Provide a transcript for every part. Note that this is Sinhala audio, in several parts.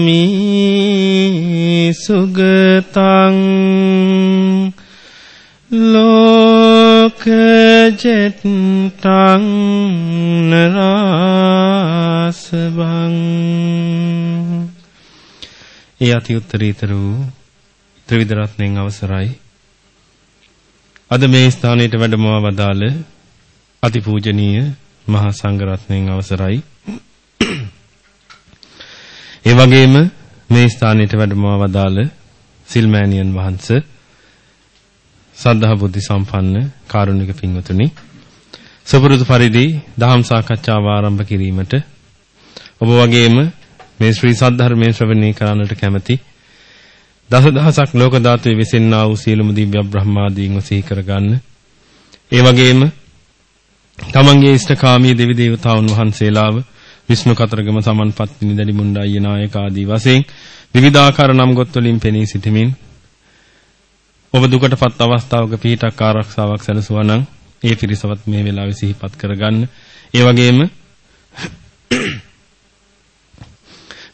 ගච්ඡාමි සුගතං ලෝකජෙත්තං නරාසබං ඒ අති උත්තරීතර වූ ත්‍රිවිධ රත්නයෙන් අවසරයි අද මේ ස්ථානයට වැඩමව වදාළ අතිපූජනීය මහා සංඝරත්නයෙන් අවසරයි. ඒ වගේම මේ ස්ථානයට වැඩමව වදාළ සිල්මෑණියන් වහන්සේ සද්ධා බුද්ධ සම්පන්න කාරුණික පින්වතුනි සුපුරුදු පරිදි දහම් සාකච්ඡාව ආරම්භ කිරීමට ඔබ වගේම මේ ශ්‍රී සද්ධර්මයේ ශ්‍රවණය කරන්නට කැමැති දසදහසක් ලෝක ධාතුවේ විසින්නා වූ සියලුම දිව්‍ය බ්‍රහ්මාදීන්ව සිහි කරගන්න. ඒ වගේම තමන්ගේ ඉෂ්ඨකාමී දෙවි දේවතාවුන් වහන්සේලාව විෂ්ණු කතරගම සමන්පත් නිදලි මුණ්ඩාය නායක ආදී වශයෙන් විවිධාකාර නම් ගොත් වලින් පෙනී සිටමින් ඔබ දුකටපත් අවස්ථාවක පිහිටක් ආරක්ෂාවක් සැලසුවා නම් ඒ පිරිසවත් මේ වෙලාවේ සිහිපත් කරගන්න. ඒ වගේම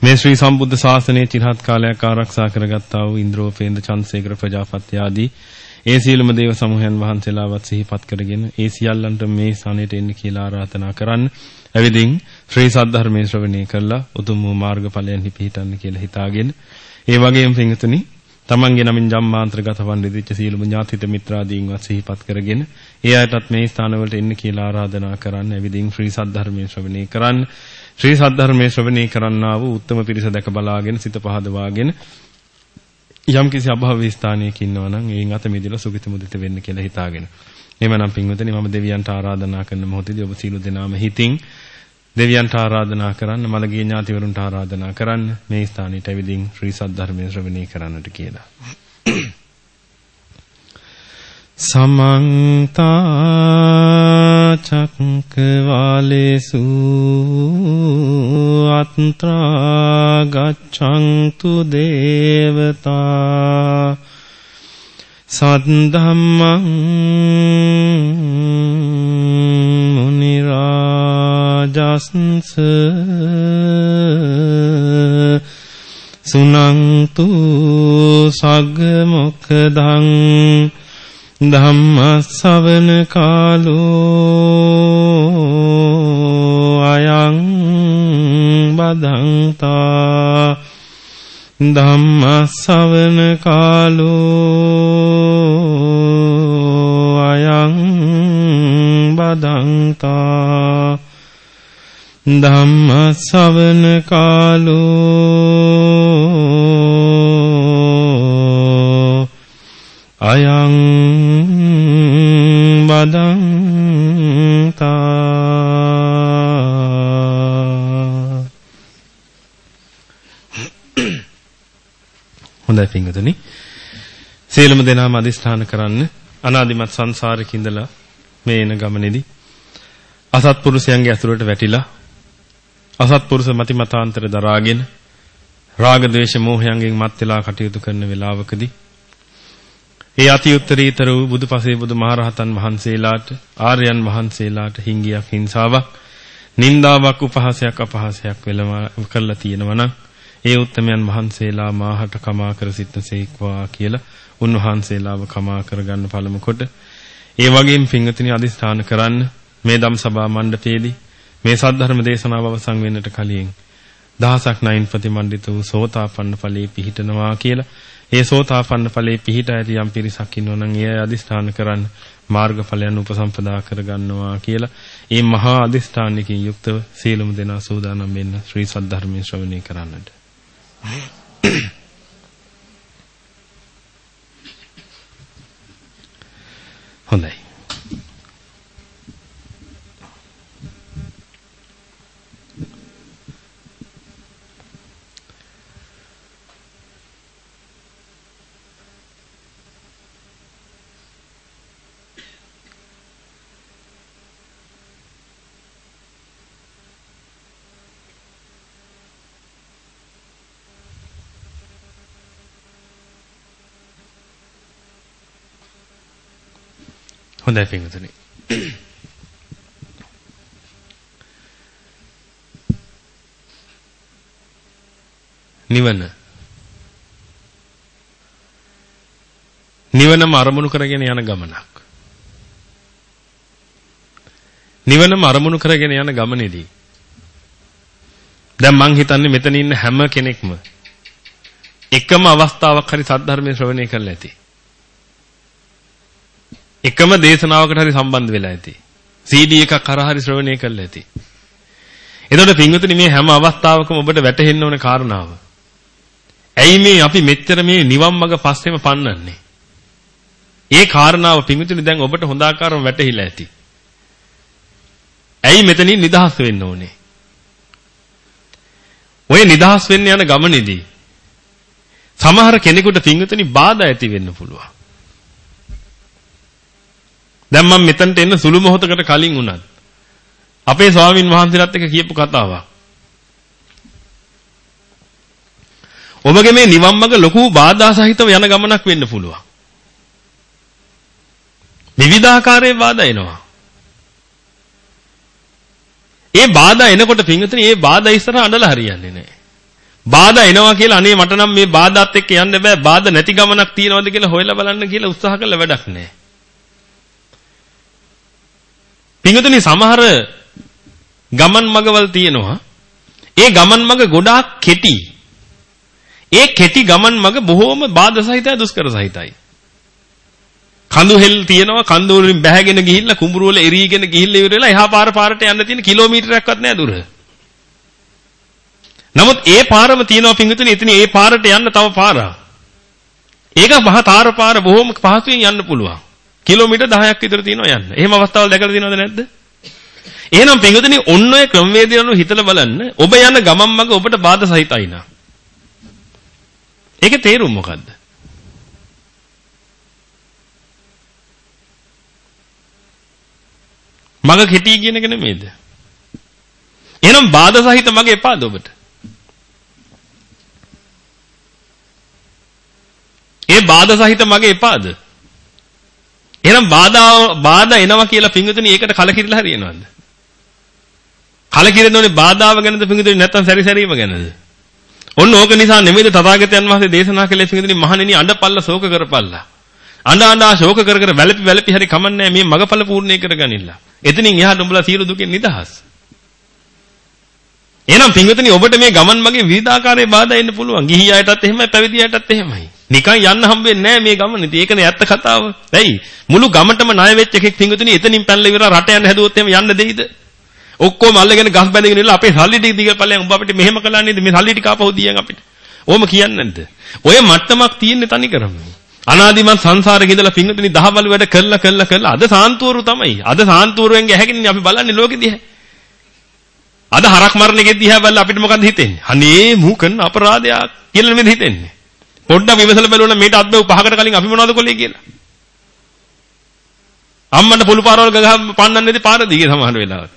මේ ශ්‍රී සම්බුද්ධ ශාසනයේ চিරහත් කාලයක් ආරක්ෂා කරගත්තා වූ ඉන්ද්‍රෝපේන්ද්‍ර චන්ද්‍රසේකර ප්‍රජාපති ආදී ඒ සීලම දේව සමූහයන් වහන්සේලාවත් සිහිපත් කරගෙන ඒ සියල්ලන්ට මේ සානෙට එන්න කියලා ආරාධනා කරන්න. එවිදින් ශ්‍රී සද්ධර්මයේ ශ්‍රවණය කරලා උතුම් වූ මාර්ගඵලයන් හිපිටන්න කියලා හිතාගෙන ඒ වගේම පින්තුනි තමන්ගේ නමින් ජම්මාන්තරගත වන් දෙදිච්ච සීලම ඥාතිත මිත්‍රාදීන්වත් සිහිපත් කරගෙන ඒ අයටත් මේ ස්ථානවලට එන්න කියලා ආරාධනා කරන්න. එවිදින් ශ්‍රී සද්ධර්මයේ ශ්‍රවණය කරන්න. ශ්‍රී සද්ධර්මයේ ශ්‍රවණය කරන්නා වූ උත්තම පිරිස දැක බලාගෙන සිත පහදවාගෙන යම් කිසි අභාවී ස්ථානයක ඉන්නවා නම් ඒන් අත මිදලා සුගිත මුදිත වෙන්න කියලා හිතාගෙන. එhmenan පින්වතුනි මම දෙවියන්ට ආරාධනා කරන මොහොතේදී ඔබ සීල දෙනාම හිතින් දෙවියන්ට ආරාධනා කරන්න මළගිය ඥාතිවරුන්ට ආරාධනා කරන්න මේ ස්ථානෙට ඇවිදින් ශ්‍රී සද්ධර්මයේ ශ්‍රවණය කරන්නට කියලා. සමන්ත චක්කවාලේසු අත්‍රා ගච්ඡන්තු දේවතා සද්ධම්මං මුනි රාජස්ස සුනන්තු සග්ග මොක්ඛදං ධම්මස්සවන කාලෝ අයං බදන්තා ධම්මස්සවන කාලෝ ධම්මස්සවන කාලෝ අයං වදන්තා හොඳයි පින්වතුනි. සියලුම දෙනාම අදිස්ථාන කරන්න අනාදිමත් සංසාරේ ඉඳලා මේ එන ගමනේදී අසත්පුරුෂයන්ගේ අසුරට වැටිලා අසත්පුරුෂ මති මතාන්තර දරාගෙන රාග ద్వේෂ මෝහයන්ගෙන් මත් වෙලා කටයුතු කරන වෙලාවකදී ඒ අති උත්තරීතර වූ බුදුපසේ බුදුමහරහතන් වහන්සේලාට ආර්යයන් වහන්සේලාට හිංගියක් හිංසාවක් නින්දාවක් උපහාසයක් අපහාසයක් වෙලම කරලා තියෙනවා නම් ඒ උත්තමයන් වහන්සේලා මාහට කමා කර සිටසේක්වා කියලා උන්වහන්සේලාව කමා කරගන්න පළමු කොට ඒ වගේම පින්වතුනි අදිස්ථාන කරන්න මේ ධම් සභා මණ්ඩපයේදී මේ සද්ධර්ම දේශනාව අවසන් වෙන්නට කලින් දහසක් නයින් ප්‍රතිමන්විත වූ සෝතාපන්න ඵලයේ පිහිටනවා කියලා ඒ සෝතාපන්න ඵලයේ පිහිට ඇති යම් පිරිසක් ඉන්නවනම් ඒ අය අදිස්ථාන කරන්න මාර්ගඵලයන් උපසම්පදා කරගන්නවා කියලා ඒ මහා අදිස්ථානයකින් යුක්තව සීලමු දෙනා සූදානම් වෙන්න ශ්‍රී සද්ධර්මයේ ශ්‍රවණය කරන්නට. හොඳයි. හොඳයි පින්වතුනි. නිවන. නිවනම අරමුණු කරගෙන යන ගමනක්. නිවනම අරමුණු කරගෙන යන ගමනේදී දැන් මං හිතන්නේ මෙතන ඉන්න හැම කෙනෙක්ම එකම අවස්ථාවක් හරි සද්ධර්මයේ ශ්‍රවණය කරලා ඇති. එකම දේශනාවකට හරි සම්බන්ධ වෙලා ඇති. CD එකක් කරා හරි ශ්‍රවණය කරලා ඇති. එතකොට පින්වතුනි මේ හැම අවස්ථාවකම ඔබට වැටහෙන්න ඕන කාරණාව. ඇයි මේ අපි මෙච්චර මේ නිවන් මඟ පස්සෙම පන්නන්නේ? ඒ කාරණාව පින්වතුනි දැන් ඔබට හොඳ ආකාරව වැටහිලා ඇති. ඇයි මෙතනින් නිදහස් වෙන්න ඕනේ? ඔය නිදහස් වෙන්න යන ගමනේදී සමහර කෙනෙකුට පින්විතනි බාධා ඇති වෙන්න පුළුවන්. දැන් මම මෙතනට එන්න සුළු මොහොතකට කලින් උනත් අපේ ස්වාමින් වහන්සේලාත් එක්ක කියපු කතාවක්. ඔබගේ මේ නිවන් මඟ ලොකු බාධා සහිතව යන ගමනක් වෙන්න පුළුවන්. විවිධාකාරයේ බාධා එනවා. ඒ බාධා එනකොට පින්විතනි ඒ බාධා ඉස්සරහ අඬලා හරියන්නේ නැහැ. බාධා එනවා කියලා අනේ මට නම් මේ බාධාත් එක්ක යන්න බෑ. බාධා නැති ගමනක් තියනවද කියලා හොයලා බලන්න කියලා උත්සාහ කළා වැඩක් නැහැ. පින්විතනි සමහර ගමන් මගවල් තියෙනවා. ඒ ගමන් මග ගොඩාක් කෙටි. ඒ කෙටි ගමන් මග බොහෝම බාධා සහිතයි දුෂ්කර සහිතයි. කඳු හෙල් තියෙනවා කඳු වලින් බැහැගෙන ගිහිල්ලා කුඹුරු වල එරීගෙන ගිහිල්ලා ඉවර වෙලා එහා පාර පාරට යන්න තියෙන කිලෝමීටරයක්වත් නෑ දුර. නමුත් ඒ පාරම තියෙනවා පිංගුතුනි එතන ඒ පාරට යන්න තව පාරක්. ඒක මහා තාර පාර බොහොම පහසුවෙන් යන්න පුළුවන්. කිලෝමීටර් 10ක් විතර තියෙනවා යන්න. එහෙම අවස්ථාවල් දැකලා තියෙනවද නැද්ද? එහෙනම් පිංගුතුනි ඔන්න ඔය ක්‍රමවේදය අනුව හිතලා බලන්න ඔබ යන ගමන් මඟ ඔබට බාධා සහිතයි නා. ඒකේ තේරුම මොකද්ද? මග කෙටි කියන එක නෙමෙයිද? එහෙනම් බාධා සහිත මග එපාද ඔබට? ඒ බාධා සහිත මග එපාද? එහෙනම් බාධා බාධා එනවා කියලා පිංගුතුනි ඒකට කලකිරිලා හරියනවද? කලකිරෙන්න ඕනේ බාධාව ගැනද පිංගුතුනි නැත්නම් සැරිසැරීම ගැනද? ඔන්න ඕක නිසා නෙමෙයිද තථාගතයන් වහන්සේ දේශනා කළේ පිංගුතුනි මහණෙනි අඬපල්ලා ශෝක කරපල්ලා. අඬ අඬා ශෝක කර කර වැළපි වැළපි හරි කමන්නේ මේ මගපල පූර්ණේ කරගනින්න. එතනින් එහාට උඹලා සියලු දුකෙන් නිදහස්. එහෙනම් පින්විතනි ඔබට මේ ගමන් මගේ විවිධාකාරයේ බාධා එන්න පුළුවන්. ගිහි අයටත් එහෙමයි පැවිදි අයටත් එහෙමයි. නිකන් යන්න හම්බෙන්නේ නැහැ මේ ගමන. ඉතින් ඒකනේ ඇත්ත කතාව. ඇයි? මුළු ගමටම ණය වෙච්ච එකෙක් පින්විතනි එතනින් පැනලා ඉවර රට යන්න හැදුවොත් එහෙම යන්න දෙයිද? ඔක්කොම අල්ලගෙන ගස් බැඳගෙන ඉන්න අපේ සල්ලි ටික දිග පල්ලෙන් උඹ අපිට මෙහෙම කළා නේද? මේ සල්ලි ටික ආපහු දියන් අපිට. ඕම කියන්නේ නැද්ද? ඔය මට්ටමක් තියෙන්නේ තනි කරම. අනාදිමත් සංසාරේ ඉඳලා පිංගුතුනි දහවල් වැඩ කළා කළා කළා අද සාන්තුවරු තමයි. අද සාන්තුවරුෙන් ගැහැගෙන අපි බලන්නේ ලෝකෙ දිහා. අද හරක් මරණ එකේ දිහා බලලා අපිට මොකද හිතෙන්නේ? අනේ මූ කරන අපරාධයක් කියලා නෙමෙයි හිතෙන්නේ. පොඩ්ඩක් විමසලා බලුවනම් මේට අද්දව පහකට කලින් අපි මොනවද කළේ කියලා. අම්මන්ට පොළු පාරවල් ගහ පන්නන්නේදී පාර දිගේ සමහර වෙලාවට.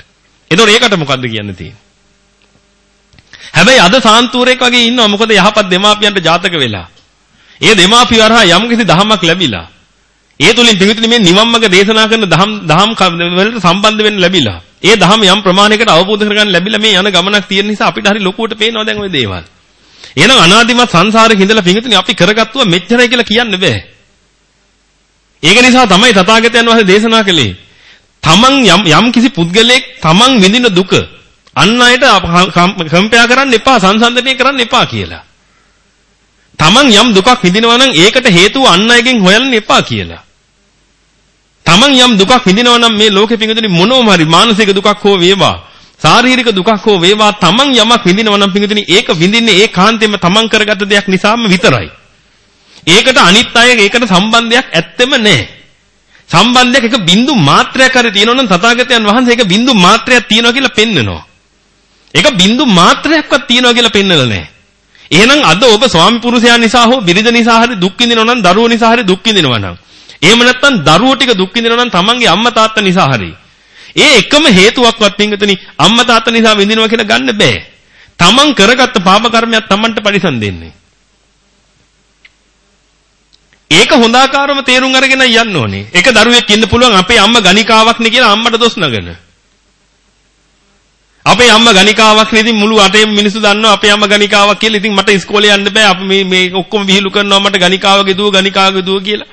එතකොට ඒකට මොකද්ද කියන්න තියෙන්නේ? හැබැයි අද සාන්තුවරෙක් වගේ ඉන්නවා මොකද යහපත් දෙමාපියන්ට ජාතක වෙලා. ඒ දෙමාපිය වරහා යම් කිසි දහමක් ලැබිලා. ඒ තුලින් පිටුතුනි මේ නිවන් මඟ දේශනා කරන දහම් දහම් වලට සම්බන්ධ වෙන්න ලැබිලා. ඒ දහම යම් ප්‍රමාණයකට අවබෝධ කරගන්න ලැබිලා මේ යන ගමනක් තියෙන නිසා අපිට හරි ලොකුවට පේනවා දැන් ওই දේවල්. එහෙනම් අනාදිමත් සංසාරේ ඉඳලා පිටුතුනි අපි කරගත්තුව මෙච්චරයි කියලා කියන්න බෑ. ඒක නිසා තමයි තථාගතයන් වහන්සේ දේශනා කළේ. තමන් යම් යම් කිසි පුද්ගලයෙක් තමන් විඳින දුක අන් අයට කම්පයා කරන්න එපා සංසන්දනය කරන්න එපා කියලා. තමන් යම් දුකක් විඳිනවා නම් ඒකට හේතුව අන් අයගෙන් හොයන්න එපා කියලා. තමන් යම් දුකක් විඳිනවා නම් මේ ලෝකෙ පිඟුදුනි මොනෝම හරි මානසික දුකක් හෝ වේවා ශාරීරික දුකක් හෝ වේවා තමන් යමක් විඳිනවා නම් පිඟුදුනි ඒක විඳින්නේ ඒකාන්තයෙන්ම තමන් කරගත්ත දෙයක් නිසාම විතරයි. ඒකට අනිත් අය ඒකට සම්බන්ධයක් ඇත්තෙම නැහැ. සම්බන්ධයක් එක බින්දු මාත්‍රයක් හරි තියෙනවා නම් තථාගතයන් වහන්සේ ඒක බින්දු මාත්‍රයක් තියෙනවා කියලා පෙන්නනවා. ඒක බින්දු මාත්‍රයක්වත් තියෙනවා කියලා පෙන්නලා නැහැ. එහෙනම් අද ඔබ ස්වාමි පුරුෂයා නිසා හෝ බිරිඳ නිසා හරි දුක් විඳිනවා නම් දරුවෝ නිසා හරි දුක් විඳිනවා නම් එහෙම නැත්නම් දරුවෝ ටික දුක් විඳිනවා නම් තමන්ගේ අම්මා තාත්තා නිසා හරි ඒ එකම හේතුවක්වත් පින්ගතනි අම්මා තාත්තා නිසා විඳිනවා කියලා ගන්න බෑ තමන් කරගත්ත පාප කර්මයක් තමන්ට පරිසම් දෙන්නේ ඒක හොඳ ආකාරව තේරුම් අරගෙන යන්න ඕනේ. එක දරුවෙක් ඉන්න පුළුවන් අපේ අම්මා ගණිකාවක් නේ කියලා අම්මට දොස් නගන. අපේ අම්මා ගණිකාවක් නේ ඉතින් මුළු අතේ මිනිස්සු දන්නවා අපේ අම්මා ගණිකාවක් කියලා. ඉතින් මට ඉස්කෝලේ යන්න බෑ. අපි මේ මේ ඔක්කොම විහිළු කරනවා මට ගණිකාවගේ දුව ගණිකාවගේ දුව කියලා.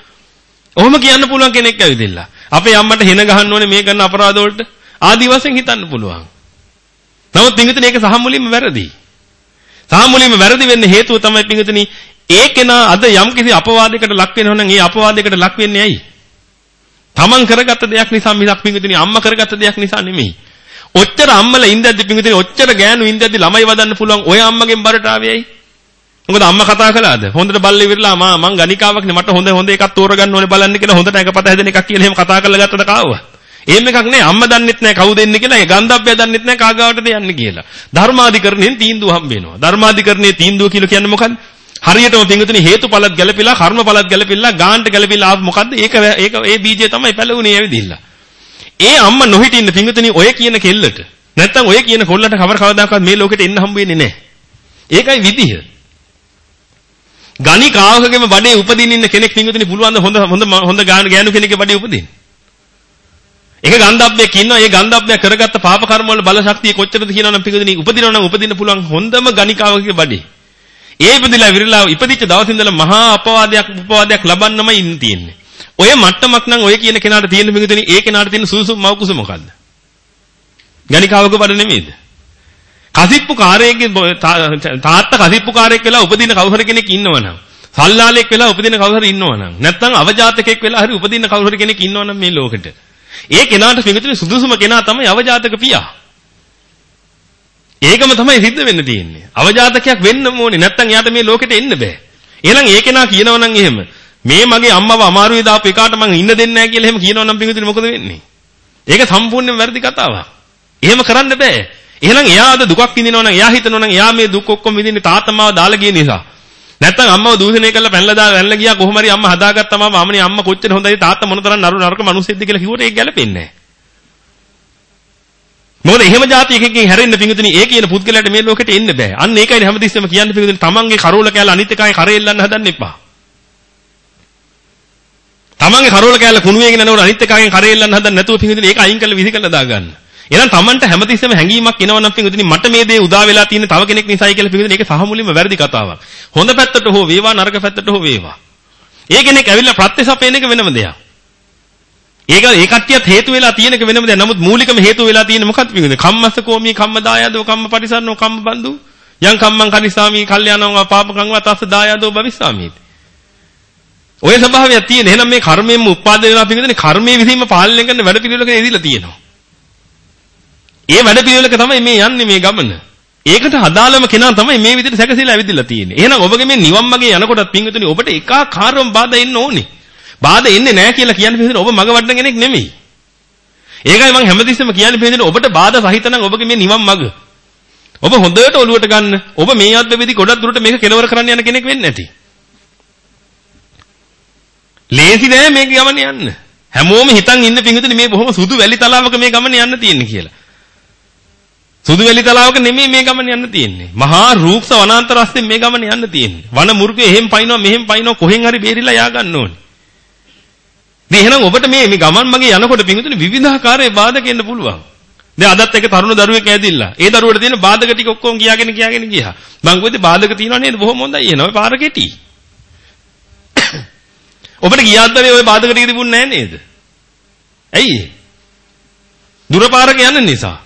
ඔහොම කියන්න පුළුවන් කෙනෙක් ඇවිදilla. අපේ අම්මට හෙන ගහන්න ඕනේ මේ කරන අපරාධ වලට. ආදි වශයෙන් හිතන්න පුළුවන්. නමුත් පිංගුතුනි ඒක සහ මුලින්ම වැරදි. සහ මුලින්ම වැරදි වෙන්න හේතුව තමයි පිංගුතුනි ඒ කෙනා අද යම් කිසි අපවාදයකට ලක් වෙනවා නම් ඒ අපවාදයකට ලක් වෙන්නේ ඇයි? Taman කරගත්ත දෙයක් නිසා මිසක් පිංගුතුනි අම්මා කරගත්ත දෙයක් නිසා නෙමෙයි. ඔච්චර අම්මලා ඉඳද්දි පිංගුතුනි ඔච්චර ගෑනු ඉඳද්දි ළමයි වදන්න පුළුවන් ඔය අම්මගෙන් බරට ආවේයි. මොකද අම්මා කතා කළාද? හොඳට බල්ලේ ඉවරලා මා මං ගණිකාවක් නේ මට හොඳ හොඳ එකක් තෝරගන්න ඕනේ බලන්න කියලා හොඳට එකපත හැදෙන එකක් කියලා එහෙම කතා කරලා ගත්තද කාවුවා? එහෙම එකක් නෑ අම්මා දන්නෙත් නෑ කවුද එන්නේ කියලා ඒ ගන්ධබ්බය දන්නෙත් නෑ කාගාවටද යන්නේ කියලා. ධර්මාධිකරණයෙන් තීන්දුව හම්බ වෙනවා. ධර්මාධිකරණයේ තීන්දුව කියලා කියන්නේ මොකක්ද? හරියටම පිංගුතුනි හේතුඵලත් ගැලපිලා කර්මඵලත් ගැලපිලා ගාන්ට ගැලපිලා ආව මොකද්ද? ඒක ඒක ඒ බීජය තමයි පැලුනේ ඇවිදින්න. ඒ අම්මා නොහිටින්න පිංගුතුනි ඔය කියන කෙල්ලට නැත්තම් ඔය කියන කොල්ලට කවර කවදාකවත් මේ ලෝකෙට එන්න හම්බ වෙන්නේ නැහැ. ඒකයි විදිහ. ගණි කාවකගෙම බඩේ උපදින්න ඉන්න කෙනෙක් පිංගුතුනි පුළුවන් ද හොඳ හොඳ හොඳ ගෑනු කෙනෙක්ගේ බඩේ උපදින්න. ඒක ගන්ධබ්බයක් ඉන්නවා. ඒ ගන්ධබ්බය කරගත්ත පාප කර්ම වල බල ශක්තිය කොච්චරද කියනවනම් පිංගුතුනි උපදිනවා නම් උපදින්න පුළුවන් හොඳම ගණිකාවකගේ බඩේ. ඒ ඉපදිලා විරලා ඉපදිච්ච දවස් ඉඳලා මහා අපවාදයක් උපවාදයක් ලබන්නමයි ඉන්න තියෙන්නේ. ඔය මට්ටමක් නම් ඔය කියන කෙනාට තියෙන පිංගුතුනි ඒ කෙනාට තියෙන සුසුම් මවකුස මොකද්ද? ගණිකාවක බඩ නෙමෙයිද? කසිප්පු කාරයෙක්ගේ තාත්තා කසිප්පු කාරයෙක් වෙලා උපදින කවුරු හරි කෙනෙක් ඉන්නවනම් සල්ලාලෙක් වෙලා උපදින කවුරු හරි ඉන්නවනම් නැත්නම් අවජාතකෙක් වෙලා හරි උපදින කවුරු හරි කෙනෙක් ඉන්නවනම් මේ ලෝකෙට ඒ කෙනාට පිටුනේ සුදුසුම කෙනා තමයි අවජාතක පියා. ඒකම තමයි සිද්ධ වෙන්න තියෙන්නේ. අවජාතකයක් වෙන්න ඕනේ නැත්නම් යාට මේ ලෝකෙට එන්න බෑ. එහෙනම් ඒ කෙනා කියනවනම් එහෙම මේ මගේ අම්මව අමාරුවේ දාපු එකාට මං ඉන්න දෙන්නේ නැහැ කියලා එහෙම කියනවනම් පිටුනේ මොකද වෙන්නේ? ඒක සම්පූර්ණයෙන් වැරදි කතාවක්. එහෙම කරන්න බෑ. එහෙනම් එයා අද දුකක් විඳිනවනම් එයා හිතනවනම් එයා මේ දුක් ඔක්කොම විඳින්නේ තාත්තමාව දාලා ගිය නිසා. නැත්තම් අම්මව දූෂණය කරලා පැනලා දාලා වැල්ල ගියා කොහොම හරි අම්මා හදාගත්තම අමනේ අම්මා කොච්චර හොඳයි තාත්තා මොනතරම් නරු නරක මිනිස්සෙක්ද කියලා කිව්වට ඒක ගැලපෙන්නේ නැහැ. මොකද එහෙම જાති එකකින් හැරෙන්න පිඟුතුනි ඒ කියන පුද්ගලයාට මේ ලෝකෙට එන්න බෑ. අන්න ඒකයි හැමතිස්සෙම කියන්නේ පිඟුතුනි තමන්ගේ කරෝල කෑල්ල අනිත් එකයි කරේ එල්ලන්න හදන්න එපා. තමන්ගේ කරෝල කෑල්ල කුණු වේගෙන යනකොට අනිත් එකගෙන් කරේ එල්ලන්න හදන්න නැතුව පිඟුතුනි ඒක අයින් කරලා විසි කරලා දාගන්න. එහෙනම් Tamanට හැමතිස්සෙම හැඟීමක් එනවනම් පින්විතනි මට මේ දේ උදා වෙලා තියෙන තව කෙනෙක් නිසායි කියලා පින්විතනි ඒක සහමුලින්ම වැරදි කතාවක්. හොඳ පැත්තට හෝ වේවා නරක පැත්තට හෝ වේවා. ඒ කෙනෙක් ඇවිල්ලා ප්‍රත්‍යසපේන එක වෙනම දෙයක්. ඒක ඒ කට්ටියත් හේතු වෙලා තියෙන එක වෙනම දෙයක්. නමුත් මූලිකම හේතු වෙලා තියෙන්නේ මොකක්ද පින්විතනි? කම්මස්ස කෝමී කම්ම දායදෝ කම්ම පරිසරණෝ කම්ම බන්දු යං කම්මං කනිසාමි කල්යාණං පාපකං වා තස්ස දායදෝ භවිස්සාමි. ඔය ස්වභාවයක් තියෙන. එහෙනම් මේ කර්මයෙන්ම උත්පාදනය වෙලා පින්විතනි කර්මයේ විසීම පාලනය කරන වැඩ පිළිවෙලක ඉදිරියලා තියෙනවා. ඒ වැඩ පිළිවෙලක තමයි මේ යන්නේ මේ ගමන. ඒකට අදාළම කෙනා තමයි මේ විදිහට සැකසීලා ඇවිදලා තියෙන්නේ. එහෙනම් ඔබගේ මේ නිවන් මාගේ යනකොටත් පින්විතනි ඔබට එකාකාරවම බාධා එන්න ඕනේ. බාධා එන්නේ නැහැ කියලා කියන්නේ පින්විතනි ඔබ මග වඩන කෙනෙක් නෙමෙයි. ඒකයි මම හැමතිස්සෙම කියන්නේ පින්විතනි ඔබට බාධා සහිත නම් ඔබගේ මේ නිවන් මග. ඔබ හොඳට ඔලුවට ගන්න. ඔබ මේ ආත්මෙදි ගොඩක් දුරට මේක කෙලවර කරන්න යන කෙනෙක් වෙන්නේ නැති. ලේසි නෑ මේ ගමන යන්න. හැමෝම හිතන් ඉන්න පින්විතනි මේ බොහොම සුදු වැලි තලාවක මේ ගමන යන්න තියෙන්නේ කියලා. සුදු වැලි තලාවක නෙමෙයි මේ ගමන යන්න තියෙන්නේ. මහා රූක්ෂ වනාන්තර රස්තෙන් මේ ගමන යන්න තියෙන්නේ. වන මුර්ගය එහෙම් පයින්නවා මෙහෙම් පයින්නවා කොහෙන් හරි බේරිලා යා ගන්න ඕනේ. ඉතින් එහෙනම් ඔබට මේ මේ ගමන් මගේ යනකොට පිඟුතුනේ විවිධාකාරයේ බාධක එන්න පුළුවන්. දැන් අදත් එක තරුණ දරුවෙක් ඇදිලා. ඒ දරුවට තියෙන බාධක ටික ඔක්කොම කියාගෙන කියාගෙන ගියා. මං කිව්වේ බාධක තියෙනව නේද? බොහොම හොඳයි එනවා. පාර කෙටි. ඔබට ගියාද්දරේ ওই බාධක ටික තිබුණේ නැහැ නේද? ඇයි? දුර පාරක යන්න නිසා.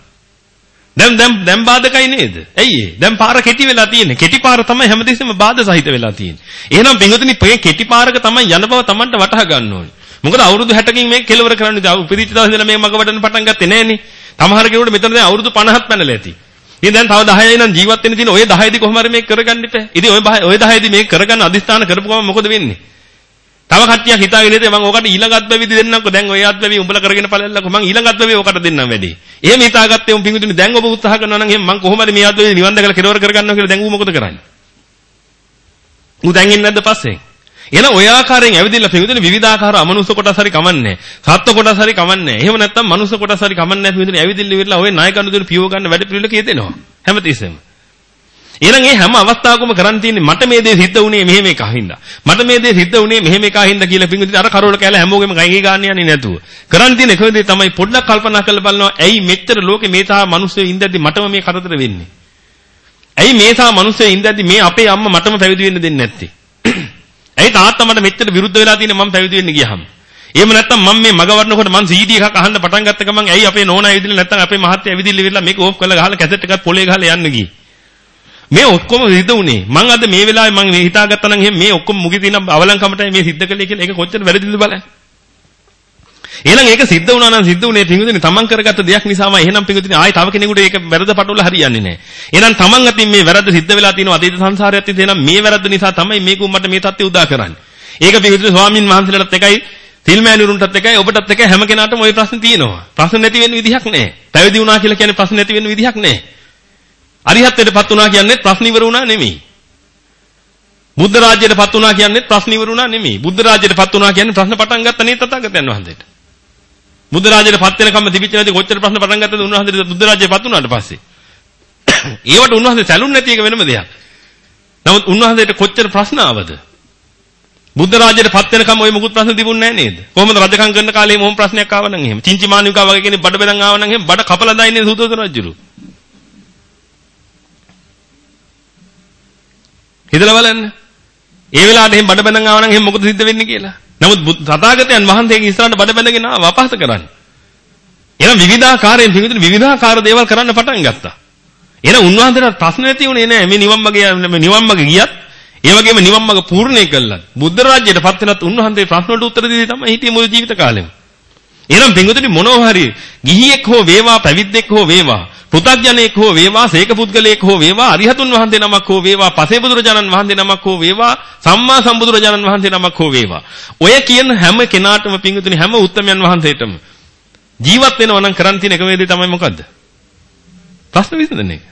දැන් දැන් දැන් බාධකයි නේද? ඇයි ඒ? දැන් පාර කෙටි වෙලා තියෙන්නේ. කෙටි පාර තමයි හැමදෙස්සෙම බාධා සහිත වෙලා තියෙන්නේ. එහෙනම් බෙන්ගතුනි මේ කෙටි පාරක තමයි යන බව Tamanට වටහා ගන්න ඕනේ. මොකද අවුරුදු 60කින් මේක කෙලවර කරන්නේ. දැන් උපදිච්ච දවසේ ඉඳලා මේ මග වඩන්න පටන් ගත්තේ නෑනේ. තමහර කෙනෙකුට මෙතන දැන් අවුරුදු 50ක් පැනලා ඇති. ඉතින් දැන් තව 10යි නම් ජීවත් වෙන්න තියෙන ඔය 10යිදි කොහොම හරි මේක කරගන්න ඉපැ. ඉතින් ඔය ඔය 10යිදි මේක කරගන්න අදිස්ථාන කරපු ගමන් මොකද වෙන්නේ? තව කට්ටියක් හිතාගෙන ඉතින් මම ඕකට ඊළඟ අත්බැවිදි දෙන්නම්කෝ දැන් ඔය අත්බැවි උඹලා කරගෙන ඵලෙල්ලකෝ මම ඊළඟ අත්බැවි ඕකට දෙන්නම් වැඩි. එහෙම හිතාගත්තේ උන් පිංගුතුනි දැන් ඔබ උත්සාහ කරනවා නම් එහෙනම් මම කොහොම හරි මේ අත්බැවි නිවන් දැකලා කෙලවර කරගන්නවා කියලා දැන් ඌ මොකද කරන්නේ? ඌ දැන් ඉන්නේ නැද්ද පස්සේ? එහෙනම් ඔය ආකාරයෙන් ඇවිදින්න පිංගුතුනි විවිධාකාර අමනුෂ්‍ය කොටස් හරි කමන්නේ. සත්ත්ව කොටස් හරි කමන්නේ. එහෙම නැත්නම් මනුෂ්‍ය කොටස් හරි කමන්නේ නැහැ පිංගුතුනි ඇවිදින්න ඉවරලා ඔය නායකණු දෙන පියව ගන්න වැඩ පිළිවෙල කියදෙනවා. හැමතිස්සෙම. එහෙනම් මේ හැම අවස්ථාවකම කරන් තියෙන්නේ මට මේ දේ සිද්ධ වුණේ මෙහෙම එකක් හින්දා. මට මේ දේ සිද්ධ වුණේ මෙහෙම එකක් හින්දා කියලා පිංගුදින අර කරවල කැල හැමෝගෙම ගංගේ ගන්න යන්නේ නැතුව. කරන් තියෙන එකම දේ තමයි පොඩ්ඩක් කල්පනා කරලා බලනවා ඇයි මෙච්චර ලෝකේ මේ තා මිනිස්සු ඉඳද්දි මටම මේ කරදර වෙන්නේ. ඇයි මේ තා මිනිස්සු ඉඳද්දි මේ අපේ අම්මා මටම පැවිදි වෙන්න දෙන්නේ නැත්තේ? ඇයි තාත්තා මට මෙච්චර විරුද්ධ වෙලා තියෙන්නේ මම පැවිදි වෙන්න ගියාම? එහෙම නැත්නම් මම මේ මග වඩනකොට මං CD එකක් අහන්න පටන් ගත්ත ගමන් ඇයි අපේ නෝනා ඇවිදින්න නැත්නම් අපේ මහත්තයා ඇවිදින්න ඉවිල්ලා මේක ඕෆ් කරලා ගහලා කැසට් එකක් පොලේ ගහලා යන්න ගියේ. මේ ඔක්කොම සිද්ධ වුණේ. මං අද මේ වෙලාවේ මං හිතාගත්තා නම් එහෙම මේ ඔක්කොම මුගේ තියෙන අවලංකමටයි මේ සිද්ධ කළේ කියලා ඒක කොච්චර වැරදිද බලන්න. එහෙනම් ඒක සිද්ධ වුණා නම් සිද්ධ වුණේ පිංගුදිනේ තමන් කරගත්ත දෙයක් නිසාමයි. එහෙනම් පිංගුදිනේ ආයි තව කෙනෙකුට ඒක වැරද්ද පටවලා හරියන්නේ නැහැ. එහෙනම් තමන් අතින් මේ වැරද්ද සිද්ධ වෙලා තියෙනවා අතීත සංසාරයත් ඉතින් එහෙනම් මේ වැරද්ද නිසා තමයි මේක උඹට මේ තත්ත්වය උදා කරන්නේ. ඒක පිංගුදිනේ ස්වාමින් වහන්සේලාටත් එකයි තිල්මෑණිවරුන්ටත් එකයි ඔබටත් එකයි හැම කෙනාටම ওই ප්‍රශ්නේ තියෙනවා. ප්‍රශ්න නැති වෙන්න විදිහක් නැහැ. පැවිදි වුණා කියලා කියන්නේ ප්‍රශ්න නැති වෙන්න විදිහක් නැහැ. අරිහත්ත්වයටපත් වුණා කියන්නේ ප්‍රශ්න ඉවර වුණා නෙමෙයි. බුද්ධ රාජ්‍යයටපත් වුණා කියන්නේ ප්‍රශ්න ඉවර වුණා නෙමෙයි. බුද්ධ රාජ්‍යයටපත් වුණා කියන්නේ ප්‍රශ්න පටන් ගත්ත නේ තථාගතයන් වහන්සේට. බුද්ධ රාජ්‍යයටපත් වෙනකම්ම තිබිච්ච නැති කොච්චර ප්‍රශ්න පටන් ගත්තද උන්වහන්සේට බුද්ධ රාජ්‍යයටපත් වුණාට පස්සේ. ඒවට උන්වහන්සේ සැලුන් නැති එක වෙනම දෙයක්. නමුත් උන්වහන්සේට කොච්චර ප්‍රශ්න ආවද? බුද්ධ රාජ්‍යයටපත් වෙනකම් ওই මුකුත් ප්‍රශ්න තිබුණේ නැහැ නේද? කොහොමද රජකම් කරන කාලේ මොහොම ප්‍රශ්නයක් ආව නම් එහෙම. චින්චි මානිකා වගේ කෙනෙක් බඩ බෙදන් ආව නම් එහෙම බඩ කපලා දාන්නේ සූතෝදන රජුරු. හිතලා බලන්න. ඒ වෙලාවට එහෙම බඩ බෙදන් ආව නම් එහෙම මොකද සිද්ධ වෙන්නේ කියලා. නමුත් තථාගතයන් වහන්සේගේ ඉස්සරහට බඩ බැඳගෙන ආව අපහාස කරන්න. එහෙනම් විවිධාකාරයෙන් පිළිවිද විවිධාකාර දේවල් කරන්න පටන් ගත්තා. එහෙනම් උන්වහන්සේට ප්‍රශ්න නැති උනේ නැහැ. මේ නිවන් මාගේ නිවන් මාගේ ගියත් ඒ වගේම නිවන් මාර්ග පූර්ණේ කළා. බුද්ධ රාජ්‍යයට පත් වෙනත් උන්වහන්සේ ප්‍රශ්න වලට උත්තර දෙදී තමයි හිටියේ මුළු ජීවිත කාලෙම. එහෙනම් පින්වතුනි මොනවා හරි ගිහියෙක් හෝ වේවා පැවිද්දෙක් හෝ වේවා පෘථග්ජනෙක් හෝ වේවා සේක පුද්ගලයෙක් හෝ වේවා අරිහතුන් වහන්සේ නමක් හෝ වේවා පසේ බුදුරජාණන් වහන්සේ නමක් හෝ වේවා සම්මා සම්බුදුරජාණන් වහන්සේ නමක් හෝ වේවා ඔය කියන හැම කෙනාටම පින්වතුනි හැම උත්තමයන් වහන්සේටම ජීවත් වෙනවා නම් කරන් තියෙන එකම දේ තමයි මොකද්ද ප්‍රශ්න විසඳන එක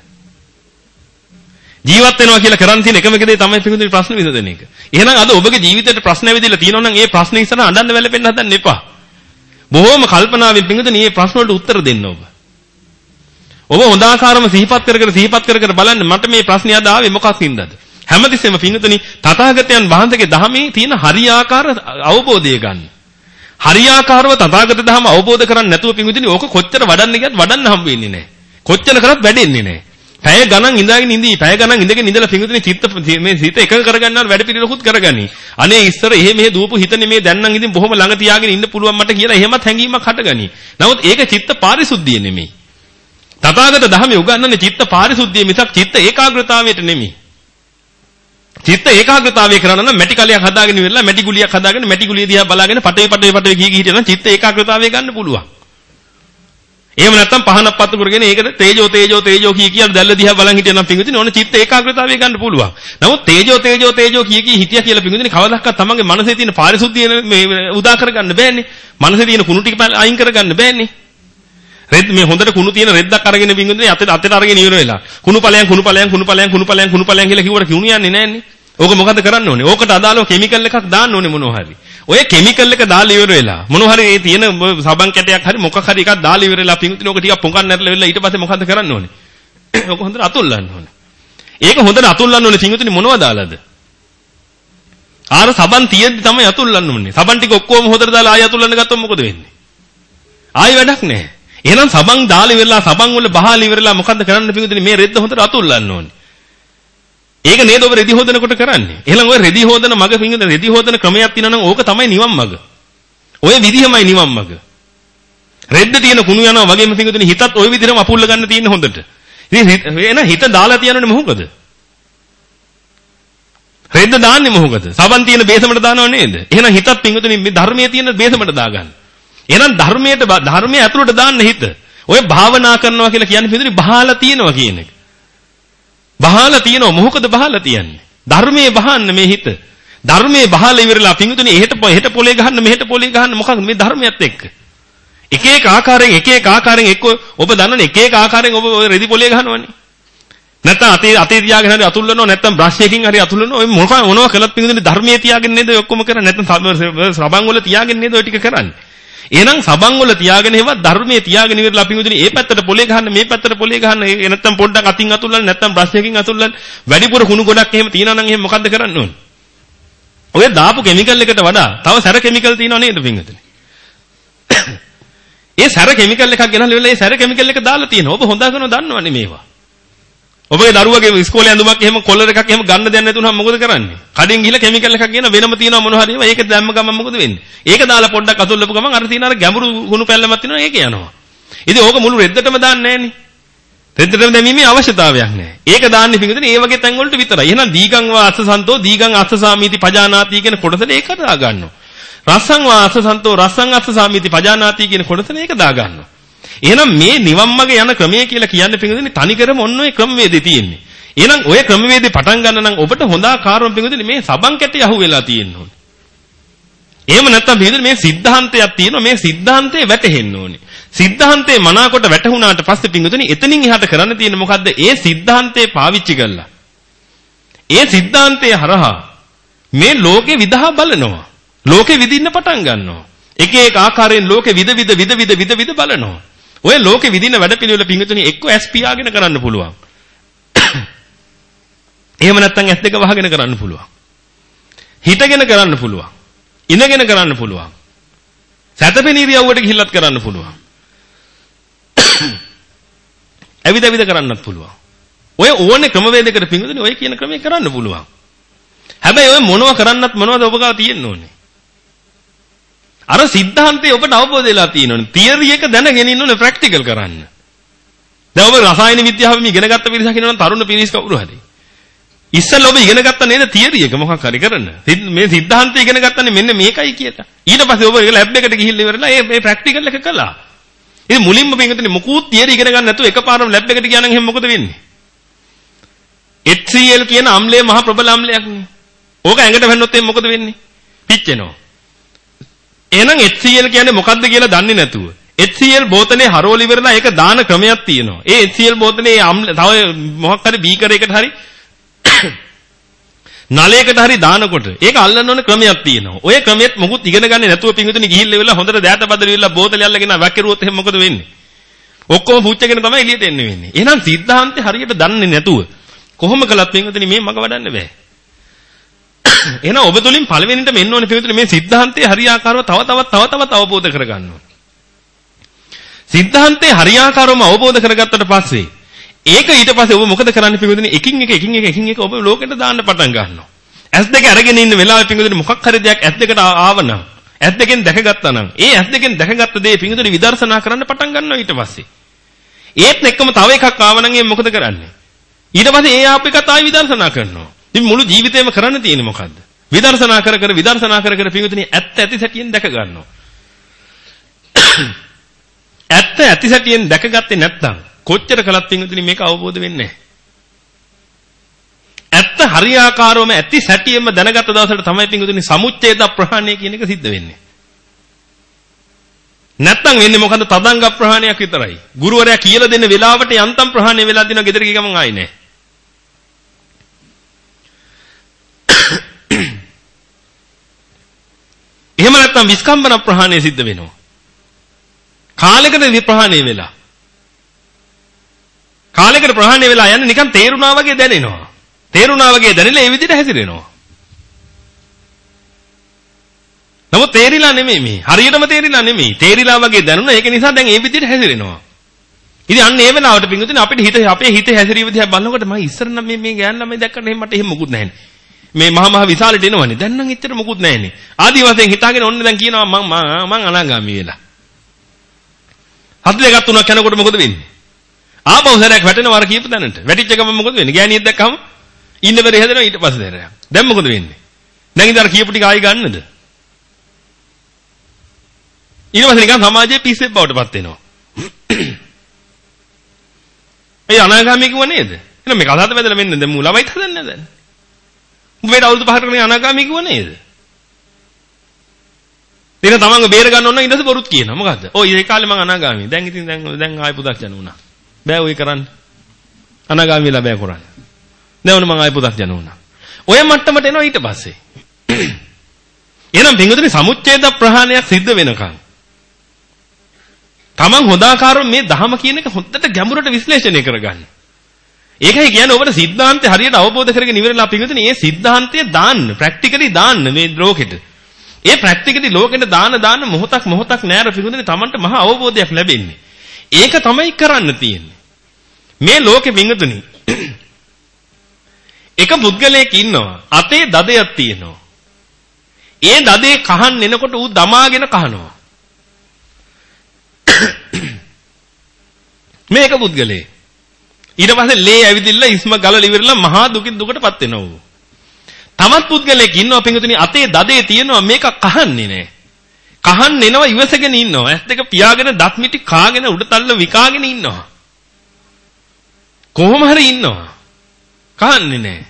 ජීවත් වෙනවා කියලා කරන් තියෙන එකම දේ තමයි පිටුදුනි ප්‍රශ්න විසඳන එක. එහෙනම් අද ඔබගේ ජීවිතේට ප්‍රශ්න ඇවිදලා තියෙනවා නම් ඒ ප්‍රශ්න ඉස්සර අඬන්න වැළපෙන්න හදන්න එපා. බොහොම කල්පනාවෙන් පිටුදුනි මේ ප්‍රශ්න වලට උත්තර දෙන්න ඔබ. ඔබ හොඳ ආකාරම සිහිපත් කර කර සිහිපත් කර කර බලන්න මට මේ ප්‍රශ්නේ අද ආවේ මොකක් හින්දාද? හැමතිස්සෙම පිටුදුනි තථාගතයන් වහන්සේගේ ධර්මයේ තියෙන හරියාකාර අවබෝධය ගන්න. හරියාකාරව තථාගත ධර්ම අවබෝධ කරන්නේ නැතුව පිටුදුනි ඕක කොච්චර වඩන්න ගියත් වඩන්න හම්බ වෙන්නේ නැහැ. කොච්චර කරත් වැඩෙන්නේ නැහැ. පැය ගණන් ඉඳගෙන ඉඳී පැය ගණන් ඉඳගෙන ඉඳලා පිඟුතුනේ චිත්ත මේ සිත එකඟ කරගන්නවා වැඩ පිළිවෙලකුත් කරගනි. අනේ ඉස්සර එහෙ මෙහෙ දූපු හිත නෙමේ දැන් නම් ඉතින් බොහොම ළඟ තියාගෙන ඉන්න පුළුවන් මට කියලා එහෙමත් හැඟීමක් හටගනි. නමුත් ඒක චිත්ත පාරිශුද්ධිය නෙමෙයි. තථාගත ධර්මයේ උගන්වන්නේ චිත්ත පාරිශුද්ධිය මිසක් චිත්ත ඒකාග්‍රතාවයට නෙමෙයි. චිත්ත ඒකාග්‍රතාවය කරන්න නම් මැටි කලයක් හදාගෙන ඉවරලා මැටි ගුලියක් හදාගෙන මැටි ගුලිය දිහා බලාගෙන පටේ පටේ පටේ කී කී හිටියනම් චිත්ත ඒකාග්‍රතාවය ගන්න පුළුවන්. එහෙම නැත්නම් පහනක් පත්තු කරගෙන ඒකට තේජෝ තේජෝ තේජෝ කිය කිය දැල්ල දිහා බලන් හිටියනම් පිංගුදිනේ ඕන චිත්ත ඒකාග්‍රතාවය ගන්න පුළුවන්. නමුත් තේජෝ තේජෝ තේජෝ කිය කිය හිටියා කියලා පිංගුදිනේ කවදාවත් තමන්ගේ මනසේ තියෙන පාරිශුද්ධිය මේ උදා කරගන්න බෑනේ. මනසේ තියෙන කුණු ටික අයින් කරගන්න බෑනේ. රෙද් මේ හොඳට කුණු තියෙන රෙද්දක් අරගෙන පිංගුදිනේ අතට අතට අරගෙන ඉවර වෙලා. කුණු ඵලයන් කුණු ඵලයන් කුණු ඵලයන් කුණු ඵලයන් කුණු ඵලයන් කියලා කිව්වට කුණු යන්නේ නෑනේ. ඕක මොකද කරන්න ඕනේ? ඕකට අදාළව කිමිකල් එකක් දාන්න ඕනේ මොනවා හරි. ඔය කිමිකල් එක දාලා ඉවර වෙලා මොනවා හරි ඒ තියෙන සබන් කැටයක් හරි මොකක් හරි එකක් දාලා ඉවර වෙලා පිඟුතුන ඕක ටිකක් පොඟන් නැරලා වෙලා ඊට පස්සේ මොකද කරන්න ඕනේ? ඕක හොඳට අතුල්ලන්න ඕනේ. ඒක හොඳට අතුල්ලන්න ඕනේ පිඟුතුනි මොනවද දාලාද? ආර සබන් තියෙද්දි තමයි අතුල්ලන්න ඕනේ. සබන් ටික ඔක්කොම හොඳට දාලා ආය අතුල්ලන්න ගත්තොත් මොකද වෙන්නේ? ආයි වැඩක් නැහැ. එහෙනම් සබන් දාලා ඉවරලා සබන් වල බහලා ඉවරලා මොකද්ද කරන්න පිඟුතුනි මේ රෙද්ද හොඳට අතුල්ලන්න ඕනේ. ඒක නේද ඔබ රෙදි හොදනකොට කරන්නේ. එහෙනම් ඔය රෙදි හොදන මග පිංගද රෙදි හොදන ක්‍රමයක් තියෙනවා නම් ඕක තමයි නිවන් මග. ඔය විදිහමයි නිවන් මග. රෙද්ද තියෙන කුණු යනවා වගේම පිංගුතුනි හිතත් ওই විදිහම අපුල්ල ගන්න තියෙන්නේ හොඳට. ඉතින් එන හිත දාලා තියනනේ මොකද? රෙද්ද දාන්නේ මොකද? සබන් තියෙන බේසමට දානව නේද? එහෙනම් හිතත් පිංගුතුනි මේ ධර්මයේ තියෙන බේසමට දාගන්න. එහෙනම් ධර්මයට ධර්මයේ ඇතුළට දාන්න හිත. ඔය භාවනා කරනවා කියලා කියන්නේ පිංගුතුනි බහාලා තියෙනවා කියන එක. බහලා තියෙනවා මොකද බහලා තියන්නේ? ධර්මයේ බහන්න මේ හිත. ධර්මයේ බහලා ඉවරලා පිංගුතුනි එහෙට එහෙට පොලේ ගහන්න මෙහෙට පොලේ ගහන්න මොකක්ද මේ ධර්මයත් එක්ක? එක එක ආකාරයෙන් එක එක ආකාරයෙන් එක්ක ඔබ දන්නනේ එක එක ආකාරයෙන් ඔබ ඔය රෙදි පොලේ ගහනවනේ. නැත්තම් අතේ අතේ තියාගෙන හරි අතුල්ලනවා නැත්තම් බ්‍රෂ් එකකින් හරි අතුල්ලනවා ඔය මොනවා මොනවා කළත් පිංගුතුනි ධර්මයේ තියාගෙන නේද ඔක්කොම කරන්නේ නැත්තම් සබන් වල තියාගෙන නේද ඔය ටික කරන්නේ. එහෙනම් සබන් වල තියාගෙන ඒවා ධර්මයේ තියාගෙන ඉවරලා අපි මුදිනේ ඒ පැත්තට පොලේ ගහන්න මේ පැත්තට පොලේ ගහන්න ඒ නැත්තම් පොඩ්ඩක් අතින් අතුල්ලන්න නැත්තම් බ්‍රෂ් එකකින් අතුල්ලන්න වැඩිපුර කුණු ගොඩක් එහෙම තියනවා නම් එහෙම මොකද්ද කරන්න ඕනේ? ඔය දාපු කිමිකල් එකට වඩා තව සැර කිමිකල් තියෙනව නේද පින්විතනේ? ඒ සැර කිමිකල් එකක් ගෙනල්ලා ඉවරලා ඒ සැර කිමිකල් එක දාලා තියෙනවා. ඔබ හොඳගෙන දන්නවනේ මේවා. ඔබගේ දරුවගේ ඉස්කෝලේ ඇඳුමක් එහෙම කොල්ලර එකක් එහෙම ගන්න දෙයක් නැතුනම මොකද කරන්නේ? කඩෙන් ගිහලා කෙමිකල් එකක් ගෙන වෙනම තියෙනවා මොන හරි ඒවා ඒක දැම්ම ගමන් මොකද වෙන්නේ? ඒක දාලා පොඩ්ඩක් අතුල්ලපු ගමන් අර තියෙන අර ගැඹුරු ගුණ පැල්ලමක් තියෙනවා ඒක යනවා. ඉතින් ඕක මුළු රෙද්දටම දාන්නේ නැහනේ. රෙද්දටම දැමීමේ අවශ්‍යතාවයක් නැහැ. ඒක දාන්නේ පිටින් ඒ වගේ තැන් වලට විතරයි. එහෙනම් දීගං වා අස්සසන්තෝ දීගං අස්සසාමීති පජානාති කියන කොටසට ඒක දා ගන්නවා. රස්සං වා අස්සසන්තෝ රස්සං අස්සසාමීති පජානාති කියන කොටසට ඒක දා ගන්නවා. එහෙනම් මේ නිවන් මඟ යන ක්‍රමය කියලා කියන්නේ පින්වදිනේ තනිකරම ඔන්න ඔය ක්‍රමවේදේ තියෙන්නේ. එහෙනම් ඔය ක්‍රමවේදේ පටන් ගන්න නම් ඔබට හොඳාකාරව පින්වදිනේ මේ සබන් කැටේ අහුවෙලා තියෙන්න ඕනේ. එහෙම නැත්නම් පින්වදිනේ මේ සිද්ධාන්තයක් තියෙනවා මේ සිද්ධාන්තේ වැටෙන්න ඕනේ. සිද්ධාන්තේ මනාකොට වැටුණාට පස්සේ පින්වදිනේ එතනින් එහාට කරන්න තියෙන මොකද්ද? ඒ සිද්ධාන්තේ පාවිච්චි කරලා. ඒ සිද්ධාන්තයේ හරහා මේ ලෝකේ විදහා බලනවා. ලෝකේ විදින්න පටන් ගන්නවා. එක එක ආකාරයෙන් ලෝකේ විද විද විද විද විද විද බලනවා. ඔය ලෝකෙ විදින වැඩපිළිවෙල පිංගුතුනි එක්ක ඇස් පියාගෙන කරන්න පුළුවන්. එහෙම නැත්නම් ඇස් දෙක වහගෙන කරන්න පුළුවන්. හිටගෙන කරන්න පුළුවන්. ඉඳගෙන කරන්න පුළුවන්. සැතපෙන ඉරියව්වට ගිහිල්ලත් කරන්න පුළුවන්. ඇවිද ඇවිද කරන්නත් පුළුවන්. ඔය ඕනේ ක්‍රමවේදයකට පිංගුතුනි ඔය කියන ක්‍රමේ කරන්න පුළුවන්. හැබැයි ඔය මොනව කරන්නත් මොනවද ඔබ ගාව තියෙන්න ඕනේ. අර સિદ્ધාන්තේ ඔබට අවබෝධ වෙලා තියෙනවනේ. තියරි එක දැනගෙන ඉන්න ඕනේ ප්‍රැක්ටිකල් කරන්න. දැන් ඔබ රසායන විද්‍යාව මේ ඉගෙන ගත්ත පිරිසක් ඉන්නවනම් තරුණ පිරිස කවුරු හරි. ඉස්සෙල්ලා ඔබ ඉගෙන ගත්ත නේද තියරි එක මොකක් හරි කරන්න. මේ સિદ્ધාන්තය ඉගෙන ගත්තනේ මෙන්න මේකයි කියලා. ඊට පස්සේ ඔබ ලැබ් එකට ගිහිල්ලා ඉවරලා ඒ මේ ප්‍රැක්ටිකල් එක කළා. ඉතින් මුලින්ම පින්විතනේ මොකුත් තියරි ඉගෙන ගන්න නැතුව එකපාරම ලැබ් එකට ගියා නම් එහෙනම් මොකද වෙන්නේ? HCl කියන අම්ලය මහ ප්‍රබල අම්ලයක්නේ. ඕක ඇඟට වැන්නොත් එහෙනම් මොකද වෙන්නේ? පිච්චෙනවා. එහෙනම් HCl කියන්නේ මොකද්ද කියලා දන්නේ නැතුව HCl බෝතලේ හරවල ඉවරලා ඒක දාන ක්‍රමයක් තියෙනවා. ඒ HCl බෝතලේ තව මොකක් හරි බීකර් එකකට හරි නලයකට හරි දානකොට ඒක අල්ලන්න ඕන ක්‍රමයක් තියෙනවා. ඔය ක්‍රමෙත් මොකුත් ඉගෙන ගන්නේ නැතුව පිංගුතුනි ගිහිල්ලා ඉවරලා හොඳට දෑත බදලා ඉවරලා බෝතලේ අල්ලගෙන වැක්කිරුවොත් එහෙනම් මොකද වෙන්නේ? ඔක්කොම පුච්චගෙන තමයි එළියට එන්නේ වෙන්නේ. එහෙනම් සිද්ධාන්තේ හරියට දන්නේ නැතුව කොහොම කළත් පිංගුතුනි මේ මග වඩන්න බෑ. එහෙනම් ඔබ තුලින් පළවෙනිට මෙන්න ඕනේ පිළිතුර මේ සිද්ධාන්තයේ හරියාකාරව තව තවත් තව තවත් අවබෝධ කරගන්න ඕනේ. සිද්ධාන්තයේ හරියාකාරවම අවබෝධ කරගත්තට පස්සේ ඒක ඊට පස්සේ ඔබ මොකද කරන්න පිළිතුරනේ එකින් එක එකින් එක එකින් එක ඔබ ලෝකෙට දාන්න පටන් ගන්නවා. ඇස් දෙක අරගෙන ඉන්න වෙලාවේ පිළිතුරනේ මොකක් හරි දෙයක් ඇස් දෙකට ආවනම් ඇස් දෙකෙන් දැකගත්තා නම් ඒ ඇස් දෙකෙන් දැකගත්ත දේ පිළිතුරේ විදර්ශනා කරන්න පටන් ගන්නවා ඊට පස්සේ. ඒත් එක්කම තව එකක් ආවනම් ඒ මොකද කරන්නේ? ඊට පස්සේ ඒ ආප් එකත් ආයි විදර්ශනා කරනවා. ඉතින් මුළු ජීවිතේම කරන්න තියෙන්නේ මොකද්ද? විදර්ශනා කර කර විදර්ශනා කර කර පිඟුතුනි ඇත්ත ඇති සැටියෙන් දැක ගන්නවා. ඇත්ත ඇති සැටියෙන් දැකගත්තේ නැත්නම් කොච්චර කලත් පිඟුතුනි මේක අවබෝධ වෙන්නේ ඇත්ත හරියාකාරවම ඇති සැටියෙන්ම දැනගත්ත දවසට තමයි පිඟුතුනි සමුච්ඡේද ප්‍රහාණය කියන එක සිද්ධ වෙන්නේ. නැත්තම් වෙන්නේ මොකද්ද තදංග ප්‍රහාණයක් විතරයි. ගුරුවරයා කියලා දෙන වෙලාවට යන්තම් ප්‍රහාණය වෙලා දිනවා ගෙදර ගිය ගමන් ආයි නැහැ. එහෙම නැත්නම් විස්කම්බන ප්‍රහාණය සිද්ධ වෙනවා. කාලයකට විප්‍රහාණය වෙලා. කාලයකට ප්‍රහාණය වෙලා යන්නේ නිකන් තේරුණා වගේ දැනෙනවා. තේරුණා වගේ දැනෙලා ඒ විදිහට හැසිරෙනවා. නමුත් තේරිලා නෙමෙයි මේ. හරියටම තේරිලා නෙමෙයි. තේරිලා වගේ දැනුණා. ඒක නිසා දැන් ඒ විදිහට හැසිරෙනවා. ඉතින් අන්න ඒ වෙලාවට පිංගුතුනේ අපිට හිත අපේ හිත හැසිරීම දිහා බලනකොට මම ඉස්සර නම් මේ මේ ගෑන් ළමයි දැක්කට එහෙම මට එහෙම මොකුත් නැහැ. මේ මහා මහ විශාලට එනවනේ. දැන් නම් එච්චර මොකුත් නැහැනේ. ආදි වශයෙන් හිතාගෙන ඔන්න දැන් කියනවා මං මං අනාගාමී වෙලා. හත් දෙකක් තුනක් යනකොට මොකද වෙන්නේ? ආපහු සැරයක් වැටෙනවා අර කියපු තැනට. වැටිච්ච ගමන් මොකද වෙන්නේ? ගෑණියෙක් දැක්කම ඉන්න බැරි හැදෙනවා ඊට පස්සේ දැරයක්. දැන් මොකද වෙන්නේ? දැන් ඉතින් අර කියපු ටික ආයි ගන්නද? ඊට පස්සේ නිකන් සමාජයේ පිස්සෙක් බවට පත් වෙනවා. ඒ අනාගාමී කිව්ව නේද? එහෙනම් මේ කතාවට වැදලා මෙන්න දැන් මූලවයිත් හදන්නේ නැද? උඹට අවුරුදු 5කට කලින් අනාගාමී කිව්ව නේද? දින තමන්ව බේර ගන්න ඕන ඊට පස්සේ බොරුත් කියනවා. මොකද්ද? ඔය ඒ කාලේ මං අනාගාමී. දැන් ඉතින් දැන් දැන් ආයි පුදක් යන උනා. බෑ ඔය කරන්න. අනාගාමී වෙලා බෑ කරන්න. දැන් උන මං ආයි පුදක් යන උනා. ඔය මට්ටමට එනවා ඊට පස්සේ. එහෙනම් පින්වතුනි සමුච්ඡේද ප්‍රහාණයක් සිද්ධ වෙනකන් Taman හොදාකාරව මේ ධහම කියන එක හොද්දට ගැඹුරට විශ්ලේෂණය කරගන්න. ඒකයි කියන්නේ ඔබට සිද්ධාන්තය හරියට අවබෝධ කරගෙන ඉවරලා පිටුතුනේ මේ සිද්ධාන්තය දාන්න ප්‍රැක්ටිකලි දාන්න මේ ලෝකෙට. ඒ ප්‍රැක්ටිකලි ලෝකෙට දාන දාන මොහොතක් මොහොතක් නෑර පිටුතුනේ Tamanට මහා අවබෝධයක් ලැබෙන්නේ. ඒක තමයි කරන්න තියෙන්නේ. මේ ලෝකෙ පිටුතුනේ එක පුද්ගලයෙක් ඉන්නවා. අතේ දදයක් තියෙනවා. ඒ දදේ කහන් එනකොට ඌ දමාගෙන කහනවා. මේක පුද්ගලයෙක්. ඊට පස්සේ ලේ ඇවිදින්න ඉස්ම ගලල ඉවරලා මහා දුකින් දුකටපත් වෙනවා. තවත් පුද්ගලයෙක් ඉන්නවා පින්විතනි අතේ දදේ තියෙනවා මේක කහන්නේ නැහැ. කහන්න එනවා ඉවසගෙන ඉන්නවා. ඇස් දෙක පියාගෙන දත් මිටි කාගෙන උඩ තල්ල විකාගෙන ඉන්නවා. කොහොම හරි ඉන්නවා. කහන්නේ නැහැ.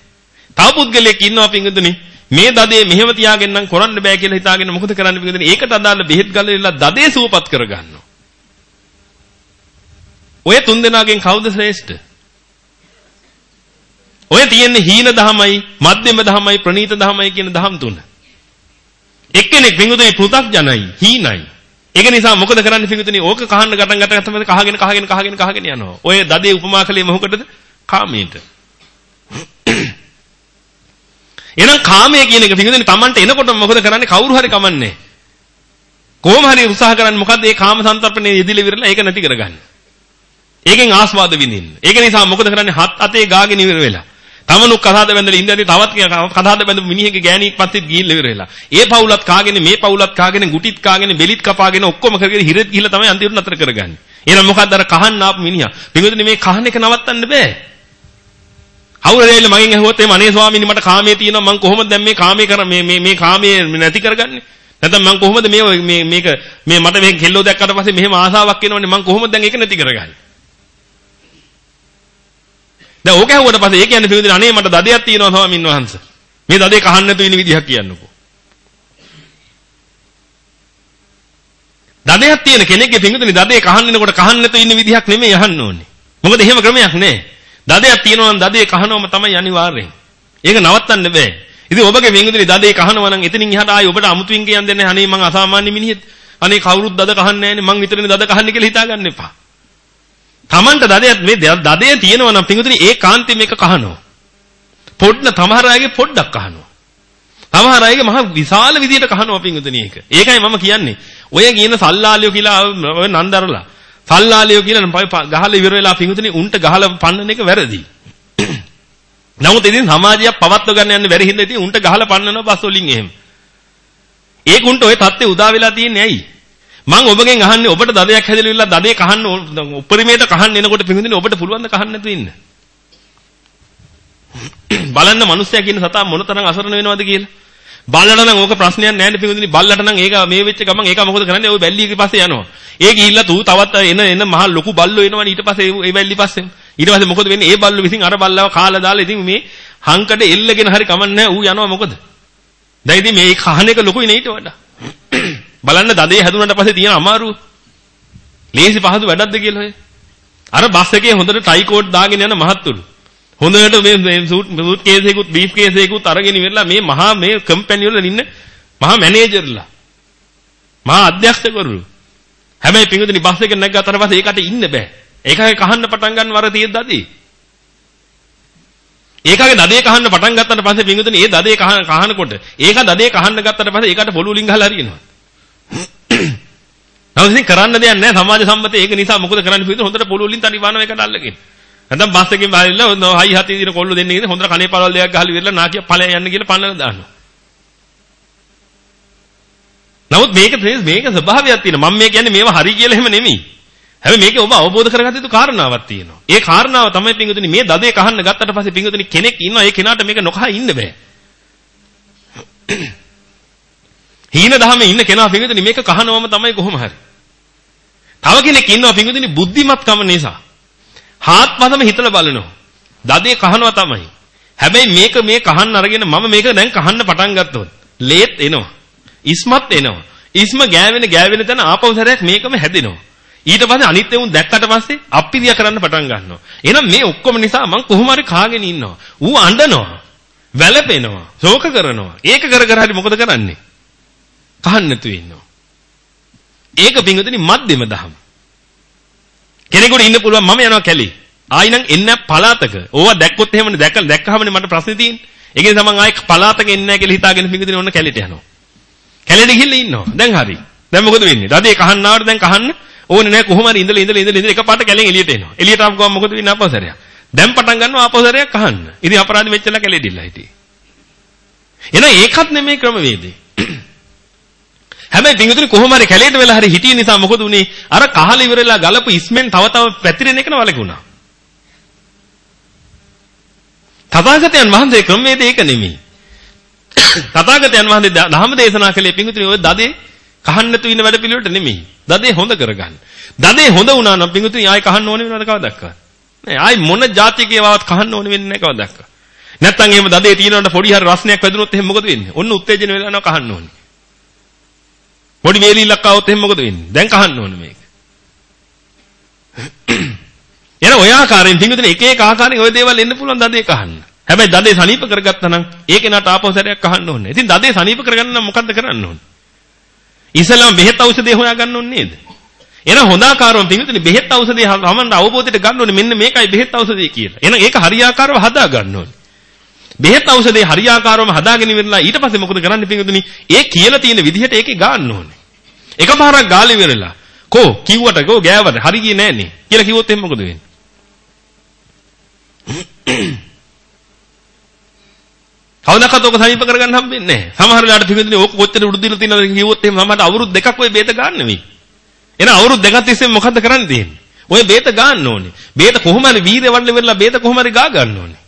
තව පුද්ගලයෙක් ඉන්නවා පින්විතනි මේ දදේ මෙහෙම තියාගෙන නම් කරන්න බෑ කියලා හිතාගෙන මොකද කරන්න පින්විතනි ඒකට අදාළ බෙහෙත් ගලලා දදේ සුවපත් කරගන්නවා. ඔය තුන් දෙනාගෙන් කවුද ශ්‍රේෂ්ඨ? ඔය තියෙන්නේ හීන දහමයි, මධ්‍යම දහමයි, ප්‍රනීත දහමයි කියන දහම් තුන. එක්කෙනෙක් පිඟුතුනේ පෘ탁ජනයි, හීනයි. ඒක නිසා මොකද කරන්නේ පිඟුතුනේ? ඕක කහන්න ගටන් ගට ගත්තම කහගෙන කහගෙන කහගෙන කහගෙන යනවා. ඔය දදේ උපමා කළේ මොකටද? කාමයට. එහෙනම් කාමය කියන එක පිඟුතුනේ Tamanට එනකොට මොකද කරන්නේ? කවුරු හරි කමන්නේ. කොහොම හරි උත්සාහ කරන්නේ මොකද්ද? මේ කාම සංතරපණය යෙදිලා ඉවරලා ඒක නැති කරගන්න. ඒකෙන් ආස්වාද විඳින්න. ඒක නිසා මොකද කරන්නේ? හත් අතේ ගාගෙන ඉවර වෙලා. තමනුක් කතාද බැඳලා ඉඳදී තවත් කතාද බැඳපු මිනිහෙක්ගේ ගෑණියෙක් පස්සෙත් ගිහිල්ලා ඉවර වෙලා. ඒ පවුලත් කාගෙන මේ පවුලත් කාගෙන ගුටිත් කාගෙන බෙලිත් කපාගෙන ඔක්කොම කරගෙන හිරෙත් ගිහිල්ලා තමයි අන්තිමට නතර කරගන්නේ. එහෙනම් මොකද්ද අර කහන්න ආපු මිනිහා? පිටුදිනේ මේ කහන එක නවත්තන්න බෑ. හවුරේල මගෙන් ඇහුවොත් එහෙම අනේ ස්වාමීනි මට කාමයේ තියෙනවා මං කොහොමද දැන් මේ කාමයේ කර මේ මේ මේ කාමයේ නැති කරගන්නේ? නැත්නම් මං කොහොමද මේ මේ මේක මේ මට මේ කෙල්ලෝ දැක්කට පස්සේ මෙහෙම ආසාවක් එනවනේ මං කොහොමද දැන් ඒක නැති කරගන්නේ? දැන් ඕක ඇහුවට පස්සේ ඒ කියන්නේ පිළිදෙන අනේ මට දදයක් තියෙනවා ස්වාමීන් වහන්සේ. මේ දදේ කහන්න නැතුව ඉන්න විදිහක් කියන්නකෝ. දදයක් තියෙන කෙනෙක්ගේ පිඟුතුනි දදේ කහන්නනකොට කහන්න නැතුව ඉන්න විදිහක් නෙමෙයි අහන්න ඕනේ. මොකද එහෙම ක්‍රමයක් නැහැ. දදයක් තියෙනවා නම් දදේ කහනවම තමයි අනිවාර්යෙන්. ඒක නවත්තන්න බෑ. ඉතින් ඔබගේ පිඟුතුනි දදේ කහනවා නම් එතනින් එහාට ආයි ඔබට අමුතුවෙන් කියන්නේ නැහැ. අනේ මං අසාමාන්‍ය මිනිහෙක්. අනේ කවුරුත් දද කහන්නේ නැහැනේ. මං විතරනේ දද කහන්නේ කියලා හිතාගන්න එපා. Tamanට දදයක් මේ දදේ තියෙනවා නම් පිටුතුනි ඒ කාන්ති මේක කහනවා. පොඩ්ඩ තමහර අයගේ පොඩ්ඩක් අහනවා. තමහර අයගේ මහ විශාල විදියට කහනවා පිටුතුනි ඒක. ඒකයි මම කියන්නේ. ඔය කියන සල්ලාලියෝ කියලා ඔය නන්දරලා. සල්ලාලියෝ කියලා ගහලා ඉවර වෙලා පිටුතුනි උන්ට ගහලා පන්නන එක වැරදි. නමුත් ඉතින් සමාජයක් පවත්ව ගන්න යන්න බැරි හින්දා ඉතින් උන්ට ගහලා පන්නනවා බස් වලින් එහෙම. ඒක උන්ට ওই தත්ත්වේ උදා වෙලා තියන්නේ ඇයි? මම ඔබගෙන් අහන්නේ ඔබට දදයක් හැදලා ඉල්ලලා දදේ කහන්න උපරිමයට කහන්න එනකොට පිඟුදිනේ ඔබට පුළුවන් ද කහන්න නැතුව ඉන්න. බලන්න මිනිස්සයා කියන සතා මොනතරම් අසරණ වෙනවද කියලා. බල්ලට නම් ඕක ප්‍රශ්නයක් නැහැ නේ පිඟුදිනේ බල්ලට නම් ඒක මේ වෙච්ච ගමන් ඒක මොකද කරන්නේ? ওই බැල්ලියගේ පස්සේ යනවා. ඒ ගිහිල්ලා තු තවත් එන එන මහ ලොකු බල්ලෝ එනවනේ ඊට පස්සේ ඒ බැල්ලි පස්සේ. ඊට පස්සේ මොකද වෙන්නේ? ඒ බල්ලෝ විසින් අර බල්ලව කාලා දාලා ඉතින් මේ හංකඩ එල්ලගෙන හරි කමන්නේ ඌ යනවා මොකද? දැන් ඉතින් මේ කහන එක ලොකුයි නේ ඊට වඩා. බලන්න දදේ හැදුනට පස්සේ තියෙන අමාරුව. ලේසි පහසු වැඩක්ද කියලා ඔය. අර බස් එකේ හොඳට ටයි කෝට් දාගෙන යන මහත්තුරු. හොඳට මේ සූට් සූට් කේස් එකකුත් බීෆ් කේස් එකකුත් අරගෙන ඉවරලා මේ මහා මේ කම්පැනි වල ඉන්න මහා මැනේජර්ලා. මහා අධ්‍යක්ෂකවරු. හැබැයි පිංගුතුනි බස් එකෙන් නැග්ගාට පස්සේ ඒකට ඉන්න බෑ. ඒකයි කහන්න පටන් ගන්න වර තියෙද්දී. ඒකගේ දදේ කහන්න පටන් ගත්තට පස්සේ පිංගුතුනි ඒ දදේ කහනකොට ඒක දදේ කහන්න ගත්තට පස්සේ ඒකට පොළු වලින් ගහලා හරියනවා. නමුත් ඉතින් කරන්න දෙයක් නැහැ සමාජ සම්මතය ඒක නිසා මොකද කරන්න පිළිතුර හොඳට පොළු වලින් තනි බානවා එකට අල්ලගෙන. නැත්නම් බස් එකෙන් බාරිලා හයි හතේ දින කොල්ල දෙන්නේ ඉතින් හොඳට කනේ පළවල් දෙයක් ගහලා ඉවරලා නාකිය ඵලයන් යන්න කියලා පන්නලා දානවා. නමුත් මේක මේක ස්වභාවයක් තියෙනවා. මම මේ කියන්නේ මේවා හරි කියලා එහෙම නෙමෙයි. හැබැයි මේකේ ඔබ අවබෝධ කරගත්ත යුතු කාරණාවක් තියෙනවා. ඒ කාරණාව තමයි පිංගුතුනි මේ දදේ කහන්න ගත්තට පස්සේ පිංගුතුනි කෙනෙක් ඉන්නවා ඒ කෙනාට මේක නොකහ ඉන්න බෑ. හීන දහමේ ඉන්න කෙනා පිංගුතුනි මේක කහනවම තමයි කොහොම හරි. තව කෙනෙක් ඉන්නවා පිංගුතුනි බුද්ධිමත්කම නිසා. හාත්පසම හිතලා බලනවා. දදේ කහනවා තමයි. හැබැයි මේක මේ කහන්න අරගෙන මම මේක දැන් කහන්න පටන් ගත්තොත් ලේත් එනවා. ඉස්මත් එනවා. ඉස්ම ගෑවෙන ගෑවෙන තැන ආපහු සැරයක් මේකම හැදෙනවා. ඊට පස්සේ අනිත් ඒවා දැක්කට පස්සේ අප්පිරිය කරන්න පටන් ගන්නවා. එහෙනම් මේ ඔක්කොම නිසා මං කොහොම හරි කාගෙන ඉන්නවා. ඌ අඬනවා. වැළපෙනවා. ශෝක කරනවා. ඒක කර කර හරි මොකද කරන්නේ? කහන්න නැතුව ඉන්නවා. ඒක පිංගුතුනි මධ්‍යම දහම. කෙනෙකුට ඉන්න පුළුවන් මම යනවා කැලි. ආයි නම් එන්න පලාතක. ඕවා දැක්කොත් එහෙමනේ දැක්ක දැක්කහමනේ මට ප්‍රශ්නේ තියෙන්නේ. ඒකේ තමන් ආයි පලාතක එන්නේ නැහැ කියලා හිතාගෙන පිඟුදින ඔන්න කැලෙට යනවා. කැලෙට ගිහිල්ලා ඉන්නවා. දැන් හරි. දැන් මොකද වෙන්නේ? දදේ කහන්න ආවට දැන් කහන්න ඕනේ නැහැ කොහොම හරි ඉඳලා ඉඳලා ඉඳලා ඉඳලා එකපාරට කැලෙන් එළියට එනවා. එළියට ආපු ගමන් මොකද වෙන්නේ ආපස්සරයක්? දැන් පටන් ගන්නවා ආපස්සරයක් කහන්න. ඉතින් අපරාධ මෙච්චර කැලෙදිලා හිටියේ. එහෙනම් ඒකත් නෙමේ ක්‍රමවේදේ. හැබැයි පිංගුතුනි කොහොම හරි කැලේට වෙලා හරි හිටිය නිසා මොකද උනේ? අර කහල ඉවරලා ගලපු ඉස්මෙන් තව තව පැතිරෙන එක නවලකුණා. තථාගතයන් වහන්සේ ක්‍රමවේද ඒක නෙමෙයි. තථාගතයන් වහන්සේ ධර්ම දේශනා කළේ පිංගුතුනි ඔය දදේ කහන්න තු ඉන්න වැඩ පිළිවෙලට නෙමෙයි. දදේ හොඳ කරගන්න. දදේ හොඳ වුණා නම් පිංගුතුනි ආයි කහන්න ඕනේ වෙනවද කවදාවත්? නෑ ආයි මොන જાතිකේවත් කහන්න ඕනේ වෙන්නේ නැහැ කවදාවත්. නැත්තම් එහෙම දදේ තියෙනවට පොඩි හරි රස්නයක් වැදුනොත් එහෙම මොකද වෙන්නේ? ඔන්න උත්තේජන වෙලා යනවා කහන්න ඕනේ. පොඩි වේලිල්ලක් ආවොත් එහෙම මොකද වෙන්නේ? දැන් කහන්න ඕනේ මේක. එන ඔය ආකාරයෙන් පිංගුතුනේ එක එක ආකාරයෙන් ওই දේවල් එන්න පුළුවන් දදේ කහන්න. හැබැයි දදේ සනීප කරගත්තා නම් ඒකේ නට ආපහු සැරයක් කහන්න ඕනේ. ඉතින් දදේ සනීප කරගන්න නම් මොකද්ද කරන්න ඕනේ? ඉස්සෙල්ලාම බෙහෙත් ඖෂධය හොයා ගන්න ඕනේ නේද? එහෙනම් හොඳ ආකාරව පිංගුතුනේ බෙහෙත් ඖෂධය හමන්න අවබෝධයට ගන්න ඕනේ මෙන්න මේකයි බෙහෙත් ඖෂධය කියලා. එහෙනම් ඒක හරියාකාරව හදා ගන්න ඕනේ. බෙහෙත් ඖෂධේ හරියාකාරවම හදාගෙන ඉවරලා ඊට පස්සේ මොකද කරන්නේ පින්වතුනි? ඒ කියලා තියෙන විදිහට ඒකේ ගන්න ඕනේ. එකපාරක් ගාලා ඉවරලා කෝ කිව්වට කෝ ගෑවට හරි ගියේ නෑනේ කියලා කිව්වොත් එහෙනම් මොකද වෙන්නේ? කවදාකවත් ඔක සමීප කරගන්න හම්බෙන්නේ නැහැ. සමහර වෙලාවට පින්වතුනි ඕක කොච්චර උඩු දිලා තියෙනවද කිව්වොත් එහෙනම් මමට අවුරුදු දෙකක් ඔය බේත ගන්න නෙවෙයි. එහෙනම් අවුරුදු දෙකක් තිස්සේ මොකද්ද කරන්න තියෙන්නේ? ඔය බේත ගන්න ඕනේ. බේත කොහොම හරි වීර්ය වඩල ඉවරලා බේත කොහොම හරි ගා ගන්න ඕනේ.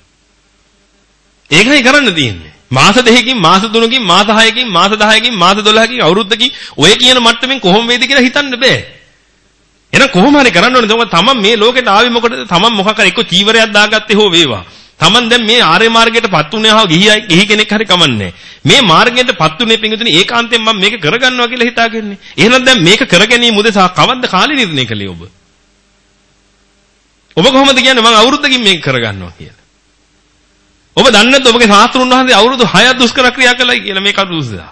ඒකයි කරන්න තියෙන්නේ. මාස දෙකකින් මාස තුනකින් මාස හයකින් මාස 10කින් මාස 12කින් අවුරුද්දකින් ඔය කියන මට්ටමින් කොහොම වේද කියලා හිතන්න බෑ. එහෙනම් කොහොම හරි කරන්න ඕනේ. තමයි තමන් මේ ලෝකෙට ආවේ මොකටද? තමන් මොකක් හරි එක්ක චීවරයක් දාගත්තේ හෝ වේවා. තමන් දැන් මේ ආර්ය මාර්ගයටපත් උනේ හා ගිහි ගිහි කෙනෙක් හරි කමන්නේ. මේ මාර්ගයටපත් උනේ පිංගුතුනි ඒකාන්තයෙන් මම මේක කරගන්නවා කියලා හිතාගන්නේ. එහෙනම් දැන් මේක කරගැනීම උදෙසා කවද්ද කාලේ නිර්ණය කළේ ඔබ? ඔබ කොහොමද කියන්නේ මම අවුරුද්දකින් මේක කරගන්නවා කියලා? ඔබ දන්නේ නැද්ද ඔබගේ ශාස්ත්‍රුන් වහන්සේ අවුරුදු 6ක් දුෂ්කර ක්‍රියා කළයි කියලා මේ කටු උසලා.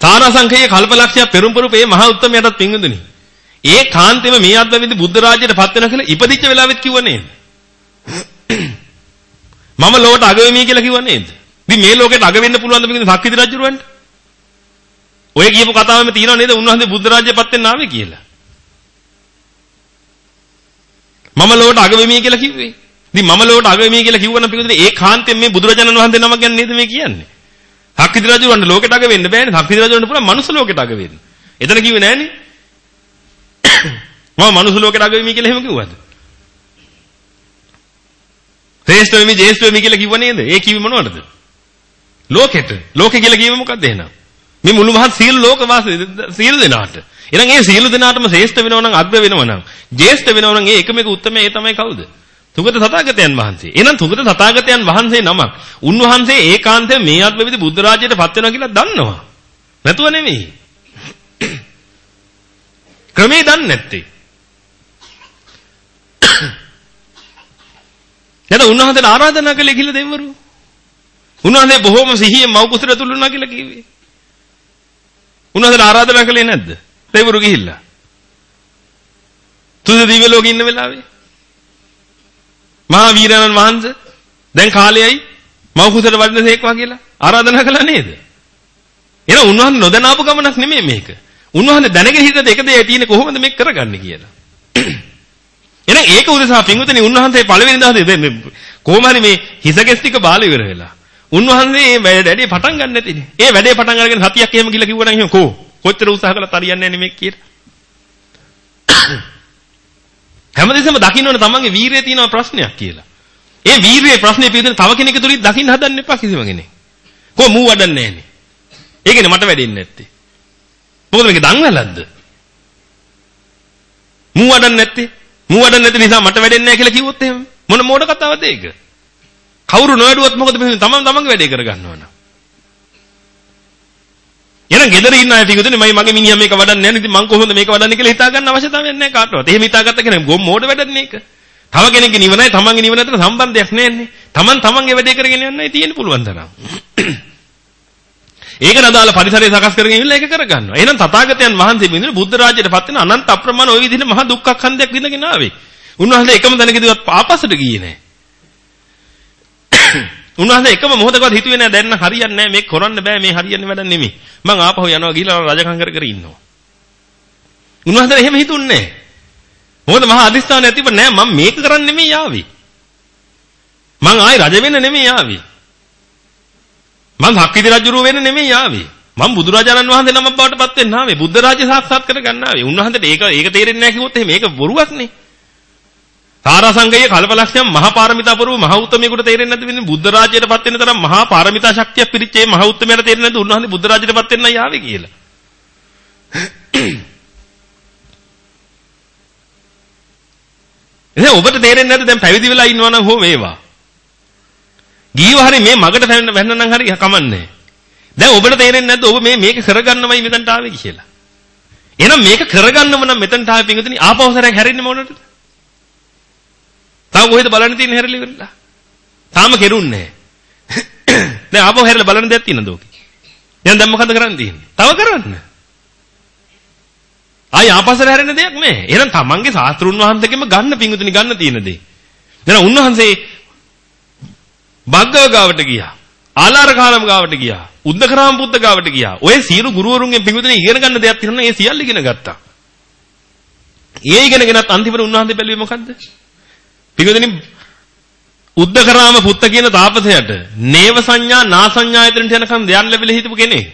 තාරාසංඛයේ කල්පලක්ෂය පෙරම්පරුපේ මහා උත්තමයටත් පිංගුදුනි. ඒ කාන්තේම මේ අද්වවිදි බුද්ධ රාජ්‍යයට පත් වෙනවා කියලා ඉපදිච්ච වෙලාවෙත් කිව්ව නේද? මම ලෝකට අග වෙමි කියලා කිව්ව නේද? ඉතින් මේ ලෝකෙට අග වෙන්න පුළුවන්ද පිංගුදුනි සක්විති රජුරවන්ට? ඔය කියපු කතාවෙම තියෙනව නේද උන්වහන්සේ බුද්ධ රාජ්‍යයට පත් වෙන්න ආවේ කියලා. මම ලෝකට අග වෙමි කියලා කිව්වේ. ඉතින් මම ලෝකට අගමී කියලා කිව්වනම් පිටුදේ ඒ කාන්තෙන් මේ බුදුරජාණන් වහන්සේ නමක් ගැන නේද මේ කියන්නේ? හක්කිති රජුන්ට ලෝකෙට අග වෙන්න බෑනේ. හක්කිති රජුන්ට පුළුවන් මනුස්ස ලෝකෙට අග වෙන්න. එතන කිව්වේ නෑනේ. මම මනුස්ස ලෝකෙට අග වෙමි කියලා එහෙම කිව්වද? ශ්‍රේෂ්ඨ වෙමි, ජේෂ්ඨ වෙමි කියලා කිව්ව නේද? ඒ කිව්වේ මොනවටද? ලෝකෙට. ලෝකෙ කියලා කිව්වේ මොකද්ද එහෙනම්? මේ මුළු මහත් සීල ලෝක වාසය සීල දෙනාට. එහෙනම් ඒ සීල දෙනාටම ශ්‍රේෂ්ඨ වෙනව නම් අග්‍ර වෙනව නම් ජේෂ්ඨ වෙනව නම් ඒ එකම එක උත්තරම ඒ තමයි කවුද? තුගත තථාගතයන් වහන්සේ. එහෙනම් තුගත තථාගතයන් වහන්සේ නමක්. උන්වහන්සේ ඒකාන්තයෙන් මේ ආත්මෙවිදි බුද්ධ රාජ්‍යයට පත් වෙනවා කියලා දන්නවා. නැතුව නෙමෙයි. ක්‍රමේ දන්නේ නැත්තේ. එතන උන්වහන්සේට ආරාධනා කළේ කියලා දෙවිවරු. උන්වහන්සේ බොහොම සිහියෙන් මව් කුසට තුළුණා කියලා කිව්වේ. උන්වහන්සේට ආරාධනා කළේ නැද්ද? දෙවිවරු ගිහිල්ලා. තුද දිව්‍ය ලෝකේ ඉන්න වෙලාවේ මහා වීරයන්න් වහන්සේ දැන් කාලයයි මව කුසට වඩිනසේක්වා කියලා ආරාධනා කළා නේද? එහෙනම් උන්වහන්සේ නොදැනාපු ගමනක් නෙමෙයි මේක. උන්වහන්සේ දැනගෙන හිටියද එක දෙයක් තියෙන්නේ කොහොමද මේක කරගන්නේ කියලා. එහෙනම් ඒක උදෙසා පින්විතනි උන්වහන්සේ පළවෙනි දවසේ කොහොම හරි මේ හිසගෙස් ටික බාල ඉවර වෙලා. උන්වහන්සේ මේ වැඩේ පටන් ගන්න නැතිනේ. ඒ වැඩේ පටන් අරගෙන සතියක් එහෙම ගිහලා කිව්වනම් එහෙම කෝ කොච්චර උත්සාහ කළත් හරියන්නේ නැහැ මේක කියලා. හැමදෙස්සම දකින්න ඕනේ තමන්ගේ වීරිය තියෙන ප්‍රශ්නයක් කියලා. ඒ වීරියේ ප්‍රශ්නේ පිළිදෙන තව කෙනෙක් තුලින් දකින්න හදන්න එපා කිසිම කෙනෙක්. කොහොම මූ වඩන්නේ නැහනේ. ඒකනේ මට වැඩෙන්නේ නැත්තේ. මොකද මේක දන්වැලක්ද? මූ වඩන්නේ නැත්තේ. මූ වඩන්නේ නැති නිසා මට වැඩෙන්නේ නැහැ කියලා කිව්වොත් එහෙම මොන මෝඩ කතාවද ඒක? කවුරු නොවැඩුවත් මොකද මේ තමන් තමන්ගේ වැඩේ කරගන්නවනම්. එහෙනම් ගෙදර ඉන්න අය පිටුනේ මයි මගේ මිනිහා මේක වඩන්නේ නැහැ ඉතින් මං කොහොමද මේක වඩන්නේ කියලා හිතා ගන්න අවශ්‍යතාවයක් නැහැ කාටවත්. එහෙම හිතාගත්ත කෙනෙක් ගොම් මෝඩ වැඩක් මේක. තව කෙනෙක්ගේ නිවනයි තමන්ගේ නිවන අතර සම්බන්ධයක් නැන්නේ. තමන් තමන්ගේ වැඩේ කරගෙන යන්නයි තියෙන්න පුළුවන් තරම්. ඒකට අදාළ පරිසරය සකස් කරගෙන ඉන්න ඒක කරගන්නවා. එහෙනම් තථාගතයන් වහන්සේ බින්දුන බුද්ධ රාජ්‍යයට පත් වෙන අනන්ත අප්‍රමාණ ওই විදිහට මහා දුක්ඛ ඛන්දයක් විඳගෙන ආවේ. උන්වහන්සේ එකම තැනකදීවත් ආපස්සට ගියේ නැහැ. උන්වහන්සේ එකම මොහොතකවත් හිතුවේ නැහැ දැන් හරියන්නේ නැහැ මේක කරන්න බෑ මේ හරියන්නේ වැඩක් නෙමෙයි. මං ආපහු යනවා ගිහලා රජකම් කර කර ඉන්නවා. උන්වහන්සේ එහෙම හිතුන්නේ නැහැ. මොකද මහා අදිස්ථානයක් තිබ්බ නෑ මම මේක කරන්න නෙමෙයි ආවේ. මං ආයි රජ වෙන්න නෙමෙයි ආවේ. මං හක්කිති රජුරුව වෙන්න නෙමෙයි ආවේ. මම බුදුරජාණන් වහන්සේ නමක් බවට පත් වෙන්න ආවේ. බුද්ධ රාජ්‍ය සාක්ෂාත් කර ගන්න ආවේ. උන්වහන්සේට ඒක ඒක තේරෙන්නේ නැහැ කිව්වොත් එහෙනම් මේක බොරුවක් නේ. තාරාසංගයේ කල්පලක්ෂයන් මහා පාරමිතා පුරුව මහා උත්තමයෙකුට තේරෙන්නේ නැති වෙන්නේ බුද්ධ රාජ්‍යයට පත් වෙන තරම් මහා පාරමිතා ශක්තියක් පිරිච්ච මේ මහා උත්තමයට තේරෙන්නේ නැද්ද උන්වහන්සේ බුද්ධ රාජ්‍යයට පත් වෙන්නයි ආවේ කියලා. එහෙනම් ඔබට තේරෙන්නේ නැද්ද දැන් පැවිදි වෙලා ඉන්නවා නම් හෝ වේවා. ගියව හරි මේ මගට වැන්න නම් හරි කමන්නේ. දැන් ඔබට තේරෙන්නේ නැද්ද ඔබ මේ මේක කරගන්නමයි මෙතනට ආවේ කියලා. එහෙනම් මේක කරගන්නම නම් මෙතනට ආවේ පිටුතුනි ආපෞසරයක් හැරෙන්නේ මොනටද? තාම කොහෙද බලන්න තියෙන්නේ හැරෙලි ඉවරලා? තාම කෙරුන්නේ නැහැ. දැන් ආපහු හැරලා බලන්න දෙයක් තියෙනවද ඔකේ? එහෙනම් දැන් මොකද කරන්න තියෙන්නේ? තව කරන්න. ආයි ආපස්සට හැරෙන්න දෙයක් නැහැ. එහෙනම් තමන්ගේ ශාස්ත්‍රුන් වහන්සේගෙම ගන්න පිංගුතුනි ගන්න තියෙන දේ. එහෙනම් උන්වහන්සේ බග්ගව ගාවට ගියා. ආලාර කාලම ගාවට ගියා. උද්දකරාම පුත්ත ගාවට ගියා. ඔය සියලු ගුරුවරුන්ගෙන් පිංගුතුනි ඉගෙන ගන්න දෙයක් තියෙනවා. ඒ සියල්ල ඉගෙන ගත්තා. ඒ ඉගෙනගෙනත් අන්තිමට උන්වහන්සේ බැලුවේ මොකද්ද? පිංගුතුනි උද්දකරාම පුත්ත කියන තාපසයාට නේව සංඥා නා සංඥායතනට යනකම් ධ්‍යාන ලැබිලා හිටපු කෙනෙක්.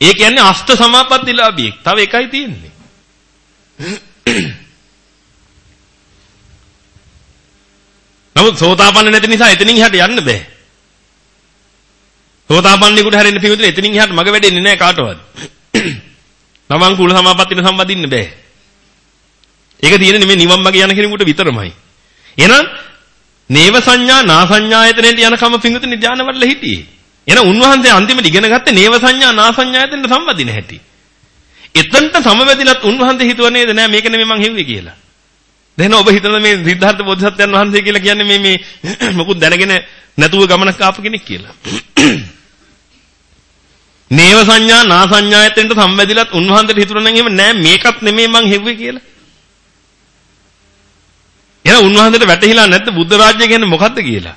ඒ කියන්නේ අෂ්ට සමාපත්තිලාභියෙක්. තව එකයි තියෙන්නේ. නමුත් සෝතාපන්න නැති නිසා එතනින් එහාට යන්න බෑ. සෝතාපන්නෙකුට හැරෙන්න පිවිතුනේ එතනින් එහාට මග වැඩෙන්නේ නැහැ කාටවත්. නමං කුල සමාපත්තියට සම්බන්ධින්න බෑ. ඒක තියෙන්නේ මේ නිවන් මාගේ යන කෙනෙකුට විතරමයි. එහෙනම් නේව සංඥා නා සංඥායතනෙට යනකම පිවිතුනේ ධානවල හිටියේ. එහෙනම් උන්වහන්සේ අන්තිමට ඉගෙන ගත්තේ නේව සංඥා නා සංඥායතනෙට සම්බන්ධින හැටි. එතනට සමවැදිලත් උන්වහන්සේ හිතුව නේද නෑ මේක නෙමෙයි මං හෙව්වේ කියලා. දැන් ඔබ හිතනද මේ සිද්ධාර්ථ බෝධිසත්වයන් වහන්සේ කියලා කියන්නේ මේ මේ මොකුත් දැනගෙන නැතුව ගමනක් ආපු කෙනෙක් කියලා. නේව සංඥා නා සංඥායතෙන්ට සම්වැදිලත් උන්වහන්සේට හිතුණා නම් එහෙම නෑ මේකත් නෙමෙයි මං හෙව්වේ කියලා. එහෙනම් උන්වහන්සේට වැටහිලා නැද්ද බුද්ධ රාජ්‍ය කියන්නේ මොකද්ද කියලා?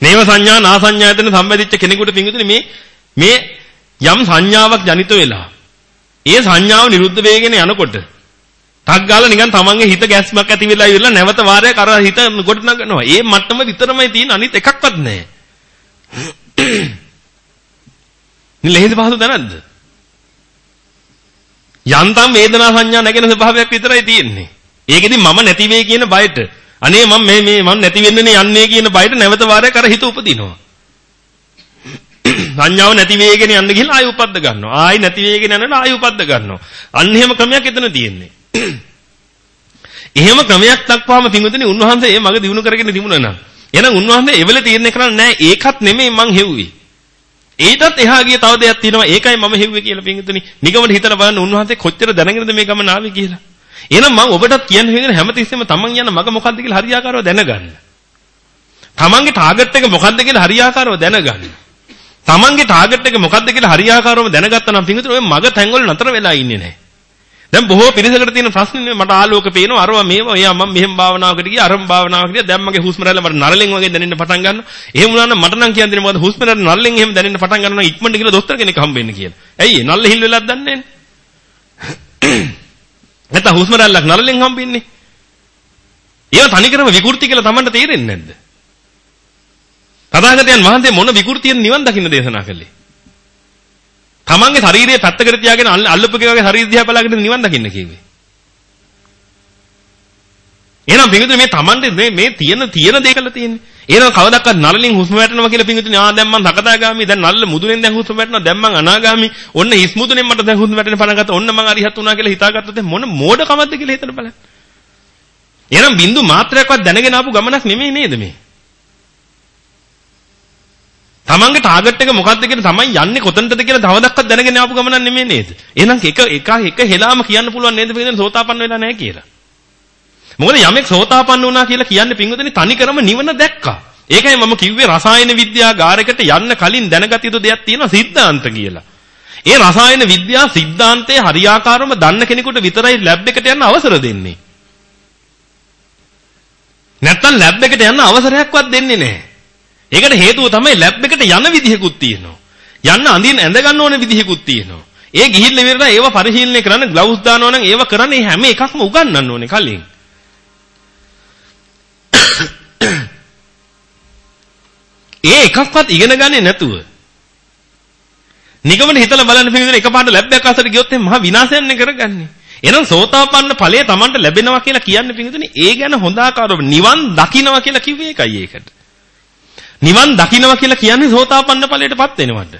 නේව සංඥා නා සංඥායතන සම්බන්ධිච්ච කෙනෙකුට පිංගුතුනේ මේ මේ යම් සංඥාවක් ජනිත වෙලා ඒ සංඥාව නිරුද්ධ වෙගෙන යනකොට ටක් ගාලා නිකන් තමන්ගේ හිත ගැස්මක් ඇති වෙලා ඉවරලා නැවත වාරයක් අර හිත ගොඩ නගනවා. ඒ මට්ටම විතරමයි තියෙන අනිත් එකක්වත් නැහැ. නිලෙහිද පහසු දැනද්ද? යන්තම් වේදනා සංඥා නැගෙන ස්වභාවයක් විතරයි තියෙන්නේ. ඒකෙදි මම නැති වෙයි කියන බයට අනේ මම මේ මේ මම නැති වෙන්නනේ යන්නේ කියන බයට නැවත වාරයක් අර හිත උපදිනවා. සංඥාව නැති වෙගෙන යන්න ගිහලා ආයෙ උපද්ද ගන්නවා. ආයෙ නැති වෙගෙන යනකොට ආයෙ උපද්ද ගන්නවා. අන්න එහෙම ක්‍රමයක් එතන තියෙන්නේ. එහෙම ක්‍රමයක් දක්වාම පිඟුතුනේ උන්වහන්සේ ඒ මග දිනු කරගෙන තිබුණා නම් එහෙනම් උන්වහන්සේ එවල තීරණය කරන්නේ නැහැ ඒකත් නෙමෙයි මං හෙව්වේ. ඊටත් එහා ගිය තව දෙයක් තියෙනවා ඒකයි මම හෙව්වේ කියලා පිඟුතුනේ. නිගමන හිතලා බලන්න උන්වහන්සේ කොච්චර දැනගෙනද මේ ගමන ආවේ කියලා. එහෙනම් මම ඔබටත් කියන්න හේතුව හැමතිස්සෙම තමන් යන මග මොකද්ද කියලා හරියාකාරව දැනගන්න. තමන්ගේ ටාගට් එක මොකද්ද කියලා හරියාකාරව දැනගන්න. තමන්ගේ ටාගට් එක මොකද්ද කියලා හරියාකාරව දැනගත්තා නම් පින්විතර ඔය මග තැන්වල නතර වෙලා ඉන්නේ නැහැ. දැන් බොහෝ පිරිසකට තියෙන ප්‍රශ්නේ මට ආලෝක පේනවා අරවා මේවා එයා මම මෙහෙම භාවනාවකට ගියා අරම භාවනාවකට ගියා දැන් මගේ හුස්ම රැල්ල මට නරලෙන් වගේ දැනෙන්න පටන් ගන්නවා. එහෙම වුණා නම් මට නම් කියන්න දෙන්නේ මොකද හුස්ම රැල්ල නරලෙන් එහෙම දැනෙන්න පටන් ගන්නවා ඉක්මනට ගිහලා දොස්තර කෙනෙක් හම්බෙන්න කියලා. ඇයි නල්ල හිල් වෙලක් දන්නේ නැහැ. නැත්නම් හුස්ම රැල්ලක් නළලෙන් හම්බෙන්නේ. ඒවා තනිකරම විකෘති කියලා Tamanට තේරෙන්නේ නැද්ද? තථාගතයන් වහන්සේ මොන විකෘතියෙන් නිවන් දකින්න දේශනා කළේ? Tamanගේ ශරීරයේ පැත්තකට තියාගෙන අල්ලපු කෙනාගේ ශරීර දිහා බලාගෙන නිවන් දකින්න කිව්වේ. එහෙනම් පිඟුතුනේ මේ Tamante මේ මේ තියෙන තියෙන දේ කළා තියෙන්නේ. එහෙනම් කවදාවත් නළලින් හුස්ම වැටෙනවා කියලා පිඟුතුනේ ආ දැන් මං සකදාගාමි දැන් නළල මුදුනෙන් දැන් හුස්ම වැටෙනවා දැන් මං අනාගාමි ඔන්න හිස් මුදුනෙන් මට දැන් හුස්ම වැටෙන පණ ගත්තා ඔන්න මං අරිහත් වුණා කියලා හිතාගත්තොත් මොන මෝඩකමක්ද කියලා හිතන්න බලන්න. එහෙනම් බින්දු මාත්‍රයක්වත් දැනගෙන ආපු ගමනක් නෙමෙයි නේද මේ? තමන්ගේ ටාගට් එක මොකක්ද කියලා තමයි යන්නේ කොතනටද කියලා තවදක්වත් දැනගෙන ආපු ගමනක් නෙමෙයි නේද? එහෙනම් එක එක එක හෙලාම කියන්න පුළුවන් නේද පිටින් සෝතාපන්න වෙලා නැහැ කියලා. මොකද යමෙක් සෝතාපන්න වුණා කියලා කියන්නේ පින්වතුනි තනිකරම නිවන දැක්කා. ඒකයි මම කිව්වේ රසායන විද්‍යාගාරයකට යන්න කලින් දැනගත යුතු දෙයක් තියෙනවා සිද්ධාන්ත කියලා. ඒ රසායන විද්‍යා සිද්ධාන්තයේ හරියාකාරවම දන්න කෙනෙකුට විතරයි ලැබ් එකට යන්න අවසර දෙන්නේ. නැත්තම් ලැබ් එකට යන්න අවසරයක්වත් දෙන්නේ නැහැ. ඒකට හේතුව තමයි ලැබ් එකට යන විදිහකුත් තියෙනවා. යන්න අඳින් ඇඳ ගන්න ඕන විදිහකුත් තියෙනවා. ඒ ගිහිල්ලා ඉවරලා ඒව පරිශීලනය කරන්න ග්ලව්ස් දානවා නම් ඒව කරන්නේ හැම එකක්ම උගන්වන්න ඕනේ කලින්. ඒ එකක්වත් ඉගෙන ගන්නේ නැතුව නිගමන හිතලා බලන්න පිළිදෙන එකපාරට ලැබ් එකක් අතර ගියොත් එහෙනම් මහා විනාශයක්නේ කරගන්නේ. එහෙනම් සෝතාපන්න ඵලය Tamanට ලැබෙනවා කියලා කියන්නේ පිළිදෙන ඒ ගැන හොඳ ආකාරව නිවන් දකින්නවා කියලා කිව්වේ ඒකයි ඒකට. නිවන් දකින්නවා කියලා කියන්නේ සෝතාපන්න ඵලයටපත් වෙනවට.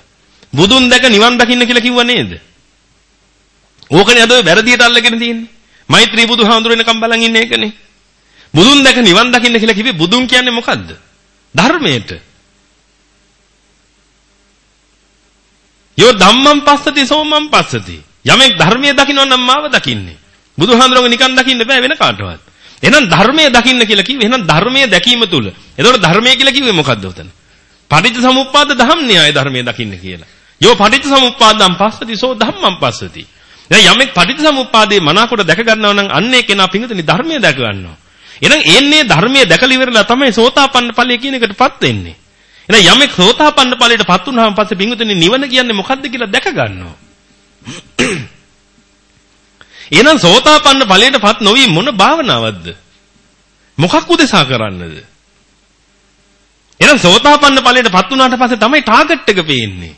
බුදුන් දැක නිවන් දකින්න කියලා කිව්ව නේද? ඕකනේ අද ඔය වැරදියට අල්ලගෙන තියෙන්නේ. මෛත්‍රී බුදුහාඳුරෙනකම් බලන් ඉන්නේ ඒකනේ. බුදුන් දැක නිවන් දකින්න කියලා කිව්වේ බුදුන් කියන්නේ මොකද්ද? ධර්මයට. යෝ ධම්මං පස්සති සෝමං පස්සති. යමෙක් ධර්මයේ දකින්න නම් මාව දකින්නේ. බුදුහාඳුරංග නිකන් දකින්න බෑ වෙන කාටවත්. එහෙනම් ධර්මයේ දකින්න කියලා කිව්වේ එහෙනම් ධර්මයේ දැකීම තුල. එතකොට ධර්මයේ කියලා කිව්වේ මොකද්ද උතන? පටිච්ච සමුප්පාද ධම්ම න්‍යාය ධර්මයේ දකින්න කියලා. යෝ පටිච්ච සමුප්පාදම් පස්සති සෝ ධම්මං පස්සති. දැන් යමෙක් පටිච්ච සමුප්පාදේ මනාකොට දැක ගන්නවා නම් අන්නේ කෙනා පිංගුතුනි ධර්මයේ දැක ගන්නවා. එහෙනම් එන්නේ ධර්මයේ දැකලා ඉවරලා තමයි සෝතාපන්න ඵලය කියන එකටපත් වෙන්නේ. එහෙනම් යමෙක් සෝතාපන්න ඵලයටපත් වුණාම පස්සේ පිංගුතුනි නිවන කියන්නේ මොකද්ද කියලා දැක ගන්නවා. එහෙනම් සෝතාපන්න ඵලයටපත් නොවි මොන භාවනාවක්ද? මොකක් උදෙසා කරන්නද? එහෙනම් සෝතාපන්න ඵලයටපත් වුණාට පස්සේ තමයි ටාගට් එක පේන්නේ.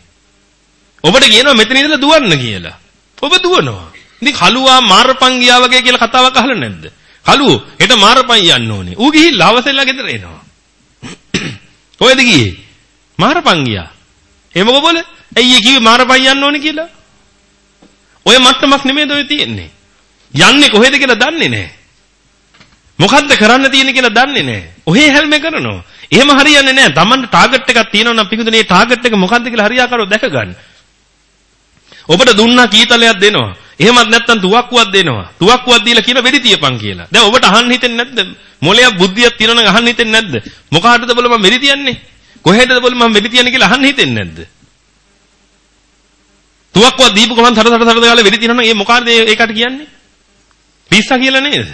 ඔබට කියනවා මෙතන ඉඳලා දුවන්න කියලා. ඔබ දුවනවා. ඉතින් කලුවා මාරපන් ගියා වගේ කියලා කතාවක් අහලා නැද්ද? කලුව හෙට මාරපන් යන්න ඕනේ. ඌ ගිහිල්ලා අවසෙල්ලා ගෙදර එනවා. කොහෙද ගියේ? මාරපන් ගියා. ඒ මොකද බෝල? ඇයි ඒ කිව්වේ මාරපන් යන්න ඕනේ කියලා? ඔය මට්ටමක් නෙමෙයිද ඔය තියෙන්නේ. යන්නේ කොහෙද කියලා දන්නේ නැහැ. මොකද්ද කරන්න තියෙන්නේ කියලා දන්නේ නැහැ. ඔහේ හැල්මේ කරනවා. එහෙම හරියන්නේ නැහැ. Tamanට ටාගට් එකක් තියෙනවා නම් පිටුදේ ටාගට් එක මොකද්ද කියලා හරියාකාරව දැක ගන්න. ඔබට දුන්නා කීතලයක් දෙනවා. එහෙමත් නැත්නම් තුවක්කුවක් දෙනවා. තුවක්කුවක් දීලා කියන වෙඩි තියපන් කියලා. දැන් ඔබට අහන්න හිතෙන්නේ නැද්ද? මොලයක් බුද්ධියක් තියෙනවා නම් අහන්න හිතෙන්නේ නැද්ද? මොකාටද බල මම වෙඩි තියන්නේ? කොහෙටද බල මම වෙඩි තියන්නේ කියලා අහන්න හිතෙන්නේ නැද්ද? තුවක්කුවක් දීපු ගමන් තර තර තර ගාලා වෙඩි තියනවා නම් ඒ මොකාටද ඒකට කියන්නේ? පිස්සා කියලා නේද?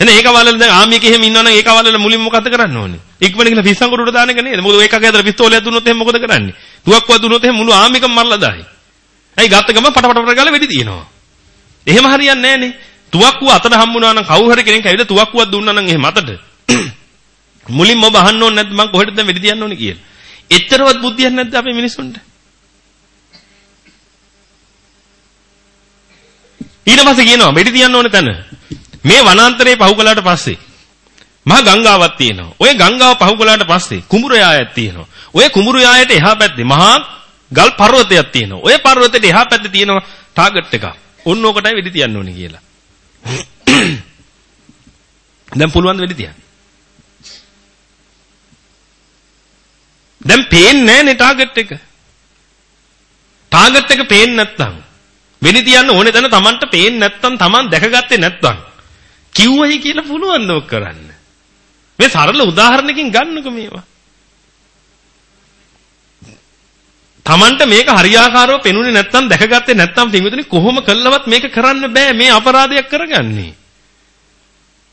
එහෙනම් ඒක වලල දැන් ආමියක එහෙම ඉන්නවනම් ඒක වලල මුලින්ම මොකද කරන්න ඕනේ? ඉක්මනට ගිහලා පිස්සන් කොටුවට දාන එක නේද? මොකද ඒකක ඇදලා පිස්තෝලයක් දුන්නොත් එහෙම මොකද කරන්නේ? තුවක්කුවක් දුන්නොත් එහෙම මුළු ආමියකම මරලා දායි. ඇයි ගත්ත ගමන් පට පට පට ගාලා වෙඩි තියනවා. එහෙම හරියන්නේ නැහනේ. තුවක්කුව අතට හම්බුනා නම් කවුරු හරි කෙනෙක් ඇවිල්ලා තුවක්කුවක් දුන්නා නම් එහෙම අතට. මුලින්ම ඔබ අහන්න ඕනේ නැද්ද මං කොහෙටද දැන් වෙඩි තියන්න ඕනේ කියලා. එච්චරවත් බුද්ධියක් නැද්ද අපේ මිනිස්සුන්ට? ඊට පස්සේ කියනවා වෙඩි තියන්න ඕනේ තැන. මේ වනාන්තරේ පහු කළාට පස්සේ මහා ගංගාවක් තියෙනවා. ওই ගංගාව පහු කළාට පස්සේ කුඹුර යායක් තියෙනවා. ওই කුඹුර යායට එහා පැත්තේ මහා ගල් පර්වතයක් තියෙනවා. ওই පර්වතෙට එහා පැත්තේ තියෙනවා ටාගට් එකක්. ඔන්න ඕකටයි වෙඩි තියන්න ඕනේ කියලා. දැන් පුළුවන් ද වෙඩි තියන්න? දැන් පේන්නේ නැහනේ ටාගට් එක. ටාගට් එක පේන්නේ නැත්තම් වෙඩි තියන්න ඕනේ තැන Tamanට පේන්නේ නැත්තම් Taman දැකගත්තේ නැත්තම් කිව්වයි කියලා පුළුවන් ද කරන්න. මේ සරල උදාහරණකින් ගන්නකො මේවා. Tamanට මේක හරියාකාරව පෙනුනේ නැත්තම් දැකගත්තේ නැත්තම් පින්විතනි කොහොම කළවත් මේක කරන්න බෑ මේ අපරාධයක් කරගන්නේ.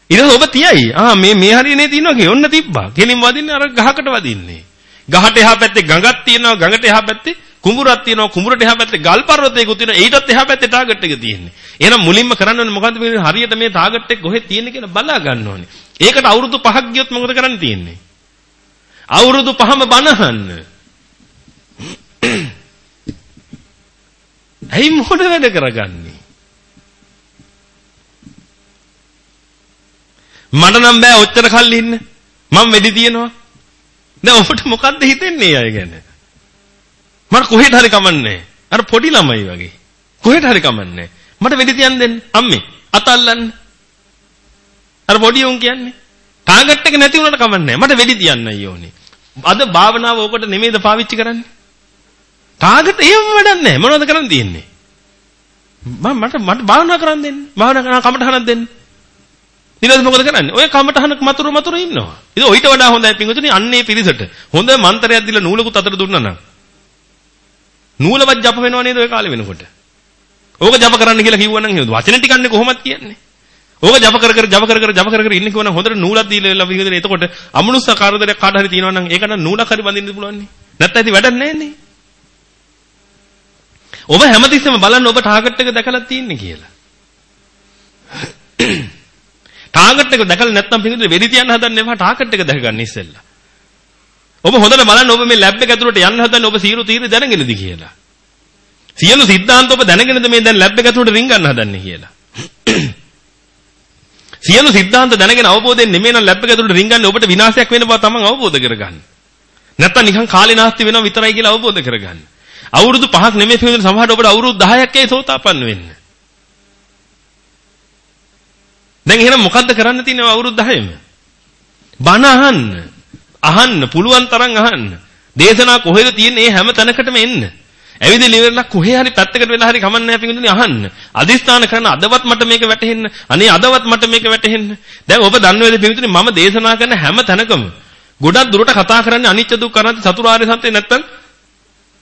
ඊට ඔබ තියයි. ආ මේ මේ හරියනේ තියෙනවා කිය. ඔන්න තිබ්බා. කෙලින් වදින්නේ අර ගහකට වදින්නේ. ගහට එහා පැත්තේ ගඟක් තියෙනවා. ගඟට එහා පැත්තේ කුඹුරක් තියෙනවා කුඹුරට එහා පැත්තේ ගල් පර්වතයකුත් තියෙනවා ඊටත් එහා පැත්තේ ටාගට් එක තියෙන්නේ. එහෙනම් මුලින්ම කරන්න ඕනේ මොකද්ද මේ හරියට මේ ටාගට් එක කොහෙද තියෙන්නේ කියලා බලා ගන්න ඕනේ. ඒකට අවුරුදු 5ක් ගියොත් මොකද කරන්න තියෙන්නේ? අවුරුදු 5ම බනහන්න. ඇයි මොකද වැඩ කරගන්නේ? මට නම් බෑ ඔච්චර කල් ඉන්න. මම වෙඩි තියනවා. දැන් ඔබට මොකද්ද හිතෙන්නේ අය ගැන? මට කොහෙට හරි කමන්නේ. අර පොඩි ළමයි වගේ. කොහෙට හරි කමන්නේ. මට වෙඩි තියන් දෙන්න. අම්මේ අතල්ලන්න. අර පොඩි උන් කියන්නේ. ටාගට් එක නැති වුණාට කමන්නේ. මට වෙඩි තියන්නයි ඕනේ. අද භාවනාව ඕකට නෙමෙයිද පාවිච්චි කරන්නේ? ටාගට් එහෙම වැඩක් නැහැ. මොනවද කරන්න තියෙන්නේ? මම මට මට භාවනා කරන්න දෙන්න. භාවනා කරන කමටහනක් දෙන්න. ඊට පස්සේ මොකද කරන්නේ? ඔය කමටහනක් මතුරු මතුරු ඉන්නවා. ඉතින් ඔయిత වඩා හොඳයි පින්වතුනි අන්නේ පිරිසට. හොඳ මන්ත්‍රයක් දීලා නූලකුත් අතට දුන්නා නම්. නූලවත් ජප වෙනව නේද ඔය කාලේ වෙනකොට? ඕක ජප කරන්න කියලා කිව්වනම් එහෙම වචන ටිකන්නේ කොහොමද කියන්නේ? ඕක ජප කර කර ජප කර කර ජප කර කර ඉන්න කිව්වනම් හොඳට නූලක් දීලා විහිදෙන. එතකොට අමනුස්ස කාර්යදයක් කාට හරි තියෙනවා නම් ඒක නම් නූලක් හරි බඳින්න පුළුවන් නේ. නැත්නම් ඉතින් වැඩක් නැහැ නේ. ඔබ හැමතිස්සෙම බලන්න ඔබ ටාගට් එක දැකලා තියෙන්නේ කියලා. ටාගට් එක දැකලා නැත්නම් පිටින් වෙරි තියන්න හදන්නේ නැහැ ටාගට් එක දැක ගන්න ඉස්සෙල්ලා. ඔබ හොඳට බලන්න ඔබ මේ ලැබ් එක ඇතුළට යන්න හදන්නේ ඔබ සීරු තීරි දැනගෙනද කියලා. සියලු સિદ્ધාන්ත ඔබ දැනගෙනද මේ දැන් ලැබ් එක ඇතුළට රින් ගන්න හදන්නේ කියලා. සියලු સિદ્ધාන්ත දැනගෙන අවබෝධයෙන් නෙමෙයි නම් ලැබ් එක ඇතුළට රින් ගන්න ඔබට විනාශයක් වෙන බව තමන් අවබෝධ කරගන්න. නැත්තම් නිකන් කාලේ නාස්ති වෙනවා විතරයි කියලා අවබෝධ කරගන්න. අවුරුදු 5ක් නෙමෙයි පිළිඳන සමහරට ඔබට අවුරුදු 10ක් ඒ සෝතාපන්න වෙන්න. දැන් එහෙනම් මොකද්ද කරන්න තියෙන්නේ අවුරුදු 10ෙම? බණ අහන්න. අහන්න පුළුවන් තරම් අහන්න. දේශනා කොහෙද තියෙන්නේ හැම තැනකටම එන්න. ඇවිදින ඉවරලා කොහේ හරි පැත්තකට වෙලා හරි කමන්නේ නැහැ පිටුනේ අහන්න. අදිස්ථාන කරන අදවත් මට මේක වැටහෙන්න. අනේ අදවත් මට මේක වැටහෙන්න. දැන් ඔබ දන්නවද පිටුනේ මම දේශනා කරන හැම තැනකම ගොඩක් දුරට කතා කරන්නේ අනිච්ච දුක්ඛ අනාත්ම චතුරාර්ය සත්‍ය නැත්තම්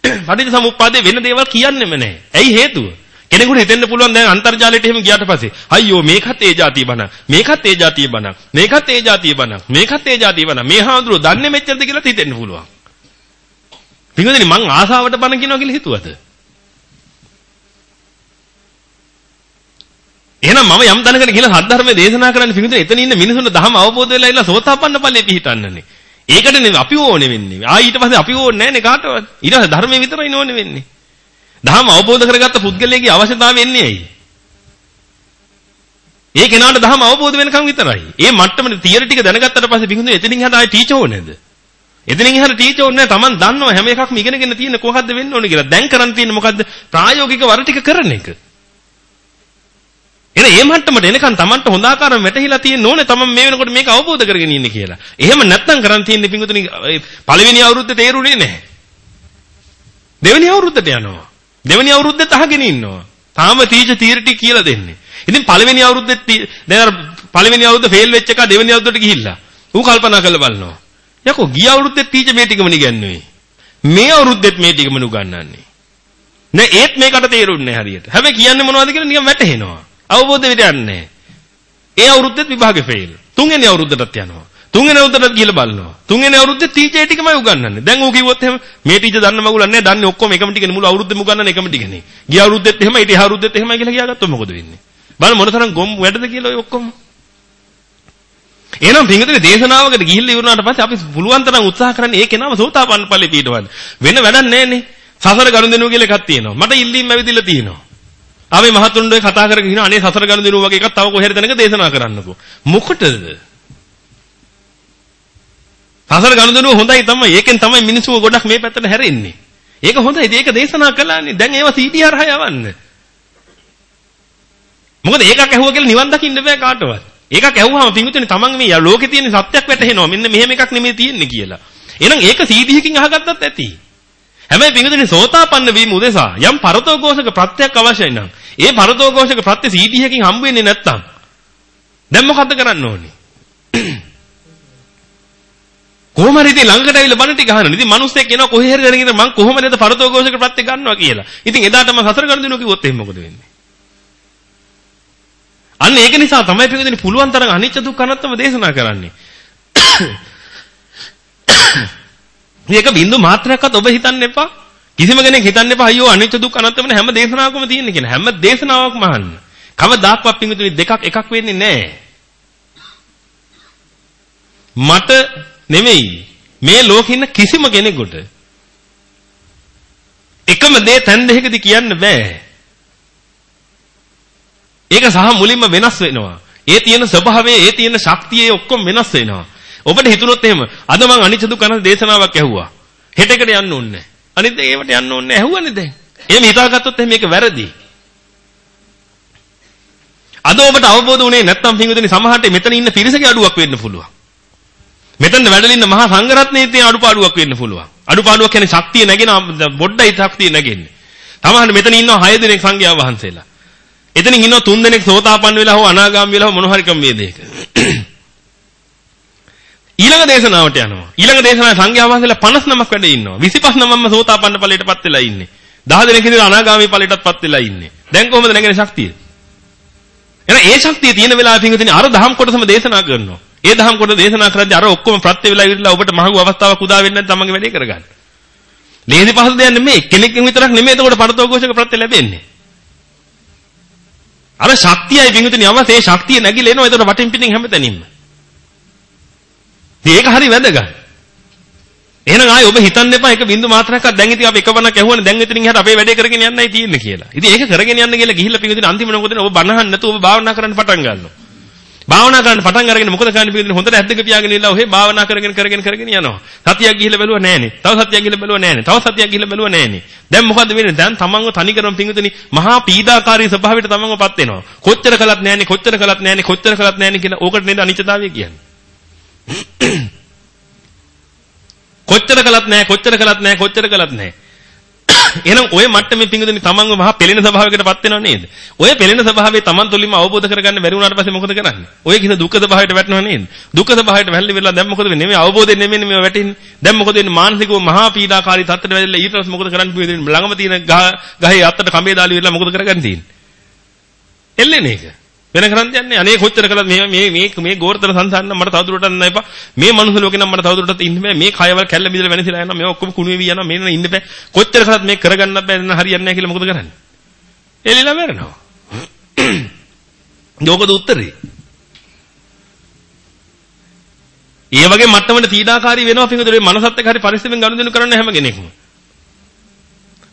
පටිච්ච සමුප්පාදේ වෙන දේවල් කියන්නෙම නැහැ. ඇයි හේතුව? කෙනෙකුට හිතෙන්න පුළුවන් දැන් අන්තර්ජාලයට එහෙම ගියාට පස්සේ අයියෝ මේකත් ඒ જાතිය බණ මේකත් ඒ જાතිය බණ මේකත් ඒ જાතිය බණ මේකත් ඒ જાතිය බණ මේ හාමුදුරුවෝ දන්නේ මෙච්චරද කියලා හිතෙන්න පුළුවන්. පින්වදනි මං ආසාවට බණ කියනවා කියලා හිතුවද? එහෙනම් මම යම් දනකට කියලා සද්ධර්මයේ දේශනා කරන්න පිණිස එතන ඉන්න මිනිසුන්ට ධර්ම අවබෝධ වෙලා ඉන්න සෝතාපන්න ඵලෙ පිහිටන්නනේ. ඒකට නෙවෙයි අපි ඕනේ වෙන්නේ. ආ ඊට පස්සේ අපි ඕනේ නැහැනේ කාටවත්. ඊට පස්සේ ධර්මයේ විතරයි ඕනේ වෙන්නේ. ධර්ම අවබෝධ කරගත්ත පුද්ගලයාගේ අවශ්‍යතාවය එන්නේ ඇයි? ඒ කෙනාට ධර්ම අවබෝධ වෙනකම් විතරයි. ඒ මට්ටමේ තියරි ටික දැනගත්තට පස්සේ බින්දුනේ එතනින් එහාට ආයේ ටීචර් ඕනේද? එතනින් එහාට ටීචර් ඕනේ නැහැ. Taman දන්නවා හැම එකක්ම ඉගෙනගෙන තියෙන කොහොමද වෙන්න ඕනේ කියලා. දැන් කරන් තියෙන්නේ මොකද්ද? ප්‍රායෝගික වර ටික කරන එක. එන මේ මට්ටමට එනකන් Tamanට හොඳ ආකාරව වැටහිලා තියෙන්න ඕනේ. Taman මේ වෙනකොට මේක අවබෝධ කරගෙන ඉන්නේ කියලා. එහෙම නැත්නම් කරන් තියෙන්නේ පින්දුනේ පළවෙනි අවුරුද්දේ තේරුනේ නැහැ. දෙවෙනි අවුරුද්දට යනවා. දෙවෙනි අවුරුද්දෙත් අහගෙන ඉන්නවා. තාම තීජ තීරටි කියලා දෙන්නේ. ඉතින් පළවෙනි අවුරුද්දෙත් දැන් අර පළවෙනි අවුරුද්ද ෆේල් වෙච්ච එක දෙවෙනි අවුරුද්දට ගිහිල්ලා. ඌ කල්පනා කරලා බලනවා. යකෝ ගිය අවුරුද්දෙත් තීජ මේ ටිකම නිගන්නුවේ. මේ අවුරුද්දෙත් මේ ටිකම නුගන්නන්නේ. නෑ ඒත් මේකට තේරුන්නේ නැහැ හරියට. හැබැයි කියන්නේ මොනවද කියලා නිකන් වැටහෙනවා. අවබෝධ වෙන්නේ නැහැ. ඒ අවුරුද්දෙත් විභාගේ ෆේල්. තුන්වෙනි අවුරුද්දටත් යනවා. තුන්වෙනි අවුරුද්දට ගිහලා බලනවා. තුන්වෙනි අවුරුද්දේ ටීචර් ටිකමයි උගන්වන්නේ. දැන් ඌ කිව්වොත් එහෙම මේ ටීචර් දන්න මගුලක් නැහැ. දන්නේ ඔක්කොම එකම ටිකනේ මුළු අවුරුද්දෙම උගන්වන්නේ එකම ටිකනේ. ගිය අවුරුද්දෙත් එහෙමයි ඊට අවුරුද්දෙත් එහෙමයි කියලා කියාගත්තොත් මොකද වෙන්නේ? බලන්න මොන තරම් ගොම් වැඩද කියලා ඔය ඔක්කොම. එහෙනම් පින්විතේ දේශනාවකට ගිහිල්ලා ඉවරනාට පස්සේ අපි පුළුවන් තරම් උත්සාහ කරන්නේ ඒ කෙනාව සෝතාපන්න ඵලෙ පිටවන්න. වෙන වැඩක් නැහැනේ. සසර ගනුදෙනුව කියලා එකක් තියෙනවා. මට ඉල්ලීම් ඇවිදilla තියෙනවා. ආවේ මහතුන්ගේ කතා කරගෙන ඉනවා අනේ සසර ගනුදෙනුව වගේ එකක් තව කොහෙද තැනක දේශනා කරන්නකෝ. මොකටද? සසර ගනුදෙනුව හොඳයි තමයි. ඒකෙන් තමයි මිනිස්සු ගොඩක් මේ පැත්තට හැරෙන්නේ. ඒක හොඳයි. ඒක දේශනා කළානේ. දැන් ඒව CD හරහා යවන්න. මොකද ඒකක් ඇහුවා කියලා නිවන් දකින්න බෑ කාටවත්. ඒකක් ඇහුවාම පින්විතනේ තමන් මේ ලෝකේ තියෙන සත්‍යයක් වැටහෙනවා. මෙන්න මෙහෙම එකක් නෙමෙයි තියෙන්නේ කියලා. එහෙනම් ඒක CD එකකින් අහගත්තත් ඇති. හැබැයි පින්විතනේ සෝතාපන්න වීම උදෙසා යම් පරතෝഘോഷක ප්‍රත්‍යක් අවශ්‍යයි නම් ඒ පරතෝഘോഷක ප්‍රත්‍ය CD එකකින් හම්බ වෙන්නේ නැත්තම් දැන් මොකද්ද කරන්න ඕනේ? කොහොම හරි ඉතින් ළඟට ඇවිල්ලා බණ ටික අහන්න. ඉතින් මිනිස්සෙක් එනවා කොහේ හරි දැනගෙන මං කොහොමද පරතෝഘോഷක ප්‍රත්‍ය ගන්නවා කියලා. ඉතින් එදාට මම සසර ගන්න දෙනවා කිව්වොත් එහෙනම් මොකද වෙන්නේ? අන්න ඒක නිසා තමයි පිටින් පුළුවන් තරම් අනිච්ච දුක්ඛ අනාත්ම දේශනා කරන්නේ. මේක බින්දු මාත්‍රයක්වත් ඔබ හිතන්න එපා. කිසිම කෙනෙක් හිතන්න එපා අයියෝ අනිච්ච දුක්ඛ අනාත්ම හැම දේශනාවකම තියෙන කියන. හැම දේශනාවක්ම අහන්න. කවදාක්වත් පිටින් දෙකක් එකක් වෙන්නේ නැහැ. මට නෙමෙයි. මේ ලෝකේ ඉන්න කිසිම කෙනෙකුට එකම දේ තැන් දෙකකදී කියන්න බෑ. ඒක සහ මුලින්ම වෙනස් වෙනවා. ඒ තියෙන ස්වභාවය, ඒ තියෙන ශක්තිය ඔක්කොම වෙනස් වෙනවා. ඔබට හිතුනොත් එහෙම අද මං අනිච්ච දුක්ඛ අනාත්ම දේශනාවක් ඇහුවා. හෙටකට යන්න ඕනේ. අනිත් ඒවට යන්න ඕනේ ඇහුවනේ දැන්. එහෙම හිතාගත්තොත් එහෙම මේක වැරදි. අද ඔබට අවබෝධ වුණේ නැත්නම් පින්විතනි සමහරට මෙතන ඉන්න පිරිසගේ අඩුවක් වෙන්න පුළුවන්. මෙතන වැඩලින්න මහා සංඝරත්නයේ තියෙන අඩුපාඩුවක් වෙන්න පුළුවන්. අඩුපාඩුවක් කියන්නේ ශක්තිය නැගෙන බොඩ්ඩයි ශක්තිය නැගෙන්නේ. තමහන්න මෙතන ඉන්නවා 6 දෙනෙක් සංඝයා වහන්සේලා. එතනින් ඉන්නවා තුන් දෙනෙක් සෝතාපන්න වෙලා හෝ අනාගාමී වෙලා හෝ මොන හරි ක්‍රම වේදයක. ඊළඟ දේශනාවට යනවා. ඊළඟ දේශනාවේ සංඝයා වහන්සේලා 59ක් වැඩ ඉන්නවා. 25 නමම සෝතාපන්න ඵලයටපත් වෙලා ඉන්නේ. 10 දෙනෙක් ඉඳලා අනාගාමී ඵලයටපත් වෙලා ඉන්නේ. දැන් කොහොමද නැගෙන ශක්තිය? එහෙනම් ඒ ශක්තිය තියෙන වෙලාවෙ පිංගුතුනි අර දහම් කොටසම දේශනා කරනවා. ඒ දහම් කොට දේශනා කරද්දී අර ඔක්කොම ප්‍රත්‍ය වෙලා ඉවිල්ලා ඔබට මහඟු අවස්ථාවක් උදා වෙන්නේ නැත්නම් තමන්ගේ වැඩේ කරගන්න. ලේසි පහසු දෙයක් නෙමෙයි. කෙනෙක්ගෙන් විතරක් නෙමෙයි එතකොට පරතෝකෝෂක ප්‍රත්‍ය ලැබෙන්නේ. අර ශක්තියයි විමුතුනි අවස් ඒ ශක්තිය නැగిලා එනවා එතකොට වටින් පිටින් හැමතැනින්ම. මේක හරි වැදගත්. එහෙනම් ආයි ඔබ හිතන්න එපා ඒක බින්දු මාත්‍රයක්වත් දැන් ඉතින් අපි එකවරක් ඇහුවනේ දැන් ඉතින් ඉහට අපේ වැඩේ කරගෙන යන්නයි තියෙන්නේ කියලා. ඉතින් ඒක කරගෙන යන්න කියලා ගිහිල්ලා පිටින් අන්තිම මොකද ඔබ බනහන්න නැතුව ඔබ භාවනා කරන්න පටන් ගන්නවා. භාවනා කරන්න පටන් අරගෙන මොකද කරන්නේ පිටින් හොඳට ඇද්දක පියාගෙන ඉල්ලා ඔහේ භාවනා කරගෙන කරගෙන කරගෙන යනවා. සතියක් ගිහිල්ලා බැලුවා නෑනේ. තව සතියක් ගිහිල්ලා බැලුවා නෑනේ. තව සතියක් ගිහිල්ලා බැලුවා නෑනේ. දැන් මොකද වෙන්නේ? දැන් තමන්ව තනි කරම පිංගුතුනි මහා පීඩාකාරී ස්වභාවයට තමන්වපත් වෙනවා. කොච්චර කළත් නෑනේ කොච්චර කළත් නෑනේ කොච්චර කළත් නෑනේ කියලා ඕකට නේද අනිත්‍යතාවය කියන්නේ. කොච්චර කළත් නැහැ කොච්චර කළත් නැහැ කොච්චර කළත් නැහැ. එහෙනම් ඔය මට්ටමේ පිංගුදෙනි තමන්ව මහා පෙළෙන ස්වභාවයකටපත් වෙනව නේද? ඔය පෙළෙන ස්වභාවය තමන් තුළින්ම අවබෝධ කරගන්න බැරි වුණාට පස්සේ මොකද කරන්නේ? ඔය කියන දුක්ඛ ස්වභාවයට වැටෙනව නේද? දුක්ඛ ස්වභාවයට වැල්ලි වෙලා දැන් මොකද වෙන්නේ? මේ අවබෝධයෙන් නෙමෙයි මේ වැටෙන්නේ. දැන් මොකද වෙන්නේ? මානසිකව මහා පීඩාකාරී තත්ත්වයට වැදලා ඊට පස්සේ මොකද කරන්න පිළිදෙන්නේ? ළඟම තියෙන ගහේ අත්තට කඹේ දාලි වෙලා මොකද කරගන්න තියෙන්නේ? එල්ලෙන එක. වෙන කරන් යන්නේ. අනේ කොච්චර කළත් මේ මේ මේ මේ ගෝර්තර සංසාරන මට තවදුරටත් නෑ එපා. මේ මනුස්ස ලෝකේ නම් මට තවදුරටත් ඉන්න බෑ. මේ කයවල කැල්ල බිදලා වෙනසිලා යනවා. මේ ඔක්කොම කුණු වෙවි යනවා. මේ නෑ ඉන්න බෑ. කොච්චර කළත් මේ කරගන්න බෑ නේද හරියන්නේ නෑ කියලා මොකද කරන්නේ? එළිලා මැරෙනවා. ලෝකද උත්තරේ. ඒ වගේ මට්ටමකට තීඩාකාරී වෙනවා පිටුදේ මනසත් එක්ක හරි පරිස්සමෙන් ගනුදෙනු කරන්න හැම කෙනෙක්ම.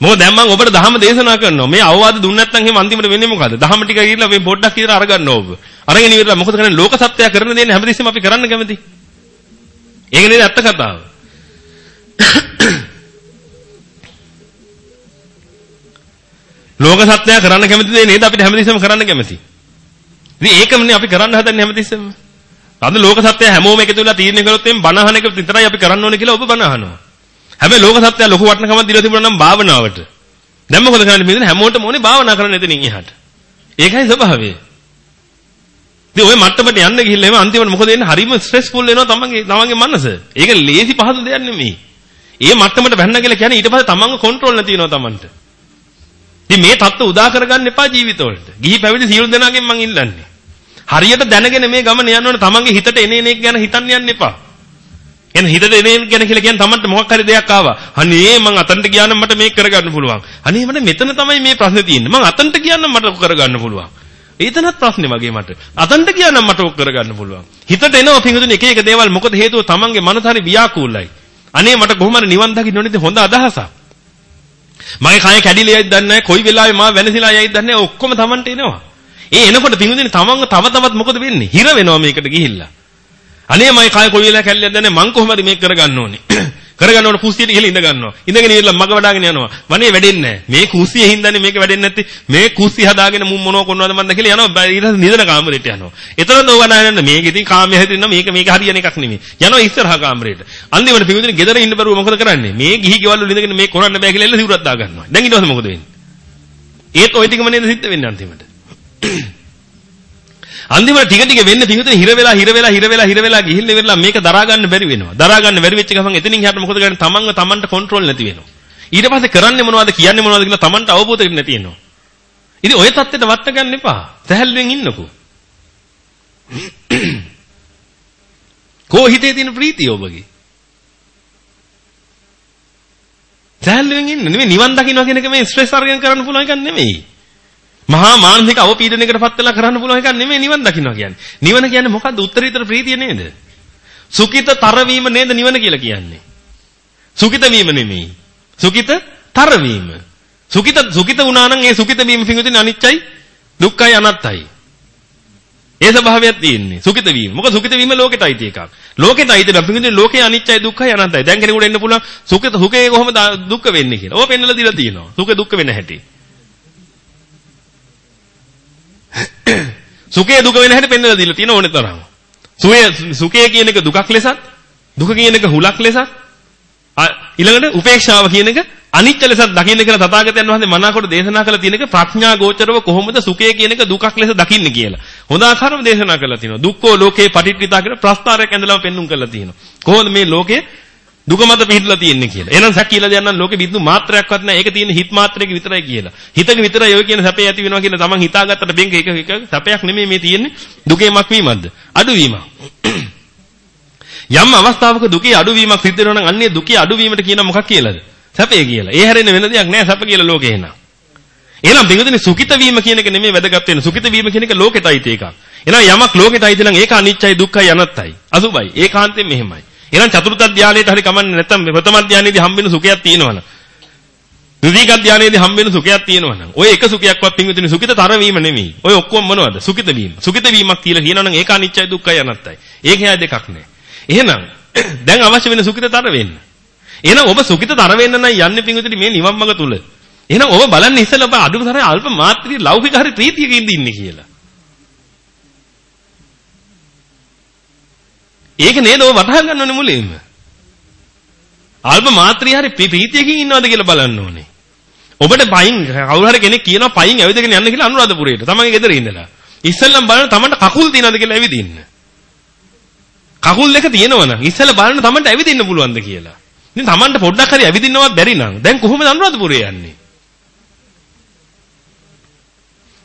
මොකද දැන් මම ඔබට දහම දේශනා කරනවා. මේ අවවාද දුන්න නැත්නම් එහෙම අන්තිමට වෙන්නේ මොකද? දහම ටික ගිහිල්ලා මේ පොඩ්ඩක් කියලා අරගන්න ඕක. අරගෙන ඉවරලා මොකද කරන්නේ? ලෝක සත්‍යය කරන දේ හැමදෙස්සෙම අපි කරන්න කැමති. ඒක නේද ඇත්ත කතාව. ලෝක සත්‍යය කරන්න කැමති දේ නේද අපිට හැමදෙස්සෙම කරන්න කැමති. ඉතින් ඒකමනේ අපි කරන්න හදන්නේ හැමදෙස්සෙම. අද ලෝක සත්‍යය හැමෝම එකතු වෙලා තීරණය කළොත් එම් බණහන එක විතරයි අපි කරන්න ඕනේ කියලා ඔබ බණහනවා. හැබැයි ලෝක සත්‍යය ලොකු වටනකමක් දීලා තිබුණා නම් භාවනාවට. දැන් මොකද කරන්නේ මේ දින හැමෝටම ඕනේ භාවනා කරන්න එතනින් එහාට. ඒකයි ස්වභාවය. ඉතින් ওই මට්ටමට යන්න ගිහිල්ලා එම අන්තිමට මොකද වෙන්නේ? හරිම ස්ට්‍රෙස්ෆුල් වෙනවා තමන්ගේ තමන්ගේ මනස. ඒක ලේසි පහසු දෙයක් නෙමෙයි. ඒ මට්ටමට වැන්න කියලා කියන්නේ ඊට පස්සේ තමන්ව කන්ට්‍රෝල් නැති වෙනවා තමන්ට. ඉතින් මේ தත්ත්ව උදා කරගන්න එපා ජීවිතවලට. ගිහි පැවිදි සියලු දෙනාගෙන් මං ඉල්ලන්නේ. හරියට දැනගෙන මේ ගමන යන්න ඕන තමන්ගේ හිතට එන එන එක ගැන හිතන්න යන්න එපා. එහෙනම් හිතට එන ගැන කියලා කියන්නේ Tamanට මොකක් හරි දෙයක් ආවා. අනේ මං අතන්ට ගියා නම් මට මේක කරගන්න පුළුවන්. අනේ මට මෙතන තමයි මේ ප්‍රශ්නේ තියෙන්නේ. මං අතන්ට ගියා නම් මට කරගන්න පුළුවන්. ඒතනත් ප්‍රශ්නේ වගේ මට. අතන්ට ගියා නම් මට ඔක් කරගන්න පුළුවන්. හිතට එනවා පිංගුතුනි එක එක දේවල් මොකද හේතුව Tamanගේ මනස හරි ව්‍යාකූලයි. අනේ මට කොහොම හරි නිවන් දකින්න ඕනේද හොඳ අදහසක්. මගේ කය කැඩිලා යයිද දන්නේ නැහැ. කොයි වෙලාවෙ මා වෙනසිලා යයිද දන්නේ නැහැ. ඔක්කොම Tamanට එනවා. ඒ එනකොට පිංගුතුනි Tamanව තව තවත් මොකද වෙන්නේ? හිර වෙනවා මේකට ගිහිල්ලා. අනේ මයි කය කොයි වෙලාවක කැල්ලයක් දැන්නේ මං කොහොමද මේක කරගන්න ඕනේ? කරගන්න ඕන කුස්සියට ගිහලා ඉඳ ගන්නවා. ඉඳගෙන ඉවරලා මග වඩාගෙන යනවා. වනේ වැඩෙන්නේ නැහැ. මේ කුස්සියේ හින්දානේ මේක වැඩෙන්නේ නැත්තේ. මේ කුස්සි හදාගෙන මුම් මොනව කරනවද මන්ද කියලා යනවා. ඊට පස්සේ නිදන කාමරේට යනවා. එතනද ඕවා නෑ මේක ඉතින් කාමයේ හැදෙන්න මේක මේක හරියන එකක් නෙමෙයි. යනවා ඉස්සරහා කාමරේට. අන්තිමට පිටුදින ගෙදර ඉන්න බැරුව මොකද කරන්නේ? මේ ගිහි ගෙවල් වල ඉඳගෙන මේ කරන්න බෑ කියලා එල්ල සිවුරක් දා ගන්නවා දැන් ඊට පස්සේ මොකද වෙන්නේ? ඒත් ওই ටිකම නේද සිද්ධ වෙන්නේ අන්තිමට? අන්තිමට ටික ටික වෙන්න පිටුතේ හිර වෙලා හිර වෙලා හිර වෙලා හිර වෙලා ගිහිල්ලා ඉවරලා මේක දරා ගන්න බැරි වෙනවා. දරා ගන්න බැරි වෙච්ච ගමන් එතනින් එහාට මොකද කරන්නේ? තමන්ව තමන්ට කන්ට්‍රෝල් නැති වෙනවා. ඊට පස්සේ කරන්නේ මොනවද කියන්නේ මොනවද කියලා තමන්ට අවබෝධ වෙන්නේ නැති වෙනවා. ඉතින් ඔය தත්ත්වෙට වට ගන්න එපා. සැහැල්ලුවෙන් ඉන්නකෝ. කෝ හිතේ තියෙන ප්‍රීතිය ඔබගේ? සැහැල්ලුවෙන් ඉන්න. නෙමෙයි නිවන් දකින්න කියන එක මේ ස්ට්‍රෙස් අරගෙන කරන්න පුළුවන් එකක් නෙමෙයි. මහා මානසික අවපීඩනයකටපත් වෙලා කරන්න පුළුවන් එකක් නෙමෙයි නිවන් දකින්නවා කියන්නේ. නිවන කියන්නේ මොකද්ද? උත්තරීතර ප්‍රීතිය නේද? සුඛිත තරවීම නේද නිවන කියලා කියන්නේ. සුඛිත වීම නෙමෙයි. සුඛිත තරවීම. සුඛිත සුඛිත වුණා නම් ඒ සුඛිත වීම පිඟුදින අනිච්චයි, දුක්ඛයි, අනත්තයි. ඒ ස්වභාවයක් තියෙන්නේ. සුඛිත වීම. මොකද සුඛිත වීම ලෝකෙට අයිති එකක්. ලෝකෙට අයිති නම් පිඟුදින ලෝකේ අනිච්චයි, දුක්ඛයි, අනත්තයි. දැන් කෙනෙකුට එන්න පුළුවන් සුඛිත සුඛේ කොහොමද දුක්ඛ වෙන්නේ කියලා. ඕක පෙන්නලා දීලා තියෙනවා. සුඛ දුක්ඛ වෙන හැටි. සුඛය දුක වෙන හැටි පෙන්වලා දීලා තියෙන ඕනේ තරම්. සුඛය සුඛය කියන එක දුකක් ලෙසත් දුක කියන එක හුලක් ලෙසත් ඊළඟට උපේක්ෂාව කියන එක අනිත්‍ය ලෙස දකින්න කියලා තථාගතයන් වහන්සේ මනාකොට දේශනා කළ තියෙනක ප්‍රඥා ගෝචරව කොහොමද සුඛය කියන එක දුකක් ලෙස දකින්න කියලා. හොඳ ආකාරව දේශනා කරලා තියෙනවා. දුක්ඛෝ ලෝකේ පටිච්චිතා කියලා ප්‍රස්තාරයක් ඇඳලාම පෙන්눔 කරලා තියෙනවා. කොහොමද මේ ලෝකේ දුක මත පිහිටලා තියෙන්නේ කියලා. එහෙනම් සැක කියලා දෙන්නම් ලෝකෙ බිඳු මාත්‍රයක්වත් නැහැ. ඒක තියෙන හිත මාත්‍රයක විතරයි කියලා. හිතක විතරයි ඔය කියන සැපේ ඇති වෙනවා කියලා තමන් හිතාගත්තට බෙන්ක එක එක සැපයක් නෙමෙයි මේ තියෙන්නේ. දුකේ මක්වීමක්ද? අඩුවීමක්. යම් අවස්ථාවක දුකේ අඩුවීමක් සිද්ධ වෙනවා නම් අන්නේ දුකේ අඩුවීමට කියන මොකක් කියලාද? සැපේ කියලා. ඒ හැරෙන්න වෙන දෙයක් නැහැ සැප කියලා ලෝකේ එනවා. එහෙනම් බින්දුනේ සුඛිත වීම කියන එක නෙමෙයි වැදගත් වෙන්නේ. සුඛිත වීම කියන එක ලෝකෙටයි එකක්. එහෙනම් යමක් ලෝකෙටයි නම් ඒක අනිච්චයි දුක්ඛයි අනත්තයි. අසුබයි. ඒකාන්තයෙන් මෙහෙමයි. එහෙනම් චතුර්ථ ධානයේට හරි කමන්නේ නැත්තම් ප්‍රථම ධානයේදී හම්බෙන සුඛයක් තියෙනවනම් ද්විතීක ධානයේදී හම්බෙන සුඛයක් තියෙනවනම් ඔය එක සුඛයක්වත් පින්විතනේ සුඛිතතර වීම නෙමෙයි. ඔය ඔක්කොම මොනවද? සුඛිත වීම. සුඛිත වීමක් කියලා කියනවනම් ඒක අනිච්චයි දුක්ඛයි අනත්තයි. ඒක හැය දෙකක් නෑ. එහෙනම් දැන් අවශ්‍ය වෙන සුඛිතතර වෙන්න. එහෙනම් ඔබ සුඛිතතර වෙන්න නම් යන්නේ පින්විතනේ මේ නිවන් මඟ තුල. එහෙනම් ඔබ බලන්නේ ඉස්සෙල්ලා ඔබ අඩුතරේ අල්ප මාත්‍රී ලෞකික හරි ප්‍රීතියකින් ඉන්නේ කියලා. ඒක නේද ඔබ වටහා ගන්න ඕනේ මුලින්ම. අල්ප මාත්‍රී හරි ප්‍රීතියකින් ඉන්නවද කියලා බලන්න ඕනේ. ඔබට පයින් කවුරු හරි කෙනෙක් කියනවා පයින් ඇවිදගෙන යන්න කියලා අනුරාධපුරයට. තමන්ගේ ගෙදර ඉඳලා. ඉස්සෙල්ලම බලන්න තමන්ට කකුල් තියනවද කියලා ඇවිදින්න. කකුල් දෙක තියෙනවනම් ඉස්සෙල්ලා බලන්න තමන්ට ඇවිදින්න පුළුවන්ද කියලා. ඉතින් තමන්ට පොඩ්ඩක් හරි ඇවිදින්නවත් බැරි නම් දැන් කොහොමද අනුරාධපුරේ යන්නේ?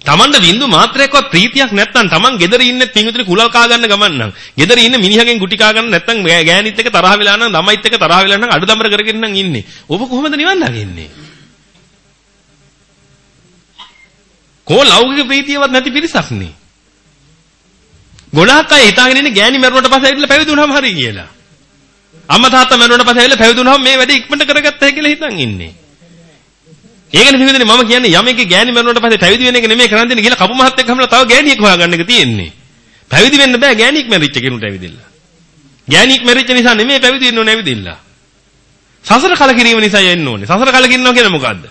Tamanda බින්දු මාත්‍රයක්වත් ප්‍රීතියක් නැත්නම් Taman ගෙදර ඉන්නේ පිංගුතුනි කුලල් කා ගන්න ගමන් නම් ගෙදර ඉන්නේ මිනිහගෙන් ගුටි කා ගන්න නැත්නම් ගෑනිත් එක්ක තරහ වෙලා නම් ළමයිත් එක්ක තරහ වෙලා නම් අඩදම්බර කරගෙන නම් ඉන්නේ. ඔබ කොහොමද නිවන් දකින්නේ? කෝ ලෞකික ප්‍රීතියවත් නැති පිරිසක් නේ. ගොඩාක් අය හිතාගෙන ඉන්නේ ගෑණි මරුණට පස්සේ ඇවිල්ලා පැවිදි වුණාම හරි කියලා. අම්මා තාත්තා මරුණට පස්සේ ඇවිල්ලා පැවිදි වුණාම මේ වැඩේ ඉක්මනට කරගත්තා කියලා හිතන් ඉන්නේ. ඒකනේ පිටින් මම කියන්නේ යමෙක්ගේ ගෑණි මරුණට පස්සේ පැවිදි වෙන එක නෙමෙයි කරන් දෙන්නේ කියලා කපු මහත් එක්ක හම්ලා තව ගෑණියෙක් හොයාගන්න එක තියෙන්නේ. පැවිදි වෙන්න බෑ ගෑණියෙක් මැරිච්ච කෙනෙකුට ඇවිදින්න. ගෑණියෙක් මැරිච්ච නිසා නෙමෙයි පැවිදි වෙන්න ඕනේ ඇවිදින්න. සසර කලකිරීම නිසා යන්න ඕනේ. සසර කලකිරනවා කියන්නේ මොකද්ද?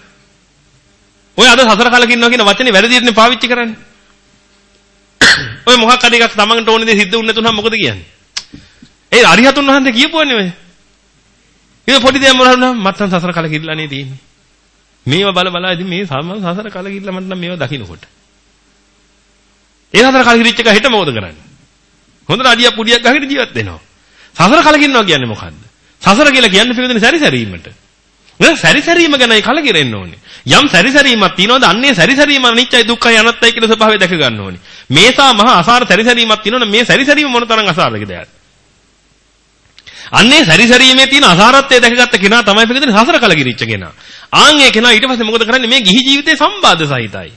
ඔය අද සසර කලකිරනවා කියන වචනේ වැරදිටනේ පාවිච්චි කරන්නේ. ඔය මොකක් හරි එකක් තමන්ට ඕනේ දේ සිද්ධ වුණ නැතුනම මොකද කියන්නේ? ඒ අරිහතුන් වහන්සේ කියපුවනේ ඔය. ඉතින් පොඩි දෙයක් මොනවා වුණා මත්තන් සසර කලකිරලා නේ තියෙන්නේ. මේව බල බලා ඉතින් මේ සමන් සසර කලකිරිලා මට නම් මේව දකින්නකොට. ඒ සසර කලකිරිච්ච එක හෙට මොකද කරන්නේ? හොඳට අඩියක් පුඩියක් ගහගෙන ජීවත් වෙනවා. සසර කලකිරනවා කියන්නේ මොකද්ද? සසර කියලා කියන්නේ පිළිදෙන සැරිසැරීමට. නේද? සැරිසැරීම ගැනයි කලකිරෙන්න ඕනේ. යම් සැරිසැරීමක් තියෙනවද අන්නේ සැරිසැරීම අනිත්‍යයි දුක්ඛයි අනත්තයි කියන ස්වභාවය දැක ගන්න ඕනේ. මේසා මහා අසාර සැරිසැරීමක් තියෙනවනේ මේ සැරිසැරීම මොන තරම් අසාරද කියලා. අන්නේ සැරිසැරීමේ තියෙන අසාරත්වය දැකගත්ත කෙනා තමයි පිළිදෙන සසර කලකිරිච්ච කෙනා. ආන් ඒ කෙනා ඊට පස්සේ මොකද කරන්නේ? මේ ගිහි ජීවිතේ සම්බාධ සහිතයි.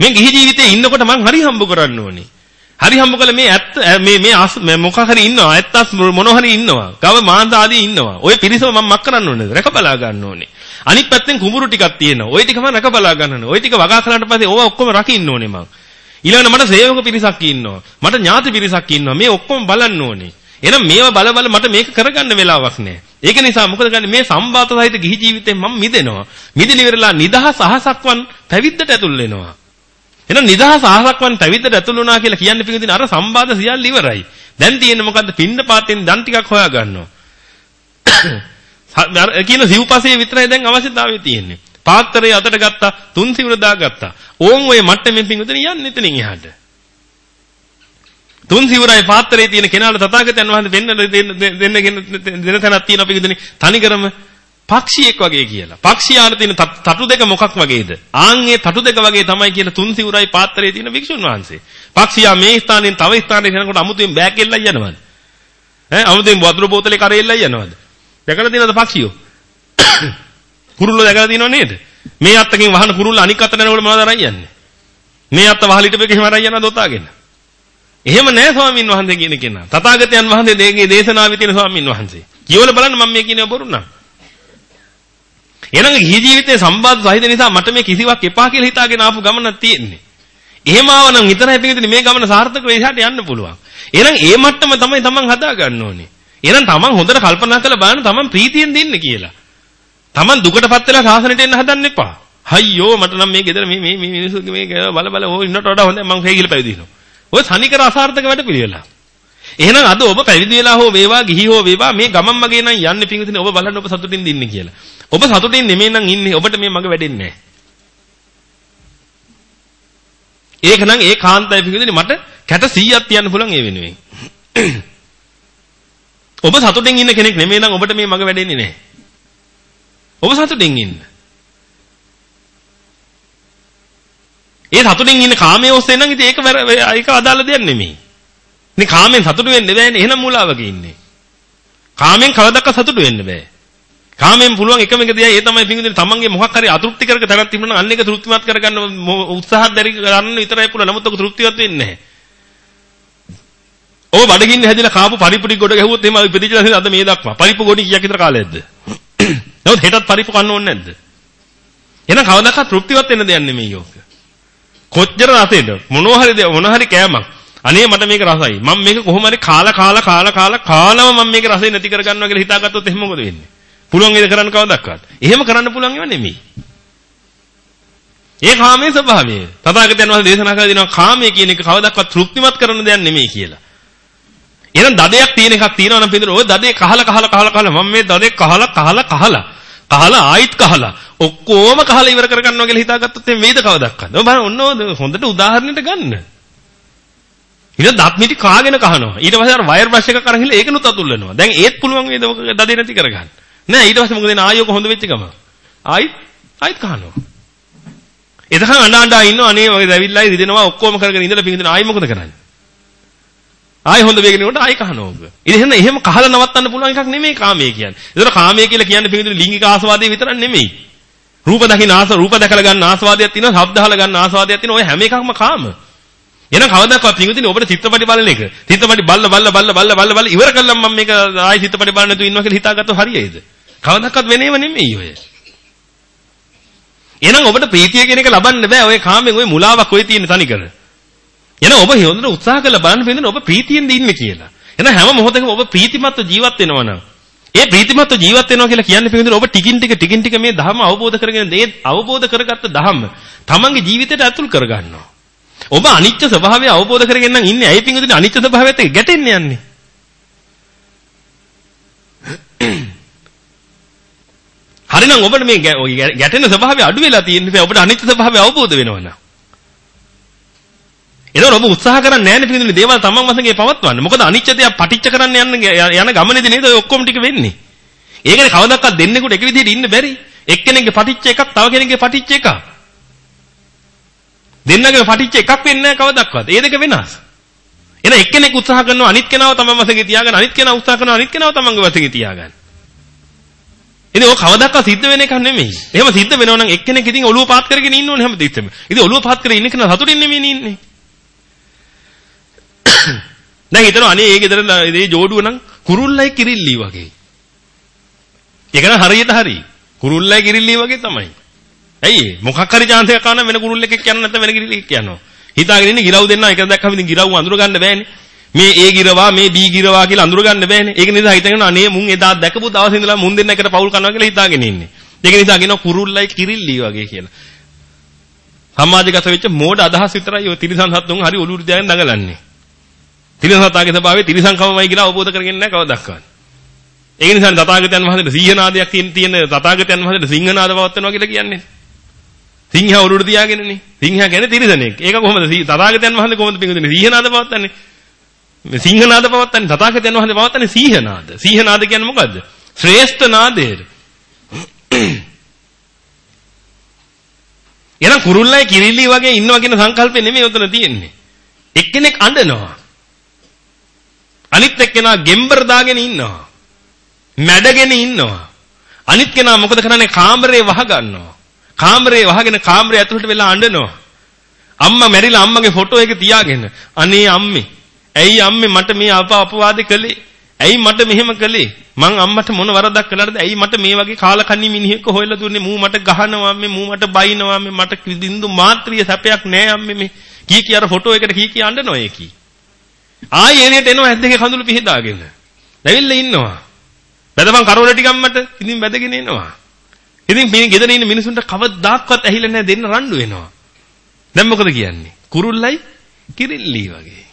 මේ ගිහි ජීවිතේ ඉන්නකොට මං හරි හම්බ කරන්න ඕනේ. හරි හම්බ කළ මේ ඇත්ත මේ මේ මොකක් හරි ඉන්නවා. ඇත්තස් මොනවා හරි ඉන්නවා. ගව මාන්ත ආදී ඉන්නවා. ඔය පිරිසම මම මක් කරන්න ඕනේ රැක බලා ගන්න ඕනේ. අනිත් පැත්තෙන් කුඹුරු ටිකක් තියෙනවා. ඔය ටික මම රැක බලා ගන්න ඕනේ. ඔය ටික වගා කළාට පස්සේ ඕවා ඔක්කොම රකින්න ඕනේ මං. ඊළඟට මට සේවක පිරිසක් ඉන්නවා. මට ඥාති පිරිසක් ඉන්නවා. මේ ඔක්කොම බලන්න ඕනේ. එහෙනම් මේවා බල බල මට මේක කරගන්න වෙලාවක් නැහැ. ඒක නිසා මොකද ගන්නේ මේ සම්බාත සහිත ගිහි ජීවිතේ මම මිදෙනවා. මිදලි ඉවරලා නිදහස් අහසක්වන් පැවිද්දට ඇතුල් වෙනවා. එහෙනම් නිදහස් අහසක්වන් පැවිද්දට ඇතුල් වුණා කියලා කියන්නේ පිටින් අර සම්බාත සියල්ල ඉවරයි. දැන් තියෙන්නේ මොකද්ද? පින්න පාතෙන් දන් ටිකක් හොයා ගන්නවා. කියන සිව්පසේ විතරයි දැන් අවශ්‍යතාවය තියෙන්නේ. පාත්‍රය අතට ගත්තා, තුන් සිවුර දාගත්තා. ඕන් ඔය මට්ටමින් පිටින් යන්නේ එතනින් එහාට. තුන් සිවුරයි පාත්‍රයේ තියෙන කෙනාට තථාගතයන් වහන්සේ වෙන්න දෙන්න දෙන්න දෙන තැනක් තියෙනවා පිළිදෙනි තනිකරම පක්ෂියෙක් වගේ කියලා. පක්ෂියාට තියෙන තටු දෙක මොකක් වගේද? ආන්ගේ තටු දෙක වගේ තමයි කියලා තුන් සිවුරයි පාත්‍රයේ තියෙන වික්ෂුන් වහන්සේ. පක්ෂියා මේ ස්ථානෙන් තව ස්ථානයකට යනකොට අමුතුවෙන් බෑග් එල්ලයි යනවද? ඈ අමුතුවෙන් වතුර බෝතලේ කරේ එල්ලයි යනවද? දැකලා තියෙනවද පක්ෂියෝ? කුරුල්ලෝ දැකලා තියෙනව නේද? මේ අත්තකින් වහන කුරුල්ල අනික් අතට යනකොට මොනවද අරන් යන්නේ? මේ අත්ත වහලිට වෙක එහෙම අරන් යනවද ඔතාගෙන? එහෙම නෑ ස්වාමින් වහන්සේ කියන කෙනා. තථාගතයන් වහන්සේ දෙගේ දේශනාවේ තියෙන ස්වාමින් වහන්සේ. කියවල බලන්න මම මේ කියනවා බොරු නම්. එහෙනම් ගිහි ජීවිතේ සම්බන්ධ සහිත නිසා මට මේ කිසිවක් එපා කියලා හිතාගෙන ආපු ගමනක් තියෙන්නේ. එහෙම ආවනම් විතරයි පිටින් මේ ගමන සාර්ථක වෙයි ඉහට යන්න පුළුවන්. එහෙනම් ඒ මට්ටම තමයි තමන් හදා ගන්න ඕනේ. එහෙනම් තමන් හොඳට කල්පනා කරලා බලන්න තමන් ප්‍රීතියෙන් දෙන්න කියලා. තමන් දුකටපත් වෙලා සාසනෙට එන්න හදන්න එපා. අයියෝ මට නම් මේ ගෙදර මේ මේ මිනිස්සුගේ මේ බල බල ඕ ඉන්නට වඩා හොඳයි මං හේ කියලා පැවිදිනවා. ඔය සනිකර අසාර්ථක වැඩ පිළිවෙලා. එහෙනම් අද ඔබ පැවිදි වෙලා හෝ වේවා ගිහි හෝ වේවා මේ ගමන් මගේ නම් යන්නේ පිංගුතුනේ ඔබ බලන්න ඔබ සතුටින් දින්නේ කියලා. ඔබ සතුටින් නෙමෙයි නම් ඉන්නේ ඔබට මේ මග වැඩෙන්නේ ඒක නම් ඒ කාන්තයි පිටින් මට කැට 100ක් තියන්න පුළුවන් ඒ වෙනුවෙන්. ඔබ සතුටින් ඉන්න කෙනෙක් නෙමෙයි නම් ඔබට මේ මග වැඩෙන්නේ නැහැ. ඔබ සතුටින් ඉන්න. ඒ සතුටින් ඉන්න කාමයේ ඔස්සේ නම් ඉතින් ඒක ඒක අදාළ දෙයක් නෙමෙයි. ඉතින් කාමෙන් සතුටු වෙන්න බෑනේ එහෙනම් මූලාවක ඉන්නේ. කාමෙන් කවදාක සතුටු වෙන්න බෑ. කාමෙන් පුළුවන් එකම එක දෙයයි ඒ තමයි පිංගුදින තමන්ගේ මොකක් හරි අතෘප්ති කරක තැනක් තිබුණා නම් අන්න ඒක තෘප්තිමත් කරගන්න උත්සාහ දැරි ගන්න විතරයි පුළුවන්. නමුත් ඔක තෘප්තිවත් වෙන්නේ නැහැ. ඔබ බඩගින්න හැදිලා කාපු පරිපුඩි ගොඩ ගැහුවොත් එහෙම ඉපදිච්ච අද මේ දක්වා. පරිප්පු ගොඩි කීයක් විතර කාලයක්ද? නමුත් හෙටත් පරිප්පු කන්න ඕනේ නැද්ද? එහෙනම් කවදාකවත් තෘප්තිවත් වෙන්න දෙයක් නෙමෙයි යෝක. කොච්චර රසෙද? මොනවා හරි මොනවා හරි කෑමක්. අනේ මට මේක රසයි. මම මේක කොහොම හරි කාලා කාලා කාලා කාලා කාලම මම මේක රසෙ නැති කරගන්නවා කියලා හිතාගත්තොත් එහෙම මොකද වෙන්නේ? පුළුවන් වේද කරන්න කවදාවත්? එහෙම කරන්න පුළුවන් ඒවා නෙමෙයි. ඒ කාමයේ ස්වභාවය. තථාගතයන් වහන්සේ දේශනා කළ දෙනවා කාමයේ කියන එක කවදාවත් තෘප්තිමත් කරන දෙයක් නෙමෙයි කියලා. එහෙනම් දඩයක් තියෙන එකක් තියෙනවා නම් පිළිදෙන ඔය දඩේ කහලා කහලා කහලා කහලා මම මේ දඩේ කහලා කහලා කහලා කහලා ආයිත් කහලා ඔක්කොම කහලා ඉවර කරගන්නවා කියලා හිතාගත්තොත් මේ වේද කවදක්වත්. ඔබ බලන්න ඔන්න හොඳට උදාහරණයක් ගන්න. ඊට දත් මිටි කාගෙන කහනවා. ඊට පස්සේ අර වයර් බ්‍රෂ් එකක් අරන් ගිහලා ඒකනුත් අතුල්ලනවා. දැන් ඒත් පුළුවන් වේද ඔක දඩේ නැති කරගන්න. නෑ ඊට පස්සේ මොකද වෙන්නේ ආයෙ ඔක හොඳ වෙච්ච ගම. ආයිත් ආයිත් කහනවා. එතකන් අඬ අඬ ඉන්නවා අනේ වගේ දැවිල්ලයි රිදෙනවා ඔක්කොම කරගෙන ඉඳලා පිටින් ආයෙ මොකද කරන්නේ? ආයෙ හොඳ වේගෙන උන්ට ආයෙ කහනවා ඔබ. ඉතින් එහෙම කහලා නවත්තන්න පුළුවන් එකක් නෙමෙයි කාමයේ කියන්නේ. ඒතර කාමයේ කියලා කියන්නේ පිටින් ලිංගික ආස්වාදයේ විතරක් නෙමෙයි. රූප දකින්න ආස රූප දැකලා ගන්න ආස්වාදයක් තියෙනවා, ශබ්ද අහලා ගන්න ආස්වාදයක් තියෙනවා. ඔය හැම එකක්ම කාම. එහෙනම් කවදාකවත් පිටුදින ඔබට චිත්තපටි බලන එක. චිත්තපටි බල්ල බල්ල බල්ල බල්ල බල්ල බල්ල ඉවර කළාම මම මේක ආයෙ චිත්තපටි බලන්න නැතුව ඉන්නවා කියලා හිතාගත්තොත් හරියයිද? කවදාකවත් වෙනේම නෙමෙයි ඔය. එහෙනම් ඔබට ප්‍රීතිය කියන එක ලබන්න බෑ. ඔය කාමෙන් ඔය මුලාවක් ඔය තියෙන තනිකර. එහෙනම් ඔබ හොඳට උත්සාහ කරලා බලන්න පිළිඳින ඔබ ප්‍රීතියෙන්ද ඉන්නේ කියලා. එහෙනම් හැම මොහොතකම ඔබ ප්‍රීතිමත්ව ජීවත් වෙනවා නම් ඒ ප්‍රීතිමත්ව ජීවත් වෙනවා කියලා කියන්නේ පිළිඳින ඔබ ටිකින් ටික ටිකින් ටික මේ ධර්ම අවබෝධ කරගෙන ඒ අවබෝධ කරගත්ත ධර්ම තමන්ගේ ජීවිතයට ඇතුල් කරගන්නවා. ඔබ අනිත්‍ය ස්වභාවය අවබෝධ කරගෙන නම් ඉන්නේ. ඇයි පිළිඳින අනිත්‍ය ස්වභාවයත් එක්ක ගැටෙන්න යන්නේ? හරිනම් ඔබට මේ ගැටෙන ස්වභාවය අඩු වෙලා තියෙන්නේ ඔබට අනිත්‍ය ස්වභාවය අවබෝධ වෙනවනම්. එතකොට ඔබ උත්සාහ කරන්නේ නැහැ නේ පිළිඳින දේවල් තමන් වශයෙන් පවත්වන්න. මොකද අනිත්‍ය දෙයක් පටිච්ච කරන්න යන යන ගමනේදී නේද ඔය ඔක්කොම ටික වෙන්නේ. ඒකනේ කවදාවත් දෙන්නෙකුට එක විදිහට ඉන්න බැරි. එක්කෙනෙක්ගේ පටිච්ච එකක් තව කෙනෙක්ගේ පටිච්ච එකක්. දෙන්නගේ පටිච්ච එකක් වෙන්නේ නැහැ කවදාවත්. ඒ දෙක වෙනස්. එහෙනම් එක්කෙනෙක් උත්සාහ කරනවා අනිත් කෙනාව තමන් වශයෙන් තියාගන්න අනිත් කෙනා උත්සාහ කරනවා අනිත් කෙනාව තමන්ගේ වශයෙන් තියාගන්න. ඉතින් ඔය කවදාවත් සිද්ධ වෙන එකක් නෙමෙයි. එහෙම සිද්ධ වෙනවා නම් එක්කෙනෙක් ඉතින් ඔළුව පාත් කරගෙන ඉන්න ඕනේ හැමදෙස්සෙම. ඉතින් ඔළුව පාත් කරගෙන ඉන්න කෙනා සතුටින් නෙමෙයි ඉන්නේ. දැන් හිතනවා අනේ ඒ ගෙදර මේ ජෝඩුව නම් කුරුල්ලයි කිරිල්ලි වගේ. ඒක නම් හරියට හරි. කුරුල්ලයි කිරිල්ලි වගේ තමයි. ඇයි මොකක් හරි chance එකක් ගන්න වෙන කුරුල්ලෙක් එක්ක යන්න නැත්නම් වෙන කිරිල්ලෙක් යනවා. හිතාගෙන ඉන්නේ ගිරව් දෙන්නා එක දැක්කම ඉතින් ගිරව් අඳුර ගන්න බෑනේ. මේ ඒ ගිරවා මේ බී ගිරවා කියලා අඳුර ගන්න බෑනේ. ඒක නිසා හිතගෙන අනේ මුන් එදා දැකපු දවසේ ඉඳලා මුන් දෙන්න එකට පවුල් කරනවා කියලා හිතාගෙන ඉන්නේ. ඒක නිසා කියනවා කුරුල්ලයි කිරිල්ලි වගේ කියලා. සමාජගත වෙච්ච මෝඩ අදහස් විතරයි ඔය තිරිසන් සත්තුන් හරි ඔලුරු දිහාෙන් දඟලන්නේ. තිරිසන් සතාගේ ස්වභාවය තිරිසන්කමයි කියලා අවබෝධ කරගෙන නැහැ කවදාවත්. ඒක නිසා තථාගතයන් වහන්සේට සීහනාදයක් තියෙන තියෙන තථාගතයන් වහන්සේට සිංහනාද පවත්වනවා කියලා කියන්නේ. සිංහා උඩට තියාගෙනනේ. සිංහා කියන්නේ තිරිසනෙක්. ඒක කොහොමද තථාගතයන් වහන්සේ කොහොමද පිංගුදෙන්නේ සීහනාද පවත්වන්නේ? මේ සිංහනාද පවත්වන්නේ තථාගතයන් වහන්සේ පවත්වන්නේ සීහනාද. සීහනාද කියන්නේ මොකද්ද? ශ්‍රේෂ්ඨ නාදය. එහෙනම් කුරුල්ලයි කිරිල්ලි වගේ ඉන්නවා කියන සංකල්පය නෙමෙයි උතන තියෙන්නේ. එක්කෙනෙක් අඬනවා. අනිත් එක්කෙනා ගෙම්බර දාගෙන ඉන්නවා. මැඩගෙන ඉන්නවා. අනිත් කෙනා මොකද කරන්නේ? කාමරේ වහ ගන්නවා. කාමරේ වහගෙන කාමරේ ඇතුළට වෙලා අඬනවා. අම්මා මැරිලා අම්මගේ ෆොටෝ එක තියාගෙන අනේ අම්මේ ඇයි අම්මේ මට මේ අප අපවාද කළේ? ඇයි මට මෙහෙම කළේ? මං අම්මට මොන වරදක් කළාද? ඇයි මට මේ වගේ කාලකන්ණි මිනිහෙක් හොයලා දුන්නේ? මූ මට ගහනවා අම්මේ, මූ මට බයිනවා අම්මේ, මට බින්දු මාත්‍රිය සැපයක් නෑ අම්මේ මේ. කී කී අර ෆොටෝ එකට කී කී අඬනවා ඒකී. ආයෙ එළියට එනවා ඇද්දගේ කඳුළු පිහදාගෙන. නැවිල්ල ඉන්නවා. බැදපන් කරවල ටිකක් මට. ඉතින් බැදගෙන එනවා. ඉතින් මේ ගෙදර ඉන්න මිනිසුන්ට කවදාවත් ඇහිලා නැහැ දෙන්න රණ්ඩු වෙනවා. දැන් මොකද කියන්නේ? කුරුල්ලයි කිරිල්ලි වගේ.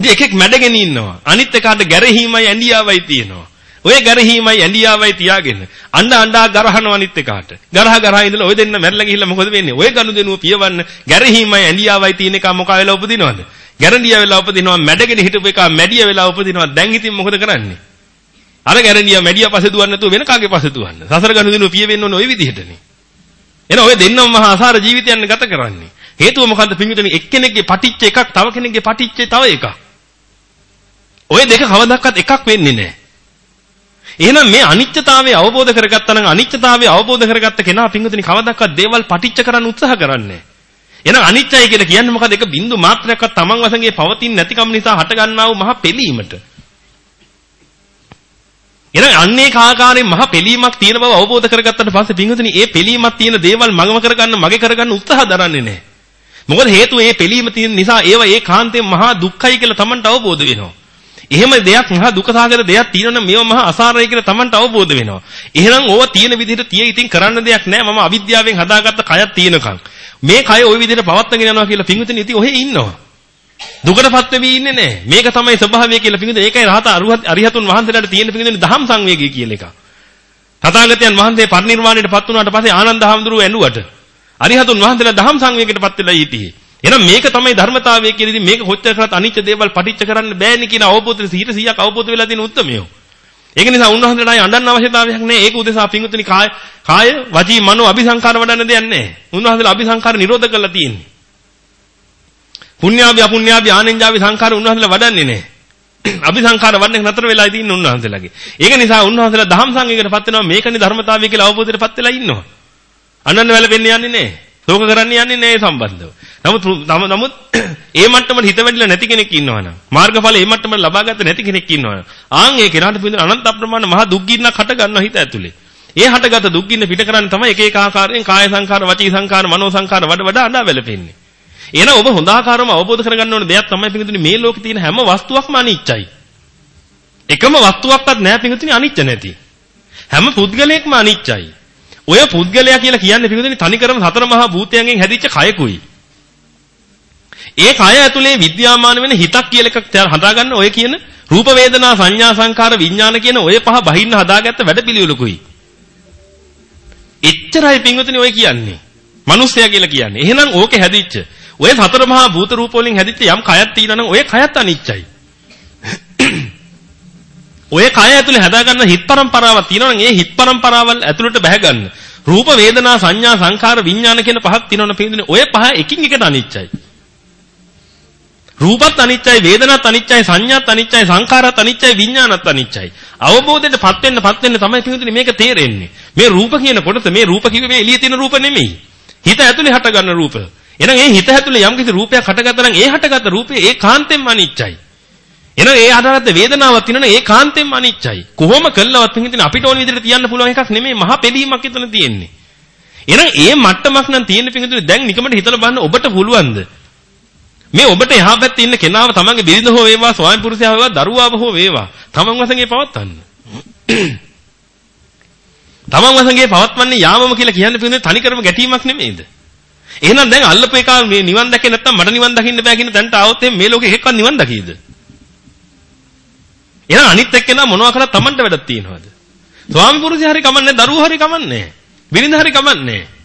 ඉතින් එකෙක් මැඩගෙන ඉන්නවා. අනිත් එකාට ගැරහීමයි ඇඬියාවයි තියෙනවා. ඔය ගැරහීමයි ඇඬියාවයි තියාගෙන අඬ අඬා ගරහනවා අනිත් එකාට. ගරහ ගරහ ඉඳලා ඔය දෙන්න මැරලා ගිහිල්ලා මොකද වෙන්නේ? ඔය ගනුදෙනුව පියවන්න ගැරහීමයි ඇඬියාවයි තියෙන එක මොකා වෙලා උපදිනවද? ගැරන්ඩියා වෙලා උපදිනවා මැඩගෙන හිටපු එක මැඩිය වෙලා උපදිනවා. දැන් ඉතින් මොකද කරන්නේ? අර ගැරන්ඩියා මැඩියා පස්සේ දුවන්නේ නැතුව වෙන කාගේ පස්සේ දුවන්න. සසර ගනුදෙනුව පියවෙන්න ඕනේ ওই විදිහටනේ. එන ඔය දෙන්නම මහා අසාර ජීවිතයන් ගත කරන්නේ. හේතුව මොකද්ද පින්විතනේ එක්කෙනෙක්ගේ පටිච්ච එකක් තව කෙනෙක්ගේ පටිච්ච තව එකක්. ඔය දෙක කවදාවත් එකක් වෙන්නේ නැහැ. එහෙනම් මේ අනිත්‍යතාවය අවබෝධ කරගත්තා නම් අනිත්‍යතාවය අවබෝධ කරගත්ත කෙනා පින්විතනේ කවදාවත් දේවල් පටිච්ච කරන්න උත්සාහ කරන්නේ එහෙනම් අනිත්‍යයි කියලා කියන්නේ මොකද? ඒක බින්දු මාත්‍රයක්වත් තමන් වශයෙන්ගේ පවතින නැතිකම නිසා හටගන්නා වූ මහ පෙලීමට. එහෙනම් අන්නේ කාකාරයෙන් මහ පෙලීමක් තියෙන බව අවබෝධ කරගත්තට පස්සේ පින්විතනේ ඒ පෙලීමක් තියෙන දේවල් මගම කරගන්න මගේ කරගන්න උත්සාහ දරන්නේ නැහැ. මොකද හේතුව ඒ පෙලීම තියෙන නිසා ඒව ඒකාන්තයෙන් මහා දුක්ඛයි කියලා Tamanට අවබෝධ වෙනවා. එහෙම දෙයක් මහා දුකසහගත දෙයක් තියෙනවනම් මේව මහා අසාරයි කියලා Tamanට අවබෝධ වෙනවා. එහෙනම් ඕව තියෙන විදිහට තිය ඉතින් කරන්න දෙයක් නැහැ. මම අවිද්‍යාවෙන් හදාගත්ත කයක් තියෙනකන්. මේ කය ওই විදිහට පවත්වාගෙන යනවා කියලා පිංගුතුනි ඉතින් ඔහෙ ඉන්නවා. දුකටපත් වෙවි ඉන්නේ නැහැ. මේක තමයි ස්වභාවය කියලා පිංගුතුනි ඒකයි රහත අරිහතුන් වහන්සේලාට තියෙන පිංගුතුනි දහම් සංවේගය කියලා එක. තථාගතයන් වහන්සේ පරිනිර්වාණයටපත් වුණාට පස්සේ ආනන්ද හාමුදුරුවෝ ඇඬුවට අරිහතුන් වහන්සේලා දහම් සංවේගයටපත් වෙලා හිටියේ. එහෙනම් මේක තමයි ධර්මතාවය කියලා ඉතින් මේක කොච්චර කරත් අනිච්ච දේවල් පටිච්ච කරන්න බෑනේ කියන අවබෝධය 100ක් අවබෝධ වෙලා තියෙන උත්මයෝ. ඒක නිසා උන්වහන්සේට ආයි අඬන්න අවශ්‍යතාවයක් නැහැ. ඒක උදෙසා පිංගුතුනි කාය කාය වචී මනෝ අபிසංකාර වඩන්න දෙයක් නැහැ. උන්වහන්සේලා අபிසංකාර නිරෝධ කරලා තියෙන්නේ. පුණ්‍යාවි අපුණ්‍යාවි ආනෙන්ජාවි සංකාර උන්වහන්සේලා වඩන්නේ නැහැ. අபிසංකාර වන්නේ නතර වෙලා ඉතින් උන්වහන්සේලාගේ. ඒක නිසා උන්වහන්සේලා දහම් සංගයකටපත් වෙනවා මේකනේ ධර්මතාවය කියලා අවබෝධයටපත් වෙලා ඉන්නවා. අනන්න වැළපෙන්න යන්නේ නැහැ. ශෝක කරන්න යන්නේ නැහැ සම්බන්ධව. නමුත් නමුත් ඒ මට්ටමට හිත වැඩිලා නැති කෙනෙක් ඉන්නවනම් මාර්ගඵල ඒ මට්ටමට ලබාගත්ත නැති කෙනෙක් ඉන්නවනම් ආන් ඒ කෙනාට පිළිඳ අනන්ත අප්‍රමාණ මහ දුක් ගින්නක් හට ගන්නවා හිත ඇතුලේ. ඒ හටගත දුක් ගින්න පිට කරන්නේ තමයි එක එක ආකාරයෙන් කාය සංඛාර, වචී සංඛාර, මනෝ සංඛාර වඩ වඩා අඬා වැළපෙන්නේ. එහෙනම් ඔබ හොඳ ආකාරව අවබෝධ කරගන්න ඕන දෙයක් තමයි පිටුතුනි මේ ලෝකේ තියෙන හැම වස්තුවක්ම අනිත්‍යයි. එකම වස්තුවක්වත් නැහැ පිටුතුනි අනිත්‍ය නැති. හැම පුද්ගලයෙක්ම අනිත්‍යයි. ඔය පුද්ගලයා කියලා කියන්නේ පිටුදෙනි තනිකරම සතර මහා භූතයන්ගෙන් හැදිච්ච කයකුයි. ඒ කය ඇතුලේ විද්‍යාමාන වෙන හිතක් කියලා එකක් හදාගන්න ඔය කියන රූප වේදනා සංඥා සංකාර විඥාන කියන ඔය පහ බහින්න හදාගත්ත වැඩපිළිවෙලකුයි. එච්චරයි පින්වතුනි ඔය කියන්නේ. මිනිස්සයා කියලා කියන්නේ. එහෙනම් ඕකේ හැදිච්ච ඔය සතර මහා භූත රූප වලින් හැදිච්ච යම් කයක් තියෙනවා නම් ඔය කයත් අනිච්චයි. ඔය කය ඇතුලේ හදාගන්න හිත් પરම්පරාවක් තියෙනවා නම් ඒ හිත් પરම්පරාවල් ඇතුළට බැහැගන්න. රූප වේදනා සංඥා සංකාර විඥාන කියන පහක් තියෙනවනේ පින්දුනේ. ඔය පහ එකින් එකට අනිච්චයි. රූපත් අනිච්චයි, වේදනත් අනිච්චයි, සංඥාත් අනිච්චයි, සංඛාරත් අනිච්චයි, විඥානත් අනිච්චයි. අවබෝධයෙන්පත් වෙන්න පත් වෙන්න තමයි පිටුනේ මේක තේරෙන්නේ. මේ රූප කියන කොටස මේ රූප කිව්වේ මේ එළියේ තියෙන රූප නෙමෙයි. හිත ඇතුලේ හටගන්න රූප. එහෙනම් ඒ හිත ඇතුලේ යම්කිසි රූපයක් හටගත්තා නම් ඒ හටගත්ත රූපේ ඒකාන්තයෙන්ම අනිච්චයි. එහෙනම් ඒ හටගත්ත වේදනාවක් තියෙනවනේ ඒ කාන්තෙන්ම අනිච්චයි. කොහොම කළවත් පිටින් අපිට ඕන විදිහට තියන්න පුළුවන් එකක් නෙමෙයි මහා පෙළීමක් එතන තියෙන්නේ. එහෙනම් ඒ මට්ටමක් නම් තියෙන පිටින් දැන් නිකමට හිතලා බලන්න ඔබට පුළුවන්ද? මේ ඔබට එහා පැත්තේ ඉන්න කෙනාව තමන්ගේ බිරිඳ හෝ වේවා ස්වාමි පුරුෂයා වේවා දරුවාව හෝ වේවා තමන් වශයෙන් පවත්වන්න. තමන් වශයෙන් පවත්වන්නේ යාමම කියලා කියන්නේ පිටින් තනිකරම ගැටීමක් නෙමෙයිද? එහෙනම් දැන් අල්ලපු එක මේ නිවන් දැකේ නැත්තම් මට නිවන් දකින්න බෑ කියන තැනට ආවොත් මේ ලෝකෙ එකක්වත් නිවන් දකීද? එහෙනම් අනිත් එක්කෙනා මොනවා කරත් Tamanට වැඩක් තියෙනවද? ස්වාමි පුරුෂයා හරි කමන්නේ, දරුවෝ හරි කමන්නේ. බිරිඳ හරි කමන්නේ.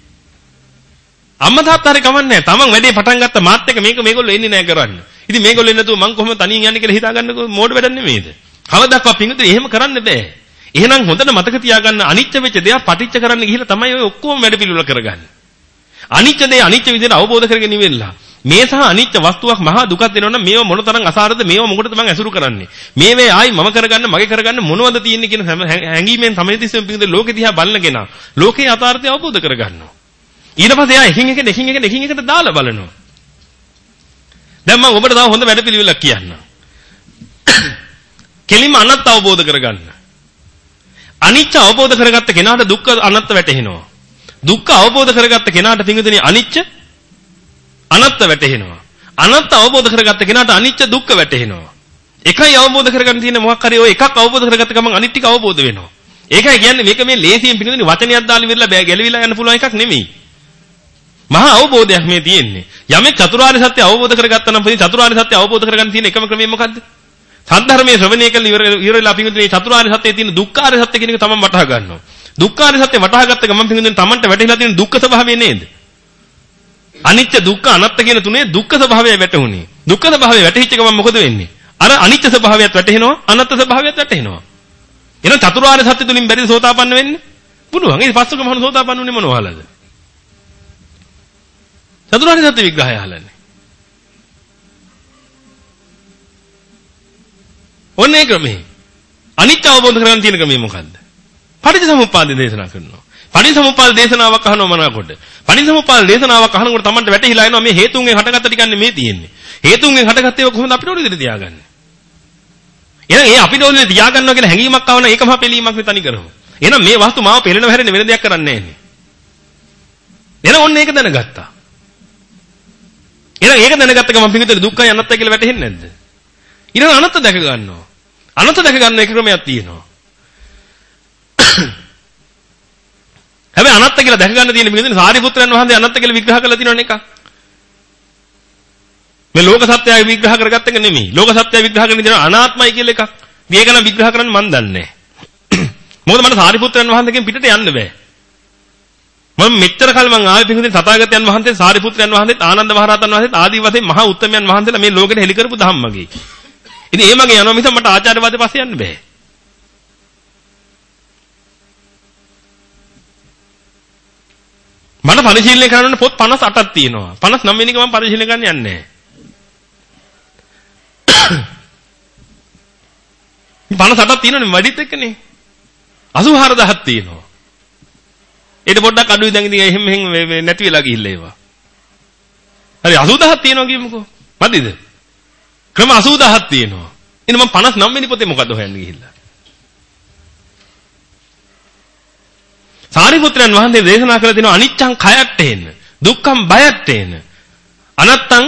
අම්මා තාත්තා හරි කමන්නේ. Taman වැඩේ පටන් ගත්ත මාත් එක්ක මේක මේගොල්ලෝ එන්නේ නැහැ කරන්න. ඉතින් මේගොල්ලෝ එන්නේ නැතුව මං කොහොමද තනියෙන් යන්නේ කියලා හිතාගන්නකො මෝඩ වැඩක් නෙමෙයිද? කවදාවත් පිංගුතුනි එහෙම කරන්න බෑ. එහෙනම් හොඳට මතක තියාගන්න අනිච්ච වෙච්ච දේවල් පටිච්ච කරන්න ගිහිල්ලා තමයි ඔය ඔක්කොම වැඩ පිළිවෙල කරගන්නේ. අනිච්ච දේ අනිච්ච විදිහට අවබෝධ කරගෙන ඉවෙලා. මේ සහ අනිත්‍ය වස්තුවක් මහා දුකක් දෙනවනම් මේව මොනතරම් අසාරද මේව මොකටද මං ඇසුරු කරන්නේ මේවේ ආයි මම කරගන්න මගේ කරගන්න මොනවද තියෙන්නේ කියන හැඟීමෙන් තමයි තිස්සෙම පිටින් ලෝකෙ දිහා බලනගෙන ලෝකේ යථාර්ථය අවබෝධ කරගන්නවා ඊට පස්සේ ආ එකින් එක එකින් එක එකින් එකට දාලා බලනවා දැන් මම ඔබට තව හොඳ වැඩපිළිවෙලක් කියන්නම් කෙලින්ම අනත් අවබෝධ කරගන්න අනිච්ච අවබෝධ කරගත්ත කෙනාට දුක්ඛ අනත්ත වැටහෙනවා දුක්ඛ අවබෝධ කරගත්ත කෙනාට පිංගුදෙනි අනිච්ච අනත්ත වැටහෙනවා. අනත්ත අවබෝධ කරගත්ත කෙනාට අනිච්ච දුක්ඛ වැටහෙනවා. එකයි අවබෝධ කරගන්න තියෙන මොකක් හරි ඔය එකක් අවබෝධ කරගත්ත ගමන් අනිත් ටික අවබෝධ වෙනවා. ඒකයි කියන්නේ මේක මේ ලේසියෙන් පිටින් වචනයක් දාලා ඉවරලා බෑ ගැලවිලා යන්න පුළුවන් එකක් නෙමෙයි. මහා අවබෝධයක් මේ තියෙන්නේ. යමෙක් චතුරාර්ය සත්‍ය අවබෝධ කරගත්තා නම් පිටින් චතුරාර්ය සත්‍ය අවබෝධ කරගන්න තියෙන එකම ක්‍රමය මොකද්ද? සද්ධර්මයේ ශ්‍රවණය කළ ඉවරලා පිංගුතුනේ චතුරාර්ය සත්‍යයේ තියෙන දුක්ඛාර්ය සත්‍ය කියන එක තමන් වටහා ගන්නවා. දුක්ඛාර්ය සත්‍ය වටහා ගත්ත ගමන් පිංගුතුනේ තමන්ට වැටහිලා තියෙන දුක්ඛ ස්වභාවය නේද? අනිත්‍ය දුක්ඛ අනාත්ත කියන තුනේ දුක්ඛ ස්වභාවය වැටහුණේ. දුක්ඛ ස්වභාවය වැටහිච්ච ගමන් මොකද වෙන්නේ? අර අනිත්‍ය ස්වභාවයත් වැටහෙනවා අනාත්ත ස්වභාවයත් වැටහෙනවා. එහෙනම් චතුරාර්ය සත්‍ය තුලින් බැරිද සෝතාපන්න වෙන්න? පුළුවන්. ඒ පස්සක මහණ සෝතාපන්න උනේ මොනවලද? චතුරාර්ය සත්‍ය විග්‍රහය අහලන්නේ. ඔන්න ඒ ක්‍රමේ. අනිත්‍ය අවබෝධ කරගන්න තියෙන ක්‍රමය මොකද්ද? පටිච්චසමුප්පාද දේශනා කරනවා. පටිච්චසමුප්පාද දේශනාවක් අහනවා මනකොට. පටිච්චසමුප්පාද දේශනාවක් අහනකොට Tamanට වැටහිලා එනවා මේ හේතුන්ගෙන් හටගත්ත ටිකන්නේ මේ තියෙන්නේ. හේතුන්ගෙන් හටගත්ත ඒවා කොහොමද අපිට උඩ තියාගන්නේ? එහෙනම් ඒ අපිට උඩ තියාගන්නවා කියලා හැඟීමක් ආවනම් ඒකම පෙලීමක් නේ තනි කරමු. එහෙනම් මේ වස්තු මාව පෙළෙනව හැරෙන්නේ වෙන දෙයක් කරන්නේ නැහැ නේ. එහෙනම් ඔන්න ඒක දැනගත්තා. එහෙනම් ඒක දැනගත්ත ගමන් පිටින් දුක්ඛය අනත්තයි කියලා වැටහෙන්නේ නැද්ද? ඊළඟ අනත්ත දැක ගන්නවා. අනත්ත දැක ගන්න එක ක්‍රමයක් තියෙනවා. හැබැයි අනත්ත කියලා දැක ගන්න තියෙන මේකෙන් සාරිපුත්‍රයන් වහන්සේ අනත්ත කියලා විග්‍රහ කරලා තියෙනවනේ එකක්. මේ ලෝක සත්‍යය විග්‍රහ කරගත්ත එක නෙමෙයි. ලෝක සත්‍යය විග්‍රහ කරන දේ අනාත්මයි කියලා එකක්. මේක නම් විග්‍රහ කරන්න මන් දන්නේ නැහැ. මොකද මට සාරිපුත්‍රයන් වහන්සේගෙන් පිටට යන්න බෑ. මම මෙච්චර කල් මං ආවේ පිටුදින් තථාගතයන් වහන්සේ සාරිපුත්‍රයන් වහන්සේත් ආනන්ද මහරහතන් වහන්සේත් ආදී වශයෙන් මහා උත්තමයන් වහන්සේලා මේ ලෝකෙට හෙළි කරපු ධම්මගේ. ඉතින් ඒ මගේ යනවා මිස මට ආචාර්යවාදේ පස්සේ යන්න බෑ. මට පරිශීලනය කරන්න පොත් 58ක් තියෙනවා. 59 වෙනි එක මම පරිශීලනය කරන්න යන්නේ නැහැ. 58ක් තියෙනවනේ වැඩිත් එක්කනේ. 84000ක් තියෙනවා. ඊට පොඩ්ඩක් අඩුයි දැන් ඉතින් එහෙම එහෙම නැති වෙලා ගිහිල්ලා ඒවා. හරි 80000ක් තියෙනවා කියමුකෝ. මදිද? ක්‍රම 80000ක් තියෙනවා. ඉතින් මම 59 වෙනි පොතේ මොකද හොයන්න ගිහිල්ලා? සාරිපුත්‍රයන් වහන්සේ දේශනා කළ දෙනවා අනිච්ඡං කයට්ට එන්න. දුක්ඛං බයට්ට එන්න. අනත්තං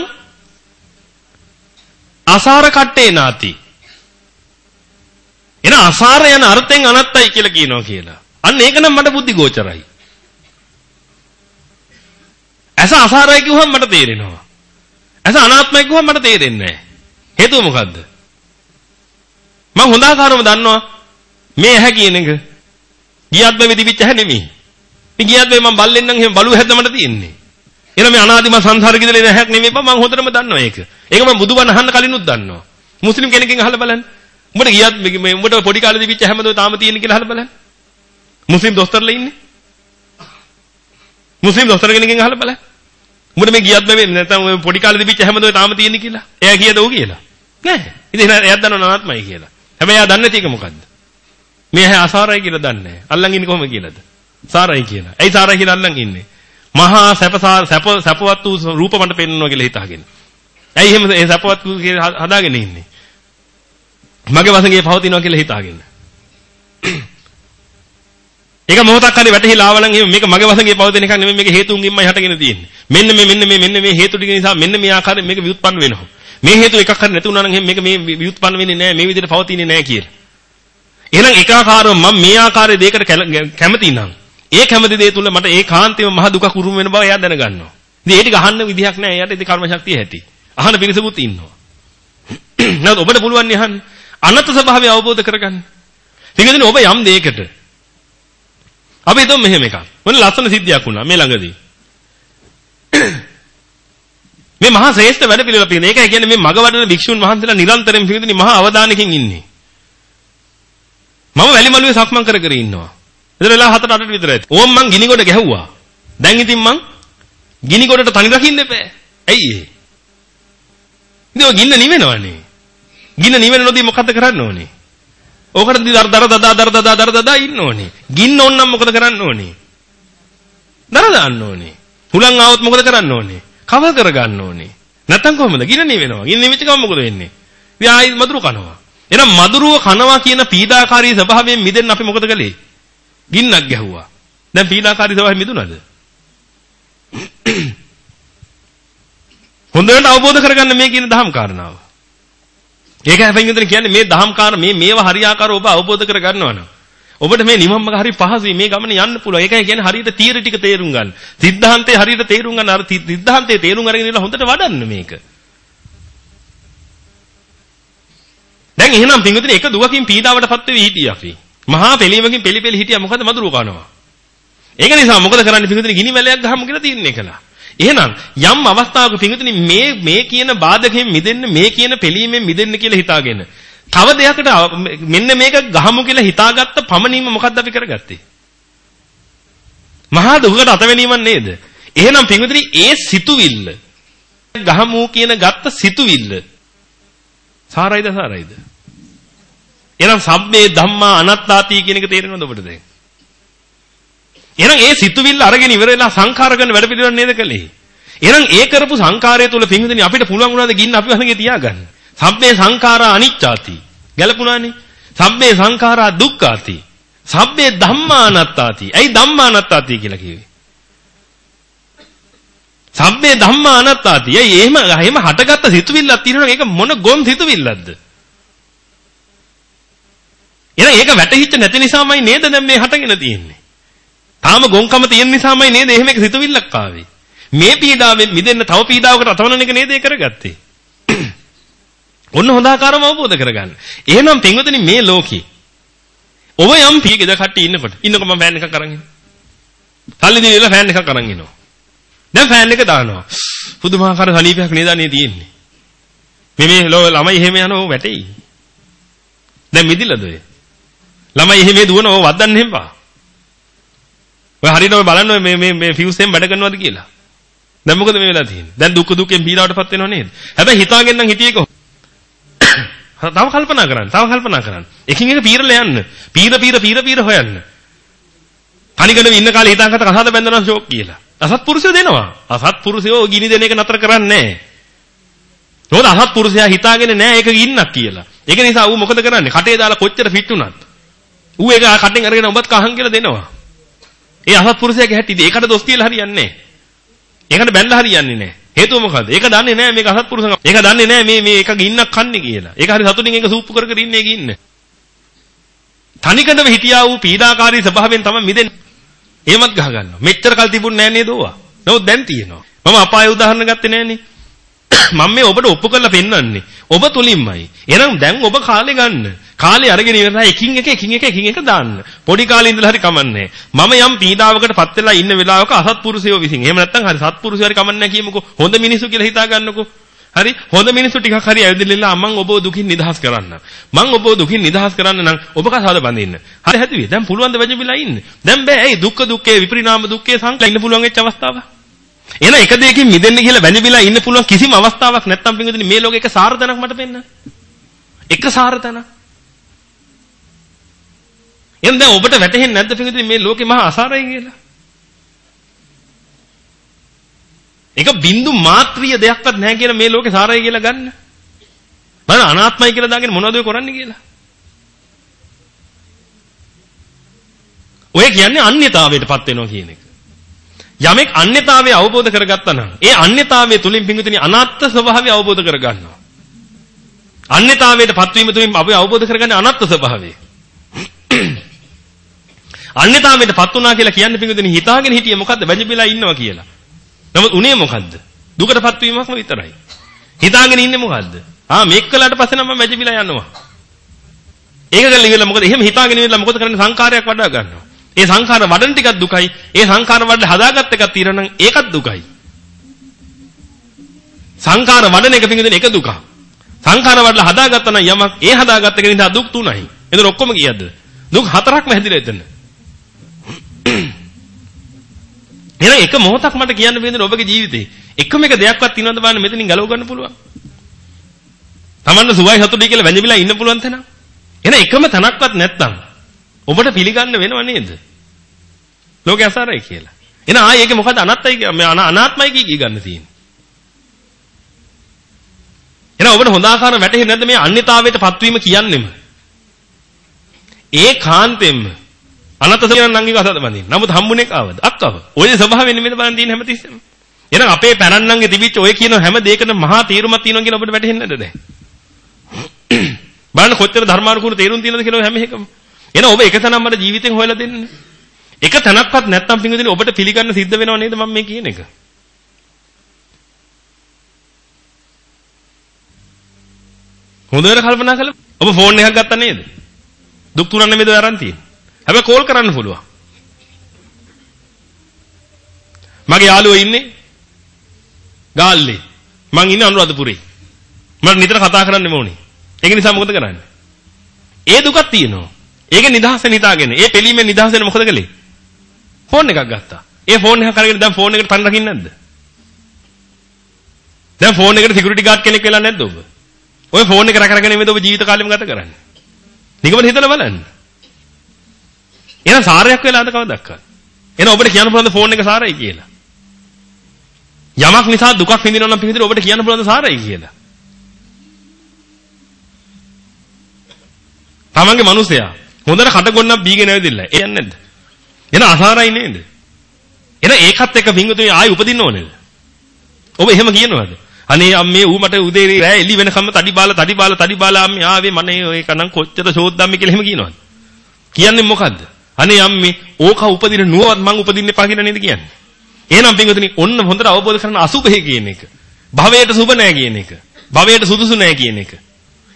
අසාර කට්ටේ නාති. එන අසාර යන අර්ථයෙන් අනත්තයි කියලා කියනවා කියලා. අන්න ඒක නම් මට බුද්ධි ගෝචරයි. ඇස අසාරයි කිව්වම මට තේරෙනවා. ඇස අනාත්මයි කිව්වම මට තේරෙන්නේ නැහැ. හේතුව මොකද්ද? මම හොඳාකාරව දන්නවා මේ ඇහැ කියන එක ගියත් මේ තිබිච්ච ඇහැ නෙමෙයි. මේ ගියත් මේ මම බල්ලෙන් නම් එහෙම බලුව හැද්දමට තියෙන්නේ. එන මේ අනාදිම සංසාර කිදලේ නැහැක් නෙමෙයි බං මම හොඳටම දන්නවා ඒක. ඒක මම බුදුබණ අහන්න කලිනුත් දන්නවා. මුස්ලිම් කෙනකින් අහලා බලන්න. උඹට ගියත් මේ උඹට පොඩි කාලේ තිබිච්ච හැමදෝ තාම තියෙන කියලා අහලා බලන්න. මුස්ලිම් දොස්තරලා ඉන්නේ. මුස්ලිම් දොස්තර කෙනකින් අහලා බලන්න. උඹට මේ ගියත් බැවේ නැත්නම් ඔය පොඩි කාලේ තිබිච්ච හැමදෝ තාම තියෙන්නේ කියලා. එයා කියද ඔව් කියලා. නෑ. ඉතින් එයාත් දන්නව නාත්මයි කියලා. හැබැයි එයා දන්නේ නැති එක මොකද්ද? මේ හැ අසාරයි කියලා දන්නේ නැහැ. අල්ලන් ඉන්නේ කොහොමද කියලාද? සාරයි කියලා. ඇයි සාරයි කියලා අල්ලන් ඉන්නේ? මහා සැපසාර සැප සැපවත් වූ රූප මණ්ඩ පෙන්වනවා කියලා හිතාගෙන. ඇයි එහෙම ඒ සැපවත් වූ කියලා හදාගෙන ඉන්නේ? මගේ වසඟේ පවතිනවා කියලා හිතාගෙන. ඒක මොහොතක් හරි වැටහිලා ආවනම් එහෙම මේක මගේ වසඟේ පවතින එකක් නෙමෙයි මේක හේතුන්ගින්මයි හටගෙන තියෙන්නේ. මෙන්න මේ මෙන්න මේ මෙන්න මේ හේතු ටික නිසා මෙන්න මේ ආකාරයෙන් මේක විඋත්පන්න වෙනවා. මේ හේතු එකක් හරි නැති වුණා නම් එහෙනම් මේක මේ විඋත්පන්න වෙන්නේ නැහැ මේ විදිහට පවතින්නේ නැහැ කියලා. එහෙනම් ඒකාකාරව මම මේ ආකාරයේ දෙයකට කැමති නම් ඒ කැමති දේ තුල මට ඒකාන්තයෙන්ම මහ දුකක් උරුම වෙන බව එයා දැනගන්නවා. ඉතින් ඒ ටික අහන්න විදිහක් නැහැ. එයාට ඉතින් කර්ම ශක්තිය ඇති. අහන පිරිසකුත් ඉන්නවා. නේද ඔබට පුළුවන් නේ අහන්න. අනත් ස්වභාවය අවබෝධ කරගන්න. ඉතින් ඔබ යම් දෙයකට අපි හිතමු මෙහෙම එකක්. මොන ලස්සන සිද්ධියක් වුණා මේ ළඟදී. මේ මහා ශ්‍රේෂ්ඨ වැඩ පිළිවෙල පිළින. ඒකයි කියන්නේ මේ මග වඩන වික්ෂුන් වහන්සේලා නිරන්තරයෙන් පිළිදෙනි මහා අවධානයකින් ඉන්නේ. මම වැලිමලුවේ සක්මන් කර කර ඉන්නවා. එතන වෙලා 7ට 8ට විතර ඇති. ඕම් මං ගිනි ගොඩ ගැහුවා. දැන් ඉතින් මං ගිනි ගොඩට තනි රකින්න එපා. ඇයි ඒ? ඉතින් ඔය ගින්න නිවෙනවනේ. ගින්න නිවෙන නොදී මොකද කරන්න ඕනේ? ඕකට දර දර දදා දර දදා දර දදා ඉන්න ඕනේ. ගින්න ඕනනම් මොකද කරන්න ඕනේ? දර දාන්න ඕනේ. හුලං ආවොත් මොකද කරන්න ඕනේ? කවර් කරගන්න ඕනේ. නැත්තම් කොහොමද? ගින්න නිවෙනවා. ගින්න නිවිච්ච ගමන් මොකද වෙන්නේ? ඉතින් ආයි මදුරු කනවා. එහෙනම් මදුරුව කනවා කියන පීඩාකාරී ස්වභාවයෙන් මිදෙන්න අපි මොකද කළේ? ගින්නක් ගැහුවා. දැන් පීඩාකාරී ස්වභාවයෙන් මිදුණාද? හොඳට අවබෝධ කරගන්න මේ කියන දහම් කාරණාව. ඒක හැබැයි මෙතන කියන්නේ මේ දහම් කාරණා මේ මේවා හරියාකාරව ඔබ අවබෝධ කරගන්නවා නම් ඔබට මේ නිමම්මක හරි පහසුයි මේ ගමන යන්න පුළුවන්. ඒකයි කියන්නේ හරියට තීර ටික තේරුම් ගන්න. සිද්ධාන්තේ හරියට තේරුම් ගන්න. අර සිද්ධාන්තේ තේරුම් අරගෙන ඉන්න හොඳට වඩන්න මේක. දැන් එහෙනම් පින්විතනි එක දුකකින් පීඩාවටපත් වෙවි හිටියේ අපි. මහා පිළීමකින් පිළි පිළි හිටියා මොකද මදුරු කනවා. ඒක නිසා මොකද කරන්නේ පින්විතනි ගිනි වැලයක් ගහමු කියලා තින්නේ කළා. එහෙනම් යම් අවස්ථාවක පින්විතනි මේ මේ කියන බාධකයෙන් මිදෙන්න මේ කියන පිළීමෙන් මිදෙන්න කියලා හිතාගෙන තව දෙයකට මෙන්න මේක ගහමු කියලා හිතාගත්ත පමණින්ම මොකද්ද අපි කරගත්තේ? මහා දුකකට අතවැණීමක් නේද? එහෙනම් පින්විතනි ඒ සිතුවිල්ල ගහමු කියන ගත්ත සිතුවිල්ල සාරයිද සාරයිද? එහෙනම් සබ්බේ ධම්මා අනත්තාති කියන එක තේරෙනවද ඔබට දැන්? එහෙනම් ඒ සිතුවිල්ල අරගෙන ඉවර වෙලා සංඛාර කරන වැඩ පිළිවෙල නේද කළේ? එහෙනම් ඒ කරපු සංඛාරය තුල පිංගුදෙනි අපිට පුළුවන් වුණාද ගින්න අපි වහන්ගේ තියාගන්න? සබ්බේ සංඛාරා අනිච්චාති. ගැලපුණානේ. සබ්බේ සංඛාරා දුක්ඛාති. සබ්බේ ධම්මානත්තාති. ඇයි ධම්මානත්තාති කියලා කිව්වේ? සබ්බේ ධම්මානත්තාති. ඇයි එහෙම එහෙම හටගත්ත සිතුවිල්ලක් තියෙනවා ඒක මොන ගොම් සිතුවිල්ලක්ද? එහෙනම් ඒක වැටහිච්ච නැති නිසාමයි නේද දැන් මේ හටගෙන තියෙන්නේ. තාම ගොන්කම තියෙන නිසාමයි නේද එහෙම එක සිතුවිල්ලක් ආවේ. මේ පීඩාවෙන් මිදෙන්න තව පීඩාවකට අතවනන එක නේද ඒ කරගත්තේ. ඔන්න හොඳ ආකාරව අවබෝධ කරගන්න. එහෙනම් පින්වතුනි මේ ලෝකේ ඔබ යම් පියකද කට්ටි ඉන්නකොට ඉන්නකො මම ෆෑන් එකක් අරන් ඉන්නවා. කල්ලි දිනේලා ෆෑන් එකක් අරන් ඉන්නවා. දැන් ෆෑන් එක දානවා. පුදුමාකාර සනීපයක් නේද අනේ තියෙන්නේ. මේ මේ ළමයි එහෙම යනවා වැටෙයි. දැන් මිදිලාද ඔය? ළමයි එහෙම දුවන ඕව වද්දන්න එපා. ඔය හරියට ඔය බලන්න මේ මේ මේ ෆියුස් එකෙන් වැඩ කරනවද කියලා. දැන් මොකද මේ වෙලා තියෙන්නේ? දැන් දුක් දුකෙන් පීඩාවටපත් වෙනව නේද? හැබැයි හිතාගෙන නම් හිටියේ කොහොමද? තව කල්පනා කරන්න. තව කල්පනා කරන්න. එකින් එක පීරලා යන්න. පීර පීර පීර පීර හොයන්න. තනිකඩ ඉන්න කාලේ හිතාගත්ත කසාද බැඳනවා ෂෝක් කියලා. අසත්පුරුෂයෝ දෙනවා. අසත්පුරුෂයෝ ගිනි දෙන එක නතර කරන්නේ නැහැ. මොකද අසත්පුරුෂයා හිතාගෙන නැහැ ඒක ගින්නක් කියලා. ඒක නිසා ඌ මොකද කරන්නේ? කටේ දාලා කොච්චර ෆිಟ್ වුණත් ඌ ඒක කටෙන් අරගෙන ඔබත් කහන් කියලා දෙනවා. ඒ අසත්පුරුෂයාගේ හැටි ඉතින් ඒකට දොස් කියලා හරියන්නේ නැහැ. ඒකට බැලලා හරියන්නේ නැහැ. හේතුව මොකද්ද? ඒක දන්නේ නැහැ මේක අසත්පුරුෂකම්. ඒක දන්නේ නැහැ මේ මේ එක ගින්නක් කන්නේ කියලා. ඒක හරි සතුටින් ඒක සූප්පු කර කර ඉන්නේ ගින්න. තනිකඩම හිටියා වූ පීඩාකාරී ස්වභාවයෙන් තමයි මිදෙන්නේ. එහෙමත් ගහ ගන්නවා. මෙච්චර කල් තිබුණ නෑ නේද ඕවා. නමුත් දැන් තියෙනවා. මම අපාය උදාහරණ ගත්තේ නෑනේ. මම මේ ඔබට ඔප්පු කරලා පෙන්වන්නේ. ඔබ තුලින්මයි. එහෙනම් දැන් ඔබ කාලේ ගන්න. කාලේ අරගෙන ඉවරලා එකින් එක එකින් එක එකින් එක දාන්න. පොඩි කාලේ ඉඳලා හරි කමන්නේ. මම යම් පීඩාවකටපත් වෙලා ඉන්න වෙලාවක අසත්පුරුෂයෝ විසින්. එහෙම නැත්නම් හරි සත්පුරුෂයෝ හරි කමන්නේ කියමුකෝ. හොඳ මිනිස්සු කියලා හිතා ගන්නකෝ. හරි හොඳ මිනිස්සු ටිකක් හරි ඇවිදලා මම ඔබව දුකින් නිදහස් කරන්න. මම ඔබව දුකින් නිදහස් කරන්න නම් ඔබ කසාද බඳින්න. හරි හැදුවේ. දැන් පුළුවන් ද වැජිබිලා ඉන්න. දැන් බෑ. ඇයි දුක්ඛ දුක්ඛේ විපරිණාම දුක්ඛේ සංකල්ප ඉන්න පුළුවන් වෙච්ච අවස්ථාව. එහෙනම් එක දෙයකින් මිදෙන්න කියලා වැජිබිලා ඉන්න පුළුවන් කිසිම අවස්ථාවක් නැත්තම් පින්වදින මේ ලෝකේ එක සාරතනක් මට පෙන්න. එක සාරතනක්. එහෙනම් දැන් ඔබට වැටහෙන්නේ නැද්ද පින්වදින මේ ලෝකේ මහා අසාරයි කියලා? ඒක බින්දු මාත්‍රිය දෙයක්වත් නැහැ කියලා මේ ලෝකේ සාරයි කියලා ගන්න. බලන්න අනාත්මයි කියලා දාගෙන මොනවද ඔය කරන්නේ කියලා. ඔය කියන්නේ අන්‍යතාවයටපත් වෙනවා කියන එක. යමෙක් අන්‍යතාවය අවබෝධ කරගත්තා නම් ඒ අන්‍යතාවය තුලින් පිංගුතුනි අනාත්ම ස්වභාවය අවබෝධ කරගන්නවා. අන්‍යතාවයටපත් වීම තුලින් අපි අවබෝධ කරගන්නේ අනාත්ම ස්වභාවය. අන්‍යතාවයටපත් වුණා කියලා කියන්නේ පිංගුතුනි හිතාගෙන හිටියේ මොකද්ද? වැජිබිලා ඉන්නවා කියලා. නමුත් උනේ මොකද්ද? දුකටපත් වීමක්ම විතරයි. හිතාගෙන ඉන්නේ මොකද්ද? ආ මේක කළාට පස්සේ නම් මම මැජිබිලා යනවා. ඒක කරලා ඉවරලා මොකද? එහෙම හිතාගෙන ඉවරලා මොකද කරන්නේ? සංකාරයක් වඩා ගන්නවා. ඒ සංකාර වඩන ටිකක් දුකයි. ඒ සංකාර වඩලා හදාගත්ත එකක් තියෙනවා නම් ඒකත් දුකයි. සංකාර වඩන එක පිටින් එක දුකක්. සංකාර වඩලා හදාගත්තා නම් යමක් ඒ හදාගත්ත එක නිසා දුක් තුනයි. එතන ඔක්කොම කීයද? දුක් හතරක්ම හැදිලා එතන. එහෙනම් එක මොහොතක් මට කියන්න බැඳෙන ඔබගේ ජීවිතේ එකම එක දෙයක්වත් තියෙනවද බලන්න මෙතනින් ගලව ගන්න පුළුවන්. Tamanne සුවයි සතුටුයි කියලා වැඳවිලා ඉන්න පුළුවන් තැන. එහෙනම් එකම තැනක්වත් නැත්තම් ඔබට පිළිගන්න වෙනව නේද? ලෝකේ අසාරයි කියලා. එහෙනම් ආයේ ඒකේ මොකද අනත්තයි මේ අනාත්මයි කිය ගන්න තියෙන්නේ. එහෙනම් ඔබට හොඳ ආකාරව වැටහෙන්නේ නැද්ද මේ අන්‍යතාවයට පත්වීම කියන්නෙම? ඒ කාන්තෙන්ම අනත කියන නංගිව අසත බඳින්න. නමුත් හම්බුනේ කාවද? අක්කව. ඔය ස්වභාවයෙන් නෙමෙයි බලන් තියෙන හැමතිස්සෙම. එහෙනම් අපේ පැරණන්ගේ තිබිච්ච ඔය කියන හැම දෙයකම මහා තීරුමක් තියෙනවා කියලා ඔබට වැටහෙන්නේ නැද්ද දැන්? බලන්න කොච්චර ධර්මානුකූල තේරුම් තියෙනවද කියලා හැම එකම. එහෙනම් ඔබ එක තැනක් මට ජීවිතෙන් හොයලා දෙන්න. එක තැනක්වත් නැත්තම් පිංගුදිනේ ඔබට පිළිගන්න සිද්ධ වෙනව නේද මම මේ කියන එක? හොඳට කල්පනා කළා ඔබ ෆෝන් එකක් ගත්තා නේද? දුක් තුනක් නෙමෙයිද ඔය අරන් තියෙන්නේ. හැබැයි කෝල් කරන්න පුළුවන්. මගේ යාළුවෝ ඉන්නේ ගාල්ලේ. මං ඉන්නේ අනුරාධපුරේ. මට නිතර කතා කරන්න ඕනේ. ඒක නිසා මොකද කරන්නේ? ඒ දුකක් තියෙනවා. ඒක නිදහසෙන් හිතාගෙන. ඒ පිළීමෙන් නිදහසෙන් මොකද කළේ? ෆෝන් එකක් ගත්තා. ඒ ෆෝන් එක කරගෙන දැන් ෆෝන් එකට පණ රකින්නේ නැද්ද? දැන් ෆෝන් එකට සිකියුරිටි ගාඩ් කෙනෙක් වෙලා නැද්ද ඔබ? ඔය ෆෝන් එක රැකගෙන නෙමෙයිද ඔබ ජීවිත කාලෙම ගත කරන්නේ? නිකමද හිතලා බලන්න. එහෙනම් සාරයක් වෙලාද කවදක්වත්? එහෙනම් ඔබට කියන්න පුළුවන් ෆෝන් එක සාරයි කියලා. යමක් නිසා දුකක් විඳිනවා නම් පිළිතුර ඔබට කියන්න පුළුවන් සාරයි කියලා. තමන්ගේ මිනිසයා හොඳට කට ගොන්නක් බීගෙන ඇවිදින්න. ඒ යන්නේ නැද්ද? එන අසාරයි නේද? එන ඒකත් එක්ක පිංගුතුනි ආයි උපදින්න ඕනේද? ඔබ එහෙම කියනවද? අනේ අම්මේ ඌ මට උදේ රෑ එළි වෙනකම්ම තඩි බාලා තඩි බාලා තඩි බාලා අම්මේ ආවේ මනේ ඒක නම් කොච්චර ෂෝද්දම්මේ කියලා එහෙම කියනවද? කියන්නේ මොකද්ද? අනේ අම්මේ ඕක උපදින නුවවත් මං උපදින්න එපා කියලා නේද කියන්නේ? එහෙනම් පින්වතුනි ඔන්න හොඳට අවබෝධ කරගන්න අසුභය කියන එක. භවයට සුභ නැහැ කියන එක. භවයට සුදුසු නැහැ කියන එක.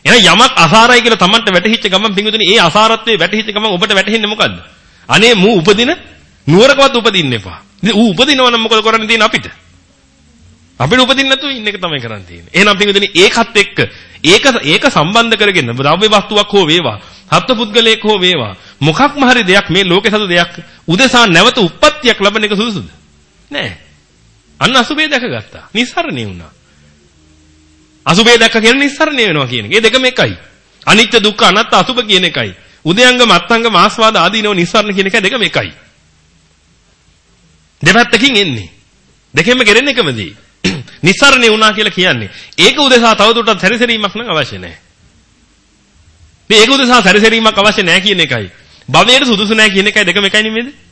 එහෙනම් යමක් අසාරයි කියලා Tamanට වැටහිච්ච ගමන් පින්වතුනි ඒ අසාරත්වයේ වැටහිච්ච ගමන් ඔබට වැටහෙන්නේ මොකද්ද? අනේ මූ උපදින නුවරකවත් උපදින්න එපා. ඉතින් ඌ උපදිනවා නම් මොකද කරන්න තියෙන්නේ අපිට? අපිට උපදින්න නැතුව ඉන්න එක තමයි කරන්න තියෙන්නේ. එහෙනම් පින්වතුනි ඒකත් එක්ක ඒක ඒක සම්බන්ධ කරගෙන ද්‍රව්‍ය වස්තුවක් හෝ වේවා, හත්ව පුද්ගලයෙක් හෝ වේවා, මොකක්ම හරි දෙයක් මේ ලෝකේ සතු දෙයක් උදෙසා නැවත උප්පත්තියක් ලබන එක සුදුසුද? නෑ. අන්න අසුබේ දැකගත්තා. නිස්සරණේ වුණා. අසුබේ දැක්ක කියන්නේ නිස්සරණේ වෙනවා කියන එක. ඒ දෙකම එකයි. අනිත්‍ය දුක්ඛ අනාත්ම අසුබ කියන එකයි. උදයංග මත්තංග මාස්වාද ආදීනව නිස්සරණ කියන එක දෙකම එකයි. දෙපැත්තකින් එන්නේ. දෙකෙන්ම කෙරෙන්නේ එකම දේ. නිස්සරණේ වුණා කියලා කියන්නේ. ඒක උදෙසා තවදුරටත් සැරිසරීමක් නම් අවශ්‍ය නැහැ. මේ ඒක උදෙසා සැරිසරීමක් අවශ්‍ය නැහැ කියන එකයි. භවයට සුදුසු නැහැ කියන එකයි දෙකම එකයි නෙමෙයිද?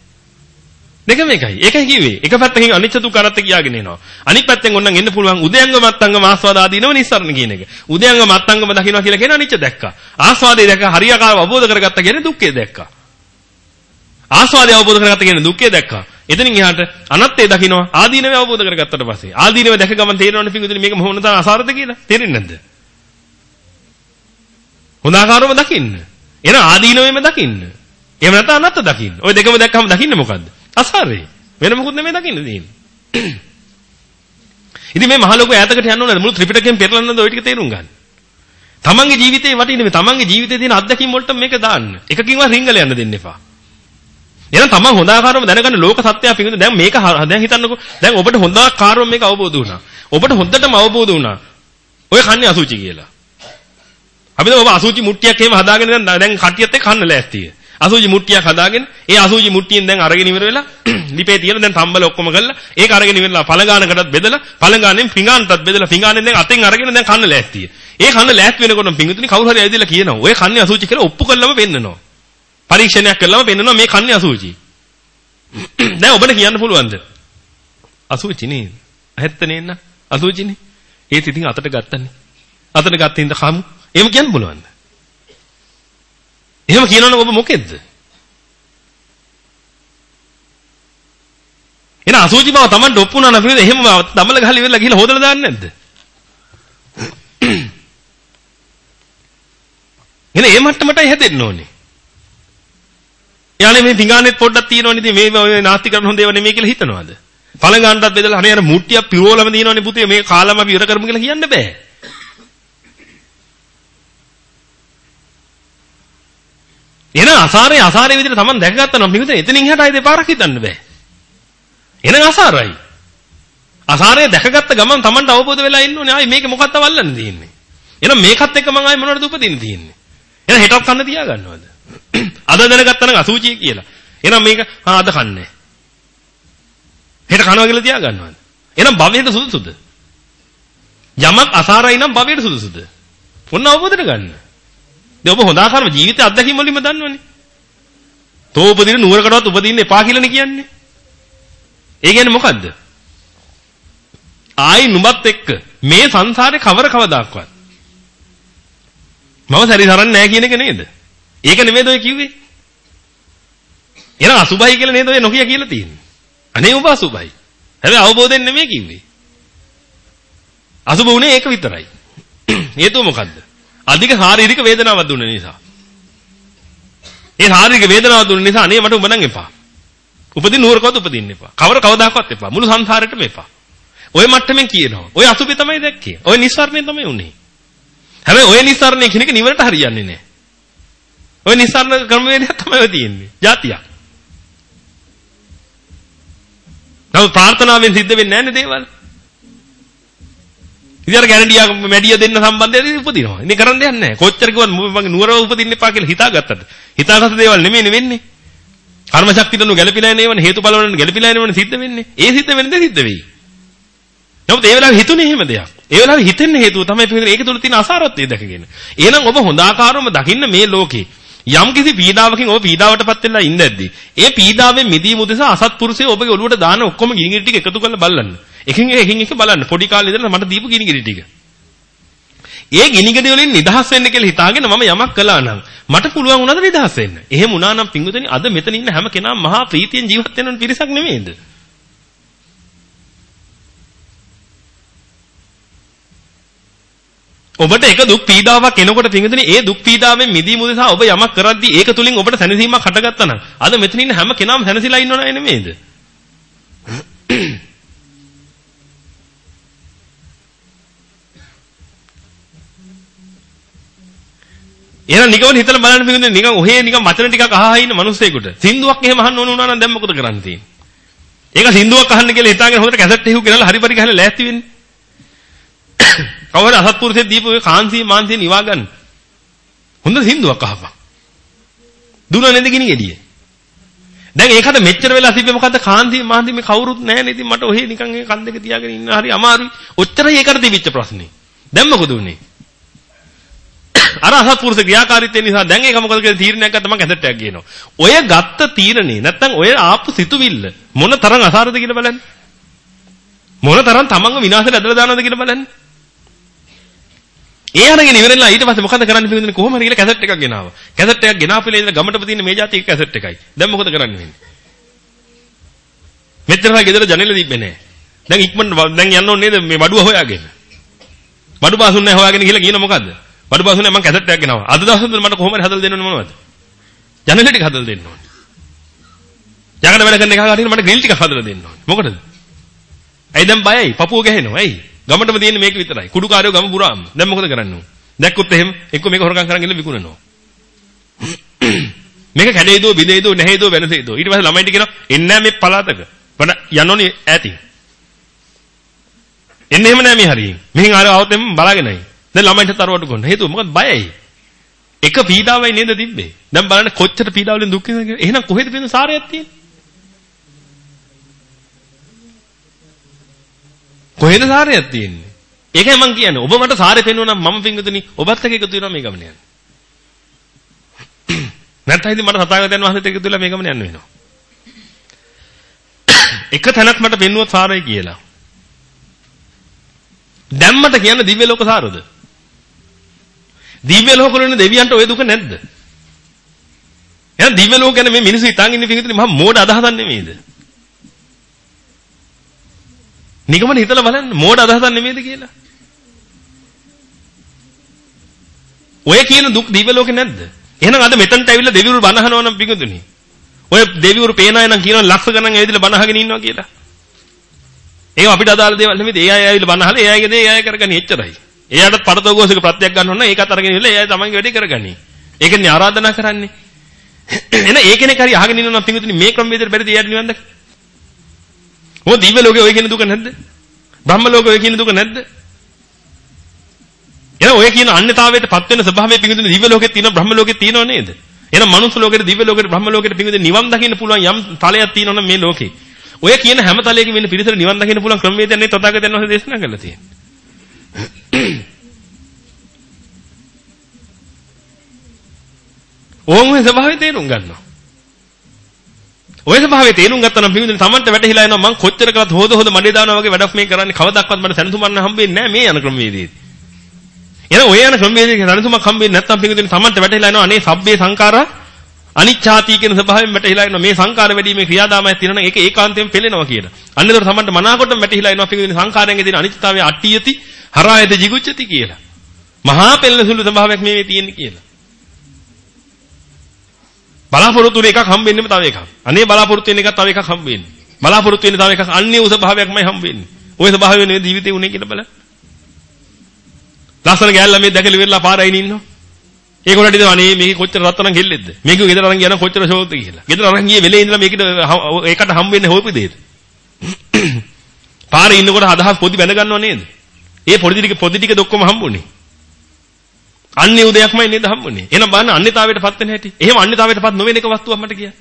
දෙකම එකයි. ඒකයි කිව්වේ. එක පැත්තකින් අනිච්ච දුක්ඛ අනාත්ම කියාගෙන එනවා. අනිත් පැත්තෙන් ඕනනම් එන්න පුළුවන් උදයංග මත්තංග ආස්වාද ආදීනව නිස්සරණ කියන එක. උදයංග මත්තංගම දකින්නවා කියලා කියන අනිච්ච දැක්කා. ආස්වාදේ දැක්ක හරියකාරව අවබෝධ කරගත්තා කියන්නේ දුක්ඛය දැක්කා. ආස්වාදය අවබෝධ කරගත්තා කියන්නේ දුක්ඛය දැක්කා. එතනින් එහාට අනත්තේ දකින්නවා ආදීනව අවබෝධ කරගත්තට පස්සේ. ආදීනව දැක ගමන් තේරෙනවනේ පිඟුදුනේ මේක මොන තරම් අසාරද කියලා. තේරෙන්නේ නැද්ද? හොඳ ආකාරව දකින්න. එන ආදීනවෙම දකින්න. එහෙම නැත්නම් අනත්ත දකින්න. ওই දෙකම දැක්කම දකින්නේ මොකද්ද? අසාරේ. වෙන මොකුත් නෙමෙයි දකින්න තියෙන්නේ. ඉතින් මේ මහ ලොකු ඈතකට යන්න ඕනද මුළු ත්‍රිපිටකයෙන් පෙරලන්නද ওই ටික තේරුම් ගන්න. තමන්ගේ ජීවිතේ වටින්නේ මේ තමන්ගේ ජීවිතේ තියෙන අත්දැකීම් වලට මේක දාන්න. එකකින්වත් රිංගල යන්න දෙන්න එපා. එහෙනම් තමන් හොඳ ආකාරව දැනගන්න ලෝක සත්‍යය පිළිබඳ දැන් මේක දැන් හිතන්නකෝ දැන් ඔබට හොඳ ආකාරව මේක අවබෝධ වුණා. ඔබට හොඳටම අවබෝධ වුණා. ඔය කන්නේ අසුචි කියලා. අපි දැන් ඔබ අසුචි මුට්ටියක් එහෙම හදාගෙන දැන් දැන් කට්ටියත් එක්ක කන්න ලෑස්තියි. අසූචි මුට්ටියක් හදාගෙන ඒ අසූචි මුට්ටියෙන් දැන් අරගෙන ඉවර වෙලා ලිපේ තියෙන දැන් තම්බල ඔක්කොම කරලා ඒක අරගෙන ඉවරලා පළගානකටත් බෙදලා පළගානෙන් ෆිඟානටත් බෙදලා ෆිඟානෙන් දැන් අතෙන් අරගෙන දැන් කන්න ලෑස්තිය. ඒ කන්න ලෑස්ති වෙනකොටම පිඟුතුනි කවුරු හරි ඇවිදලා කියනවා ඔය කන්නේ අසූචි කියලා ඔප්පු කළාම පෙන්නනවා. පරීක්ෂණයක් කළාම පෙන්නනවා මේ කන්නේ අසූචි. දැන් ඔබට කියන්න පුළුවන්ද? අසූචි නේද? ඇත්ත නේන්න? අසූචිනේ. ඒත් ඉතින් අතට ගත්තනේ. අතට ගත්තින්ද කමු. එහෙම කියන්න පුළුවන්ද? එහෙම කියනවනම් ඔබ මොකෙද්ද? එන අසුචි බව Tamanට ඔප්පු වුණා නම් පිළිද එහෙම දමල ගහලා ඉවරලා ගිහලා හොදලා දාන්නේ නැද්ද? එන ඒ මට්ටමටයි හැදෙන්න ඕනේ. යානේ මේ පිඟානෙත් පොඩ්ඩක් තියෙනවනේ ඉතින් මේ ඔය නාස්ති කරන හොඳ ඒවා නෙමෙයි කියලා හිතනවාද? පළඟාන්ටත් බෙදලා අනේ අර මුට්ටියක් පිරෝලම දිනවනේ පුතේ මේ කාලම අපි ඉවර කරමු කියලා කියන්න බෑ. එන අසාරේ අසාරේ විදිහට Taman දැකගත්තා නම් පිටුතේ එතනින් එහාට ආයේ දෙපාරක් හිතන්න බෑ. එන අසාරයි. අසාරේ දැකගත්ත ගමන් Tamanට අවබෝධ වෙලා ඉන්න ඕනේ ආයේ මේක මොකක්ද වල්ලන්න තියෙන්නේ. එහෙනම් මේකත් එක්ක මම ආයේ මොනවද උපදින්න තියෙන්නේ. එහෙනම් හෙටක් කන්න තියා ගන්නවද? අද දැනගත්තා නම් අසුචි කියලා. එහෙනම් මේක ආ අද කන්නේ. හෙට කනවා කියලා තියා ගන්නවද? එහෙනම් භවයට සුදුසුද? යමක් අසාරයි නම් භවයට සුදුසුද? ඔන්න අවබෝධයට ගන්න. දැන් ඔබ හොඳ ආකාරව ජීවිතය අත්දැකීම් වලින්ම දන්නවනේ. තෝ උපදින නුවරකටවත් උපදින්න එපා කියලානේ කියන්නේ. ඒ කියන්නේ මොකද්ද? ආයි නුඹත් එක්ක මේ සංසාරේ කවර කවදාක්වත් මම සැරිසරන්නේ නැහැ කියන එක නේද? ඒක නෙමෙයිද ඔය කිව්වේ? එන අසුභයි කියලා නේද ඔය නොකිය කියලා තියෙන්නේ. අනේ ඔබ අසුභයි. හැබැයි අවබෝධයෙන් නෙමෙයි කිව්වේ. අසුභ උනේ ඒක විතරයි. හේතුව මොකද්ද? අධික ශාරීරික වේදනාවක් දුන්න නිසා. ඒ ශාරීරික වේදනාව දුන්න නිසා අනේ මට උඹ නම් එපා. උපදින් නුවරකවත් උපදින්න එපා. කවර කවදාකවත් එපා. මුළු සංසාරෙටම එපා. ඔය මට්ටමින් කියනවා. ඔය අසුබේ තමයි දැක්කේ. ඔය නිස්සාරණය තමයි උනේ. හැබැයි ඔය නිස්සාරණය කියන එක නිවරට හරියන්නේ නැහැ. ඔය නිස්සාරණ ක්‍රමවේදයක් තමයි තියෙන්නේ. જાතියක්. නමුත් ප්‍රාර්ථනාවෙන් සිද්ධ වෙන්නේ නැහැ දේවල්. ඉතින් අර ගැරන්ඩියා මැඩිය දෙන්න සම්බන්ධයෙන් උපදිනවා. ඉතින් කරන්න දෙයක් නැහැ. කොච්චර කිව්වත් මගේ නුවර උපදින්න එපා කියලා හිතාගත්තට. හිතාගත්ත දේවල් නෙමෙයි වෙන්නේ. කර්ම ශක්තියටනු ගැළපිලා නේවනේ හේතුඵල වලට ගැළපිලා නේවනේ සිද්ධ වෙන්නේ. ඒ සිද්ධ වෙන්නේ සිද්ධ වෙයි. නමුත් ඒ වෙලාවේ හිතුනේ එහෙම දෙයක්. ඒ වෙලාවේ හිතෙන්නේ හේතුව තමයි පිළිගන්නේ ඒක තුළ තියෙන අසාරත්වය දැකගෙන. එහෙනම් ඔබ හොඳ ආකාරවම දකින්න මේ ලෝකේ යම් කිසි පීඩාවකින් ඔබ පීඩාවටපත් වෙලා ඉඳද්දී ඒ පීඩාවෙන් මිදීම උදෙසා අසත්පුරුෂය ඔබගේ ඔළුවට දාන ඔක්කොම ගිනිගිරි ටික එකතු කරලා බලන්න. එකින් එක එකින් එක බලන්න. පොඩි කාලේ ඉඳලා මට දීපු ගිනිගිරි ටික. ඒ ගිනිගිරි වලින් නිදහස් වෙන්න කියලා හිතාගෙන මම යමක් කළා නම් මට පුළුවන් වුණාද නිදහස් වෙන්න? එහෙම වුණා නම් පිංගුදෙනි අද මෙතන ඉන්න හැම කෙනාම මහා ප්‍රීතියෙන් ජීවත් වෙන පිරිසක් නෙමෙයිද? ඔබට එක දුක් පීඩාවක් එනකොට පිංගුදෙනි ඒ දුක් පීඩාවෙන් මිදීම උදෙසා ඔබ යමක් කරද්දී ඒක තුලින් ඔබට සැනසීමක් හටගත්තා නම් අද මෙතන ඉන්න හැම කෙනාම සැනසීලා ඉන්නව නෙමෙයිද? එහෙනම් නිකන් හිතලා බලන්න පිළිගන්නේ නිකන් ඔහේ නිකන් මචන ටිකක් අහහා ඉන්න මිනිස්සෙකුට සින්දුවක් එහෙම අහන්න ඕන වුණා නම් දැන් මොකද කරන්න තියෙන්නේ? ඒක සින්දුවක් අහන්න කියලා හිතාගෙන හොඳට කැසට් එකක් ගෙනල්ලා හරි පරි ගහලා ලෑස්ති වෙන්නේ. කවුරු අසත්පුරුෂයෙක් දීපු ඔය කාන්සිය මාන්සිය නිවා ගන්න. හොඳ සින්දුවක් අහපන්. දුන නේද ගිනි ගෙඩිය. දැන් ඒකට මෙච්චර වෙලා තිබ්බේ මොකද්ද කාන්සිය මාන්සිය මේ කවුරුත් නැහැ නේද? මට ඔහේ නිකන් ඒ කන් දෙක තියාගෙන ඉන්න හරි අමාරුයි. ඔච්චරයි ඒකට තිබිච්ච ප්‍රශ්නේ. දැන් මොකද උනේ? අර අසත්පුරුෂ ක්‍රියාකාරීත්වය නිසා දැන් ඒක මොකද කියලා තීරණයක් ගත්ත මම කැසට් එකක් ගේනවා. ඔය ගත්ත තීරණේ නැත්තම් ඔය ආපු සිතුවිල්ල මොන තරම් අසාරද කියලා බලන්න. මොන තරම් තමන්ව විනාශයට ඇදලා දානවද කියලා බලන්න. ඒ අරගෙන ඉවරලා ඊට පස්සේ මොකද කරන්න පිළිඳින කොහොම හරි කියලා කැසට් එකක් ගෙනාවා. කැසට් එකක් ගෙනාපෙලා ඉඳලා ගමටම තියෙන මේ જાති කැසට් එකයි. දැන් මොකද කරන්න වෙන්නේ? මෙච්චරයි ගෙදර ජනෙල තිබ්බේ නැහැ. දැන් ඉක්මනට දැන් යන්න ඕනේ නේද මේ බඩුව හොයාගෙන. බඩු පාසුන් නැහැ හොයාගෙන ගිහලා කියන මොකද්ද? බඩු පාසුනේ මම කැසට් එකක් ගෙනාවා. අද දවස්වල මට කොහොම හරි හදලා දෙන්න ඕනේ මොනවද? ජනල ටික හදලා දෙන්න ඕනේ. ජගන වැඩ කරන එක හරියට මට ග්‍රිල් ටික හදලා දෙන්න ඕනේ. මොකටද? ඇයි දැන් බයයි? පපුව ගහනවා. ඇයි? ගමටම තියෙන්නේ මේක විතරයි. කුඩු කාර්යෝ ගම පුරාම. දැන් මොකද කරන්න ඕනේ? දැක්කොත් එහෙම එක්ක මේක හොරකම් කරන් ගිහලා විකුණනවා. මේක කැඩේදෝ බිඳේදෝ නැහැදෝ වෙනසේදෝ. ඊට පස්සේ ළමයින්ට කියනවා එන්නේ මේ පළාතක. වඩ යන්නෝනේ ඈතින්. එන්නේ එහෙම නෑ මේ හරියෙන්. මෙහින් ආරව આવත් එම් බලාගෙනයි. දැන් ළමයින්ට තරවට ගන්න. හේතුව මොකද බයයි. එක පීඩාවයි නේද තිබ්බේ. දැන් බලන්න කොච්චර පීඩාවලින් දුක් විඳිනවද කියලා. එහෙනම් කොහෙද වෙන සාරයක් තියෙන්නේ? කොහෙද සාරයක් තියෙන්නේ? ඒකයි මම කියන්නේ. ඔබ මට සාරේ පෙන්වනවා නම් මම පින්විතනි ඔබත් එක්ක එකතු වෙනවා මේ ගමන යන්න. නැත්නම් ඉතින් මට සතාගතයන් වහන්සේත් එකතු වෙලා මේ ගමන යන්න වෙනවා. එක තැනක් මට පෙන්වුවොත් සාරයි කියලා. දැන් මට කියන්න දිව්‍ය ලෝක සාරද? දිව්‍ය ලෝක වල ඉන්න දෙවියන්ට ওই දුක නැද්ද? එහෙනම් දිව්‍ය ලෝක ගැන මේ මිනිස්සු හිතාගෙන ඉන්නේ පිටින් මහා මෝඩ අදහසක් නෙමෙයිද? නිගමන හිතලා බලන්න මෝඩ අදහසක් නෙමෙයිද කියලා. ඔය කියන දුක් දිව්‍ය ලෝකේ නැද්ද? එහෙනම් අද මෙතනට ඇවිල්ලා දෙවිවරු බනහනවා නම් පිඟුදුනි. ඔය දෙවිවරු පේන අය නම් කියනවා ලක්ෂ ගණන් ඇවිදලා බනහගෙන ඉන්නවා කියලා. ඒක අපිට අදාළ දේවල් නෙමෙයි. ඒ අය ඇවිල්ලා බනහලා ඒ අයගේ දේ ඒ අය කරගනි එච්චරයි. එයාටත් පරතෝගෝසික ප්‍රත්‍යක් ගන්න ඕන නම් ඒකත් අරගෙන ඉල්ල ඒ අය තමන්ගේ වැඩේ කරගනි. ඒකනේ ආරාධනා කරන්නේ. එහෙනම් ඒ කෙනෙක් හරි අහගෙන ඉන්නවා නම් පිඟුතුනි මේ ක්‍රමවේදයට බැරිද එයාට නිවන් දකින්න? මොකද දිව්‍ය ලෝකේ ඔය කියන දුක නැද්ද? බ්‍රහ්ම ලෝකේ ඔය කියන දුක නැද්ද? එහෙනම් ඔය කියන අන්‍යතාවයට පත් වෙන ස්වභාවය පිඟුතුනි දිව්‍ය ලෝකේ තියෙනවා බ්‍රහ්ම ලෝකේ තියෙනව නේද? එහෙනම් මනුස්ස ලෝකෙට දිව්‍ය ලෝකෙට බ්‍රහ්ම ලෝකෙට පිඟුතුනි නිවන් දකින්න පුළුවන් යම් තලයක් තියෙනවා නම් මේ ලෝකේ. ඔය කියන හැම තලයකින් වෙන පිරිසට නිවන් දකින්න පුළුවන් ක්‍රමවේදයක් නේ තථාගතයන් වහන්සේ දේශනා කරලා තියෙන්නේ. ඕම් ඔය ස්වභාවය තේරුම් ගන්නවා. ඔය ස්වභාවය තේරුම් ගත්තා නම් පිළිඳින තමන්ට වැටහිලා එනවා මං කොච්චර කරත් හොද හොද මඩේ දානවා වගේ වැඩක් මේ කරන්නේ කවදාවත් මට සැනසුමක් හම්බෙන්නේ නැහැ මේ යන ක්‍රමවේදයේදී. එහෙනම් ඔය යන ක්‍රමවේදයේ සැනසුමක් හම්බෙන්නේ නැත්නම් පිළිඳින තමන්ට වැටහිලා එනවා අනේ සබ්බේ සංඛාරා අනිච්ඡාති කියන ස්වභාවයෙන් වැටහිලා එනවා මේ සංඛාර වැඩිීමේ ක්‍රියාදාමයක් තියෙනවා ඒක ඒකාන්තයෙන් පෙළෙනවා කියලා. අන්න ඒතර තමන්ට මනාකොටම වැටහිලා එනවා පිළිඳින සංඛාරයෙන් තියෙන අනිත්‍යතාවය අට්ටියති හරායද jigucchati කියලා. මහා පෙළෙන සුළු ස්වභාවයක් මේ තියෙන්නේ කියලා. බලාපොරොත්තු වෙන එකක් හම්බ වෙන්නෙම තව එකක්. අනේ බලාපොරොත්තු වෙන එකක් තව එකක් හම්බ වෙන්නේ. බලාපොරොත්තු වෙන තව එකක් අන්නේ උස ස්වභාවයක්මයි හම්බ වෙන්නේ. ওই ස්වභාවය නෙවෙයි ජීවිතේ උනේ කියලා බලන්න. ලස්සන ගෑල්ලා මේ දැකලා ඉවරලා පාරයින් ඉන්නවා. ඒගොල්ලන්ට ඉතින් අනේ මේක කොච්චර රත්තරන් ගෙල්ලෙද්ද? මේක ගෙදර අරන් ගියා නම් කොච්චර ෂෝක්ද කියලා. ගෙදර අරන් ගියේ වෙලේ ඉඳලා මේකට ඒකට හම් වෙන්නේ හොපි දෙයට. පාරේ ඉන්නකොට අදහස් පොඩි බැඳ ගන්නව නේද? ඒ පොඩි ටික පොඩි ටික ඔක්කොම හම්බුනේ. අන්නේ උදයක්මයි නේද හම්බුනේ. එහෙනම් බලන්න අන්‍යතාවයටපත් වෙන හැටි. එහෙම අන්‍යතාවයටපත් නොවෙන එක වස්තුවක් මට කියන්න.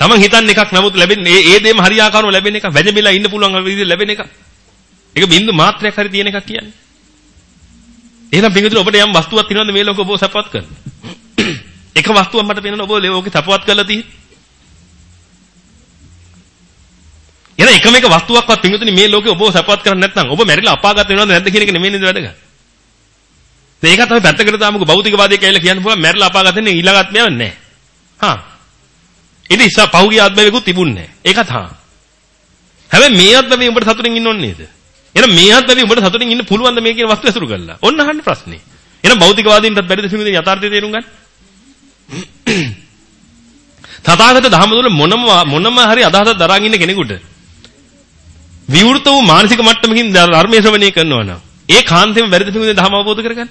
Taman හිතන්නේ එකක් නමුත් ලැබෙන්නේ ඒ ඒ දේම හරියාකාරව ලැබෙන එක. වැජඹිලා ඉන්න පුළුවන් විදිහට ලැබෙන එක. ඒක බින්දු මාත්‍රයක් හරි තියෙන එකක් කියන්නේ. එහෙනම් පිටුතුන ඔබට යම් වස්තුවක් තියෙනවද මේ ලෝකෙ ඔබව සපවත් කරන්න? එක වස්තුවක් මට පේනවා ඔබ ලෝකෙ සපවත් කරලා තියෙන්නේ. එහෙනම් එකම එක වස්තුවක්වත් පිටුතුනි මේ ලෝකෙ ඔබව සපවත් කරන්නේ නැත්නම් ඔබ මැරිලා අපාගත වෙනවද නැද්ද කියන එක නෙමෙයි නේද වැදගත්. ඒක තමයි පැත්තකට දාමුකෝ භෞතිකවාදී කියලා කියන්න පුළුවන් මැරිලා අපාගත වෙන්නේ ඊළඟත් මෙව නැහැ. හා. ඉතින් ඉස්සා පහුගිය ආත්මෙකුත් තිබුණේ නැහැ. ඒකත් හා. හැබැයි මේ ආත්මෙ උඹට සතුටින් ඉන්න ඕනේ නේද? එහෙනම් මේ ආත්මෙ උඹට සතුටින් ඉන්න පුළුවන්ද මේ කියන වස්තු ඇසුරු කරලා? ඔන්න අහන්න ප්‍රශ්නේ. එහෙනම් භෞතිකවාදීන්ටත් බැරිද පිළිදෙන යථාර්ථය තේරුම් ගන්න? තථාගත ධර්ම තුල මොනම මොනම හරි අදහසක් දරාගෙන ඉන්න කෙනෙකුට විවෘත වූ මානසික මට්ටමකින් ධර්මයේ ශ්‍රවණය කරනවා නම් ඒ කාන්තේම වැරදි පිළිදෙන ධර්ම අවබෝධ කරගන්න.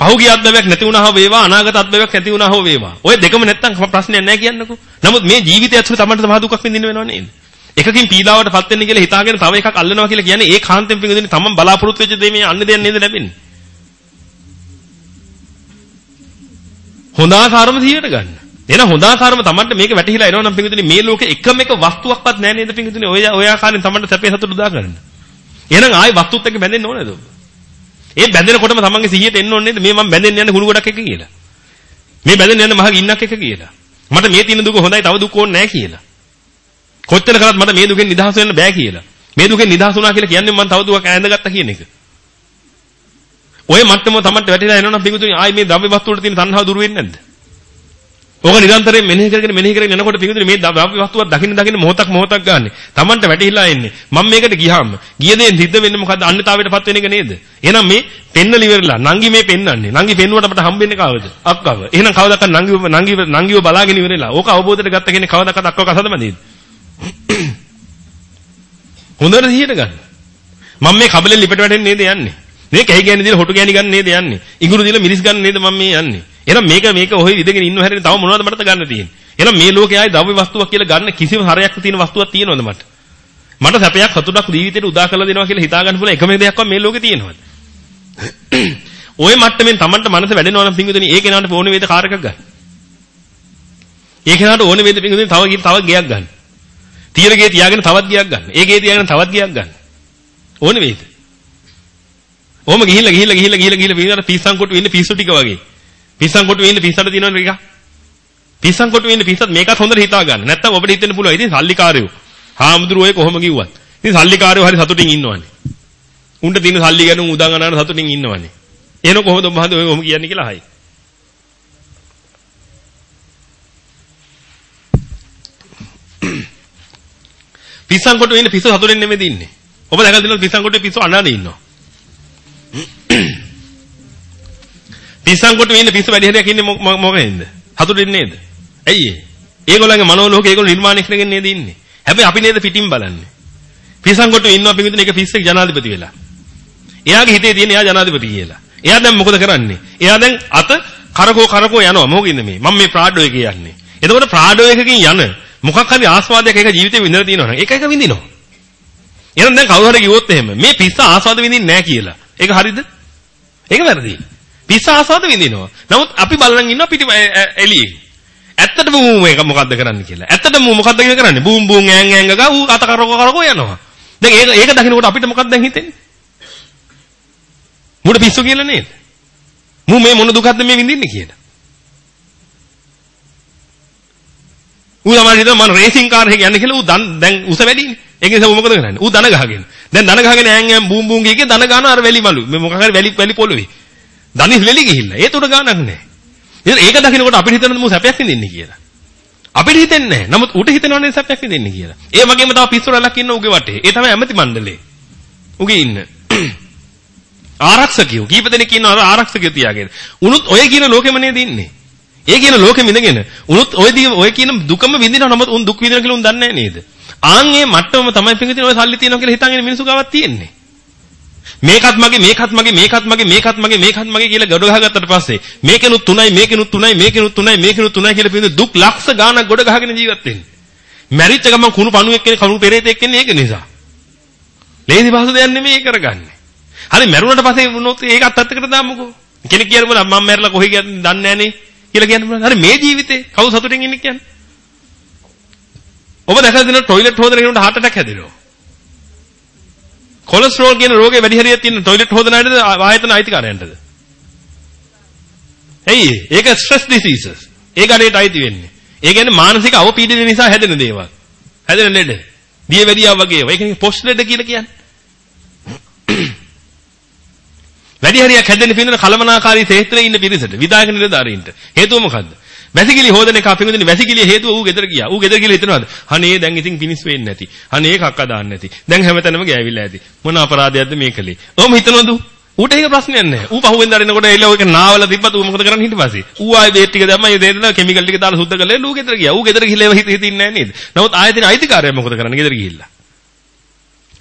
පහුගිය අත්දැකීමක් නැති වුණා හෝ වේවා අනාගත අත්දැකීමක් නැති වුණා හෝ වේවා. ඔය දෙකම නැත්තම් ප්‍රශ්නයක් නැහැ කියන්නකෝ. නමුත් මේ ජීවිතය ඇතුළේ තමයි මහ දුකක් විඳින්න වෙනව නේද? එකකින් පීඩාවටපත් වෙන්න කියලා හිතාගෙන තව එකක් අල්ලනවා කියලා කියන්නේ ඒ කාන්තෙන් පිඟුදින්නේ තමන් බලාපොරොත්තු වෙච්ච දේ මේ අන්න දෙයක් නේද ලැබෙන්නේ. හොඳ ආකාරම 100ට ගන්න. එහෙනම් හොඳ ආකාරම තමන්ට මේක වැටහිලා එනවා නම් පිඟුදින්නේ මේ ලෝකේ එකම එක වස්තුවක්වත් නැහැ නේද පිඟුදින්නේ ඔය ඔය ආකාරයෙන් තමන්ට සැපේ සතුට උදා කරන්න. එහෙනම් ආයි වස්තුත් එක්ක බැඳෙන්න ඕනේද ඔබ? ඒ බැඳෙනකොටම තමන්ගේ 100ට එන්න ඕනේ නේද මේ මම බැඳෙන්න යන්නේ හුළු ගොඩක් එක කියලා. මේ බැඳෙන්න යන්නේ මහ ගින්නක් එක කියලා. මට මේ තියෙන දුක හොඳයි තව දුක ඕනේ නැහැ කියලා. කොච්චර කරත් මට මේ දුකෙන් නිදහස් වෙන්න බෑ කියලා. මේ දුකෙන් නිදහස් වුණා කියලා කියන්නේ මම තව දුකක් ඈඳගත්තා කියන එක. ඔය මට්ටම තමන්ට වැටිලා එනවනම් පිඟුතුනි ආයි මේ ද්‍රව්‍ය වස්තු වල තියෙන තණ්හාව දුරු වෙන්නේ නැද්ද? ඕක නිරන්තරයෙන් මෙනෙහි කරගෙන මෙනෙහි කරගෙන යනකොට පිඟුතුනි මේ ද්‍රව්‍ය වස්තුවක් දකින්න දකින්න මොහොතක් මොහොතක් ගන්න. තමන්ට වැටිලා එන්නේ. මම මේකට ගියාම ගිය දේ සිද්ධ වෙන්නේ මොකද්ද? අන්‍යතාවයටපත් වෙන එක නේද? එහෙනම් මේ පෙන්නල ඉවරලා නංගි මේ පෙන්නන්නේ. නංගි පෙන්නුවට අපට හම්බෙන්නේ කවද? අක්කව. එහෙනම් කවදාවත් නංගිව නංගිව නංගිව බලාගෙන ඉවරලා. ඕක අවබෝධයට ගත්ත කෙනෙක් කවදාවත් අක්කව කසදමදීද? හොඳට සිහියට ගන්න. මම මේ කබලෙන් ලිපට වැටෙන්නේ නේද යන්නේ? මේ කැහි ගෑනි දීලා හොටු ගෑනි ගන්න නේද යන්නේ? ඉඟුරු දීලා මිරිස් ගන්න නේද මම මේ යන්නේ? එහෙනම් මේක මේක ඔහෙ ඉඳගෙන ඉන්නව හැරෙන්නේ තව මොනවද මට ගන්න තියෙන්නේ? එහෙනම් මේ ලෝකේ ආයේ ද්‍රව්‍ය වස්තුවක් කියලා ගන්න කිසිම හරයක් තියෙන වස්තුවක් තියෙනවද මට? මට සැපයක් සතුටක් ජීවිතේට උදා කරලා දෙනවා කියලා හිතා ගන්න පුළුවන් එකම දෙයක්වත් මේ ලෝකේ තියෙනවද? ওই මට්ටමින් Tamanට මනස වැඩෙනවා නම් පිංගුදෙනි ඒ කෙනාට ඕනේ වේද කාර් එකක් ගන්න. ඒ කෙනාට ඕනේ වේද පිංගුදෙනි තව තව ගයක් ගන්න. තියෙන ගේ තියාගෙන තවත් ගියක් ගන්න. ඒ ගේ තියාගෙන තවත් ගියක් ගන්න. ඕනේ වේද? ඔහොම ගිහිල්ලා ගිහිල්ලා ගිහිල්ලා ගිහිල්ලා ගිහිල්ලා පින්නට පිස්සන් කොටු වෙන්නේ පිස්සු ටික වගේ. පිස්සන් කොටු වෙන්නේ පිස්සට තියෙනවනේ ටිකක්. පිස්සන් කොටු වෙන්නේ පිස්සත් මේකත් හොඳට හිතා ගන්න. නැත්තම් ඔබට හිතෙන්න පුළුවන්. ඉතින් සල්ලිකාරයෝ. හාමුදුරුවෝ ඔය කොහොම කිව්වත්. ඉතින් සල්ලිකාරයෝ හරි සතුටින් ඉන්නවනේ. උන්ට තියෙන සල්ලි ගැන උදාන් අනාන සතුටින් ඉන්නවනේ. එහෙනම් කොහොමද ඔබ මහද ඔය කොහොම කියන්නේ කියලා අහයි. පිස්සන් කොට වෙන්නේ පිස්සු සතුටෙන් නෙමෙයි ඉන්නේ. ඔබ දැකලා තියෙනවද පිස්සන් කොටේ පිස්සු අඬන ඉන්නවා. පිස්සන් කොට වෙන්නේ පිස්සු වැඩි හරියක් ඉන්නේ මොකෙන්ද? සතුටෙන් නේද? ඇයි ඒ? ඒගොල්ලන්ගේ මනෝලෝකේ ඒගොල්ලෝ නිර්මාණය කරගෙන නේද ඉන්නේ. හැබැයි අපි නේද පිටින් බලන්නේ. පිස්සන් කොට ඉන්නවා පිටින් එක පිස්සෙක් ජනාධිපති වෙලා. එයාගේ හිතේ තියෙන එයා ජනාධිපති කියලා. එයා දැන් මොකද කරන්නේ? එයා දැන් අත කරකෝ කරකෝ යනවා. මොකකින්ද මේ? මම මේ ප්‍රාඩෝ එකේ යන්නේ. එතකොට ප්‍රාඩෝ එකකින් යන මොකක් හරි ආස්වාදයක් ඒක ජීවිතේ විඳලා තියෙනවා නම් ඒක එක විඳිනවා. එහෙනම් දැන් කවුරු හරි කිව්වොත් එහෙම මේ පිස්ස ආස්වාද විඳින්නේ නැහැ කියලා. ඒක හරිද? ඒක වැරදි. පිස්ස ආස්වාද විඳිනවා. නමුත් අපි බලන් ඉන්නවා පිටි එළියේ. ඇත්තටම ඌ මේක මොකද්ද කරන්නේ කියලා. ඇත්තටම ඌ මොකද්ද කරන්නේ? බූම් බූම් ඈන් ඈන් ගා ඌ අත කරකෝ කරකෝ යනවා. දැන් ඒක ඒක දකින්නකොට අපිට මොකක්ද දැන් හිතෙන්නේ? මුඩ පිස්සු කියලා නේද? මූ මේ මොන දුකක්ද මේ විඳින්නේ කියලා. ඌ තමයි හිතන මම රේසින් කාර් එකක යන්නේ කියලා ඌ දැන් උස වැඩිනේ. ඒක නිසා ඌ මොකද කරන්නේ? ඌ දන ගහගෙන. දැන් දන ගහගෙන ඈන් ඈන් බූම් බූම් ගිහේ දන ගන්න අර වැලි මලු. මේ මොකක් හරි වැලි වැලි පොළවේ. දනිස් වෙලි ගිහිල්ලා. ඒත් උඩ ගානක් නැහැ. ඉතින් ඒක දකින්නකොට අපිට හිතෙනද මූ සැපයක් විඳින්නේ කියලා. අපිට හිතෙන්නේ නැහැ. නමුත් ඌට හිතෙනවනේ සැපයක් විඳින්නේ කියලා. ඒ වගේම තව පිස්සු රැලක් ඉන්න ඌගේ වටේ. ඒ තමයි ඇමති මණ්ඩලේ. උගේ ඉන්න. ආරක්ෂකයෝ කීප දෙනෙක් ඉන්නවා ආරක්ෂකයෝ තියාගෙන. උනුත් ඔය කියන ලෝකෙම නේද ඉන්නේ. ඒ කියන ලෝකෙ මිදගෙන උනුත් ඔය දී ඔය කියන දුකම විඳිනවා නමුත් උන් දුක් විඳිනවා කියලා උන් දන්නේ නේද? ආන් මේ මට්ටම තමයි පිටින් ඔය සල්ලි තියනවා කියලා හිතාගෙන මිනිස්සු ගාවක් තියෙන්නේ. මේකත් මගේ මේකත් මගේ මේකත් මගේ මේකත් මගේ මේකත් මගේ කියලා ගොඩ ගහගත්තට පස්සේ මේකෙනුත් තුනයි මේකෙනුත් තුනයි මේකෙනුත් තුනයි මේකෙනුත් තුනයි කියලා පිටින් දුක් ලක්ෂ ගාණක් ගොඩ ගහගෙන ජීවත් වෙන්නේ. මැරිච්ච ගමන් කුණු පණුවෙක් කෙනෙක් කණු පෙරේතෙක් කෙනෙක් ඒක නිසා. ලේසි පහසු දෙයක් නෙමෙයි ඒක කරගන්නේ. හරි මැරුණට පස්සේ වුණොත් ඒකත් අත්තකට දාමුකෝ. කෙනෙක් කියන්න බල මම මැරලා කොහෙ ගියද දන්නේ නැහනේ කියලා කියන්න පුළුවන්. හරි මේ ජීවිතේ කවුරු සතුටින් ඉන්නේ කියන්නේ? ඔබ දැකලා දෙන টয়ලට් හොදන කෙනෙකුට heart attack හැදෙනවා. කොලෙස්ටරෝල් කියන රෝගේ වැඩි හරියක් තියෙන টয়ලට් හොදන අයද ආයතන අයිතිකාරයන්ටද? ඇයි? ඒක ස්ට්‍රෙස් ඩිසීසස්. ඒ ගණේට අයිති වෙන්නේ. ඒ කියන්නේ මානසික අවපීඩනය නිසා හැදෙන දේවල්. හැදෙන ලෙඩ. දියවැඩියා වගේ ඒවා. ඒ කියන්නේ පොස්ට් ලෙඩ කියලා කියන්නේ. වැඩි හරියක් හැදෙන්න පින්නන කලමනාකාරී ශේත්‍රයේ ඉන්න පිරිසට විදායක නිලධාරීන්ට හේතුව මොකද්ද? වැසිකිලි හොදන එක අපින්ගොදනේ වැසිකිලි හේතුව ඌ ගෙදර ගියා. ඌ ගෙදර ගිහලා හිතනවාද? අනේ දැන් ඉතින් පිනිස් වෙන්නේ නැති. අනේ කක්ක දාන්න නැති. දැන් හැමතැනම ගෑවිලා ඇති. මොන අපරාධයක්ද මේ කලේ? ඔහොම හිතනවද? ඌට ඒක ප්‍රශ්නයක් නැහැ. ඌ පහුවෙන් දරිනකොට එළ ඔයක නාවල තිබ්බත් ඌ මොකද කරන්නේ ඊට පස්සේ? ඌ ආයේ බේත් ටික දැම්මා. ඒ දෙන්න කෙමිකල් ටික දාලා සුද්ධ කරලා ඌ ගෙදර ගියා. ඌ ගෙදර ගිහලා ඒව හිත හිත ඉන්නේ නැහැ නේද? නමුත් ආයතන අයිතිකාරයා මොකද කරන්නේ ගෙදර ගිහිල්ලා?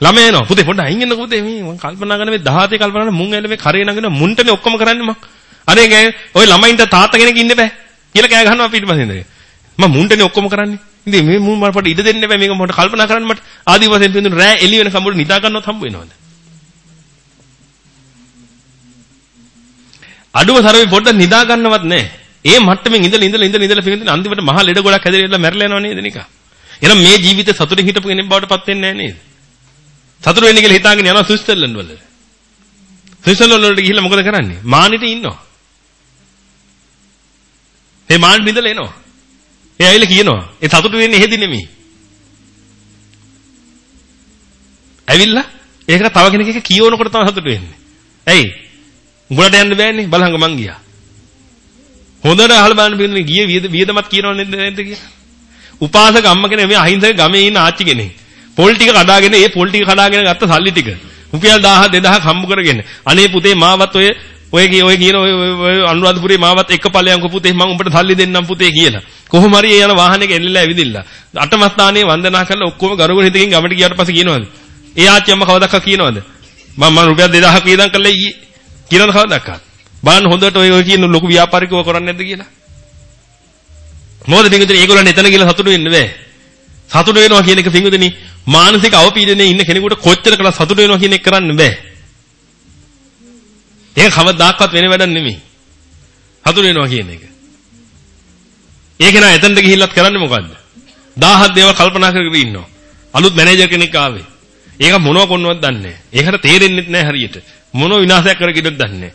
ළමයා එනවා. පුතේ පොඩ්ඩක් අයින් වෙන්නකෝ පුතේ මේ මම කල්පනා කරන මේ 17 කල්පනා කරන මුන් ඇල මේ කරේ නගන මුන්ට මේ ඔක්කොම කරන්නේ මං. අනේ ගෑ ඔය ළමයින්ට තාත්තා කෙනෙක් ඉන්න බෑ. කියලා කෑ ගහනවා පිටිපස්සේ ඉඳගෙන. මම මුන්ටනේ ඔක්කොම කරන්නේ. ඉතින් මේ මුන් මට ඉඩ දෙන්න බෑ මේක මොකට කල්පනා කරන්න මට. ආදි වශයෙන් පින්දුන රෑ එළි වෙන කඹුට නිදා ගන්නවත් හම්බ වෙනවද? අඩුව තරමේ පොඩ්ඩක් නිදා ගන්නවත් නැහැ. ඒ මට්ටමින් ඉඳලා ඉඳලා ඉඳලා ඉඳලා පින්දුන අන්තිමට මහා ලෙඩ ගොඩක් හැදෙලා මැරලා යනව නේද නිකන්. එහෙනම් මේ ජීවිතේ සතුටින් හිටපු කෙනෙක් බවට පත් වෙන්නේ නැහැ නේද? සතුට වෙන්නේ කියලා හිතාගෙන යනවා ස්විට්සර්ලන්ඩ් වල. ස්විට්සර්ලන්ඩ් වලට ගිහිල්ලා මොකද කරන්නේ? මානෙට ඉන්නවා. ඒ මාන් බින්දලා එනවා. ඒ ඇවිල්ලා කියනවා. ඒ සතුට වෙන්නේ එහෙදි නෙමෙයි. ඇවිල්ලා ඒකට තව කෙනෙක් එක කියවනකොට තමයි සතුට වෙන්නේ. ඇයි? උඹලට යන්න බෑනේ. බලහංග මං ගියා. හොඳට අහලා බලන්න බින්දනේ ගියේ වියදමත් කියනව නේද නේද කියලා. උපාසක අම්ම කෙනෙක් මේ අහිංසක ගමේ ඉන්න ආච්චි කෙනෙක්. පොල් ටික කඩාගෙන ඒ පොල් ටික කඩාගෙන ගත්ත සල්ලි ටික. රුපියල් 1000 2000 හම්බ කරගෙන. අනේ පුතේ මාවත් ඔය ඔය කිය ඔය කියන ඔය අනුරාධපුරේ මාවත් එක්ක ඵලයන්කෝ පුතේ මම උඹට සල්ලි දෙන්නම් පුතේ කියලා. කොහොම හරි ඒ යන වාහනේක එල්ලලා ඇවිදින්න. අටම ස්ථානයේ වන්දනා කරලා ඔක්කොම ගරුගුණ හිතකින් ගමට ගියාට පස්සේ කියනවද? ඒ ආච්චි අම්මා කවදාක කියනවද? මම මම රුපියල් 2000ක් වේදම් කරලා ඊයේ කියනවද කවදාක? බලන්න හොඳට ඔය ඔය කියන ලොකු ව්‍යාපාරිකව කරන්නේ නැද්ද කියලා. මොකද පිටුදින ඒගොල්ලන් එතන ගිහලා සතුටු වෙන්න බෑ. සතුටු වෙනවා කියන එක පිටුදින මානසික අවපීඩනයේ ඉන්න කෙනෙකුට කොච්චර කළා සතුටු වෙනවා කියන එක කරන්න බෑ. ඒක කවදාවත් වෙන වැඩක් නෙමෙයි. හතුරු වෙනවා කියන එක. ඒක නා එතනට ගිහිල්ලත් කරන්නේ මොකද්ද? 1000ක් දේවල් කල්පනා කරගෙන ඉන්නවා. අලුත් මැනේජර් කෙනෙක් ආවේ. ඒක මොනව කොන්නවත් දන්නේ නැහැ. ඒකට තේරෙන්නේ නැහැ හරියට. මොන විනාශයක් කරගෙනද දන්නේ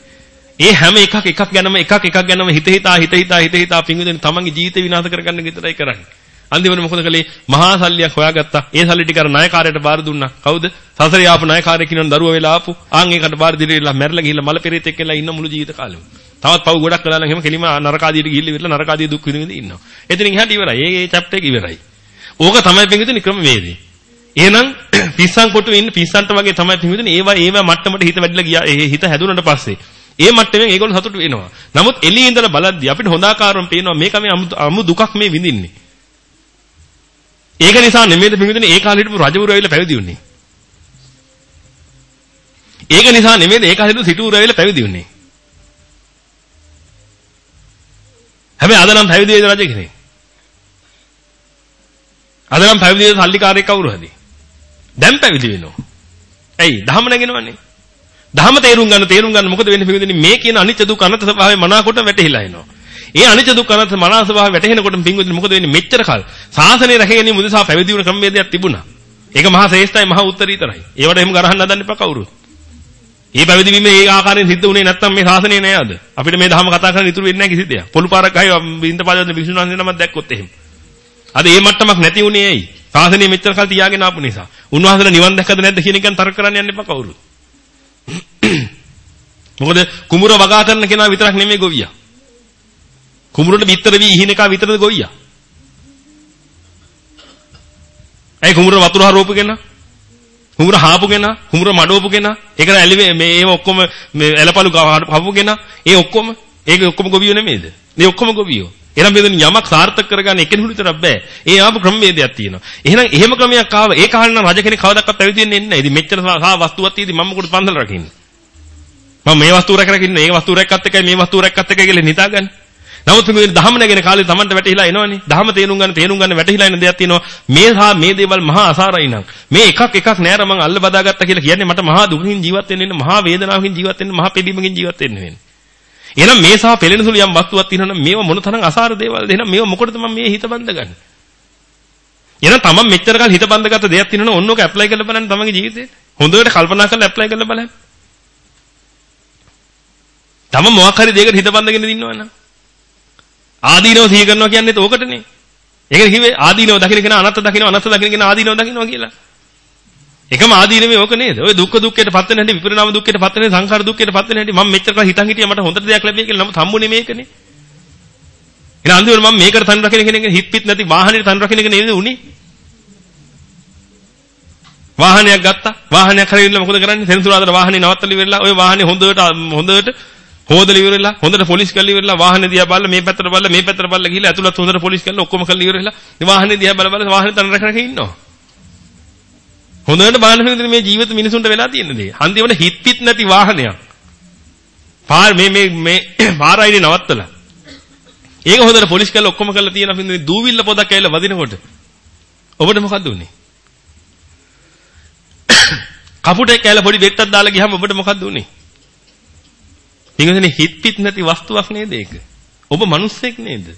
ඒ හැම එකක් එකක් ගැනම එකක් එකක් ගැනම හිත හිතා හිත හිතා හිත හිතා පිංගුදෙන තමන්ගේ ජීවිතේ විනාශ කරගන්න විතරයි කරන්නේ. අන්තිමට මොකද කළේ? මහා සල්ලියක් හොයාගත්තා. ඒ සල්ලි ටික අර ණයකාරයට බාර දුන්නා. කවුද? සසරේ ආපු ණයකාරයෙක් කියනවා දරුවා වෙලා ආපු. ආන් ඒකට බාර දීලා මැරලා ගිහිල්ලා මල පෙරේත එක්කලා ඉන්න මුළු ජීවිත කාලෙම. තවත් පව් ගොඩක් කළා නම් එහෙම කෙලිම නරකාදියට ගිහිල්ලා ඉවරලා නරකාදිය දුක් විඳින්න ඉන්නවා. එතනින් එහාට ඉවරයි. ඒ ඒ චැප්ටර් එක ඉවරයි. ඕක තමයි පිංගුතුනි ක්‍රම වේදේ. එහෙනම් පිස්සන් කොටුවේ ඉන්න පිස්සන්ට වගේ තමයි පිංගුතුනි ඒවා ඒවා මට්ටමට හිත වැඩිලා ගියා. ඒ හිත හැදුනට පස්සේ ඒ මට්ටමෙන් ඒගොල්ලෝ සතුටු වෙනවා. නමුත් එළියේ ඉඳලා බලද්දි අපිට හොඳාකාරවම පේනවා මේක මේ අමු දුකක් මේ විඳින්නේ. ඒක නිසා නෙමෙයිද පින්විතනේ ඒ කාලේ හිටපු රජවරු ඇවිල්ලා පැවිදි වුණේ. ඒක නිසා නෙමෙයිද ඒ කාලේ හිටපු සිටුවරු ඇවිල්ලා පැවිදි වුණේ. හැබැයි අද නම් පැවිදි වෙන රජ කෙනෙක්. අද නම් පැවිදි වෙන සල්ලිකාරයෙක් කවුරු හරි. දැන් පැවිදි වෙනවා. ඇයි? දහම නැගෙනවනේ. දහම තේරුම් ගන්න තේරුම් ගන්න මොකද වෙන්නේ පින්විතනේ මේ කියන අනිත්‍ය දුක් අනන්ත ස්වභාවය මනාකොට වැටහිලා එනවා. ඒ අනිත්‍ය දුක් අනාත්ම මනස ස්වභාවය වැටහෙනකොට පින්වතුනි මොකද වෙන්නේ මෙච්චර කල් සාසනය රැකගෙන මුදසා පැවිදි වුණ ක්‍රමවේදයක් තිබුණා. ඒක මහා ශ්‍රේෂ්ඨයි මහා උත්තරීතරයි. ඒවට එහෙම ගරහන්න හදන්න එපා කවුරුත්. මේ පැවිදි වීම ඒ ආකාරයෙන් සිද්ධ වුණේ නැත්තම් මේ ශාසනය නෑ අද. අපිට මේ ධර්ම කතා කරන්න ඉතුරු වෙන්නේ නැහැ කිසි දෙයක්. පොළු පාරක් ගහයි බින්ද පාදයෙන් විසුණු වහන්සේ නමක් දැක්කොත් එහෙම. අද මේ මට්ටමක් නැති වුණේ ඇයි? ශාසනය මෙච්චර කල් තියාගෙන ආපු නිසා. උන්වහන්සේලා නිවන් දැක්කද නැද්ද කියන එකෙන් තර්ක කරන්න යන්න එපා කවුරුත්. මොකද කුඹුර වගා කරන කෙනා විතරක් නෙමෙයි ගොවියා. කුඹුරට බිත්තර වී ඉහින එක විතරද ගොයියා? ඇයි කුඹුර වතුර හරවපු කෙනා? හුඹුර හාපු කෙනා, හුඹුර මඩවපු කෙනා, ඒක ඇලිවේ මේ ඒව ඔක්කොම මේ ඇලපලු හපු කෙනා, ඒ ඔක්කොම ඒක ඔක්කොම ගොවියෝ නෙමෙයිද? මේ ඔක්කොම ගොවියෝ. එහෙනම් මේ යමක් සාර්ථක කරගන්න එකෙනෙකුට විතරක් බෑ. ඒ ආපු ක්‍රමවේදයක් තියෙනවා. එහෙනම් එහෙම ක්‍රමයක් ආව ඒ කාලේ නම් රජ කෙනෙක් කවදාවත් පැවිදි වෙන්නේ නැහැ. ඉතින් මෙච්චර සා වස්තුවක් තියෙදි මම මොකටද පන්සල රකින්නේ? මම මේ වස්තුව රැක රැක ඉන්නේ. මේ වස්තුව රැක්කත් එකයි මේ වස්තුව රැක්කත් එකයි කියලා හිතාගන්නේ. නමුත් මේ දහම නැගෙන කාලේ Tamanට වැටහිලා එනවනේ. දහම තේරුම් ගන්න තේරුම් ගන්න වැටහිලා එන දෙයක් තියෙනවා. මේ සහ මේ දේවල් මහා අසාරයි නම්. මේ එකක් එකක් නෑර මං අල්ල බදාගත්තා කියලා කියන්නේ මට මහා දුකින් ජීවත් වෙන්න ඉන්න මහා වේදනාවකින් ජීවත් වෙන්න මහා පෙබීමකින් ජීවත් වෙන්න වෙන්නේ. එහෙනම් මේ සහ පෙළෙන සුළු යම් වස්තුවක් තියෙනවා නම් මේව මොන තරම් අසාර දේවල්ද? එහෙනම් මේව මොකටද මම මේ හිත බඳගන්නේ? එහෙනම් තමන් මෙච්චර කල් හිත බඳගත්ත දෙයක් තියෙනවා නම් ඔන්නෝක ඇප්ලයි කරලා බලන්න තමන්ගේ ජීවිතේ. හොඳට කල්පනා කරලා ඇප්ලයි කරලා බලන්න. තම මොකක් හරි දෙයකට හිත බඳගෙන ඉන්නවනම් ආදීනව සිහි කරනවා කියන්නේත් ඕකටනේ. ඒක කිව්වේ ආදීනව දකින්න කෙනා අනත්ත දකින්න අනත්ත දකින්න කෙනා ආදීනව දකින්නවා කියලා. එකම ආදීනමේ ඕක නේද? ඔය දුක්ඛ දුක්ඛයට පත් වෙන හැටි විපරිණාම දුක්ඛයට පත් වෙන සංඛාර දුක්ඛයට පත් වෙන හැටි මම මෙච්චර කල් හිතන් හිටියා මට හොඳට දෙයක් ලැබෙයි කියලා නමුත් හම්බුනේ මේකනේ. එහෙනම් අන්තිමට මම මේකට තන් රකින්න කෙනෙක් හිත පිට නැති වාහනේට තන් රකින්න කෙනෙක් නේද උනේ? වාහනයක් ගත්තා. වාහනයක් හරියට මොකද කරන්නේ? සෙන්සුරාදට වාහනේ නවත්තලා ඉවරලා ඔය වාහනේ හොඳට හොඳට හොදලා ඉවරලා හොඳට පොලිස් කරලා ඉවරලා වාහනේ දිහා බලලා මේ පැත්තට බලලා මේ පැත්තට බලලා ගිහලා ඇතුළත් හොඳට පොලිස් කරලා ඔක්කොම කරලා ඉවරලා මේ වාහනේ දිහා බල බල වාහනේ තන රැක රැක ඉන්නවා. හොඳට බලන්න හින්දා මේ ජීවිත මිනිසුන්ට වෙලා තියෙන දේ. හන්දිවල හිට පිට නැති වාහනයක්. පාර මේ මේ මේ පාරයිනේ නවත්තලා. ඒක හොඳට පොලිස් කරලා ඔක්කොම කරලා තියෙන අපින් දූවිල්ල පොදක් ඇවිල්ලා වදිනකොට ඔබට මොකද්ද උනේ? කපුටෙක් ඇවිල්ලා පොඩි බෙට්ටක් දාලා ගියාම ඔබට මොකද්ද උනේ? පින්වතුනි හිත පිට නැති වස්තුවක් නේද ඒක? ඔබ මිනිස්සෙක් නේද?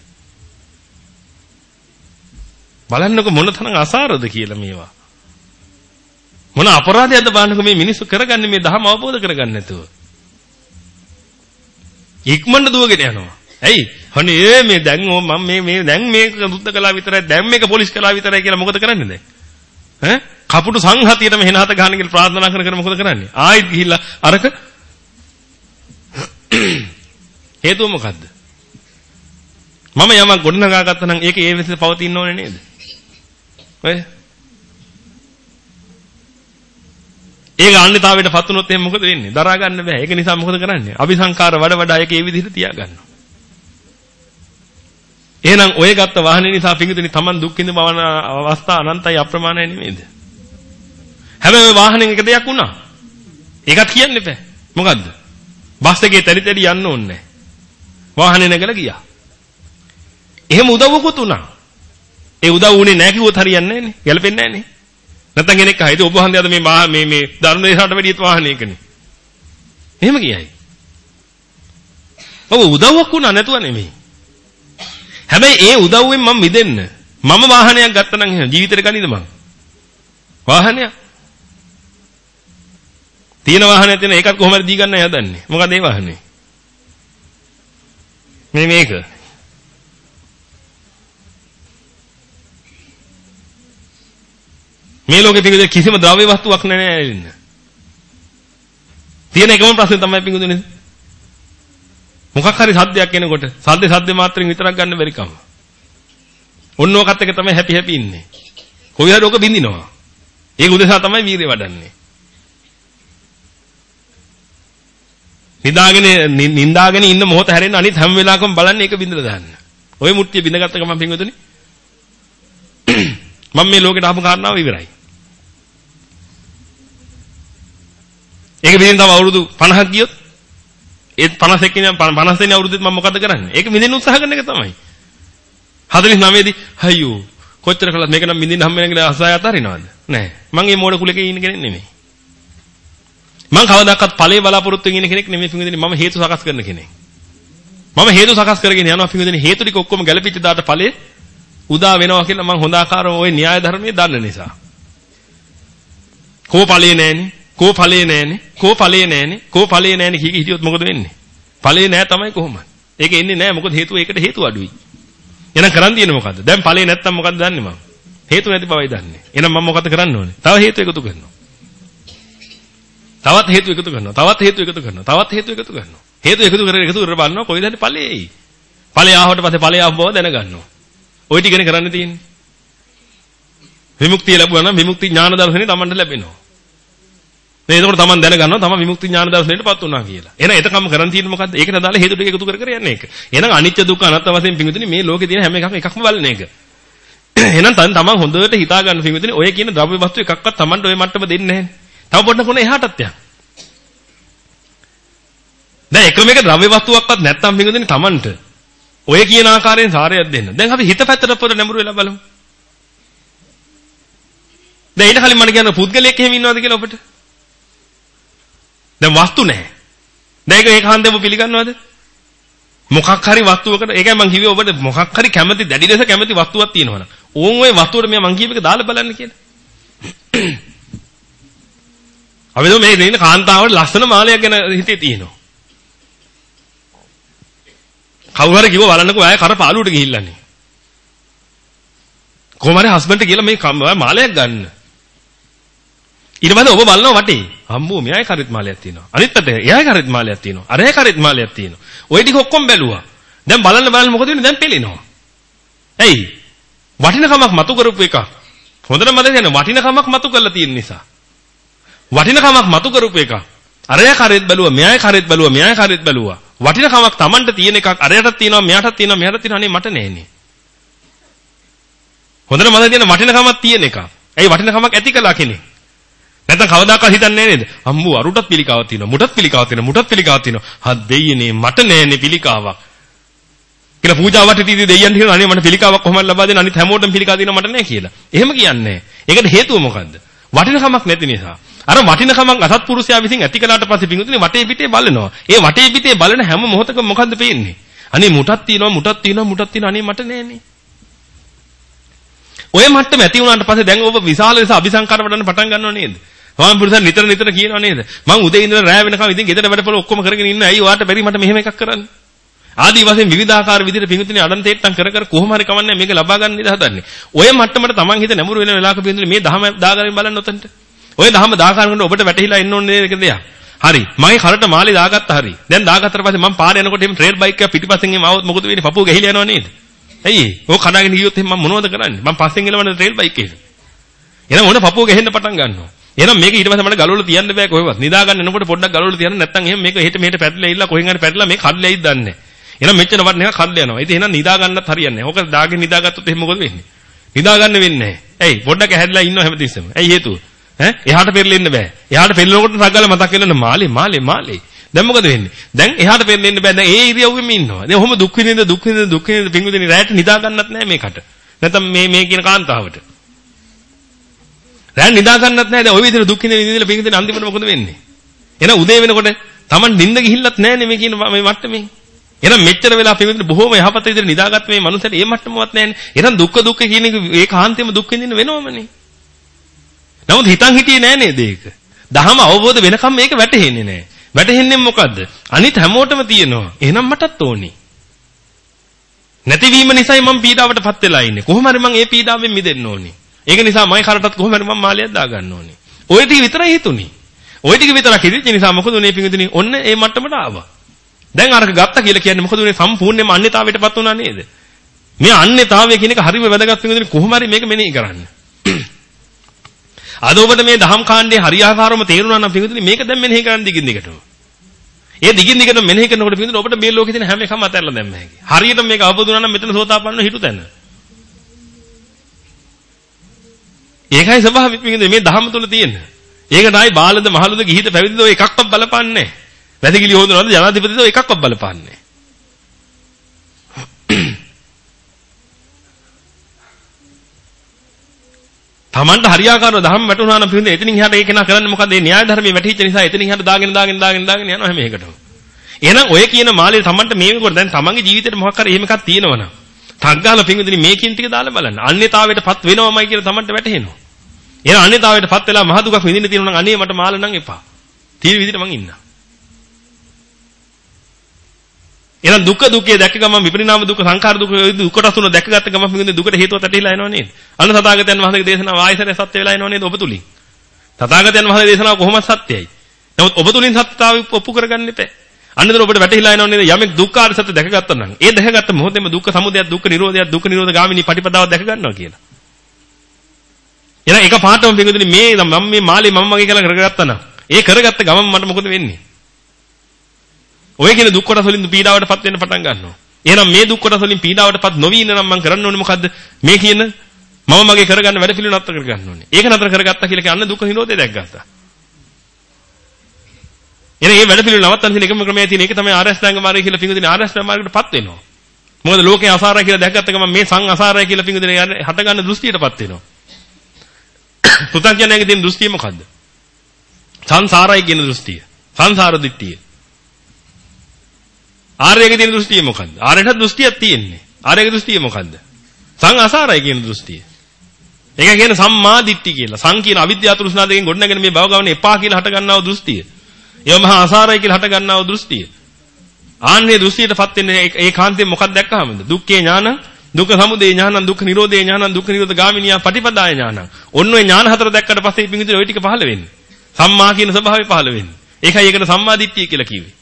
බලන්නකො මොන තරම් අසාරද කියලා මේවා. මොන අපරාධයක්ද බලන්නකො මේ මිනිස්සු කරගන්නේ මේ ධර්ම අවබෝධ කරගන්න නැතුව. ඉක්මනට දුවගෙන යනවා. ඇයි? අනේ මේ දැන් ඕ මම මේ මේ දැන් මේක සුද්ධ කළා විතරයි දැන් මේක පොලිස් කළා විතරයි කියලා මොකද කරන්නේ දැන්? ඈ? කපුටු සංහතියටම හෙනහත ගහන්න කියලා ප්‍රාර්ථනා කර කර මොකද කරන්නේ? ආයෙත් ගිහිල්ලා අරක හේතුව මොකද්ද? මම යමක් ගොඩනගා ගත්තා නම් ඒක ඒ විදිහට පවතින්න ඕනේ නේද? ඔය ඒක අන්‍යතාවයට පත් වුණොත් එහෙනම් මොකද වෙන්නේ? දරා ගන්න බෑ. ඒක නිසා මොකද කරන්නේ? අபிසංකාර වඩ වඩා ඒක ඒ විදිහට තියා ගන්නවා. එහෙනම් ඔය ගත්ත වාහනේ නිසා පිඟුතුනි Taman දුක් විඳ බවන අවස්ථා අනන්තයි අප්‍රමාණයි නෙමෙයිද? හැබැයි ඔය වාහනේ එක දෙයක් වුණා. ඒකත් කියන්න එපා. මොකද්ද? බස් එකේ තැරි තැරි යන්න ඕනේ නැහැ. වාහනේ නැගලා ගියා. එහෙම උදව්වකුත් උනා. ඒ උදව් උනේ නැහැ කිව්වොත් හරියන්නේ නැහනේ. ගැලපෙන්නේ නැහනේ. නැත්තම් කෙනෙක් අහයිද ඔබ වහන්සේ අද මේ මේ මේ ධර්මදේශාට වැඩියත් වාහනයකනේ. එහෙම කියයි. ඔබ උදව්වක් වුණා නැතුව නෙමෙයි. හැබැයි ඒ උදව්වෙන් මම මිදෙන්න මම වාහනයක් ගත්තා නම් එහෙනම් ජීවිතේට ගනිද මං? වාහනයක් තියෙන වාහනයක් තියෙන ඒකත් කොහොමද දී ගන්න යදන්නේ? මොකද ඒ වාහනේ? මේ මේක. මේ ලෝකෙ පිටුද කිසිම ද්‍රව්‍ය වස්තුවක් නැහැ ඇලෙන්න. තියෙන එකම ප්‍රශ්නේ තමයි පිටුදුනේ. මොකක් හරි සද්දයක් එනකොට සද්ද සද්ද මාත්‍රෙන් විතරක් ගන්න බැරි කම. ඔන්න ඔකත් එක තමයි හැපි හැපි ඉන්නේ. කොයි හරි ඔක බින්දිනවා. ඒක උදෙසා තමයි වීරිය වඩන්නේ. නිදාගෙන නින්දාගෙන ඉන්න මොහොත හැරෙන්න අනිත් හැම වෙලාවකම බලන්න ඒක බින්දලා දාන්න. ওই මුට්ටිය බින්දගත්ත ගමන් පින්වතුනි මම මේ ලෝකෙට ආපු කාරණාව ඉවරයි. ඒක විදිහින් තව අවුරුදු 50ක් ගියොත් ඒත් 51 වෙනි 50 වෙනි අවුරුද්දෙත් මම මොකද කරන්නේ? ඒක විඳින්න උත්සාහ කරන එක තමයි. 49 දී අයියෝ කොච්චර කළත් මේක නම් විඳින්න හම්බ වෙන කියලා අසහාය අතාරිනවද? නෑ. මං මේ මෝඩ කුලකේ ඉන්න කෙනෙක් නෙමෙයි. මම කවදාකවත් ඵලයේ බලාපොරොත්තු වෙන කෙනෙක් නෙමෙයි පිංගුදෙනි මම හේතු සකස් කරන කෙනෙක්. මම හේතු සකස් කරගෙන යනවා පිංගුදෙනි හේතු ටික ඔක්කොම ගැලපිච්ච දාට ඵලයේ උදා වෙනවා කියලා මම හොඳ ආකාරව ওই න්‍යාය ධර්මයේ දන්න නිසා. කෝ ඵලයේ නෑනේ. කෝ ඵලයේ නෑනේ. කෝ ඵලයේ නෑනේ. කෝ ඵලයේ නෑනේ කී හිටියොත් මොකද වෙන්නේ? ඵලයේ නෑ තමයි කොහොමද? ඒක එන්නේ නෑ මොකද හේතුව ඒකට හේතු අඩුයි. එහෙනම් කරන් තියෙන්නේ මොකද්ද? දැන් ඵලයේ නැත්තම් මොකද්ද දන්නේ මම? හේතු නැති බවයි දන්නේ. එහෙනම් මම මොකද කරන්න ඕනේ? තව හේතු එකතු කරනවා. තවත් හේතු එකතු කරනවා. තවත් හේතු එකතු කරනවා. තවත් හේතු එකතු කරනවා. හේතු එකතු කරගෙන එකතු කරලා බලනවා කොයිද හරි ඵලයේ එයි. ඵලය ආවට පස්සේ ඵලය ආව බව දැනගන්නවා. ওই ටිකනේ කරන්න තියෙන්නේ. විමුක්තිය ලැබුවා නම් විමුක්ති ඥාන දර්ශනේ Tamanට ලැබෙනවා. නේ එතකොට තමන් දැනගන්නවා තමන් විමුක්ති ඥාන දර්ශනයටපත් වුණා කියලා. එහෙනම් එතකම කරන් තියෙන්නේ මොකද්ද? ඒකට අදාළ හේතු ටික එකතු කර කර යන්නේ ඒක. එහෙනම් අනිත්‍ය දුක්ඛ අනාත්ම වශයෙන් පිඟුතුනි මේ ලෝකේ තියෙන හැම එකක්ම එකක්ම බලන එක. එහෙනම් තමන් හොඳට හිතා ගන්න පිඟුතුනි ඔය කියන ද්‍රව්‍ය වස්තු එකක්වත් තමන්ට ඔය මට්ටම දෙන්නේ නැහැ. තව පොඩ්ඩක් කොන එහාටත් යන්න. දැන් එකම එක ද්‍රව්‍ය වස්තුවක්වත් නැත්තම් පිඟුතුනි තමන්ට ඔය කියන ආකාරයෙන් සාරයක් දෙන්න. දැන් අපි හිත පැත්තට පොර නැඹුරු වෙලා බලමු. දැන් ඊට කලින් මම කියන පුද්ගලයෙක් එහෙම ඉන්නවද කියලා ඔබට? දැන් වස්තු නැහැ. දැන් ඒක ඒකාන්තයෙන්ම පිළිගන්නවද? මොකක් හරි වස්තුවකට ඒකයි මම කිව්වේ ඔබට මොකක් හරි කැමති දැඩි ලෙස කැමති වස්තුවක් තියෙනවනම් ඕන් ওই වස්තුවට මෙයා මං කියප එක දාලා බලන්න කියලා. අපි දෝ මේ දෙන කාන්තාවට ලස්සන මාලයක් ගැන හිතේ තියෙනවා. කවුරු හරි කිව්ව බලන්නකෝ ආයේ කර පාළුවට ගිහිල්ලානේ. කොහොම හරි හස්බන්ඩ් කියලා මේ මාලයක් ගන්න. ඊට පස්සේ ඔබ බලනවා වටේ. අම්මෝ මෙයාගේ කරිත් මාලයක් තියෙනවා. අනිත් පැත්තේ එයාගේ කරිත් මාලයක් තියෙනවා. අරේ කරිත් මාලයක් තියෙනවා. ওই ටික ඔක්කොම බැලුවා. දැන් බලන්න බලන්න මොකද වෙන්නේ? දැන් පෙලෙනවා. ඇයි? වටිනකමක් මතු කරපු එක. හොඳට මතක තියාගන්න වටිනකමක් මතු කරලා තියෙන නිසා. වටිනකමක් මතු කරපු එක. අරයා කරිත් බැලුවා, මෙයාගේ කරිත් බැලුවා, මෙයාගේ කරිත් බැලුවා. වටිනකමක් Tamanට තියෙන එකක් අරයටත් තියෙනවා, මෙයාටත් තියෙනවා, මෙයාටත් තියෙනවා. අනේ මට නෑනේ. හොඳට මතක තියාගන්න වටිනකමක් තියෙන එකක්. ඇයි වටිනකමක් ඇති කළා කෙනෙක්? නැත්නම් කවදාකවත් හිතන්නේ නේද? අම්මෝ අරුටත් පිළිකාවක් තියෙනවා. මුටත් පිළිකාවක් තියෙනවා. මුටත් පිළිකාවක් තියෙනවා. හත් දෙයියනේ මට නෑනේ පිළිකාවක්. කියලා පූජා වටේදී දෙයියන් කියනවා අනේ මට පිළිකාවක් කොහොමද ලබා දෙන්නේ? අනිත් හැමෝටම පිළිකාව දෙනවා මට නෑ කියලා. එහෙම කියන්නේ ඒකට හේතුව මොකද්ද? වටිනකමක් නැති නිසා. අර වටිනකමක් අසත්පුරුෂයා විසින් ඇති කළාට පස්සේ පිඟුතුනේ වටේ පිටේ බලනවා. ඒ වටේ පිටේ බලන හැම මොහොතකම මොකද්ද පේන්නේ? අනේ මුටක් තියෙනවා මුටක් තියෙනවා මුටක් තියෙනවා අනේ මට නෑනේ. ඔය මට්ටම ඇති වුණාට පස්සේ දැන් ඔබ විශාල ලෙස අபிසංකාර වඩන්න පටන් ගන්නව නේද? ස්වාමි පුරුෂයන් නිතර නිතර කියනවා නේද? මං උදේ ඉඳලා රෑ වෙනකම් ඉතින් ගෙදර වැඩපොළ ඔක්කොම කරගෙන ඉන්න. ඇයි ඔයාට බැරි මට මෙහෙම එකක් කරන්න? ආදී වශයෙන් විවිධාකාර විදිහට පිඟුතුනේ අඩන්තේට්ටම් කර කර කොහොම හරි කමන්නේ මේක ලබා ගන්න ඉඳ හදන්නේ. ඔය මට්ටමට තමන් හිත නැඹුරු වෙන වෙලාවක පිඟුතුනේ මේ දහම දාගන්න බලන්න ඔතනට. ඔය දහම දාගන්නකොට ඔබට වැටහිලා ඉන්න ඕනේ නේද දෙයක්. හරි. මගේ කරට මාලේ දාගත්තා හරි. දැන් දාගත්තට පස්සේ මම පාරේ යනකොට එහෙම ට්‍රේඩ් බයික් එක පිටිපස්සෙන් එහෙම આવොත් මොකද වෙන්නේ? පපුව ගහිලා යනවා නේද? ඇයි? ඕක කඩාගෙන ගියොත් එහෙනම් මම මොනවද කරන්නේ? මම පස්සෙන් එලවන ට්‍රේඩ් බයික් එකේ. එහෙනම් ඕන පපුව ගහෙන්න පටන් ගන්නවා. එහෙනම් මේක ඊට පස්සේ මට ගලවලා තියන්න බෑ කොහෙවත්. නිදා ගන්න එනකොට පොඩ්ඩක් ගලවලා තියන්න නැත්නම් එහෙම මේක හෙට මෙහෙට පැටලලා ඉල්ල කොහෙන් හරි පැටලලා මේක කඩලෙයිද දන්නේ නැහැ. එහෙනම් මෙච්චර වට නිකන් කඩල යනවා. ඉතින් එහෙනම් නිදා ගන්නත් හරියන්නේ නැහැ. ඕක දාගෙන නිදාගත්තොත් එහෙම මොකද වෙන්නේ? නිදා ගන්න වෙන්නේ නැහැ. ඇයි? පොඩ්ඩක් ඇහැදලා ඉන්නව හැමතිස්සෙම. ඇයි හේතුව? ඈ එහාට පෙරලෙන්න බෑ. එහාට පෙරලනකොට සග්ගල මතක් වෙනවා මාලේ මාලේ මාලේ. දැන් මොකද වෙන්නේ? දැන් එහාට පෙරලෙන්න බෑ. දැන් ඒ ඉරියව්වෙම ඉන්නවා. දැන් ඔහොම දුක් විඳින දුක් විඳින දුක් විඳින පිංගුදෙනි රැයට නිදා ගන්නත් නැහැ මේකට. නැත්නම් මේ මේ කියන කාන්තාවට. රැන් නිදා ගන්නත් නැහැ. දැන් ওই විදිහට දුක් විඳින විඳින පිංගුදෙනි අන්තිමට මොකද වෙන්නේ? එහෙනම් උදේ වෙනකොට Taman නිින්ද ගිහිල්ලත් නැහැ මේ කියන මේ මට්ටමේ. එහෙනම් මෙච්චර වෙලා පිංගුදෙනි බොහොම යහපත විදිහට නිදාගත්ත මේ මනුස්සයට මේ මට්ටමවත් නැහැනේ. එහෙනම් දුක්ඛ දුක්ඛ කියන එක ඒකාන්තයෙන්ම දුක් විඳින්න වෙනවමනේ. නමුත් හිතන් හිටියේ නෑ නේද ඒක? දහම අවබෝධ වෙනකම් මේක වැටහෙන්නේ නෑ. වැටහෙන්නේ මොකද්ද? අනිත් හැමෝටම තියෙනවා. එහෙනම් මටත් ඕනේ. නැතිවීම නිසායි මම පීඩාවටපත් වෙලා ඉන්නේ. කොහොම හරි මම ඒ පීඩාවෙන් මිදෙන්න ඕනේ. ඒක නිසා මගේ කරටත් කොහොම හරි මම මාලියක් දාගන්න ඕනේ. ওই ටික විතරයි හිතුනේ. ওই ටික විතරක් හිතෙච්ච නිසා මොකද උනේ පිංගුතුනි? ඔන්න ඒ මට්ටමට ආවා. දැන් අරක ගත්තා කියලා කියන්නේ මොකද උනේ සම්පූර්ණයෙන්ම අන්‍යතාවයටපත් වුණා නේද? මේ අන්‍යතාවය කියන එක හරිම වැදගත් පිංගුතුනි කොහොම හරි මේක මෙනෙහි කරන්න. අද ඔබට මේ දහම් කාණ්ඩේ හරියාකාරවම තේරුණා නම් පිටුදින මේක දැන් මෙනෙහි කරන්න දිගින් දිගටම. ඒ දිගින් දිගටම මෙනෙහි කරනකොට පිටුදින ඔබට මේ ලෝකේ තියෙන හැම එකම අතහැරලා දැම්ම හැකි. හරියට මේක අවබෝධ නම් මෙතන සෝතාපන්න හිටු තැන. ඒකයි ස්වභාවය පිටුදින මේ දහම තුල තියෙන. ඒක නයි බාලද මහලුද ගිහිද පැවිදිද ඔය එකක්වත් බලපන්නේ නැහැ. වැදගිලි හොදනවද ජනාධිපතිද ඔය එකක්වත් බලපන්නේ Tamanට හරියාකාරව ධර්ම වැටුණා නම් පිළිඳ එතනින් එහාට ඒක නා කරන්නේ මොකද? මේ න්‍යාය ධර්මයේ වැටිච්ච නිසා එතනින් එහාට දාගෙන දාගෙන දාගෙන දාගෙන යනවා හැම එකටම. එහෙනම් ඔය කියන මාළේ Tamanට මේ වෙනකොට දැන් Tamanගේ ජීවිතේට මොකක් හරි එහෙම එකක් තියෙනවනම් තග්ගාල පිංගුදිනේ මේකින් ටික දාලා බලන්න. අන්‍යතාවයටපත් වෙනවමයි කියලා Tamanට වැටහෙනවා. එහෙනම් අන්‍යතාවයටපත් වෙලා මහ දුකක් විඳින්න තියෙනවා නම් අනේ මට මාළ නම් එපා. තියෙන විදිහට මං ඉන්නවා. එහෙනම් දුක්ඛ දුක්ඛය දැක්ක ගමන් විපරිණාම දුක්ඛ සංඛාර දුක්ඛ දුකට අසුන දැකගත්ත ගමන් මොකද දුකට හේතුව තැටිලා එනව නේද? අන්න තථාගතයන් වහන්සේගේ දේශනාව ආයසරය සත්‍ය වෙලා එනව නේද ඔබ තුලින්? තථාගතයන් වහන්සේගේ දේශනාව කොහොමද සත්‍යයි? නමුත් ඔබ තුලින් සත්‍යතාවය ඔප්පු කරගන්න එපා. අන්නතර ඔබට වැටහිලා එනව නේද? යමෙක් දුක්ඛාර සත්‍ය දැකගත්තා නම් ඒ දැකගත්ත මොහොතේම දුක්ඛ සමුදය දුක්ඛ නිරෝධය දුක්ඛ නිරෝධ ගාමිනී පටිපදාව දැක ගන්නවා කියලා. එහෙනම් එක පාටම පිටුදිනේ මේ මම මේ මාළේ මම මගේ කියලා කරගත්තා නම් ඒ කරගත්ත ගමන් මට මොකද වෙන්නේ? ඔය කියන දුක් කොටස වලින් පීඩාවටපත් වෙන්න පටන් ගන්නවා. එහෙනම් මේ දුක් කොටස වලින් පීඩාවටපත් නොවී ඉන්න නම් මම කරන්න ඕනේ මොකද්ද? මේ කියන මම මගේ කරගන්න වැඩ පිළිවෙල නතර කරගන්න ඕනේ. ඒක නතර කරගත්තා කියලා කියන්නේ දුක්ඛ නිරෝධය දැක්ගත්තා. එහෙනම් මේ වැඩ පිළිවෙල නවත්තන්න තියෙන එකම ක්‍රමය තියෙන එක තමයි ආරස්ථාංග මාර්ගය කියලා පිඟුදින ආරස්ථාංග මාර්ගයටපත් වෙනවා. මොකද ලෝකේ අසාරයි කියලා දැක්ගත්ත ගමන් මේ සං අසාරයි කියලා පිඟුදින හට ගන්න දෘෂ්ටියටපත් වෙනවා. පුතඥයන්ගේ තියෙන දෘෂ්ටිය මොකද්ද? සංසාරයි කියන දෘෂ්ටිය. සංසාර දිට්ඨිය. ආර්යගේ තියෙන දෘෂ්ටිය මොකද්ද? ආර්යට දෘෂ්ටියක් තියෙන්නේ. ආර්යගේ දෘෂ්ටිය මොකද්ද? සං අසාරයි කියන දෘෂ්ටිය. ඒක කියන්නේ සම්මා දිට්ඨි කියලා. සං කියන අවිද්‍යාව තෘෂ්ණා දෙකෙන් ගොඩනගෙන මේ භව ගමන එපා කියලා හට ගන්නා වූ දෘෂ්ටිය. ඒව මහා අසාරයි කියලා හට ගන්නා වූ දෘෂ්ටිය. ආන්නේ දෘෂ්ටියටපත් වෙන්නේ ඒ කාන්තේ මොකක්ද දැක්කහමද? දුක්ඛේ ඥාන, දුක්ඛ සමුදය ඥාන, දුක්ඛ නිරෝධේ ඥාන, දුක්ඛ නිරෝධ ගාමිනියා පටිපදාය ඥාන. ඔන්න ඔය ඥාන හතර දැක්කට පස්සේ පිංගුතුනේ ওই ටික පහළ වෙන්නේ. සම්මා කියන ස්වභාවය පහළ වෙන්නේ. ඒකයි ඒකට සම්මා දිට්ඨිය කියලා කිව්වේ.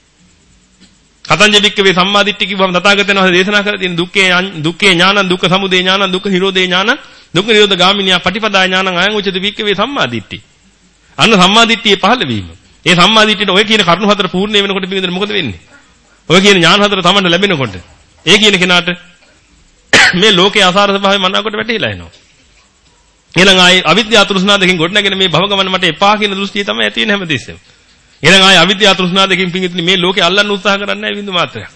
කතංජ බික්කවේ සම්මා දිට්ඨිය කිව්වම තථාගතයන් වහන්සේ දේශනා කරලා තියෙන දුක්ඛේ දුක්ඛේ ඥානං දුක්ඛ සමුදය ඥානං දුක්ඛ නිරෝධේ ඥානං දුක්ඛ නිරෝධ ගාමිනියා පටිපදා ඥානං අයං උච්චති බික්කවේ සම්මා දිට්ඨිය. අන්න සම්මා දිට්ඨියේ පහළ වීම. ඒ සම්මා දිට්ඨියට ඔය කියන කරුණු හතර පූර්ණ වෙනකොට පිළිදෙන මොකද වෙන්නේ? ඔය කියන ඥාන හතර තමන්ට ලැබෙනකොට ඒ කියන කෙනාට මේ ලෝකේ අසාර ස්වභාවය මනාවකට වැටහිලා එනවා. ඊළඟ ආයේ අවිද්‍යාව තෘෂ්ණා දෙකෙන් ගොඩනගෙන මේ භව ගමන මට එපා කියන දෘෂ්ටිය තමයි ඇති වෙන්නේ හැමතිස්සෙම. ඊළඟ ආයේ අවිද්‍යාව තෘෂ්ණා දෙකෙන් පිංගිතුනි මේ ලෝකේ අල්ලන්න උත්සාහ කරන්නේ නැහැ බින්දු මාත්‍රයක්.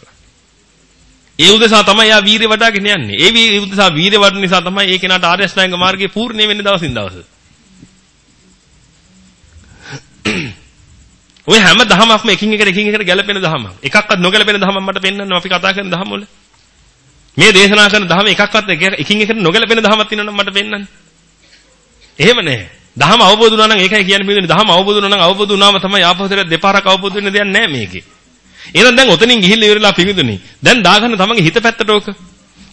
ඒ උදෙසා තමයි යා වීරිය වඩාගෙන යන්නේ. ඒ වීරිය උදෙසා වීරිය වඩන නිසා තමයි ඒ කෙනාට ආර්ය අෂ්ටාංග මාර්ගයේ පූර්ණ වෙන්නේ දවසින් දවස. ඔය හැම දහමක්ම එකින් එකට එකින් එකට ගැලපෙන දහමක්. එකක්වත් නොගැලපෙන දහමක් මට පෙන්වන්න අපි කතා කරන දහම වල. මේ දේශනා කරන දහම එකක්වත් එකින් එකට නොගැලපෙන දහමක් තියෙනවා නම් මට පෙන්වන්න. එහෙම නැහැ. දහම අවබෝධ වුණා නම් ඒකයි කියන්නේ මේ දහම අවබෝධ වුණා නම් අවබෝධ වුණාම තමයි ආපහුතර දෙපාරක් අවබෝධ වෙන්න දෙයක් නැහැ මේකේ. එහෙනම් දැන් ඔතනින් ගිහිල්ලා ඉවරලා පිඟුදුනි. දැන් දාගන්න තමන්ගේ හිත පැත්තට ඕක.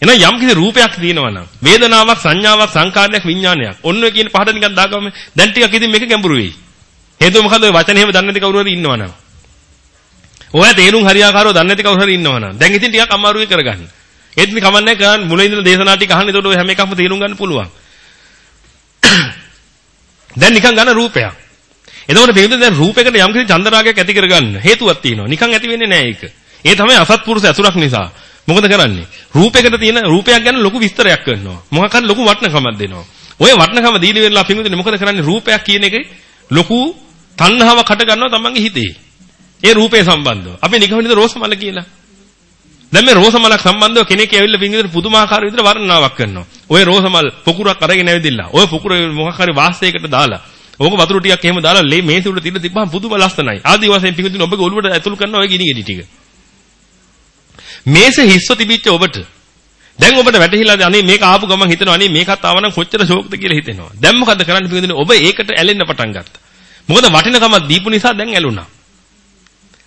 එහෙනම් යම් කිසි රූපයක් තියෙනවා නම් වේදනාවක් සංඥාවක් සංකාරයක් විඥානයක් ඔන්න ඔය කියන පහට නිකන් දාගම දැන් ටිකක් ඉතින් මේක ගැඹුරු වෙයි. හේතුව මොකද ඔය වචන එහෙම දන්නේ නැති කවුරු හරි ඉන්නවනම්. ඔය තේරුම් හරියාකාරව දන්නේ නැති කවුරු හරි ඉන්නවනම්. දැන් ඉතින් ටිකක් අමාරුයි කරගන්න. ඒත් මේ කමන්නේ කරන් මුලින් ඉඳලා දේශනා ටික අහන්න. ඒතකොට ඔය හැම එකක්ම තේරුම් ගන්න පුළුවන්. දැන් නිකන් ගන්න රූපයක්. එතකොට පිළිතුර දැන් රූපයකට යම් කිසි චන්දරාගයක් ඇති කරගන්න හේතුවක් තියෙනවා. නිකන් ඇති වෙන්නේ නැහැ ඒක. ඒ තමයි අසත්පුරුෂ ඇසුරක් නිසා. මොකද කරන්නේ? රූපයකට තියෙන රූපයක් ගැන ලොකු විස්තරයක් කරනවා. මොකක් හරි ලොකු වටිනකමක් දෙනවා. ඔය වටිනකම දීලි වෙලා පිළිතුරේ මොකද කරන්නේ? රූපයක් කියන එකේ ලොකු තණ්හාවක් හට ගන්නවා තමන්ගේ හිතේ. ඒ රූපේ සම්බන්ධව. අපි නිකන් හිතන රෝස මල කියලා. දැන් මේ රෝස මලක් සම්බන්ධව කෙනෙක් ඇවිල්ලා පින්විතට පුදුමාකාර විදිහට වර්ණනාවක් කරනවා. ඔය රෝස මල් පොකුරක් අරගෙන ඇවිදින්න. ඔය පොකුර මොකක් හරි වාස්තයකට දාලා. ඕක වතුර ටිකක් එහෙම දාලා ලේ මේසෙ උඩ තියලා තිබ්බහම පුදුම ලස්සනයි. ආදි වශයෙන් පින්විතින් ඔබගේ ඔළුවට ඇතුල් කරන ඔය ගිනි ගෙඩි ටික. මේස හිස්ව තිබිච්ච ඔබට දැන් ඔබට වැටහිලාද අනේ මේක ආපු ගමන් හිතනවා අනේ මේකත් ආවනම් කොච්චර ෂෝක්ද කියලා හිතෙනවා. දැන් මොකද කරන්න පින්විතින් ඔබ ඒකට ඇලෙන්න පටන් ගත්තා. මොකද වටිනකමක් දීපු නිසා දැන් ඇලුනා.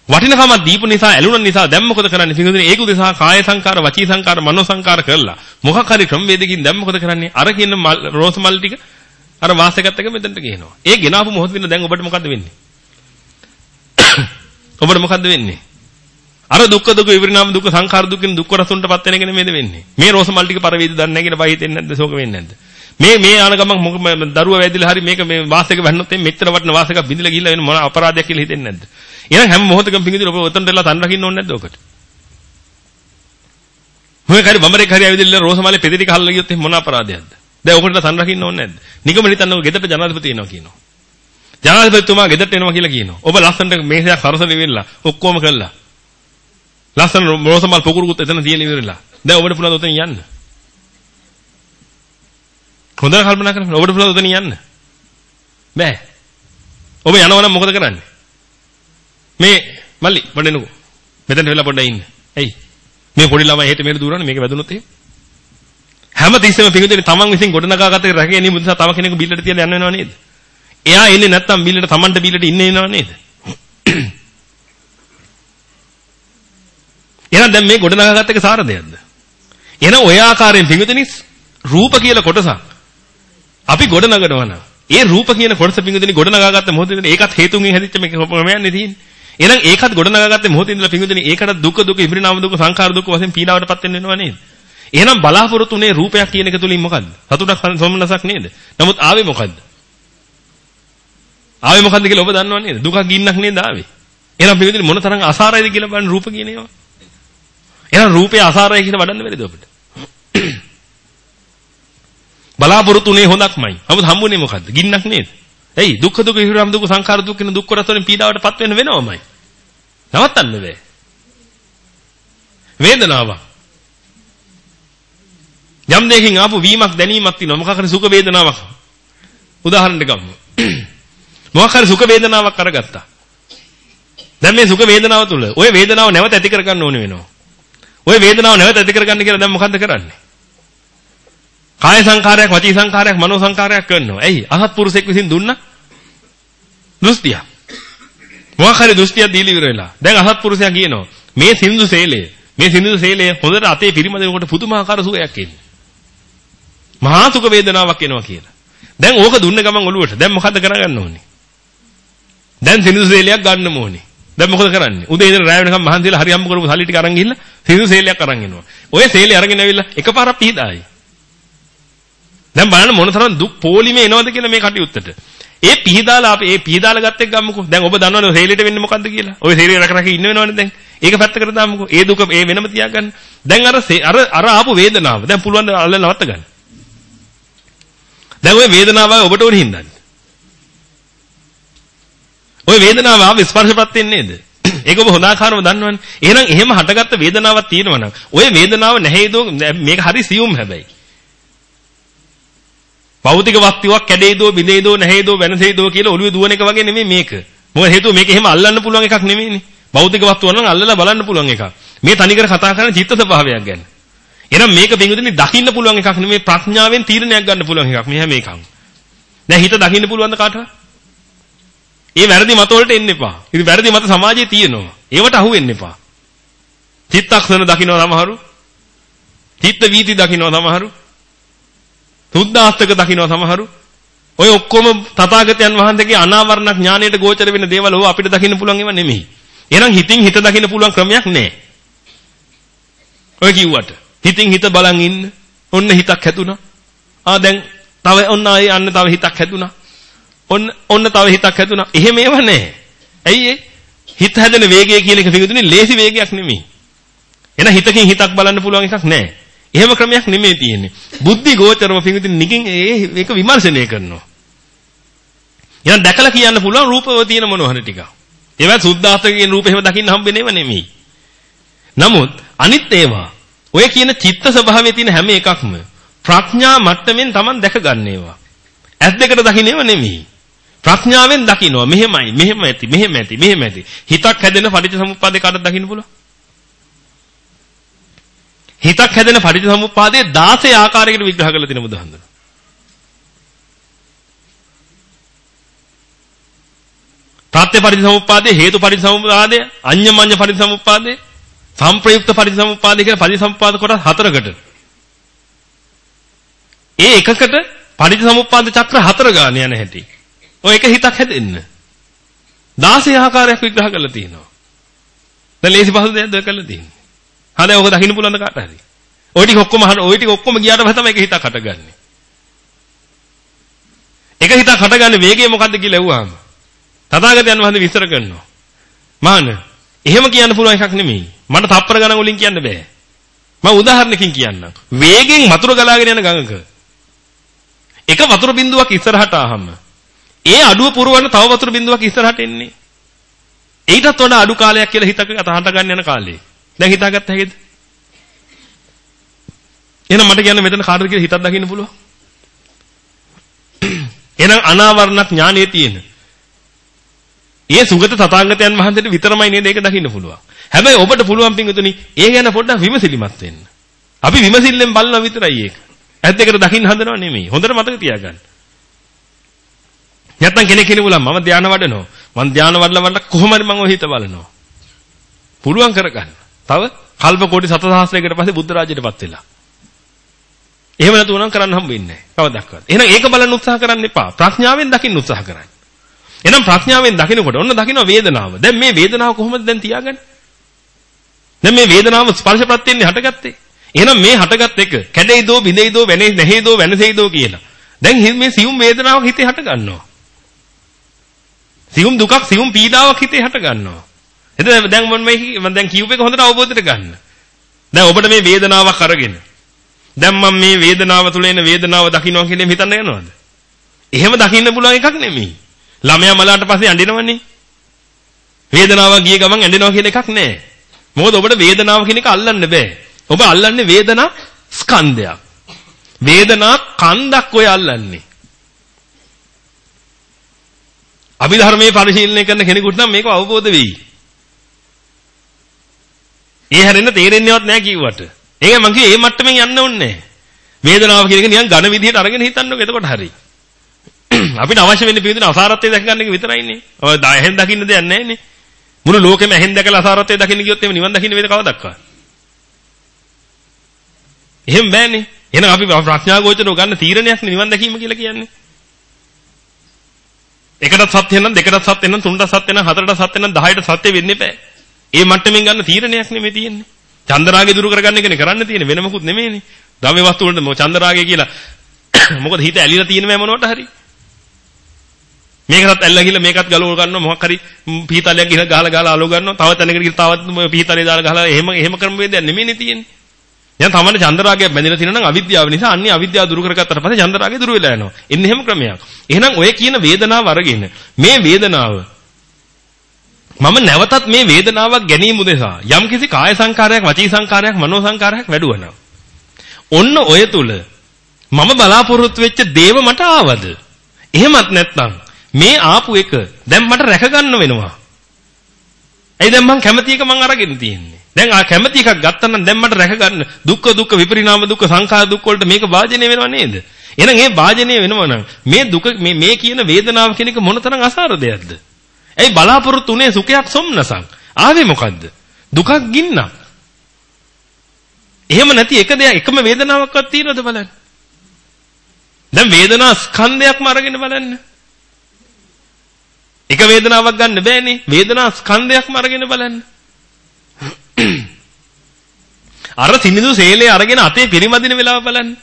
වටිනකමක් දීපු නිසා ඇලුන නිසා දැන් මොකද කරන්නේ? පිටුදින ඒක උදෙසා කාය සංකාර වචී සංකාර මනෝ සංකාර කරලා මොකක් හරි ක්‍රමවේදකින් දැන් මොකද කරන්නේ? අර කියන රෝස මල් ටික අර වාසයකත් එක මෙතනට ගේනවා. ඒ ගෙනාවු මොහොත වෙන දැන් ඔබට මොකද වෙන්නේ? ඔබට මොකද වෙන්නේ? අර දුක්ඛ දුක විපරිණාම දුක සංඛාර දුකින් දුක් රසුන්ටපත් වෙන එක නෙමෙයිද වෙන්නේ? මේ රෝස මල් ටික පරිවේද දන්නේ නැහැ කියන බය හිතෙන්නේ නැද්ද? ශෝක වෙන්නේ නැද්ද? මේ මේ ආන ගමන් දරුවා වැදිලා හරි මේක මේ වාසයක වැන්නොත් මෙච්චර වටන වාසයක බිඳලා ගිහිල්ලා වෙන මොන අපරාධයක් කියලා හිතෙන්නේ නැද්ද? එහෙනම් හැම මොහොතකම පිංගිදින ඔබ උතන්ට එලා තන් රකින්න ඕනේ නැද්ද ඔකට? මොකක් හරි බඹරෙක් හරි ඇවිදilla රෝසමාලේ පෙදෙටි කහලා ගියොත් මොන අපරාධයක්ද? දැන් ඔකට තන් රකින්න ඕනේ නැද්ද? නිකම හිතන්නකො ගෙදරට ජනාධිපති එනවා කියනවා. ජනාධිපතිතුමා ගෙදරට එනවා කියලා කියනවා. ඔබ ලස්සනට මේසයක් හරසන ඉවෙලා ඔක්කොම කළා. ලස්සන රෝසමාල් පොකුරුකුත් එතන තියෙන ඉවරලා. දැන් ඔබට පුළුවන් උතන යන්න. හොඳට කල්පනා කරන්න. ඔබට පුළුවන් උතන යන්න. බෑ. ඔබ යනවා නම් මොකද කරන්නේ? මේ මල්ලි පොඩ්ඩෙනකෝ. මෙතන වෙලා පොඩ්ඩක් ඉන්න. ඇයි? මේ පොඩි ළමයි හෙට මෙහෙට දුරන්නේ මේක වැදුනොත් එහෙම. හැම තිස්සෙම පිඟුදෙනේ තමන් විසින් ගොඩනගාගත රැකගෙන ඉන්න නිසා තව කෙනෙකු බිල්ලට තියලා යන්න වෙනව නේද? එයා එන්නේ නැත්තම් බිල්ලට තමන්ට බිල්ලට ඉන්න වෙනව නේද? එහෙනම් දැන් මේ ගොඩනගාගත්ත එක සාර දෙයක්ද? එහෙනම් ඔය ආකාරයෙන් පිඟුදෙනේ රූප කියලා කොටසක් අපි ගොඩනගනවා නම් ඒ රූප කියන කොටස පිඟුදෙනේ ගොඩනගාගත්ත මොහොතේදී ඒකත් හේතුන්ගෙන් හැදිච්ච මේක ප්‍රමයන්නේ තියෙන්නේ. එහෙනම් ඒකත් ගොඩනගාගත්තේ මොහොතේ ඉඳලා පිඟුදෙනේ ඒකට දුක දුක ඉබ්‍රිනාම දුක සංඛාර දුක වශයෙන් පීඩාවටපත් වෙන්න වෙනව නේද? එහෙනම් බලාපොරොත්තු උනේ රූපයක් කියන එක තුලින් මොකද්ද? සතුටක් සොම්නසක් නේද? නමුත් ආවේ මොකද්ද? ආවේ මොකද්ද කියලා ඔබ දන්නව නේද? දුකක් ගින්නක් නේද ආවේ? එහෙනම් පිළිතුරු මොන තරම් අසාරයිද කියලා බලන්න රූප කියන ඒවා. එහෙනම් රූපේ අසාරයි කියලා වඩන්න බැරිද අපිට? බලාපොරොත්තු උනේ හොඳක්මයි. නමුත් හම්බුනේ මොකද්ද? ගින්නක් නේද? එයි දුක්ඛ දුක හිරම් දුක සංඛාර දුක් කියන දුක් කොටස් වලින් පීඩාවටපත් වෙන්න වෙනවමයි. නවත්තන්න බෑ. වේදනාව. යම් දෙයකින් ආපු වීමක් දැනීමක් තියෙනවා. මොකක් හරි සුඛ වේදනාවක්. උදාහරණයක් ගමු. මොකක් හරි සුඛ වේදනාවක් අරගත්තා. දැන් මේ සුඛ වේදනාව තුල ওই වේදනාව නැවත ඇති කරගන්න ඕනේ වෙනවා. ওই වේදනාව නැවත ඇති කරගන්න කියලා දැන් මොකද්ද කරන්නේ? කාය සංකාරයක්, වචී සංකාරයක්, මනෝ සංකාරයක් කරනවා. ඇයි? අසත්පුරුෂෙක් විසින් දුන්නා දෘෂ්ටිය. මොකක් හරි දෘෂ්ටියක් දීලා ඉවර වෙලා. දැන් අසත්පුරුෂයා කියනවා මේ සින්දු සේලය මේ සින්දු සේලය හොඳට අතේ පිරිමදෙනකොට පුදුමාකාර සුවයක් එන්නේ. මහා සුඛ වේදනාවක් එනවා කියලා. දැන් ඕක දුන්න ගමන් ඔළුවට. දැන් මොකද්ද කරගන්න ඕනේ? දැන් සින්දු සේලයක් ගන්න ඕනේ. දැන් මොකද කරන්නේ? උදේ ඉඳන් රාය වෙනකම් මහන්සියලා හරි හම්බ කරපු සල්ලි ටික අරන් ගිහිල්ලා සින්දු සේලයක් අරන් එනවා. ඔය සේලේ අරගෙන ඇවිල්ලා එකපාරක් පිහදායි. දැන් බලන්න මොන තරම් දුක් පොලිමේ එනවද කියලා මේ කටයුත්තට. ඒ පිහදාලා අපි ඒ පිහදාලා ගත්ත එක ගමුකෝ. දැන් ඔබ දන්නවනේ සේලෙට වෙන්නේ මොකද්ද කියලා. ඔය සේලේ රක රක ඉන්න වෙනවනේ දැන්. ඒක පැත්තකට දාමුකෝ. ඒ දුක ඒ වෙනම තියාගන්න. දැන් අර අර අර ආපු වේදනාව. දැන් පුළුවන් ද අල්ල නවත්ත ගන්න. දැන් ওই වේදනාව ඔබට උනේ හින්දානේ. ওই වේදනාව ආව ස්පර්ශපත්යෙන් නේද? ඒක ඔබ හොඳාකාරව දන්නවනේ. එහෙනම් එහෙම හටගත්ත වේදනාවක් තියෙනවා නම් ওই වේදනාව නැහැයිදෝ මේක හරි සියුම් හැබැයි. භෞතික වස්තුවක් කැඩේදෝ බිඳේදෝ නැහැයිදෝ වෙනසේදෝ කියලා ඔළුවේ දුවන එක වගේ නෙමෙයි මේක. මොකද හේතුව මේක එහෙම අල්ලන්න පුළුවන් එකක් නෙමෙයිනේ. භෞතික වස්තුව නම් අල්ලලා බලන්න පුළුවන් එකක්. මේ තනිකර කතා කරන චිත්ත ස්වභාවයක් ගැන. එහෙනම් මේක පිඟුදිනේ දකින්න පුළුවන් එකක් නෙමෙයි ප්‍රඥාවෙන් තීරණයක් ගන්න පුළුවන් එකක්. මේ හැම එකක්ම. දැන් හිත දකින්න පුළුවන්ද කාටවත්? ඒ වැරදි මත වලට එන්න එපා. ඉතින් වැරදි මත සමාජයේ තියෙනවා. ඒවට අහු වෙන්න එපා. චිත්තක්ෂණ දකින්නවා සමහරු. චිත්ත වීති දකින්නවා සමහරු. සුද්ධාස්තක දකින්නවා සමහරු. ඔය ඔක්කොම තථාගතයන් වහන්සේගේ අනාවරණ ඥාණයට ගෝචර වෙන දේවල් ඕවා අපිට දකින්න පුළුවන් ඒවා නෙමෙයි. එහෙනම් හිතින් හිත දකින්න පුළුවන් ක්‍රමයක් නැහැ. ඔය කිව්වට. හිතින් හිත බලන් ඉන්න. ඔන්න හිතක් හැදුනා. ආ දැන් තව ඔන්න ආයේ අන්න තව හිතක් හැදුනා. ඔන්න ඔන්න තව හිතක් හැදුනා. එහෙම ඒව නැහැ. ඇයි ඒ? හිත හැදෙන වේගය කියන එක පිළිතුනේ ලේසි වේගයක් නෙමෙයි. එන හිතකින් හිතක් බලන්න පුළුවන් එකක් නැහැ. එහෙම ක්‍රමයක් නෙමෙයි තියෙන්නේ. බුද්ධි ගෝචරව පිළිතුනේ නිකින් ඒ ඒක විමර්ශනය කරනවා. එහෙනම් දැකලා කියන්න පුළුවන් රූපව තියෙන මොනවා හරි ටිකක්. ඒවත් සුද්ධාස්තකයේ රූප එහෙම දකින්න හම්බෙන්නේව නෙමෙයි. නමුත් අනිත් ඒවා ඔය කියන චිත්ත ස්වභාවයේ තියෙන හැම එකක්ම ප්‍රඥා මට්ටමින් Taman දැක ගන්නේවා. ඇස් දෙකට දකින්නේව නෙමෙයි. ප්‍රඥාවෙන් දකින්නවා මෙහෙමයි මෙහෙම ඇති මෙහෙම ඇති මෙහෙම ඇති හිතක් හැදෙන පටිච්චසමුප්පාදේ කාටද දකින්න පුළුවන් හිතක් හැදෙන පටිච්චසමුප්පාදේ 16 ආකාරයකට විග්‍රහ කරලා තියෙන බුදුහන්දර ප්‍රත්‍ය පරිසමුප්පාදේ හේතු පරිසමුප්පාදේ අඤ්ඤමඤ්ඤ පරිසමුප්පාදේ සංප්‍රයුක්ත පරිසමුප්පාදේ කියන පරිසම්පාද කොටස් හතරකට ඒ එකකට පරිසමුප්පාද චක්‍ර හතර ගාන යන හැටි ඔය එක හිතක් හැදෙන්න. 16 ආකාරයක් විග්‍රහ කරලා තියෙනවා. දැන් ලේසි පහසු දෙයක්ද කරලා තියෙන්නේ. හරි ඔක දකින්න පුළුවන් කාට හරි. ওই ටික ඔක්කොම ওই ටික ඔක්කොම ගියාට පස්සේ තමයි එක හිතක් හටගන්නේ. එක හිතක් හටගන්නේ වේගය මොකද්ද කියලා ඇහුවාම. තථාගතයන් වහන්සේ විස්තර කරනවා. මාන එහෙම කියන්න පුළුවන් එකක් නෙමෙයි. මට තප්පර ගණන් වලින් කියන්න බෑ. මම උදාහරණකින් කියන්නම්. වේගෙන් වතුර ගලාගෙන යන ගඟක එක වතුර බින්දුවක් ඉස්සරහට ආවම ඒ අඩුව පුරවන්න තව වතුර බින්දුවක් ඉස්සරහට එන්නේ. ඊටත් වඩා අඩු කාලයක් කියලා හිතක අතහට ගන්න යන කාලේ. දැන් හිතාගත්ත හැකිද? එහෙනම් මට කියන්න මෙතන කාටද කියලා හිතක් දකින්න පුළුවන්. එහෙනම් අනාවරණ ඥානයේ තියෙන. ඒ සුගත තථාගතයන් වහන්සේට විතරමයි නේද ඒක දකින්න පුළුවන්. හැබැයි ඔබට පුළුවන් පින්විතුනි ඒ ගැන පොඩ්ඩක් විමසිලිමත් වෙන්න. අපි විමසිල්ලෙන් බලනවා විතරයි ඒක. ඇත්ත දෙකට දකින්න හදනව නෙමෙයි. හොඳට මතක තියාගන්න. නැත්තම් කෙනෙක් කෙනෙකුලා මම ධාන වඩනවා. මම ධාන වඩලා වඩලා කොහොම හරි මම ඔය හිත බලනවා. පුළුවන් කරගන්න. තව කල්ප කෝටි සතසහස්‍රයකට පස්සේ බුද්ධ රාජ්‍යයටපත් වෙලා. එහෙම නැතුව නම් කරන්න හම්බ වෙන්නේ නැහැ. කවදාවත්. එහෙනම් ඒක බලන්න උත්සාහ කරන්න එපා. ප්‍රඥාවෙන් දකින්න උත්සාහ කරන්න. එහෙනම් ප්‍රඥාවෙන් දකිනකොට ඔන්න දකින්න වේදනාව. දැන් මේ වේදනාව කොහොමද දැන් තියාගන්නේ? දැන් මේ වේදනාව ස්පර්ශ ප්‍රත්‍යයෙන් හටගත්තේ. එහෙනම් මේ හටගත් එක කැඩෙයිදෝ බිඳෙයිදෝ වෙනේ නැහැයිදෝ වෙනසෙයිදෝ කියලා. දැන් මේ සියුම් වේදනාවක් හිතේ හට ගන්නවා. සියුම් දුකක් සියුම් පීඩාවක් හිතේ හට ගන්නවා. එතන දැන් මම මේ දැන් කියූප එක හොඳට අවබෝධයට ගන්න. දැන් ඔබට මේ වේදනාවක් අරගෙන දැන් මම මේ වේදනාව තුළ එන වේදනාව දකින්නවා කියන හිතන්න යනවද? එහෙම දකින්න පුළුවන් එකක් නෙමෙයි. ළමයා මලාට පස්සේ අඬනවනේ. වේදනාව ගිය ගමන් ඇඬෙනවා කියන එකක් නැහැ. මොකද ඔබට වේදනාව කියන එක අල්ලන්න බෑ. ඔබ අල්ලන්නේ වේදනා ස්කන්ධයක්. වේදනා කන්දක් ඔය අල්ලන්නේ. අභිධර්මයේ පරිශීලනය කරන කෙනෙකුට නම් මේක අවබෝධ වෙයි. ඒ හැරෙන්න තේරෙන්නේවත් නැහැ කිව්වට. ඒක මං කිව්වේ මේ මට්ටමින් යන්න ඕනේ නැහැ. වේදනාව කියන එක නිකන් ඝන විදිහට අරගෙන හිතන්නකො එතකොට හරි. අපිට අවශ්‍ය වෙන්නේ පිළිඳින අසාරත්වය දැක ගන්න එක විතරයිනේ. ඔය ඇහෙන් දකින්න දෙයක් නැහැනේ. මුළු ලෝකෙම ඇහෙන් දැකලා අසාරත්වය දකින්න ගියොත් එimhe නිවන් දකින්න වේද කවදක්වා. එහෙම බෑනේ. එහෙනම් අපි ප්‍රඥා ගෝචරව ගන්න තීරණයක් නිවන් දැකීම කියලා කියන්නේ. එකටත් සත්‍ය නම් දෙකටත් සත්‍ය නම් තුනටත් සත්‍ය නම් හතරටත් සත්‍ය නම් 10ට සත්‍ය වෙන්නේ නැහැ. ඒ මට්ටමින් ගන්න තීරණයක් නෙමෙයි තියෙන්නේ. චන්දරාගය දුරු කරගන්න එකනේ කරන්න තියෙන්නේ වෙන මොකුත් නෙමෙයිනේ. ද්‍රව්‍ය වස්තු වලට චන්දරාගය කියලා මොකද හිත ඇලිලා තියෙන මෑ මොනවට හරි. මේකටත් ඇල්ල ගිහලා මේකත් ගලව ගන්නවා මොකක් හරි පීතලයක් ගිහලා ගහලා ගහලා අලව ගන්නවා තව තැනකට ගිහලා තවත් පීතලේ දාලා ගහලා එහෙම එහෙම ක්‍රම වේදයක් නෙමෙයිනේ තියෙන්නේ දැන් තමන්න චන්ද්‍රාගය බැඳිලා තියෙනවා නම් අවිද්‍යාව නිසා අන්නේ අවිද්‍යාව දුරු කරගත්තට පස්සේ චන්ද්‍රාගය දුරු වෙලා යනවා එන්නේ එහෙම ක්‍රමයක් එහෙනම් ඔය කියන වේදනාව අරගෙන මේ වේදනාව මම නැවතත් මේ වේදනාවක් ගැනීම උදෙසා යම්කිසි කාය සංකාරයක් වචී සංකාරයක් මනෝ සංකාරයක් වැඩුවනවා ඔන්න ඔය තුල මම බලාපොරොත්තු වෙච්ච දේව මට ආවද එහෙමත් නැත්නම් මේ ආපු එක දැන් මට රැක ගන්න වෙනවා. ඇයි දැන් මං කැමති එක මං අරගෙන තියෙන්නේ. දැන් ආ කැමති එකක් ගත්තා නම් දැන් මට රැක ගන්න දුක්ඛ දුක්ඛ විපරිණාම දුක්ඛ සංඛාර දුක් වලට මේක වාජනය වෙනව නේද? එහෙනම් ඒ වාජනය වෙනව නම් මේ දුක මේ මේ කියන වේදනාව කියන එක මොනතරම් අසාර දෙයක්ද? ඇයි බලාපොරොත්තු උනේ සුඛයක් සොම්නසක්? ආවේ මොකද්ද? දුකක් ගින්නක්. එහෙම නැති එක දෙයක් එකම වේදනාවක්වත් තියෙනවද බලන්න. දැන් වේදනා ස්කන්ධයක්ම අරගෙන බලන්න. එක වේදනාවක් ගන්න බෑනේ. වේදනා ස්කන්ධයක්ම අරගෙන බලන්න. අර සිනිඳු සේලේ අරගෙන අතේ පිරිමදින වෙලාව බලන්න.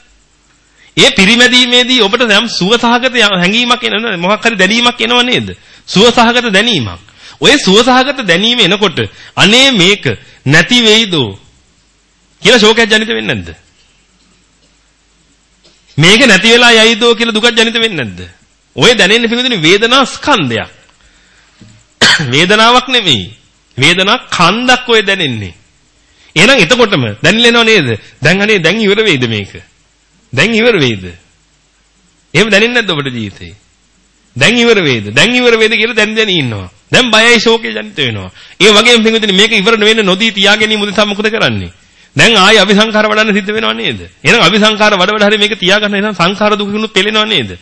ඒ පිරිමැදීමේදී ඔබට යම් සුවසහගත හැඟීමක් එන මොකක් හරි දැනීමක් එනව නේද? සුවසහගත දැනීමක්. ඔය සුවසහගත දැනීම එනකොට අනේ මේක නැති වෙයිදෝ කියලා ශෝකයක් ජනිත වෙන්නේ නැද්ද? මේක නැති වෙලා යයිදෝ කියලා දුකක් ජනිත වෙන්නේ නැද්ද? ඔය දැනෙන්නේ පිටුදින වේදනා ස්කන්ධයක්. වේදනාවක් නෙමෙයි. වේදනා කන්දක් ඔය දැනෙන්නේ. එහෙනම් එතකොටම දැනෙලෙනව නේද? දැන් අනේ දැන් ඉවර වෙයිද මේක? දැන් ඉවර වෙයිද? එහෙම දැනෙන්නේ නැද්ද ඔබට ජීවිතේ? දැන් ඉවර වෙයිද? දැන් ඉවර වෙයිද කියලා දැන් දැන ඉන්නවා. දැන් බයයි ශෝකේ ජනිත වෙනවා. ඒ වගේම පින්විතනි මේක ඉවර වෙන්න නොදී තියාගැනීම උදෙසා මොකද කරන්නේ? දැන් ආයි අபிසංකාර වඩන්න සිද්ධ වෙනව නේද? එහෙනම් අபிසංකාර වඩ වඩ හරි මේක තියාගන්න එහෙනම් සංඛාර දුකිනුත් තෙලෙනව නේද?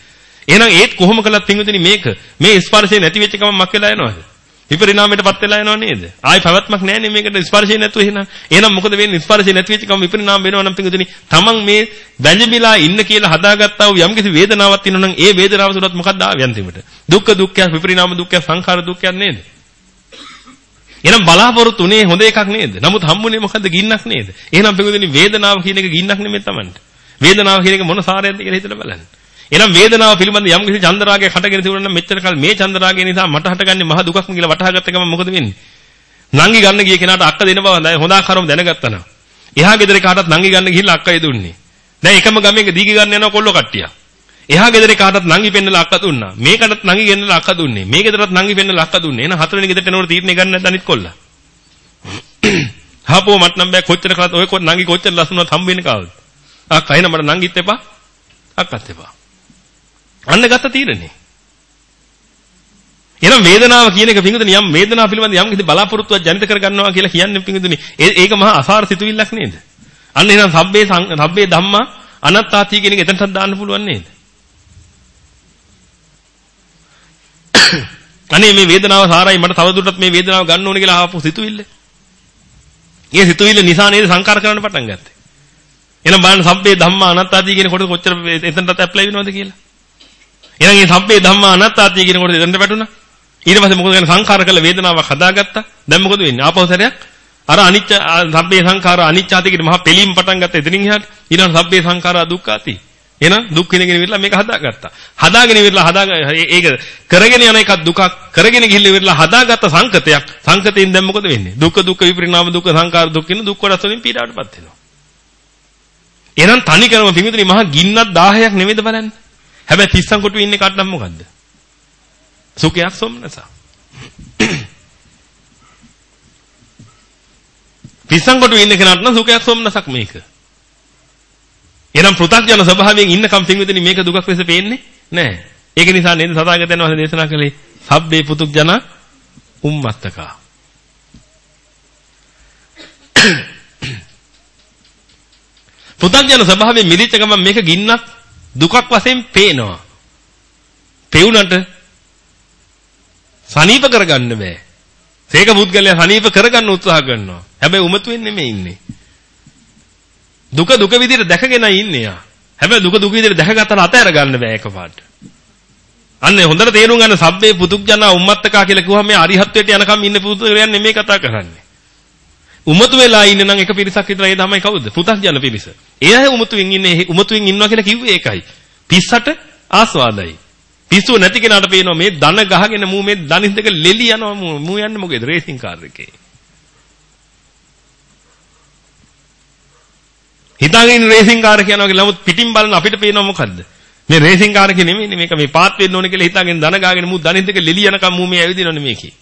එහෙනම් ඒත් කොහොම කළත් පින්විතනි මේක මේ ස්පර්ශය නැති වෙච්ච ගමන් මක් වෙලා යනවද? විපරිණාමයටපත් වෙලා යනව නේද? ආයි පැවැත්මක් නැහැ මේකට ස්පර්ශය නැතුව එහෙනම්. එහෙනම් මොකද වෙන්නේ? ස්පර්ශය නැති වෙච්ච කම විපරිණාම වෙනවා නම් පිටුදිනේ තමන් මේ වැඳිමිලා ඉන්න කියලා හදාගත්තා වූ යම්කිසි වේදනාවක් තියෙනවා නම් ඒ වේදනාව තුලත් මොකක්ද ආවේ අන්තිමට? දුක්ඛ දුක්ඛය, විපරිණාම දුක්ඛය, සංඛාර දුක්ඛයක් නේද? එහෙනම් බලාපොරොත්තු උනේ හොඳ එකක් නේද? නමුත් හම්බුනේ මොකද්ද? ගින්නක් නේද? එහෙනම් පිටුදිනේ වේදනාව කියන එක ගින්නක් නෙමෙයි තමන්ට. වේදනාව කියන එක මොන සාරයක්ද කියලා හිතලා බලන්න. එහෙනම් වේදනාව පිළිබඳ යම් කිසි චන්දරාගයක් හටගෙන තිබුණා නම් මෙච්චර කල් මේ චන්දරාගය නිසා මට හටගන්නේ මහ දුකක්ම කියලා වටහාගත්ත ගමන් මොකද වෙන්නේ? නංගි ගන්න ගිය කෙනාට අක්ක දෙන බව හොඳ ආකාරව දැනගත්තා නම්. එහා ගෙදර කාටත් නංගි ගන්න ගිහිල්ලා අක්කයි දුන්නේ. දැන් එකම ගමේ දීගි ගන්න යනවා කොල්ල කට්ටිය. එහා ගෙදර කාටත් නංගි පෙන්නලා අක්ක දුන්නා. මේකටත් නංගි ගෙන්නලා අක්ක දුන්නේ. මේ ගෙදරත් නංගි පෙන්නලා අක්ක දුන්නේ. එහෙනම් හතරවෙනි ගෙදරට එනකොට තීරණය ගන්න නැද්ද අනිත් කොල්ල? හපෝ මට නම් බෑ කොච්චර කලත් ඔය නංගි කොච්චර ලස්සනවත් හම්බ වෙන්නේ කාවද? අක්කා එහෙනම් මට නංගිත් එපා. අක්කත් එපා. අන්න ගත්ත තීරණේ. එහෙනම් වේදනාව කියන එක පිංගුතුනි යම් වේදනාව පිළිබඳ යම් කිසි බලාපොරොත්තුවක් ජනිත කර ගන්නවා කියලා කියන්නේ පිංගුතුනි ඒක මහා අසාර සිතුවිල්ලක් නේද? අන්න එහෙනම් සබ්බේ සබ්බේ ධම්මා අනත්තාති කියන එක එතනටත් දාන්න පුළුවන් නේද? අනේ මේ වේදනාව සාරයි මට තවදුරටත් මේ වේදනාව ගන්න ඕනේ කියලා ආපු සිතුවිල්ල. ඒ සිතුවිල්ල නිසා නේද සංකාර කරන්න පටන් ගත්තේ. එහෙනම් බලන්න සබ්බේ ධම්මා අනත්තාති කියන කොට කොච්චර එතනටත් ඇප්ලයි වෙනවද කියලා. එහෙනම් මේ සබ්බේ ධම්මා අනාත්තාතිය කියනකොට එතනට වැටුණා. ඊට පස්සේ මොකද කරන්නේ සංඛාර කළ වේදනාවක් හදාගත්තා. දැන් මොකද වෙන්නේ? ආපහු සැරයක් අර අනිච්ච සබ්බේ සංඛාර අනිච්චාති කියන මහා පිළීම් පටන් ගත්ත එතනින් එහාට ඊළඟ සබ්බේ සංඛාර දුක්ඛාති. එහෙනම් දුක් විඳගෙන ඉවරලා මේක හදාගත්තා. හදාගෙන ඉවරලා හදා ඒක කරගෙන යන එකක් දුකක් කරගෙන ගිහිල්ලා ඉවරලා හදාගත්ත සංකතයක්. සංකතයෙන් දැන් මොකද වෙන්නේ? දුක්ඛ දුක්ඛ විපරිණාම දුක්ඛ සංකාර දුක් කියන දුක් කොටස් වලින් පීඩාවටපත් වෙනවා. එහෙනම් තනි කරම පිඟුතුනි මහා ගින්නක් 1000ක් නෙමෙයිද බලන්න. හැබැයි තිස්සන් කොටු ඉන්නේ කාටනම් මොකද්ද? සුඛයක් සොම්නසක්. තිස්සන් කොටු ඉන්න කෙනාට නම් සුඛයක් සොම්නසක් මේක. එහෙනම් පෘථග්ජන ස්වභාවයෙන් ඉන්නකම් පින්විතනි මේක දුකක් ලෙස පේන්නේ නැහැ. ඒක නිසා නේද සතාගතයන් වහන්සේ දේශනා කළේ සබ්බේ පුතුග්ජන උම්මත්තකා. පෘථග්ජන ස්වභාවයෙන් මිදිච්ච ගමන් මේක ගින්නක් දුකක් වශයෙන් පේනවා. පෙවුනට සනීප කරගන්න බෑ. සේක පුද්ගලයා සනීප කරගන්න උත්සාහ කරනවා. හැබැයි උමතු වෙන්නේ නෙමෙයි ඉන්නේ. දුක දුක විදිහට දැකගෙන ඉන්නේ යා. හැබැයි දුක දුක විදිහට දැකගත්තාම අතහැර ගන්න බෑ එකපාරට. අන්න හොඳට තේරුම් ගන්න සබ්බේ පුතුග්ජනා උම්මත්තකා කියලා කිව්වම මේ අරිහත්ත්වයට යනකම් ඉන්න පුතුගලයන් නෙමෙයි කතා කරන්නේ. උමතු වෙලා ඉන්න නම් එක පිරිසක් විතර ඒ තමයි කවුද? පුතග්ජන පිරිස. ඒ අය උමතුෙන් ඉන්නේ උමතුෙන් ඉන්නවා කියලා කිව්වේ ඒකයි. පිස්සට ආස්වාදයි. පිස්සුව නැති කෙනාට පේනවා මේ දන ගහගෙන මූ මේ දනිස් දෙක ලෙලි යනවා මූ යන්නේ මොකේද රේසින් කාර් එකේ. හිතාගෙන ඉන්න රේසින් කාර් එක යනවා කියලා නමුත් පිටින් බලන අපිට පේනවා මොකද්ද? මේ රේසින් කාර් එකේ නෙමෙයිනේ මේක මේ පාත් වෙන්න ඕනේ කියලා හිතාගෙන දන ගාගෙන මූ දනිස් දෙක ලෙලි යනකම් මූ මේ ඇවිදිනවනේ මේකේ.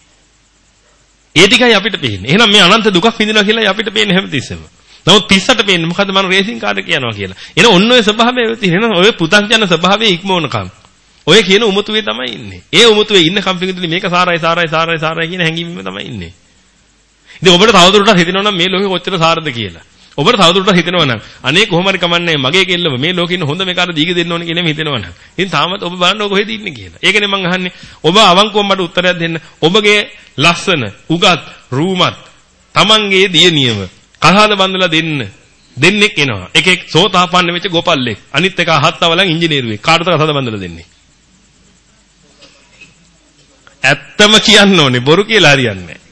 ඒ ටිකයි අපිට පේන්නේ. එහෙනම් මේ අනන්ත දුකක් විඳිනවා කියලා අපිට පේන්නේ හැමතිස්සෙම. නමුත් පිස්සට පේන්නේ මොකද්ද මම රේසින් කාර් එක යනවා කියලා. එන ඔන්න ඔය ස්වභාවය තියෙන ඔය පුතංජන ස්වභාවයේ ඉක්මවනකම්. ඔය කියන උමතුවේ තමයි ඉන්නේ. ඒ උමතුවේ ඉන්න කම්පිකුතුනි මේක සාරයි සාරයි සාරයි සාරයි කියන හැඟීමෙම තමයි ඉන්නේ. ඉතින් ඔබට තවදුරටත් හිතෙනවා නම් මේ ලෝකෙ කොච්චර සාරද කියලා. ඔබට තවදුරටත් හිතෙනවා නම් අනේ කොහොම හරි කමන්නේ මගේ කෙල්ලව මේ ලෝකෙ ඉන්න හොඳ මේකාර දීග දෙන්න ඕනේ කියලා හිතෙනවා නම්. ඉතින් තාමත් ඔබ බලන්න ඔබ කොහෙද ඉන්නේ කියලා. ඒකනේ මං අහන්නේ. ඔබ අවංකවම මට උත්තරයක් දෙන්න. ඔබගේ ලස්සන, උගත්, රූමත්, Tamanගේ දියණියව කහාද බඳලා දෙන්න. දෙන්නෙක් එනවා. එකෙක් සෝතාපන්න වෙච්ච ගෝපල්ලෙක්. අනිත් එක හත්වලන් ඉංජිනේරුවෙක්. කාටද කහාද බඳලා දෙන්නේ? ඇත්තම කියන්න ඕනේ. බොරු කියලා හරියන්නේ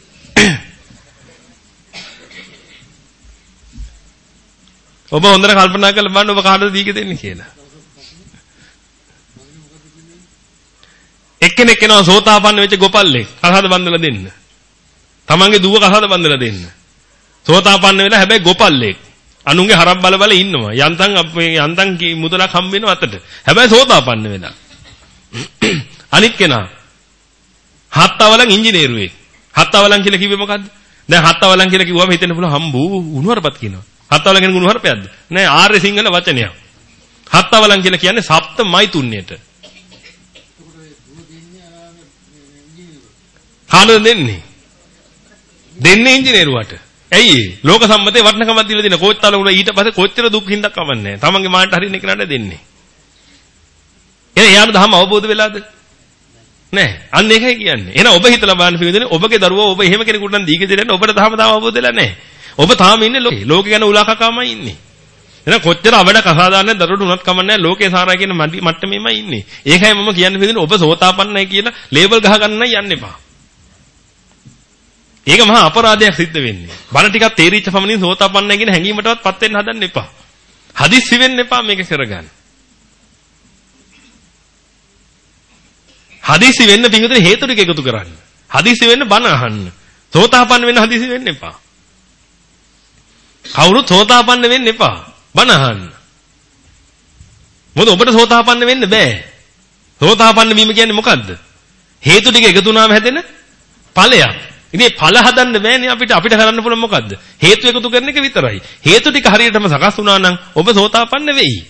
ඔබ හොඳට කල්පනා කරලා බලන්න ඔබ කාටද දීක දෙන්නේ කියලා. එක්කෙනෙක් එනවා සෝතාපන්න වෙච්ච ගොපල්ලෙක් කහද බන්දලා දෙන්න. තමන්ගේ දුව කහද බන්දලා දෙන්න. සෝතාපන්න වෙලා හැබැයි ගොපල්ලෙක්. අනුන්ගේ හරක් බල බල ඉන්නවා. යන්තම් අපේ යන්තම් මුදලක් හම්බ වෙනවා අතට. හැබැයි සෝතාපන්න වෙලා. අනිත් කෙනා හත්වලන් ඉංජිනේරුවෙක්. හත්වලන් කියලා කිව්වේ මොකද්ද? දැන් හත්වලන් කියලා කිව්වම හිතෙන්න පුළුවන් හම්බු උණුවරපත් කියනවා. හත්වල කියන ගුණ හරපයක්ද? නෑ ආර්ය සිංහල වචනයක්. හත්වලන් කියලා කියන්නේ සප්ත මෛතුන්‍යයට. කාටද දෙන්නේ? දෙන්නේ ඉංජිනේරුවට. ඇයි ලෝක සම්මතේ වටිනකමක් දීලා දෙන කෝච්චාල උන ඊට පස්සේ කොච්චර දුක් හින්දා කවන්නේ නැහැ. තමන්ගේ මාන්ට හරින්න කෙනාට දෙන්නේ. එහෙනම් එයාට ධර්ම අවබෝධ වෙලාද? නැහැ. අන්න ඒකයි කියන්නේ. එහෙනම් ඔබ හිතලා බලන්න පිළිදෙන ඔබගේ දරුවෝ ඔබ එහෙම කෙනෙකුට නම් දීගේ දෙන්න ඔබට ධර්ම තාම අවබෝධ වෙලා නැහැ. ඔබ තාම ඉන්නේ ලෝකේ. ලෝකේ ගැන උලාකකමයි ඉන්නේ. එහෙනම් කොච්චර අවඩ කසාදාන්නේ දරුවට උනත් කමන්නේ ලෝකේ සාරා කියන මට්ටමේමයි ඉන්නේ. ඒකයි මම කියන්න පිළිදෙන ඔබ සෝතාපන්නයි කියලා ලේබල් ගහ ගන්නයි යන්න එපා. ඒක මහා අපරාධයක් සිද්ධ වෙන්නේ. බණ ටිකක් තේරිච්ච පමණින් සෝතාපන්නයි කියන හැඟීමටවත් පත් වෙන්න හදන්න එපා. හදිස්සි වෙන්න එපා මේක කරගන්න. හදිස්සි වෙන්න පිංගුතුනේ හේතු ටික එකතු කරන්න. හදිස්සි වෙන්න බණ අහන්න. සෝතාපන්න වෙන්න හදිස්සි වෙන්න එපා. කවුරුත් සෝතාපන්න වෙන්න එපා. බණ අහන්න. මොකද ඔබට සෝතාපන්න වෙන්න බෑ. සෝතාපන්න වීම කියන්නේ මොකද්ද? හේතු ටික එකතු වුණාම හැදෙන ඵලයක්. ඉතින් ඵල හදන්න බෑනේ අපිට අපිට කරන්න පුළුවන් මොකද්ද? හේතු එකතු කරන එක විතරයි. හේතු ටික හරියටම සකස් වුණා නම් ඔබ සෝතාපන්න වෙයි.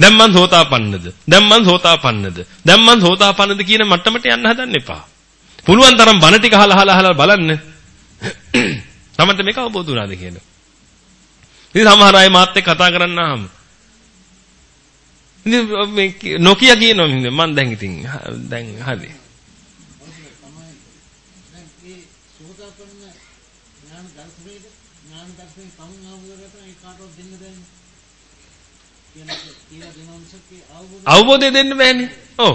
දැන් මං සෝතාපන්නද? දැන් මං සෝතාපන්නද? දැන් මං සෝතාපන්නද කියන මට්ටමට යන්න හදන්න එපා. පුළුවන් තරම් බණ ටික අහලා අහලා අහලා බලන්න. තමන්ට මේක අවබෝධ වුණාද කියලා. ඉතින් සමහර අය මාත් එක්ක කතා කරන්නාම ඉතින් මේ නොකිය කියනවා මම දැන් ඉතින් දැන් හරි. අවබෝධය දෙන්න බෑනේ. ඔව්.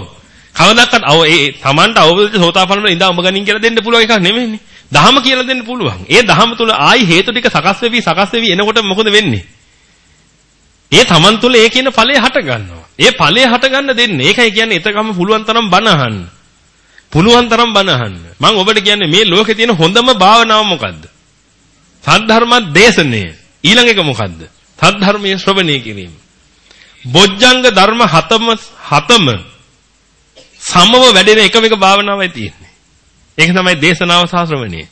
කවදාවත් අව ඒ Tamanට අවබෝධය සෝතාපන්න ඉඳන් ඔබ ගනින් කියලා දෙන්න පුළුවන් එකක් නෙමෙයිනේ. දහම කියලා දෙන්න පුළුවන්. ඒ දහම තුල ආයි හේතු ටික සකස් වෙවි සකස් වෙවි එනකොට මොකද වෙන්නේ? ඒ Taman තුල ඒ කියන ඵලය හට ගන්නවා. ඒ ඵලය හට ගන්න දෙන්නේ. ඒකයි කියන්නේ එතකම පුළුවන් තරම් බණ අහන්න. පුළුවන් තරම් බණ අහන්න. මම ඔබට කියන්නේ මේ ලෝකේ තියෙන හොඳම භාවනාව මොකද්ද? සද්ධර්ම දේශනය. ඊළඟ එක මොකද්ද? සද්ධර්මයේ ශ්‍රවණය කිරීම. බොජ්ජංග ධර්ම හතම හතම සමව වැඩෙන එකම එක භාවනාවයි තියෙන්නේ. ඒක තමයි දේශනාව සහ ශ්‍රවණය.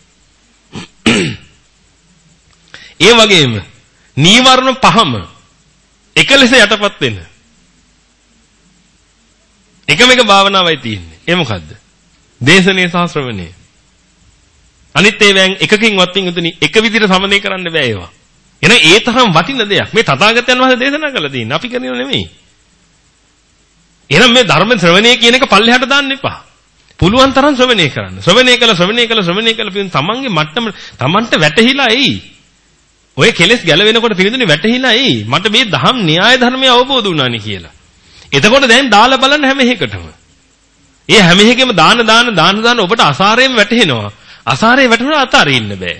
ඒ වගේම නීවරණ පහම එක ලෙස යටපත් වෙන. එකම එක භාවනාවයි තියෙන්නේ. ඒ මොකද්ද? දේශනේ සහ ශ්‍රවණය. අනිත් ඒවායින් එකකින්වත් පිටුතුනි එක විදිහට සමනය කරන්න බෑ ඒවා. එහෙනම් ඒ තරම් වටින දෙයක්. මේ තථාගතයන් වහන්සේ දේශනා කළා තියෙන්නේ. අපි කරන්නේ නෙමෙයි. එහෙනම් මේ ධර්ම ශ්‍රවණය කියන එක පල්ලෙහාට දාන්න එපා. පුළුවන් තරම් ශ්‍රවණය කරන්න. ශ්‍රවණය කළ ශ්‍රවණය කළ ශ්‍රවණය කළ පින් තමන්ගේ මට්ටම තමන්ට වැටහිලා එයි. ඔය කෙලෙස් ගැලවෙනකොට පිළිඳුනේ වැටහිලා එයි. මට මේ දහම් න්‍යාය ධර්මය අවබෝධ වුණානි කියලා. එතකොට දැන් දාලා බලන්න හැම එකටම. ඒ හැම එකෙම දාන දාන දාන දාන ඔබට අසාරයෙන් වැටහෙනවා. අසාරේ වැටුණා අතාරින්න බෑ.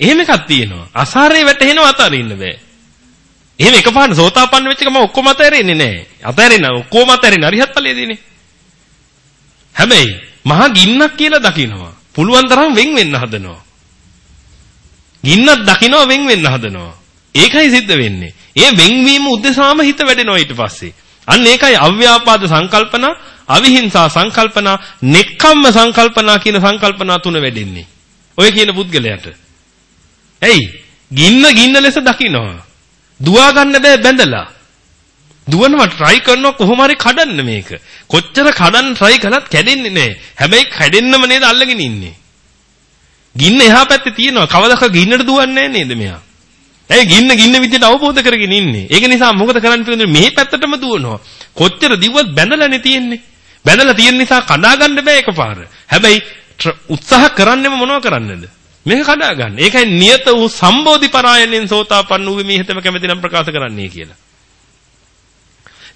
එහෙම එකක් තියෙනවා. අසාරේ වැටහෙනවා අතාරින්න බෑ. එහෙම එකපාරට සෝතාපන්න වෙච්ච එක මම ඔක්කොම අතහැරෙන්නේ නැහැ. අතහැරෙන්න ඔක්කොම අතහැරෙන්න අරිහත් ඵලයේදීනේ. හැබැයි මහා ගින්නක් කියලා දකිනවා. පුළුවන් තරම් වෙන් වෙන්න හදනවා. ගින්නක් දකිනවා වෙන් වෙන්න හදනවා. ඒකයි සිද්ධ වෙන්නේ. ඒ වෙන්වීම උදෙසාම හිත වැඩෙනවා ඊට පස්සේ. අන්න ඒකයි අව්‍යාපාද සංකල්පනා, අවිහිංසා සංකල්පනා, නෙක්ඛම්ම සංකල්පනා කියන සංකල්පනා තුන වැඩෙන්නේ. ඔය කියන පුද්ගලයාට. ඇයි? ගින්න ගින්න ලෙස දකිනවා. දුවා ගන්න බෑ බැඳලා. දුවනවා try කරනවා කොහොම හරි කඩන්න මේක. කොච්චර කඩන්න try කළත් කැඩෙන්නේ නැහැ. හැබැයි කැඩෙන්නම නේද අල්ලගෙන ඉන්නේ. ගින්න එහා පැත්තේ තියෙනවා. කවදාක ගින්නට දුවන්නේ නැහැ නේද මෙයා? ඇයි ගින්න ගින්න විදිහට අවබෝධ කරගෙන ඉන්නේ. ඒක නිසා මොකද කරන්න පිළිඳින මේ පැත්තටම දුවනවා. කොච්චර දිව්වත් බැඳලානේ තියෙන්නේ. බැඳලා තියෙන නිසා කඩා ගන්න බෑ එකපාර. හැබැයි උත්සාහ කරන්නෙම මොනව කරන්නද? මේක කඩා ගන්න. ඒකයි නියත වූ සම්බෝධි පරායනෙන් සෝතාපන්න වූ මේ හිතම කැමති නම් ප්‍රකාශ කරන්නේ කියලා.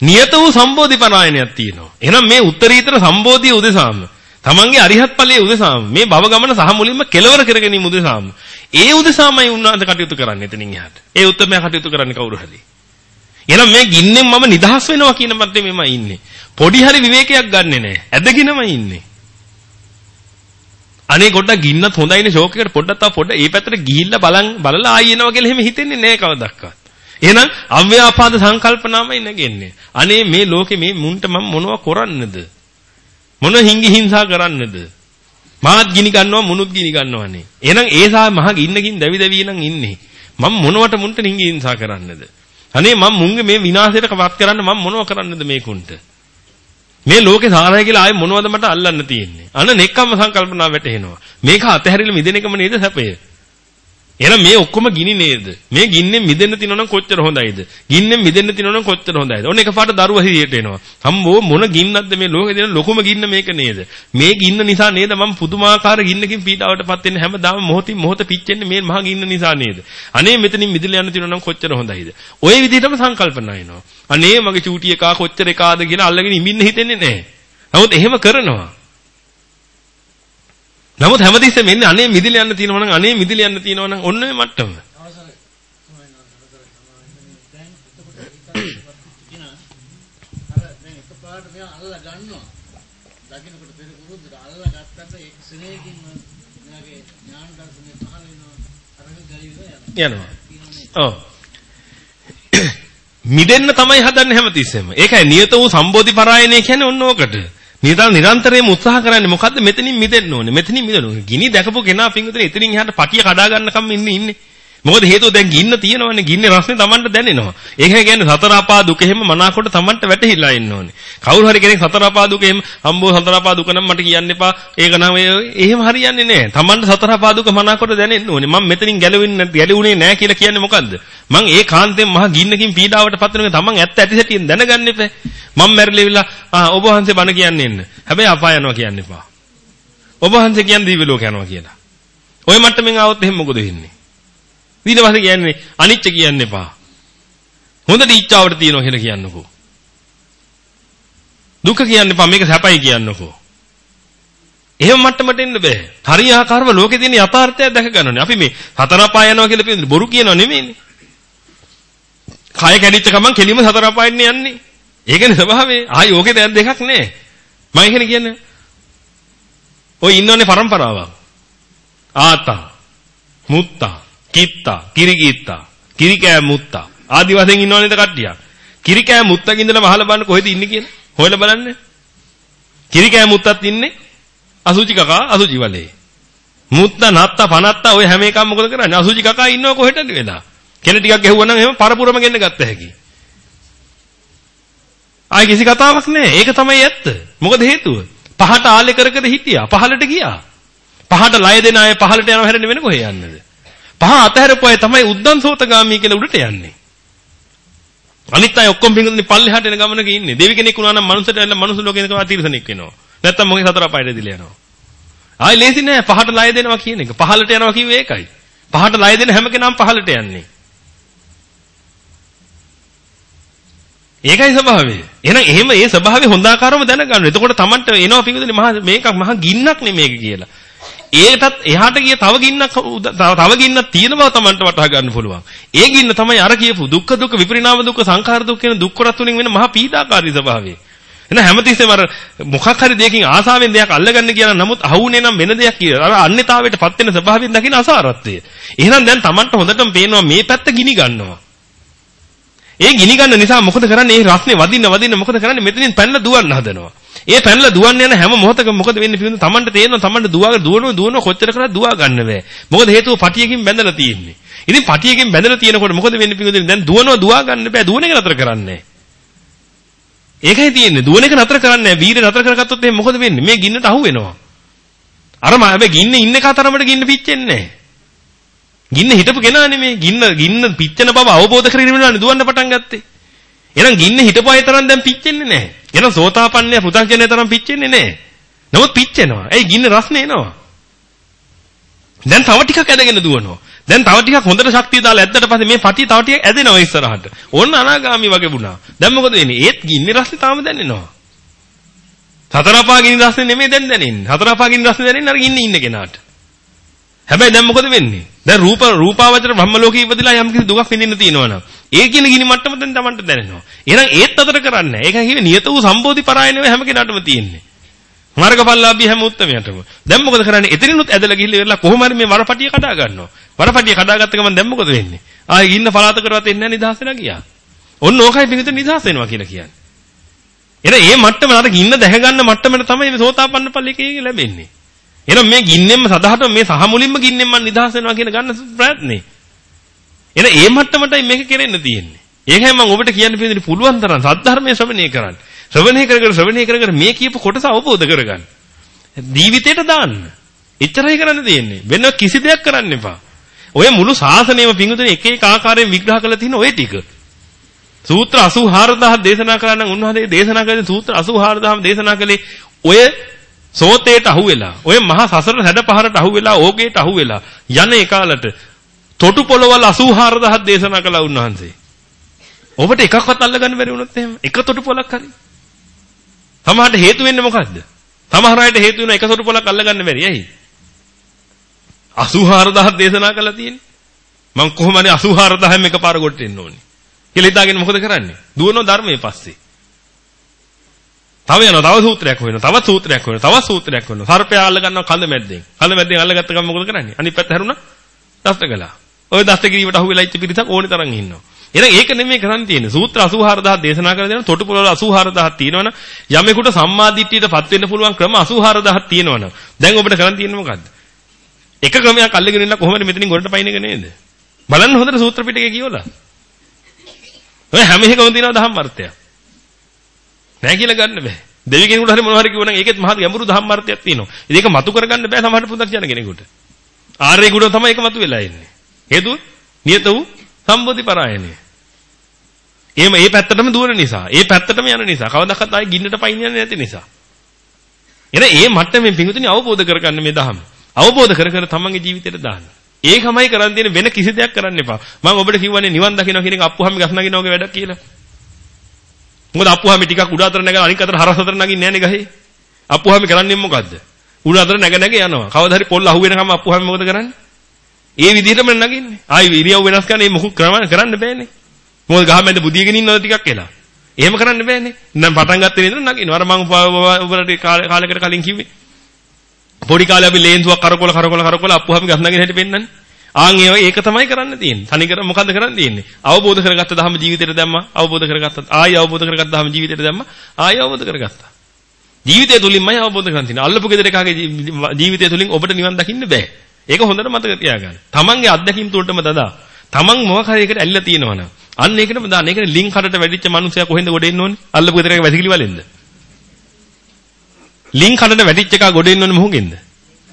නියත වූ සම්බෝධි පරායනයක් තියෙනවා. එහෙනම් මේ උත්තරීතර සම්බෝධිය උදෙසාම තමන්ගේ අරිහත් ඵලයේ උදෙසාම මේ භව ගමන සහ මුලින්ම කෙලවර කර ගැනීම උදෙසාම ඒ උදෙසාමයි උන්වහන්සේ කටයුතු කරන්නේ එතනින් එහාට. ඒ උත්තරමයා කටයුතු කරන්නේ කවුරු හරි. එහෙනම් මේ ගින්නෙන් මම නිදහස් වෙනවා කියන මට්ටමෙම ඉන්නේ. පොඩි හරි විවේකයක් ගන්නෙ නෑ. ඇදගෙනම ඉන්නේ. අනේ ගොඩක් ගින්නත් හොඳයිනේ ෂෝක් එකට පොඩ්ඩක් තව පොඩ්ඩ ඒ පැත්තට ගිහිල්ලා බලන් බලලා ආයෙ එනවා කියලා එහෙම හිතෙන්නේ නෑ කවදක්වත්. එහෙනම් අව්‍යාපාද සංකල්පනාමයි නැගෙන්නේ. අනේ මේ ලෝකේ මේ මුන්ට මම මොනව කරන්නද? මොන හිංගි හිංසා කරන්නද? මාත් ගිනි ගන්නවා මුනුත් ගිනි ගන්නවනේ. එහෙනම් ඒසා මහ ගින්නකින් දැවි දැවි නම් ඉන්නේ. මම මොනවට මුන්ට හිංගි හිංසා කරන්නද? අනේ මම මුන්ගේ මේ විනාශයට වත් කරන්න මම මොනව කරන්නද මේකුන්ට? මේ ලෝකේ සාරය කියලා ආයේ මොනවද මට අල්ලන්න තියෙන්නේ? අන්න නෙක්කම්ම සංකල්පනා වැටෙනවා. මේක අතහැරිලා මිදෙන එකම නේද සැපය? එහෙනම් මේ ඔක්කොම ගිනි නේද? මේ ගින්නෙන් මිදෙන්න තිනවනම් කොච්චර හොඳයිද? ගින්නෙන් මිදෙන්න තිනවනම් කොච්චර හොඳයිද? ඔන්න එකපාරට දරුවා හිරියට එනවා. හම්බෝ මොන ගින්නක්ද මේ ලෝකේ දෙන ලොකුම ගින්න මේක නේද? මේ ගින්න නිසා නේද මම පුදුමාකාර ගින්නකින් පීඩාවටපත් වෙන්නේ හැමදාම මොහොතින් මොහොත පිච්චෙන්නේ මේ මහා ගින්න නිසා නේද? අනේ මෙතනින් මිදලා යන්න තිනවනම් කොච්චර හොඳයිද? ওই විදිහටම සංකල්පනා එනවා. අනේ මගේ චූටි එකා කොච්චර එකාද කියලා අල්ලගෙන ඉමින්න හිතෙන්නේ නැහැ. නමුත් එහෙම කරනවා. නමුත් හැමතිස්සෙම එන්නේ අනේ මිදිල යන්න තියෙනවා නම් අනේ මිදිල යන්න තියෙනවා නම් ඔන්න ඔය මට්ටම. යනවා. ඔව්. මිදෙන්න තමයි හදන්නේ හැමතිස්සෙම. ඒකයි නියත වූ සම්බෝධි පරායනය කියන්නේ ඔන්න ඕකට. නිතර නිරන්තරයෙන්ම උත්සාහ කරන්නේ මොකද්ද මෙතනින් මිදෙන්න ඕනේ. මෙතනින් මිදෙන්න ඕනේ. ගිනි දැකපු කෙනා පිංගුතුනේ එතනින් එහාට පටිය කඩා ගන්නකම් ඉන්නේ ඉන්නේ. මොකද හේතුව දැන් ගින්න තියෙනවනේ ගින්නේ රස්නේ Tamanට දැනෙනවා. ඒකයි කියන්නේ සතර අපා දුක එහෙම මනාකොට Tamanට වැටහිලා ඉන්න ඕනේ. කවුරු හරි කෙනෙක් සතර අපා දුක එහෙම හම්බෝ සතර අපා දුක නම් මට කියන්න එපා. ඒක නම් එහෙම හරියන්නේ නැහැ. Tamanට සතර අපා දුක මනාකොට දැනෙන්න ඕනේ. මම මෙතනින් ගැලවෙන්නේ ගැලුනේ නැහැ කියලා කියන්නේ මොකද්ද? මං ඒ කාන්තෙන් මහ ගින්නකින් පීඩාවට පත් වෙන තමන් ඇත්ත ඇති සැටියෙන් දැනගන්න එපා. මම මැරිලිවිලා ආ ඔබ වහන්සේ බණ කියන්නේ එන්න. හැබැයි අපාය යනවා කියන්න එපා. ඔබ වහන්සේ කියන්නේ දිව්‍ය ලෝක යනවා කියලා. ওই මට්ටමින් ආවොත් එහෙම මොකද වෙන්නේ? ඊට පස්සේ කියන්නේ අනිච්ච කියන්න එපා. හොඳට ඉච්ඡාවට තියනවා කියලා කියන්නකෝ. දුක කියන්න එපා මේක සැපයි කියන්නකෝ. එහෙම මට්ටමට එන්න බෑ. හරියාකාරව ලෝකේ තියෙන යථාර්ථය දැක ගන්න ඕනේ. අපි මේ හතර පහ යනවා කියලා කියන්නේ බොරු කියනව නෙමෙයිනේ. කය කැඩිච්ච ගමන් කෙලිම සතර අපායෙන්න යන්නේ. ඒකනේ ස්වභාවය. ආයි ඕකේ දැන් දෙකක් නෑ. මම එහෙනේ කියන්නේ. ඔය ඉන්නෝනේ પરම්පරාවක්. ආතා, මුත්තා, කිත්තා, කිරිකිත්තා, කිරිකෑ මුත්තා. ආදි වශයෙන් ඉන්නෝනේද කට්ටිය. කිරිකෑ මුත්තක ඉඳලා මහල බලන්න කොහෙද ඉන්නේ කියලා. හොයලා බලන්න. කිරිකෑ මුත්තත් ඉන්නේ අසුචි කකා අසුචි වලේ. මුත්තා නත්තා පනත්තා ඔය හැම එකම මොකද කරන්නේ? අසුචි කකා ඉන්නව කොහෙටද වෙලා? කෙන ටිකක් ගැහුවා නම් එහෙම පරපුරම ගෙන්න ගත්ත හැකි. ආයි කිසි කතාවක් නැහැ. ඒක තමයි ඇත්ත. මොකද හේතුව? පහට ආලේ කර කර හිටියා. පහලට ගියා. පහට ලය දෙන අය පහලට යනව හැරෙන්න වෙන කොහේ යන්නද? පහ අතහැරපු අය තමයි උද්දන්සෝතගාමී කියලා උඩට යන්නේ. අනිත් අය ඔක්කොම පිංගුතුනි පල්ලෙහාට එන ගමනක ඉන්නේ. දෙවි කෙනෙක් වුණා නම් මනුස්සයට ඇවිල්ලා මනුස්ස ලෝකේ ඉඳලා තිරසනෙක් වෙනවා. නැත්තම් මොකේ සතර අපායට දිලා යනවා. ආයි ලේසි නෑ පහට ලය දෙනවා කියන එක. පහලට යනවා කිව්වේ ඒකයි. පහට ලය දෙන හැම කෙනාම පහලට යන්නේ. ඒකයි ස්වභාවය. එහෙනම් එහෙම ඒ ස්වභාවය හොඳාකාරව දැනගන්න. එතකොට Tamanට එනවා පිංගුතුනි මහා මේක මහා ගින්නක් නෙමේක කියලා. ඒකටත් එහාට ගිය තව ගින්නක් තව ගින්නක් තියෙන බව Tamanට වටහා ගන්න පුළුවන්. ඒ ගින්න තමයි අර කියපු දුක්ඛ දුක්ඛ විපරිණාම දුක්ඛ සංඛාර දුක්ඛ කියන දුක්ඛ රතුණින් වෙන මහා පීඩාකාරී ස්වභාවය. එන හැමතිස්සෙම අර මොකක් හරි දෙයකින් ආසාවෙන් දෙයක් අල්ලගන්න කියන නමුත් අහුුනේ නම් වෙන දෙයක් කියලා. අර අන්‍යතාවයටපත් වෙන ස්වභාවයෙන් දකින්න අසාරත්වය. එහෙනම් දැන් Tamanට හොඳටම පේනවා මේ පැත්ත ගිනි ගන්නවා. ඒ ගිනි ගන්න නිසා මොකද කරන්නේ? මේ රස්නේ වදින්න වදින්න මොකද කරන්නේ? මෙතනින් පැනලා දුවන්න හදනවා. ඒ පැනලා දුවන්න යන හැම මොහොතකම මොකද වෙන්නේ? පිළිඳ තමන්ට තේරෙනවා තමන්ට දුවගෙන දුවනවා දුවනවා කොච්චර කරලා දුවා ගන්න බෑ. මොකද හේතුව පටියකින් බැඳලා තියෙන්නේ. ඉතින් පටියකින් බැඳලා තියෙනකොට මොකද වෙන්නේ පිළිඳ දැන් දුවනවා දුවා ගන්න බෑ. දුවන එක නතර කරන්නේ ඒකයි තියෙන්නේ. දුවන එක නතර කරන්නේ නැහැ. වීරය නතර කරගත්තොත් එහෙනම් මොකද වෙන්නේ? මේ ගින්නට අහු වෙනවා. අර මම හැබැයි ගින්නේ ඉන්න කතරමට ගින්න පිච්චෙන්නේ නැහැ. ගින්න හිටපු කෙනා නෙමේ. ගින්න ගින්න පිච්චෙන බව අවබෝධ කරගෙන ඉන්නවනේ දුවන්න පටන් ගත්තේ. එහෙනම් ගින්න හිටපු අය තරම් දැන් පිච්චෙන්නේ නැහැ. එහෙනම් සෝතාපන්නය පු탁ජනය තරම් පිච්චෙන්නේ නැහැ. නමුත් පිච්චෙනවා. ඒ ගින්න රස්නේ එනවා. දැන් තව ටිකක් ඇදගෙන දුවනවා. දැන් තව ටිකක් හොඳට ශක්තිය දාලා ඇද්දට පස්සේ මේ පටිය තව ටිකක් ඇදෙනවා ඉස්සරහට. ඕන්න අනාගාමි වගේ වුණා. දැන් මොකද වෙන්නේ? ඒත් ගින්නේ රස්නේ තාම දැනෙනවා. සතර පහ ගිනි රස්නේ නෙමෙයි දැන් දැනෙන්නේ. හතර පහ ගිනි රස්නේ දැනෙන්නේ අර ගින්නේ ඉන්න කෙනාට. හැබැයි දැන් මොකද වෙන්නේ? දැන් රූප රූපාවචර බ්‍රහ්ම ලෝකේ ඉපදලා යම් කිසි දුකක් විඳින්න තියෙනවනම් ඒ කියන ගිනි මට්ටම දැන් Tamanට දැනෙනවා. එහෙනම් ඒත් අතර කරන්නේ නැහැ. ඒක කියන්නේ නියත වූ සම්බෝධි පරායන වේ හැම කෙනාටම තියෙන්නේ. මාර්ගඵලලාභී හැම උත්තරයටම. දැන් මොකද කරන්නේ? එතනිනුත් ඇදලා ගිහිල්ලා ඉවරලා කොහොම හරි මේ වරපටිය කඩා ගන්නවා. වරපටිය කඩාගත්ත ගමන් දැන් මොකද වෙන්නේ? ආයේ ගින්න පලාතකටවත් එන්නේ නැහැ නිදහස් වෙලා ගියා. ඔන්න ඕකයි පිටින් නිදහස් වෙනවා කියලා කියන්නේ. එහෙනම් මේ මට්ටම අර ගින්න දැක ගන්න මට්ටමට තමයි මේ සෝතාපන්න ඵලයේ ලැබෙන්නේ. එහෙනම් මේ ගින්නෙන්ම සදාහට මේ සහ මුලින්ම ගින්නෙන් මම නිදහස් වෙනවා කියන ගන්න ප්‍රයත්නේ. එහෙනම් ඒ මට්ටමටයි මේක කෙරෙන්න තියෙන්නේ. ඒකයි මම ඔබට කියන්න පිළිදෙන පුළුවන් තරම් සද්ධර්මයේ ශ්‍රවණය කරන්න. ශ්‍රවණය කර කර ශ්‍රවණය කර කර මේ කියපු කොටස අවබෝධ කරගන්න. ජීවිතේට දාන්න. එච්චරයි කරන්න තියෙන්නේ. වෙන කිසි දෙයක් කරන්න එපා. ඔය මුළු ශාසනයම පිඟුතුනේ එක එක ආකාරයෙන් විග්‍රහ කරලා තියෙන ඔය ටික. සූත්‍ර 84000 දේශනා කරා නම් උන්වහන්සේ දේශනා කළේ සූත්‍ර 84000ම දේශනා කළේ ඔය සෝතේට අහුවෙලා ඔය මහා සසර හැඩ පහරට අහුවෙලා ඕගේට අහුවෙලා යන එකාලට තොටු පොළවල් 84000ක් දේශනා කළා උන්වහන්සේ. ඔබට එකක්වත් අල්ලගන්න බැරි වුණොත් එහෙම එක තොටු පොළක් හරි. සමහරට හේතු වෙන්නේ මොකද්ද? සමහර අයට හේතු වෙන එක තොටු පොළක් අල්ලගන්න බැරි. ඇයි? 84000ක් දේශනා කළා තියෙන්නේ. මං කොහොම හරි 84000න් එකපාර කොට එන්න ඕනේ. කියලා හිතාගෙන මොකද කරන්නේ? දුවනවා ධර්මයේ පස්සේ. තව යනවා තව සූත්‍රයක් හොයනවා තවත් සූත්‍රයක් හොයනවා තවත් සූත්‍රයක් හොයනවා සර්පයා අල්ල ගන්නවා කඳ මැද්දෙන් කඳ මැද්දෙන් අල්ලගත්ත ගමන් මොකද කරන්නේ අනිත් පැත්ත හැරුණා දස්ත කළා ওই දස්ත කිරීමට අහුවෙලා ඉච්ච පිරිසක් ඕනි තරම් ඉන්නවා එහෙනම් ඒක නෙමෙයි කරන්න තියෙන්නේ සූත්‍ර 84000 දේශනා කරලා දෙනවා තොටු පොළවල 84000ක් තියෙනවනම් යමෙකුට සම්මාදිට්ඨියටපත් වෙන්න පුළුවන් ක්‍රම 84000ක් තියෙනවනම් දැන් ඔබට කරන්න තියෙන්නේ මොකද්ද එක ක්‍රමයක් අල්ලගෙන ඉන්න කොහොමද මෙතනින් ගොඩට පයින් එක නේද බලන්න හොඳට සූත්‍ර පිටකේ කියවලා ඔය හැම එකම තියෙනවා දහම් අර්ථයක් නෑ කියලා ගන්න බෑ. දෙවි කෙනෙකුට හරි මොනවා හරි කිව්වනම් ඒකෙත් මහා ගැඹුරු ධම්මාර්ථයක් තියෙනවා. ඒක මතු කරගන්න බෑ සමහර පුතක් කියන කෙනෙකුට. ආර්ය ගුණ තමයි ඒක මතු වෙලා එන්නේ. හේතුව නියත වූ සම්බෝධි පරායනය. එහෙම ඒ පැත්තටම දුවන නිසා, ඒ පැත්තටම යන නිසා, කවදාවත් ආයේ ගින්නට පයින් යන්නේ නැති නිසා. එන ඒ මට්ටමේ පිඟුතුනි අවබෝධ කරගන්න මේ ධහම. අවබෝධ කර කර තමන්ගේ ජීවිතයට දාන්න. ඒකමයි කරන් දෙන්නේ වෙන කිසි දෙයක් කරන්න එපා. මම ඔබට කිව්වනේ නිවන් දකින්න කියන එක අප්පුහම ගස් නගිනවා වගේ වැඩක් කියලා. මොකද අප්පුහාමි ටිකක් උඩ අතර නැගලා අනික් අතට හරස් අතර නගින්නේ නැහනේ ගහේ. අප්පුහාමි කරන්නේ මොකද්ද? උඩ අතර නැග නැග යනවා. කවදා හරි පොල් අහු වෙනකම් අප්පුහාමි මොකද කරන්නේ? ඒ විදිහටම නගින්නේ. ආයි ඉරියව් වෙනස් කරන්නේ මොකක් කරන්න බෑනේ. මොකද ගහ මැද බුදියගෙන ඉන්නවද ටිකක් එලා. එහෙම කරන්න බෑනේ. දැන් පටන් ගත්තේ නේද නගිනවා. අර මම ඔබලට කාලයකට කලින් කිව්වේ. පොඩි කාලේ අපි ලේන්සුවක් කරකොල කරකොල කරකොල අප්පුහම ගස් නගින හැටි පෙන්නන්නේ. ආන් ඒක තමයි කරන්න තියෙන්නේ. තනිකර මොකද්ද කරන්න තියෙන්නේ? අවබෝධ කරගත්ත ධර්ම ජීවිතේට දැම්මා. අවබෝධ කරගත්තා. ආයි අවබෝධ කරගත්ත ධර්ම ජීවිතේට දැම්මා. ආයි අවබෝධ කරගත්තා. ජීවිතය තුලින්මයි අවබෝධ කරගන්න තියෙන්නේ. අල්ලපු ගෙදර එකගේ ජීවිතය තුලින් ඔබට නිවන් දකින්න බෑ. ඒක හොඳට මතක තියාගන්න. තමන්ගේ අත්දැකීම් තුළටම දදා. තමන් මොකක් හරි එකට ඇල්ලලා තියෙනවනම් අන්න ඒකටම දාන්න. ඒකනේ ලින්ක් හරට වැඩිච්ච මනුස්සයා කොහෙන්ද ගොඩ එන්න ඕනේ? අල්ලපු ගෙදර එකගේ වැසිකිලි වලින්ද? ලින්ක් හරට වැඩිච්ච එක ගොඩ එන්න ඕනේ මොහොගෙන්ද?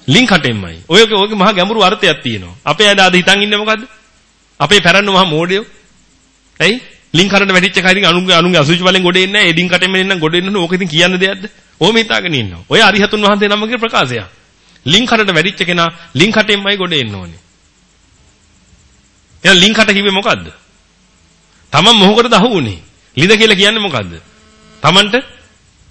ලින්ක් හටෙන්මයි. ඔය ඔයගේ මහා ගැඹුරු අර්ථයක් තියෙනවා. අපේ අද අද හිතන් ඉන්නේ මොකද්ද? අපේ පැරණි මහා මෝඩයෝ. ඇයි? ලින්ක් හරට වැඩිච්ච එකයි ඉතින් අනුන්ගේ අනුන්ගේ අසුචි වලින් ගොඩ එන්නේ නැහැ. ඒ ලින්ක් හටෙන් මෙන්න ගොඩ එන්න ඕනේ. ඕක ඉතින් කියන්න දෙයක්ද? ඕම හිතාගෙන ඉන්නවා. ඔය අරිහතුන් වහන්සේ නමගේ ප්‍රකාශයක්. ලින්ක් හටට වැඩිච්ච කෙනා ලින්ක් හටෙන්මයි ගොඩ එන්න ඕනේ. එහෙනම් ලින්ක් හට කිව්වේ මොකද්ද? තමන් මොහොකටද අහුුනේ? ලිඳ කියලා කියන්නේ මොකද්ද? තමන්ට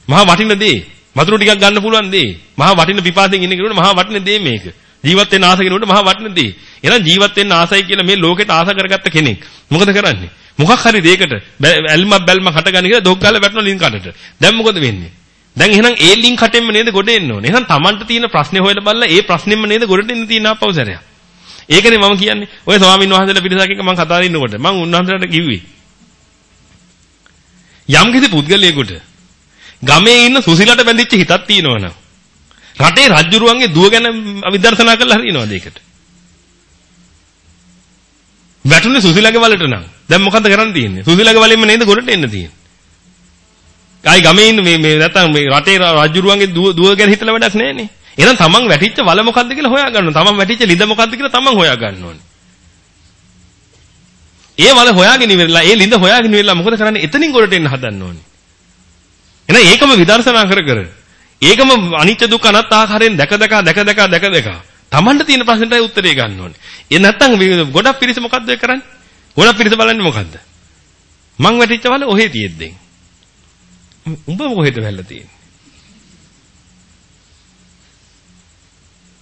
මහා වටින දේ, වතුර ටිකක් ගන්න පුළුවන් දේ, මහා වටින පිපාසයෙන් ඉන්න කෙනෙකුට මහා වටින දේ මේක. ජීවත් වෙන්න ආස කෙනෙකුට මහා වටින දේ. එහෙනම් ජීවත් වෙන්න ආසයි කියලා මේ ලෝකෙට ආස කරගත්ත කෙනෙක් මොකද කරන්නේ? මොකක් හරි දෙයකට ඇල්මක් බැල්මක් හටගන්න කියලා දොක් ගාලා වැටෙන ලින්ක් කටට. දැන් මොකද වෙන්නේ? දැන් එහෙනම් ඒ ලින්ක් කටෙන්ම නේද ගොඩ එන්න ඕනේ. එහෙනම් Tamanට තියෙන ප්‍රශ්නේ හොයලා බලලා ඒ ප්‍රශ්නෙම්ම නේද ගොඩට එන්න තියෙන අපවසරයක්. ඒකනේ මම කියන්නේ. ඔය ස්වාමීන් වහන්සේලා පිටසක් එක්ක මම කතා කරලා ඉන්නකොට මම උන්වහන්සේලාට කිව්වේ. යම් කිසි පුද්ගලයෙකුට ගමේ ඉන්න සුසිලට බැඳිච්ච හිතක් තියෙනවනම් රටේ රජුරුවන්ගේ දුව ගැන විදර්ශනා කරලා හරිනවද ඒකට? වැටුනේ සුසිලගේ වලට නම්. දැන් මොකද්ද කරන්න තියෙන්නේ? සුසිලගේ වලින්ම නේද ගොඩට එන්න තියෙන්නේ. ආයි ගමේ ඉන්න මේ මේ නැත්තම් මේ රටේ රජුරුවන්ගේ දුව දුව ගැන හිතලා වැඩක් නැහැනේ. එහෙනම් තමන් වැටිච්ච වල මොකද්ද කියලා හොයා ගන්න ඕනේ. තමන් වැටිච්ච ලිඳ මොකද්ද කියලා තමන් හොයා ගන්න ඕනේ. ඒ වල හොයාගෙන ඉවරලා ඒ ලිඳ හොයාගෙන ඉවරලා මොකද කරන්නේ? එතනින් ගොඩට එන්න හදන්න ඕනේ. එහෙනම් ඒකම විදර්ශනා කර කර ඒකම අනිත්‍ය දුක්ඛ අනාත්ම ආකාරයෙන් දැක දැක දැක දැක දැක දැක තමන්ට තියෙන ප්‍රශ්නටයි උත්තරේ ගන්න ඕනේ. ඒ නැත්තම් ගොඩක් පිරිස මොකද්ද කරන්නේ? ගොඩක් පිරිස බලන්නේ මොකද්ද? මං වැටිච්ච වල ඔහෙ තියෙද්දෙන්. උඹ කොහෙද වැල්ලා තියෙන්නේ?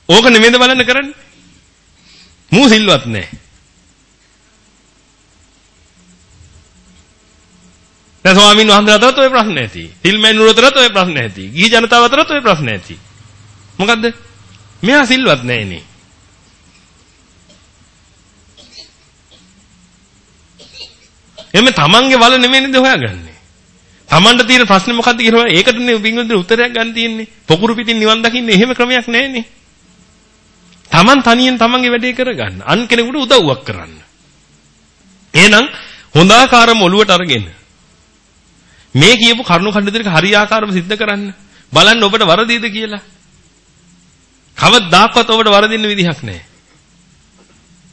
ඕක නෙමෙයිද බලන්න කරන්නේ? මූ සිල්වත් නැහැ. දැන් ස්වාමීන් වහන්සේ අතරත් ඔය ප්‍රශ්න ඇති. සිල්මැනුර අතරත් ඔය ප්‍රශ්න ඇති. ගිහි ජනතාව අතරත් ඔය ප්‍රශ්න ඇති. මොකද්ද? මෙයා සිල්වත් නැහැනේ. එමෙ තමන්ගේ වල නෙමෙයිද හොයාගන්නේ. තමන්ට තියෙන ප්‍රශ්නේ මොකද්ද කියලා ඒකටනේ පින්වතුනි උත්තරයක් ගන්න තියෙන්නේ. පොකුරු පිටින් නිවන් දකින්න එහෙම ක්‍රමයක් නැහැනේ. තමන් තනියෙන් තමන්ගේ වැඩේ කරගන්න. අන් කෙනෙකුට උදව්වක් කරන්න. එහෙනම් හොඳ ආකාරම ඔළුවට අරගෙන මේ කියපු කරුණු කණ්ඩ හරියාකාරව සිද්ධ කරන්න. බලන්න ඔබට වරදීද කියලා. කවදාවත් ඔබට වරදින්න විදිහක් නැහැ.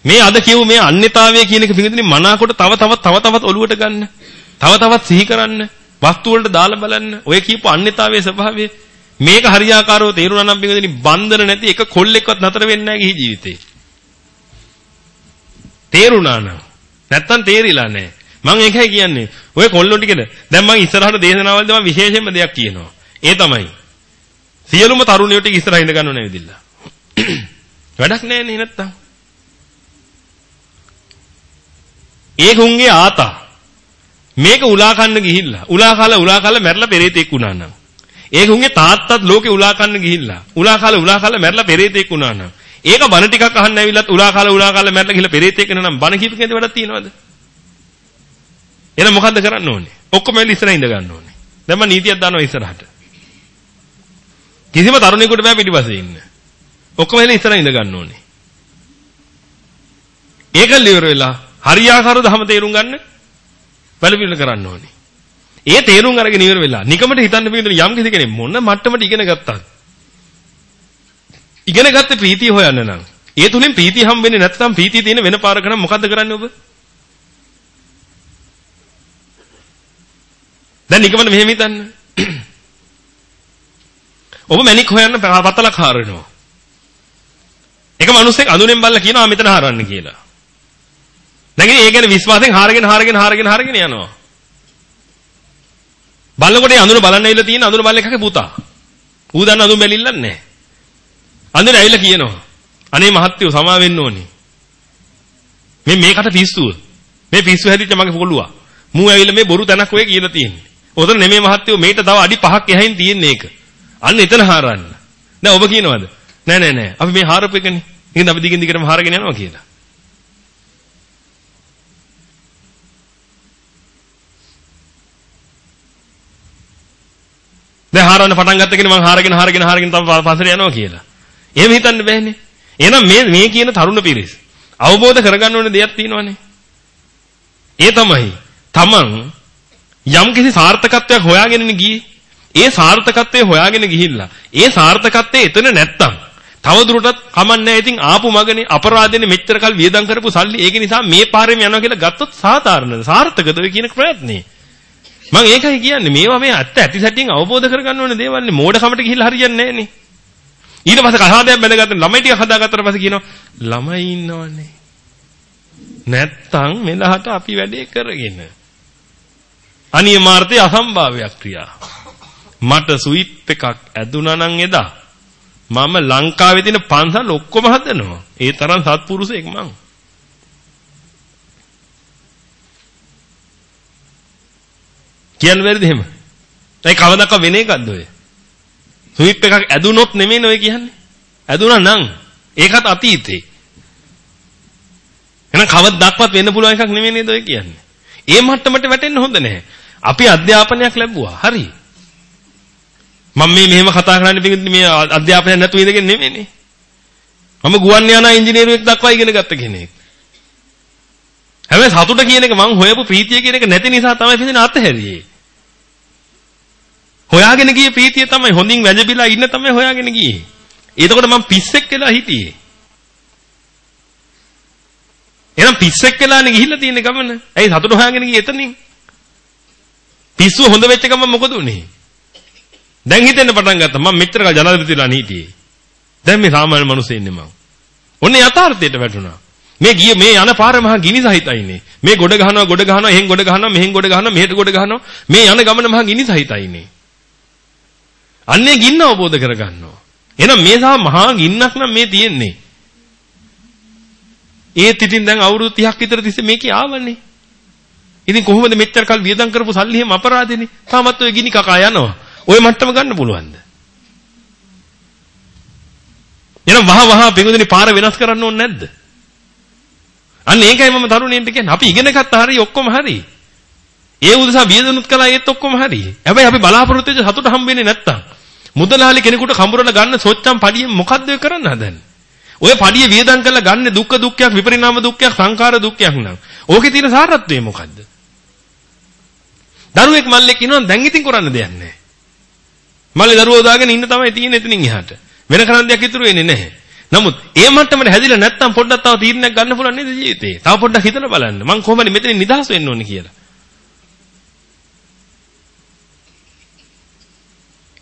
මේ අද කියව මේ අන්‍යතාවය කියන එක පිටින් මනාකොට තව තවත් තව තවත් ඔළුවට ගන්න. තව තවත් සිහි කරන්න. වස්තු වලට දාලා බලන්න. ඔය කියපු අන්‍යතාවයේ ස්වභාවය මේක හරියාකාරව තේරුණා නම් පිටින් බන්ධන නැති එක කොල්ලෙක්වත් නතර වෙන්නේ නැහැ ගිහි ජීවිතේ. තේරුණා නම් නැත්තම් තේරිලා නැහැ. මම ඒකයි කියන්නේ. ඔය කොල්ලෝ ටිකද දැන් මම ඉස්සරහට දේශනාවල්දී මම විශේෂයෙන්ම දෙයක් කියනවා. ඒ තමයි. සියලුම තරුණයෝ ටික ඉස්සරහ ඉඳ ගන්නව නැවිදිලා. වැඩක් නැහැ නේ නැත්තම්. ඒකුන්ගේ ආතා මේක උලා කන්න ගිහිල්ලා. උලා කාලා උලා කාලා මැරලා පෙරේතෙක් වුණා නම්. ඒකුන්ගේ තාත්තත් ලෝකේ උලා කන්න ගිහිල්ලා. උලා කාලා උලා කාලා මැරලා පෙරේතෙක් වුණා නම්. ඒක බන ටිකක් අහන්න ඇවිල්ලත් උලා කාලා උලා කාලා මැරලා ගිහිල්ලා පෙරේතෙක් වෙනා නම් බන කීප කෙනෙක් වැඩක් තියනවද? එහෙනම් මොකද්ද කරන්න ඕනේ? ඔක්කොම එලි ඉස්සරහින් ඉඳ ගන්න ඕනේ. දැන් මම නීතියක් දානවා ඉස්සරහට. කිසිම තරුණයෙකුට බෑ පිටිපස්සේ ඉන්න. ඔක්කොම එලි ඉස්සරහින් ඉඳ ගන්න ඕනේ. ඒක liver වෙලා හරියාකාරව ධම තේරුම් ගන්න වැඩපිළිවෙල කරන්න ඕනේ. ඒ තේරුම් අරගෙන ඉවර වෙලා නිකමට හිතන්න පිළිදෙන යම් කිසි කෙනෙක් මොන මට්ටමට ඉගෙන ගත්තත් ඉගෙන ගත්ත ප්‍රීතිය හොයන්න නම් ඒ තුලින් ප්‍රීතිය හම් වෙන්නේ නැත්නම් ප්‍රීතිය තියෙන වෙන පාරක නම් මොකද්ද කරන්නේ ඔබ? දැන් නිකමට මෙහෙම හිතන්න. ඔබ මැනික් හොයන්න පතලක් හරනවා. එක මිනිස්සෙක් අඳුනෙන් බල්ලා කියනවා මෙතන හරවන්න කියලා. දැන් ඒ කියන්නේ විශ්වාසයෙන් හාරගෙන හාරගෙන හාරගෙන හාරගෙන යනවා. බලනකොට ඒ අඳුර බලන්න ඇවිල්ලා තියෙන අඳුර බලන එකගේ පුතා. ඌ දන්න අඳුර බැලිල්ලක් නැහැ. අඳුර ඇවිල්ලා කියනවා. අනේ මහත්තයෝ සමා වෙන්න ඕනේ. මේ මේකට පිස්සුව. මේ පිස්සු හැදිච්ච මගේ පොළුවා. මූ ඇවිල්ලා මේ බොරු තැනක් ඔය කියලා තියෙන්නේ. උතන නෙමෙයි මහත්තයෝ මේට තව අඩි 5ක් එහයින් තියෙන්නේ ඒක. අන්න එතන හාරන්න. දැන් ඔබ කියනවාද? නෑ නෑ නෑ. අපි මේ හාරපු එකනේ. එහෙනම් අපි දිගින් දිගටම හාරගෙන යනවා කියලා. දැන් හාරන්න පටන් ගත්ත කෙනේ මං හාරගෙන හාරගෙන හාරගෙන තම පස්සට යනවා කියලා. එහෙම හිතන්න බෑනේ. එහෙනම් මේ මේ කියන තරුණ පිරිස අවබෝධ කරගන්න ඕනේ දෙයක් තියෙනවානේ. ඒ තමයි තමන් යම්කිසි සාර්ථකත්වයක් හොයාගෙන ගියේ. ඒ සාර්ථකත්වය හොයාගෙන ගිහිල්ලා ඒ සාර්ථකත්වය එතන නැත්තම් තව දුරටත් කමන්නේ ඉතින් ආපු මගනේ අපරාධෙනේ මෙච්චර කල් වියදම් කරපු සල්ලි ඒක නිසා මේ පාරෙම යනවා කියලා ගත්තොත් සාධාරණද සාර්ථකද ඔය කියන ප්‍රයත්නේ මම ඒකයි කියන්නේ මේවා මේ ඇත්ත ඇති සැටියෙන් අවබෝධ කරගන්න ඕනේ දේවල් නේ. මෝඩකමට ගිහිල්ලා හරියන්නේ නැහැ නේ ඊට පස්සේ කහාදයක් බැඳගත්ත ළමයි ටික හදාගත්තට පස්සේ කියනවා ළමයි ඉන්නවනේ. නැත්තම් මෙලහට අපි වැඩේ කරගෙන. අනියමාර්ථයේ අසම්භාවයක් ක්‍රියා. මට සුයිප් එකක් ඇදුනා නම් එදා. මම ලංකාවේ තියෙන පන්සල් ඔක්කොම හදනවා. ඒ තරම් සත්පුරුෂයෙක් මං. කියන්න බැරිද එහෙම? ඒ කවදාක වෙන එකක්ද ඔය? ස්විප් එකක් ඇදුනොත් නෙමෙයි ඔය කියන්නේ. ඇදුනා නම් ඒකත් අතීතේ. එහෙනම් කවදාවත් වෙන්න පුළුවන් එකක් නෙමෙයි නේද ඔය කියන්නේ. ඒ මට්ටමට වැටෙන්න හොඳ නැහැ. අපි අධ්‍යාපනයක් ලැබුවා. හරි. මම මේ මෙහෙම කතා කරන්නේ පිටින් මේ අධ්‍යාපනයක් නැතුව ඉඳගෙන නෙමෙයිනේ. මම ගුවන් යානා ඉංජිනේරුවෙක් දක්වා ඉගෙන ගත්ත කෙනෙක්. හැබැයි සතුට කියන එක මං හොයපු ප්‍රීතිය කියන එක නැති නිසා තමයි පිටින් අතහැරියේ. හොයාගෙන ගියේ ප්‍රීතිය තමයි හොඳින් වැජබිලා ඉන්න තමයි හොයාගෙන ගියේ. එතකොට මං පිස්සෙක් වෙලා හිටියේ. එහෙනම් පිස්සෙක් වෙලානේ ගිහිල්ලා තියෙන ගමන. ඇයි සතුට හොයාගෙන ගියේ එතනින්? පිස්සුව හොඳ වෙච්ච ගමන් මොකද උනේ? දැන් හිතෙන්න පටන් ගත්තා මම මෙච්චර කල් ජනාධිපතිලා හිටියේ. දැන් මේ සාමාන්‍ය මිනිස්සු ඉන්නේ මං. ඔන්නේ යථාර්ථයට වැටුණා. මේ ගිය මේ යන පාර මහා ගිනි සහිතයිනේ. මේ ගොඩ ගහනවා ගොඩ ගහනවා එහෙන් ගොඩ ගහනවා මෙහෙන් ගොඩ ගහනවා මෙහෙට ගොඩ ගහනවා. මේ යන ගමන මහා ගිනි සහිතයිනේ. අන්නේ ගින්න අවබෝධ කරගන්නවා. එහෙනම් මේ සා මහා ගින්නක් නම් මේ තියෙන්නේ. ඒත් ඉතින් දැන් අවුරුදු 30ක් විතර තිස්සේ මේකේ ආවනේ. ඉතින් කොහොමද මෙච්චර කල් වියදම් කරපු සල්ලි එහෙම අපරාධෙනේ. තාමත් ඔය ගිනි කකා යනවා. ওই මට්ටම ගන්න පුළුවන්ද? එහෙනම් වහ වහ පිඟුදුනි පාර වෙනස් කරන්න ඕනේ නැද්ද? අන්න ඒකයි මම තරුණයින්ට කියන්නේ. අපි ඉගෙන ගත්තා හරිය ඔක්කොම හරියි. ඒ උදෙසා වියදනුත් කළා ඒත් ඔක්කොම හරියි. හැබැයි අපි බලාපොරොත්තු වෙච්ච සතුට හම්බෙන්නේ නැත්තම් මුදලාලි කෙනෙකුට කඹරන ගන්න සොච්චම් පඩියෙන් මොකද්ද ඔය කරන්න හදන්නේ? ඔය පඩිය වියදම් කරලා ගන්න දුක්ඛ දුක්ඛයක් විපරිණාම දුක්ඛයක් සංඛාර දුක්ඛයක් නම් ඕකේ තියෙන සාරත්වය මොකද්ද? දරුවෙක් මල්ලෙක් ඉන්නවා දැන් ඉතින් කරන්න දෙයක් නැහැ. මල්ලේ දරුවෝ දාගෙන ඉන්න තමයි තියෙන්නේ එතනින් එහාට. වෙන කරන්න දෙයක් ඉතුරු වෙන්නේ නැහැ. නමුත් ඒ මට්ටමට හැදිලා නැත්තම් පොඩ්ඩක් තව තීරණයක් ගන්න පුළුවන් නේද ජීවිතේ? තව පොඩ්ඩක් හිතලා බලන්න. මං කොහොමද මෙතනින් නිදහස් වෙන්න ඕනේ කියලා.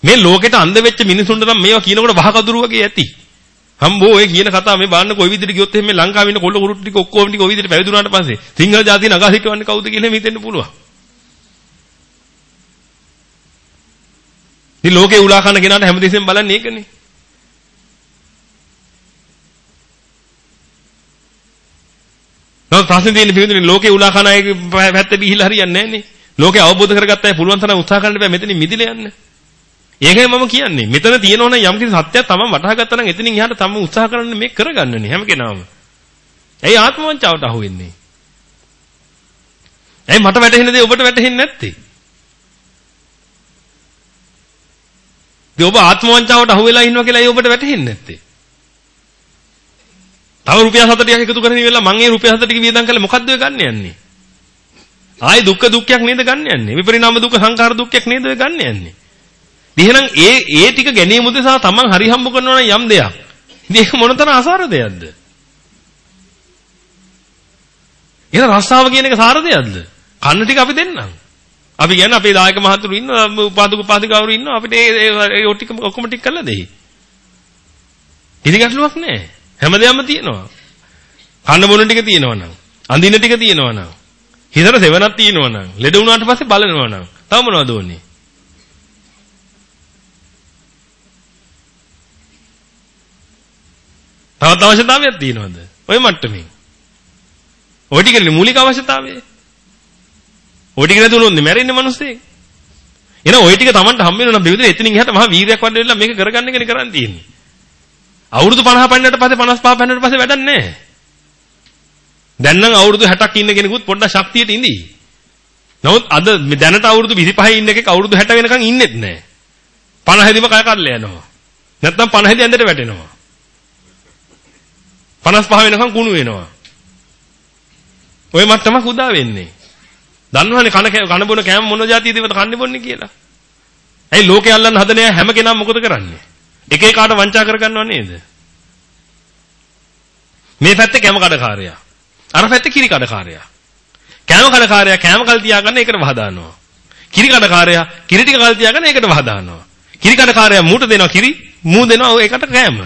මේ ලෝකෙට අන්ධ වෙච්ච මිනිසුන්ට නම් මේවා කියනකොට වහකදුරු වගේ ඇති. හම්බෝ ඔය කියන කතාව මේ බලන්න කොයි විදිහට ගියොත් එහෙම මේ ලංකාවේ ඉන්න කොල්ල කුරුට්ටු ටික ඔක්කොම ටික ඔය විදිහට පැවිදුනාට පස්සේ සිංහල ජාතිය නගා හිටවන්නේ කවුද කියලා හිතෙන්න පුළුවන්. ඉතින් ලෝකේ උලා කන කෙනාට හැමදෙස්සෙම බලන්නේ ඒකනේ. නමුත් ප්‍රශ්නේ තියෙන්නේ පිළිඳින ලෝකේ උලා කන අය පැත්තට ගිහිල්ලා හරියන්නේ නැහැ නේ. ලෝකේ අවබෝධ කරගත්ත අය පුළුවන් තරම් උත්සාහ කරන්න බෑ මෙතනින් මිදිලා යන්න. ඒකයි මම කියන්නේ. මෙතන තියෙනවනේ යම් කිසි සත්‍යයක් තමන් වටහා ගත්තා නම් එතනින් එහාට තම උත්සාහ කරන්න මේක කරගන්නනේ හැම කෙනාම. ඇයි ආත්මවංචාවට අහු වෙන්නේ? ඇයි මට වැටහෙන දේ ඔබට වැටහෙන්නේ නැත්තේ? ඒ ඔබ ආත්මවංචාවට අහු වෙලා ඉන්නවා කියලා ඇයි ඔබට වැටහෙන්නේ නැත්තේ? තව රුපියල් 7 ටිකක් එකතු කරගෙන ඉවරලා මං ඒ රුපියල් 7 ටික වියදම් කරලා මොකද්ද ඔය ගන්න යන්නේ? ආයි දුක්ඛ දුක්ඛයක් නේද ගන්න යන්නේ? විපරිණාම දුක්ඛ සංඛාර දුක්ඛයක් නේද ඔය ගන්න යන්නේ? එහෙනම් ඒ ඒ ටික ගැනීම උදෙසා තමන් හරි හම්බ කරනවා නම් යම් දෙයක්. ඉතින් ඒක මොනතරම් අසාර දෙයක්ද? එහෙනම් රස්සාව කියන එක සාර දෙයක්ද? කන්න ටික අපි දෙන්නම්. අපි කියන්නේ අපේ දායක මහතුරු ඉන්නවා උපාදුක උපාදිකාවරු ඉන්නවා අපිට ඒ ඒ ටික ඔක්කොම ටික කරලා දෙයි. ඉතින් ගැටලුවක් නැහැ. හැමදේම තියෙනවා. කන්න බොන ටික තියෙනවනම්, අඳින ටික තියෙනවනම්, හිතට සෙවණක් තියෙනවනම්, ලෙඩ වුණාට පස්සේ බලනවනම්, තව මොනවද ඕනේ? තවත් අවශ්‍යතාවයක් තියෙනවද? ඔය මට්ටමින්. ඔය ටිකනේ මූලික අවශ්‍යතාවය. ඔය ටික නැතුනොත් මැරෙන්නේ මිනිස්සේ. එහෙනම් ඔය ටික Tamanට හම්බ වෙනවා නම් බිවිදේ එතනින් එහාට මහා වීරයක් වඩ වෙලා මේක කරගන්න එකනේ කරන් තියෙන්නේ. අවුරුදු 50 පන්නන්නට පස්සේ 55 පන්නන්නට පස්සේ වැඩක් නැහැ. දැන් නම් අවුරුදු 60ක් ඉන්න කෙනෙකුත් පොඩ්ඩක් ශක්තියට ඉඳී. නමුත් අද දැනට අවුරුදු 25 ඉන්න එකෙක් අවුරුදු 60 වෙනකන් ඉන්නෙත් නැහැ. 50දිම කය කඩලා යනවා. නැත්නම් 50 ඇඳට වැටෙනවා. 55 වෙනකන් කුණු වෙනවා. ඔය මට්ටමක් උදා වෙන්නේ. දන්නවනේ කන කන බොන කෑම මොන જાතියද ඒවට කන්නේ බොන්නේ කියලා. ඇයි ලෝකේ අල්ලන්න හදන හැම කෙනාම මොකද කරන්නේ? එක එකාට වංචා කරගන්නව නේද? මේ පැත්තේ කැම කඩකාරයා. අර පැත්තේ කිරි කඩකාරයා. කැම කඩකාරයා කැම කල් තියාගන්න ඒකට වහ දානවා. කිරි කඩකාරයා කිරි ටික කල් තියාගන්න ඒකට වහ දානවා. කිරි කඩකාරයා මූට දෙනවා කිරි මූ දෙනවා ඒකට කෑම.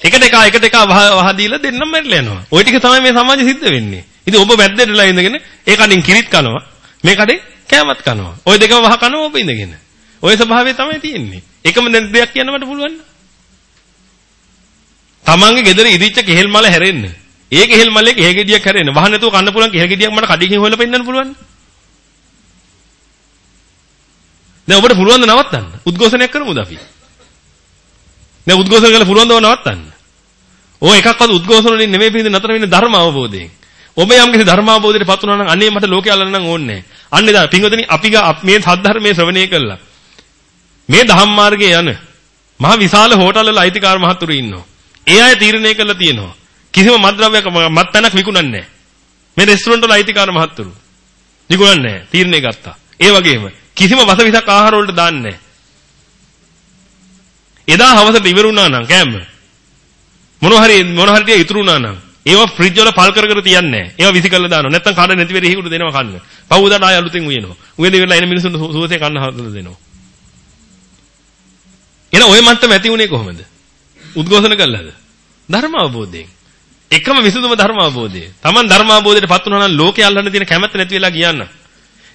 එකට එක එකට එක වහ වහ දීලා දෙන්නම මැරිලා යනවා. ওই ටික තමයි මේ සමාජෙ සිද්ධ වෙන්නේ. ඉතින් ඔබ වැද්දටලා ඉඳගෙන ඒ කඩින් කිරිත් කනවා. මේ කඩේ කෑමත් කනවා. ওই දෙකම වහ කනවා ඔබ ඉඳගෙන. ওই ස්වභාවය තමයි තියෙන්නේ. එකම දෙයක් කියන්න මට පුළුවන්. තමන්ගේ ගෙදර ඉදිච්ච කෙහෙල් මල හැරෙන්න. ඒ කෙහෙල් මලේ කෙහෙල් ගෙඩියක් හැරෙන්න. වහන්න නැතුව කන්න පුළුවන් කෙහෙල් ගෙඩියක් මට කඩකින් හොයලා පෙන්නන්න පුළුවන්. දැන් ඔබට පුළුවන් ද නවත්තන්න? උද්ඝෝෂණයක් කරමුද අපි? දැන් උද්ඝෝෂණ කරලා පුළුවන් ද නවත්තන්න? ඕ එකක්වත් උද්ඝෝෂණ වලින් නෙමෙයි පිළිඳ නතර වෙන්නේ ධර්ම අවබෝධයෙන්. ඔබ යම් කිසි ධර්ම අවබෝධයට පත් වුණා නම් අනේ මට ලෝකේ අල්ලන්න නම් ඕනේ නැහැ. අන්නේ දා පින්වතුනි අපි මේ සද්ධර්මයේ ශ්‍රවණය කළා. මේ ධම්ම මාර්ගයේ යන මහ විශාල හෝටල් වල අයිතිකාර මහතුරු ඉන්නවා. ඒ අය තීරණය කළා තියෙනවා. කිසිම මත්ද්‍රව්‍යයක් මත්පැනක් විකුණන්නේ නැහැ. මේ රෙස්ටුරන්ට් වල අයිතිකාර මහතුරු. විකුණන්නේ නැහැ. තීරණය ගත්තා. ඒ වගේම කිසිම වසවිසක් ආහාර වලට දාන්නේ නැහැ. එදා හවසට ඉවරුණා නම් කෑම මොන හරි මොන හරි ටික ඉතුරු වුණා නම් ඒවා ෆ්‍රිජ් වල පල් කර කර තියන්නේ නැහැ. ඒවා විසි කරලා දානවා. නැත්තම් කඩ නැති වෙරේ හිකුට දෙනවා කන්න. පවුදාට ආය අලුතෙන් උයනවා. උයන ඉවරලා එන මිනිස්සුන්ට සුවසේ කන්න හදලා දෙනවා. එන ඔය මට්ටම ඇති උනේ කොහොමද? උද්ඝෝෂණ කළාද? ධර්ම අවබෝධයෙන්. එකම විසඳුම ධර්ම අවබෝධය. Taman ධර්ම අවබෝධයට පත් වුණා නම් ලෝකේ අල්ලන්න තියෙන කැමැත්ත නැති වෙලා ගියන්න.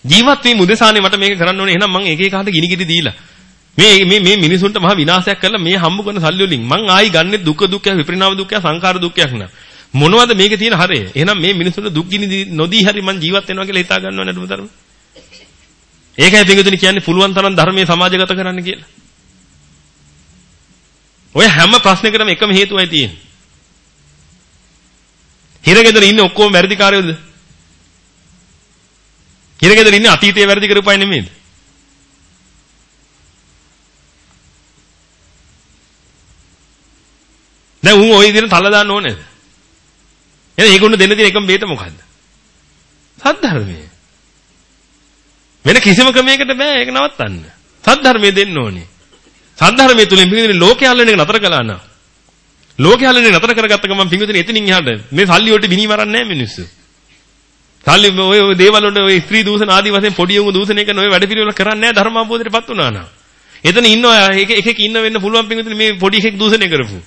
ජීවත් වීම උදෙසානේ මට මේක කරන්න ඕනේ. එහෙනම් මං එක එක කාට ගිනි කිරි දීලා මේ මේ මේ මිනිසුන්ට මහා විනාශයක් කරලා මේ හම්බ කරන සල්ලි වලින් මං ආයි ගන්නෙ දුක දුක්ඛ විපරිණාම දුක්ඛ සංඛාර දුක්ඛයක් නා. මොනවද මේකේ තියෙන හරය? එහෙනම් මේ මිනිසුන්ට දුක් ගිනි නොදී හරි මං ජීවත් වෙනවා කියලා හිතා ගන්නව නේද මුතරම? ඒකයි පිටුතුනි කියන්නේ පුළුවන් තරම් ධර්මයේ සමාජගත කරන්න කියලා. ඔය හැම ප්‍රශ්නයකටම එකම හේතුවයි තියෙන්නේ. හිරගෙදර ඉන්නේ ඔක්කොම වැරදිකාරයෝද? හිරගෙදර ඉන්නේ අතීතයේ වැරදි කරපුවයි නෙමෙයිද? දැන් උන් ওই විදිහට තල්ලා දාන්න ඕනේද? එහෙනම් ඒගොල්ලෝ දෙන්න තියෙන එකම බේත මොකද්ද? සද්ධර්මය. වෙන කිසිම ක්‍රමයකට බෑ ඒක නවත්තන්න. සද්ධර්මය දෙන්න ඕනේ. සද්ධර්මයේ තුලින් පිළිගන්නේ ලෝකයේ අල්ලන එක නතර කළා නා. ලෝකයේ අල්ලන එක නතර කරගත්ත ගමන් පිළිගන්නේ එතනින් එහාට මේ සල්ලි වලට බිනී මරන්නේ නැහැ මිනිස්සු. සල්ලි ඔය ඔය දේවල් වලට ඔය ස්ත්‍රී දූෂණ ආදී වශයෙන් පොඩි උන් දූෂණය කරන ඔය වැඩ පිළිවෙල කරන්නේ නැහැ ධර්ම අවබෝධයටපත් වුණා නා. එතන ඉන්නවා එක එකෙක් ඉන්න වෙන්න පුළුවන් පිළිගන්නේ මේ පොඩි එකෙක් දූෂණය කරපු.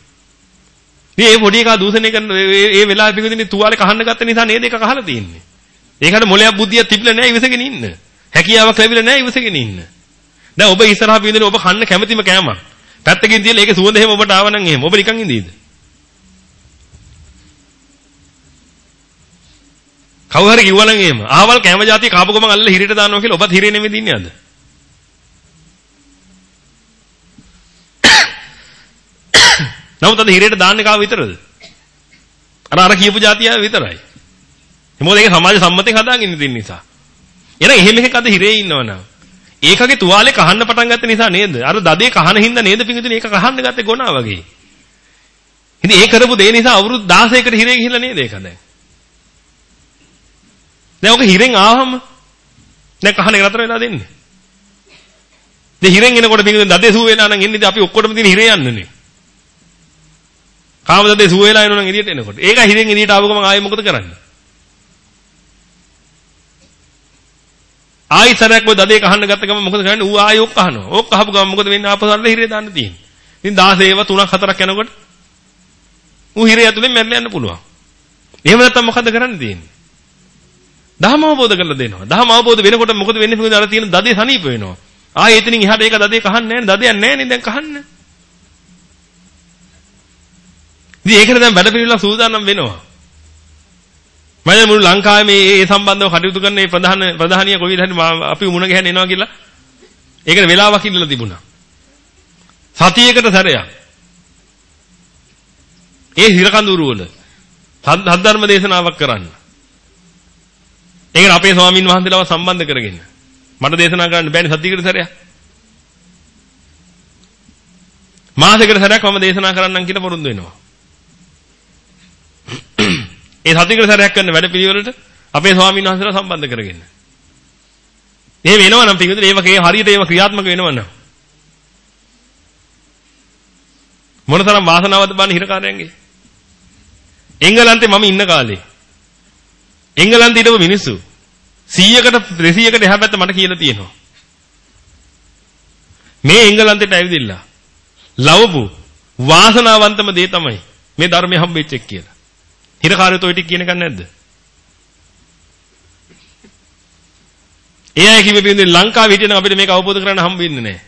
මේ මේ පොඩි එකා දූෂණය කරන ඒ වෙලාවේ පිළිගන්නේ තුවාලේ කහන්න ගත්ත නිසා නේද ඒක කහලා තියෙන්නේ. ඒකට මොලයක් බුද්ධියක් තිබිලා නැහැ ඉවසගෙන ඉන්න. හැකියාවක් ලැබිලා නැහැ ඉවසගෙන ඉන්න. දැන් ඔබ ඉස්සරහා පිළිඳින ඔබ කන්න කැමැතිම කෑමක්. පැත්තකින් තියලා ඒකේ සුවඳ එහෙම ඔබට ආවනම් එහෙම ඔබ නිකන් ඉඳීද? කවුරු හරි කිව්වනම් එහෙම ආවල් කැම જાතිය කාපු ගමන් අල්ල හිරේට දානවා කියලා ඔබත් හිරේ නෙමෙයි ඉන්නේ අද. නමුත් අද හිරේට දාන්නේ කාව විතරද? අර අර කියපු જાතිය විතරයි. මොකද ඒක සමාජ සම්මතයෙන් හදාගෙන ඉන්න නිසා. එහෙනම් එහෙම එකක් අද හිරේ ඉන්නවනම් ඒකගේ තුවාලේ කහන්න පටන් ගත්ත නිසා නේද? අර දදේ කහන හින්දා නේද පිංගුතුනි ඒක කහන්න ගත්තේ ගොනා වගේ. ඉතින් ඒ කරපු දේ නිසා අවුරුදු 16කට හිරේ ගිහිල්ලා නේද ඒක දැන්? දැන් ඔක හිරෙන් ආවම දැන් කහන එක නතර වෙලා දෙන්නේ. දැන් හිරෙන් එනකොට පිංගුතුනි දදේ සුව වෙලා නම් එන්නේ අපි ඔක්කොටම තියෙන හිරේ යන්නනේ. කාම දදේ සුව වෙලා එනවනම් එළියට එනකොට. ඒක හිරෙන් එළියට ආව ගමන් ආයේ මොකද කරන්නේ? ආයි සරයක් ඔය දදේ කහන්න ගත්ත ගමන් මොකද කරන්නේ? ඌ ආයි ඕක කහනවා. ඕක කහපු ගමන් මොකද වෙන්නේ? ආපහු අරලා හිරේ දාන්න තියෙන්නේ. ඉතින් 16 ඒවා 3ක් 4ක් යනකොට ඌ හිරේ ඇතුලෙන් මැරලා යන්න පුළුවන්. එහෙම නැත්නම් මොකද කරන්න තියෙන්නේ? දහම අවබෝධ කරලා දෙනවා. දහම අවබෝධ වෙනකොට මොකද වෙන්නේ? මොකද අර තියෙන දදේ සනීප වෙනවා. ආයේ එතනින් එහාට ඒක දදේ කහන්නේ නැහැ. දදයක් නැහැ නේ දැන් කහන්න. ඉතින් ඒකට දැන් වැඩ පිළිවෙල සූදානම් වෙනවා. මම මුළු ලංකාවේ මේ ඒ සම්බන්ධව කටයුතු කරන මේ ප්‍රධාන ප්‍රධානිය කොවිද හරි අපි මුණ ගැහෙන්න එනවා කියලා ඒකට වෙලාවක් ඉල්ලලා තිබුණා. සතියේකට සැරයක්. ඒ හිරකඳුරු වල සද්ධර්ම දේශනාවක් කරන්න. ඒකට අපේ ස්වාමින් වහන්සේලාව සම්බන්ධ කරගෙන මට දේශනා කරන්න බෑනේ සතියකට සැරයක්. මාසෙකට සැරයක් මම දේශනා කරන්නම් කියලා පොරොන්දු වෙනවා. ඒ සතියකට සැරයක් කරන වැඩ පිළිවෙලට අපේ ස්වාමීන් වහන්සේලා සම්බන්ධ කරගෙන. එහෙම වෙනවනම් පිටුදේ ඒවකේ හරියට ඒව ක්‍රියාත්මක වෙනවනම්. මොනතරම් වාසනාවක්ද බලන්න හිරකාරයන්ගේ. එංගලන්තේ මම ඉන්න කාලේ එංගලන්තේ හිටපු මිනිස්සු 100කට 200කට එහා පැත්ත මට කියලා තියෙනවා. මේ එංගලන්තයට ඇවිදilla ලවපු වාසනාවන්තම දේ තමයි මේ ධර්මය හම්බෙච්ච එක කියලා. හිරකාරයෝ toy ටික කියන එක නැද්ද? ඒ අය කිව්වේ පින්නේ ලංකාවේ හිටියනම් අපිට මේක අවබෝධ කරගන්න හම්බ වෙන්නේ නැහැ.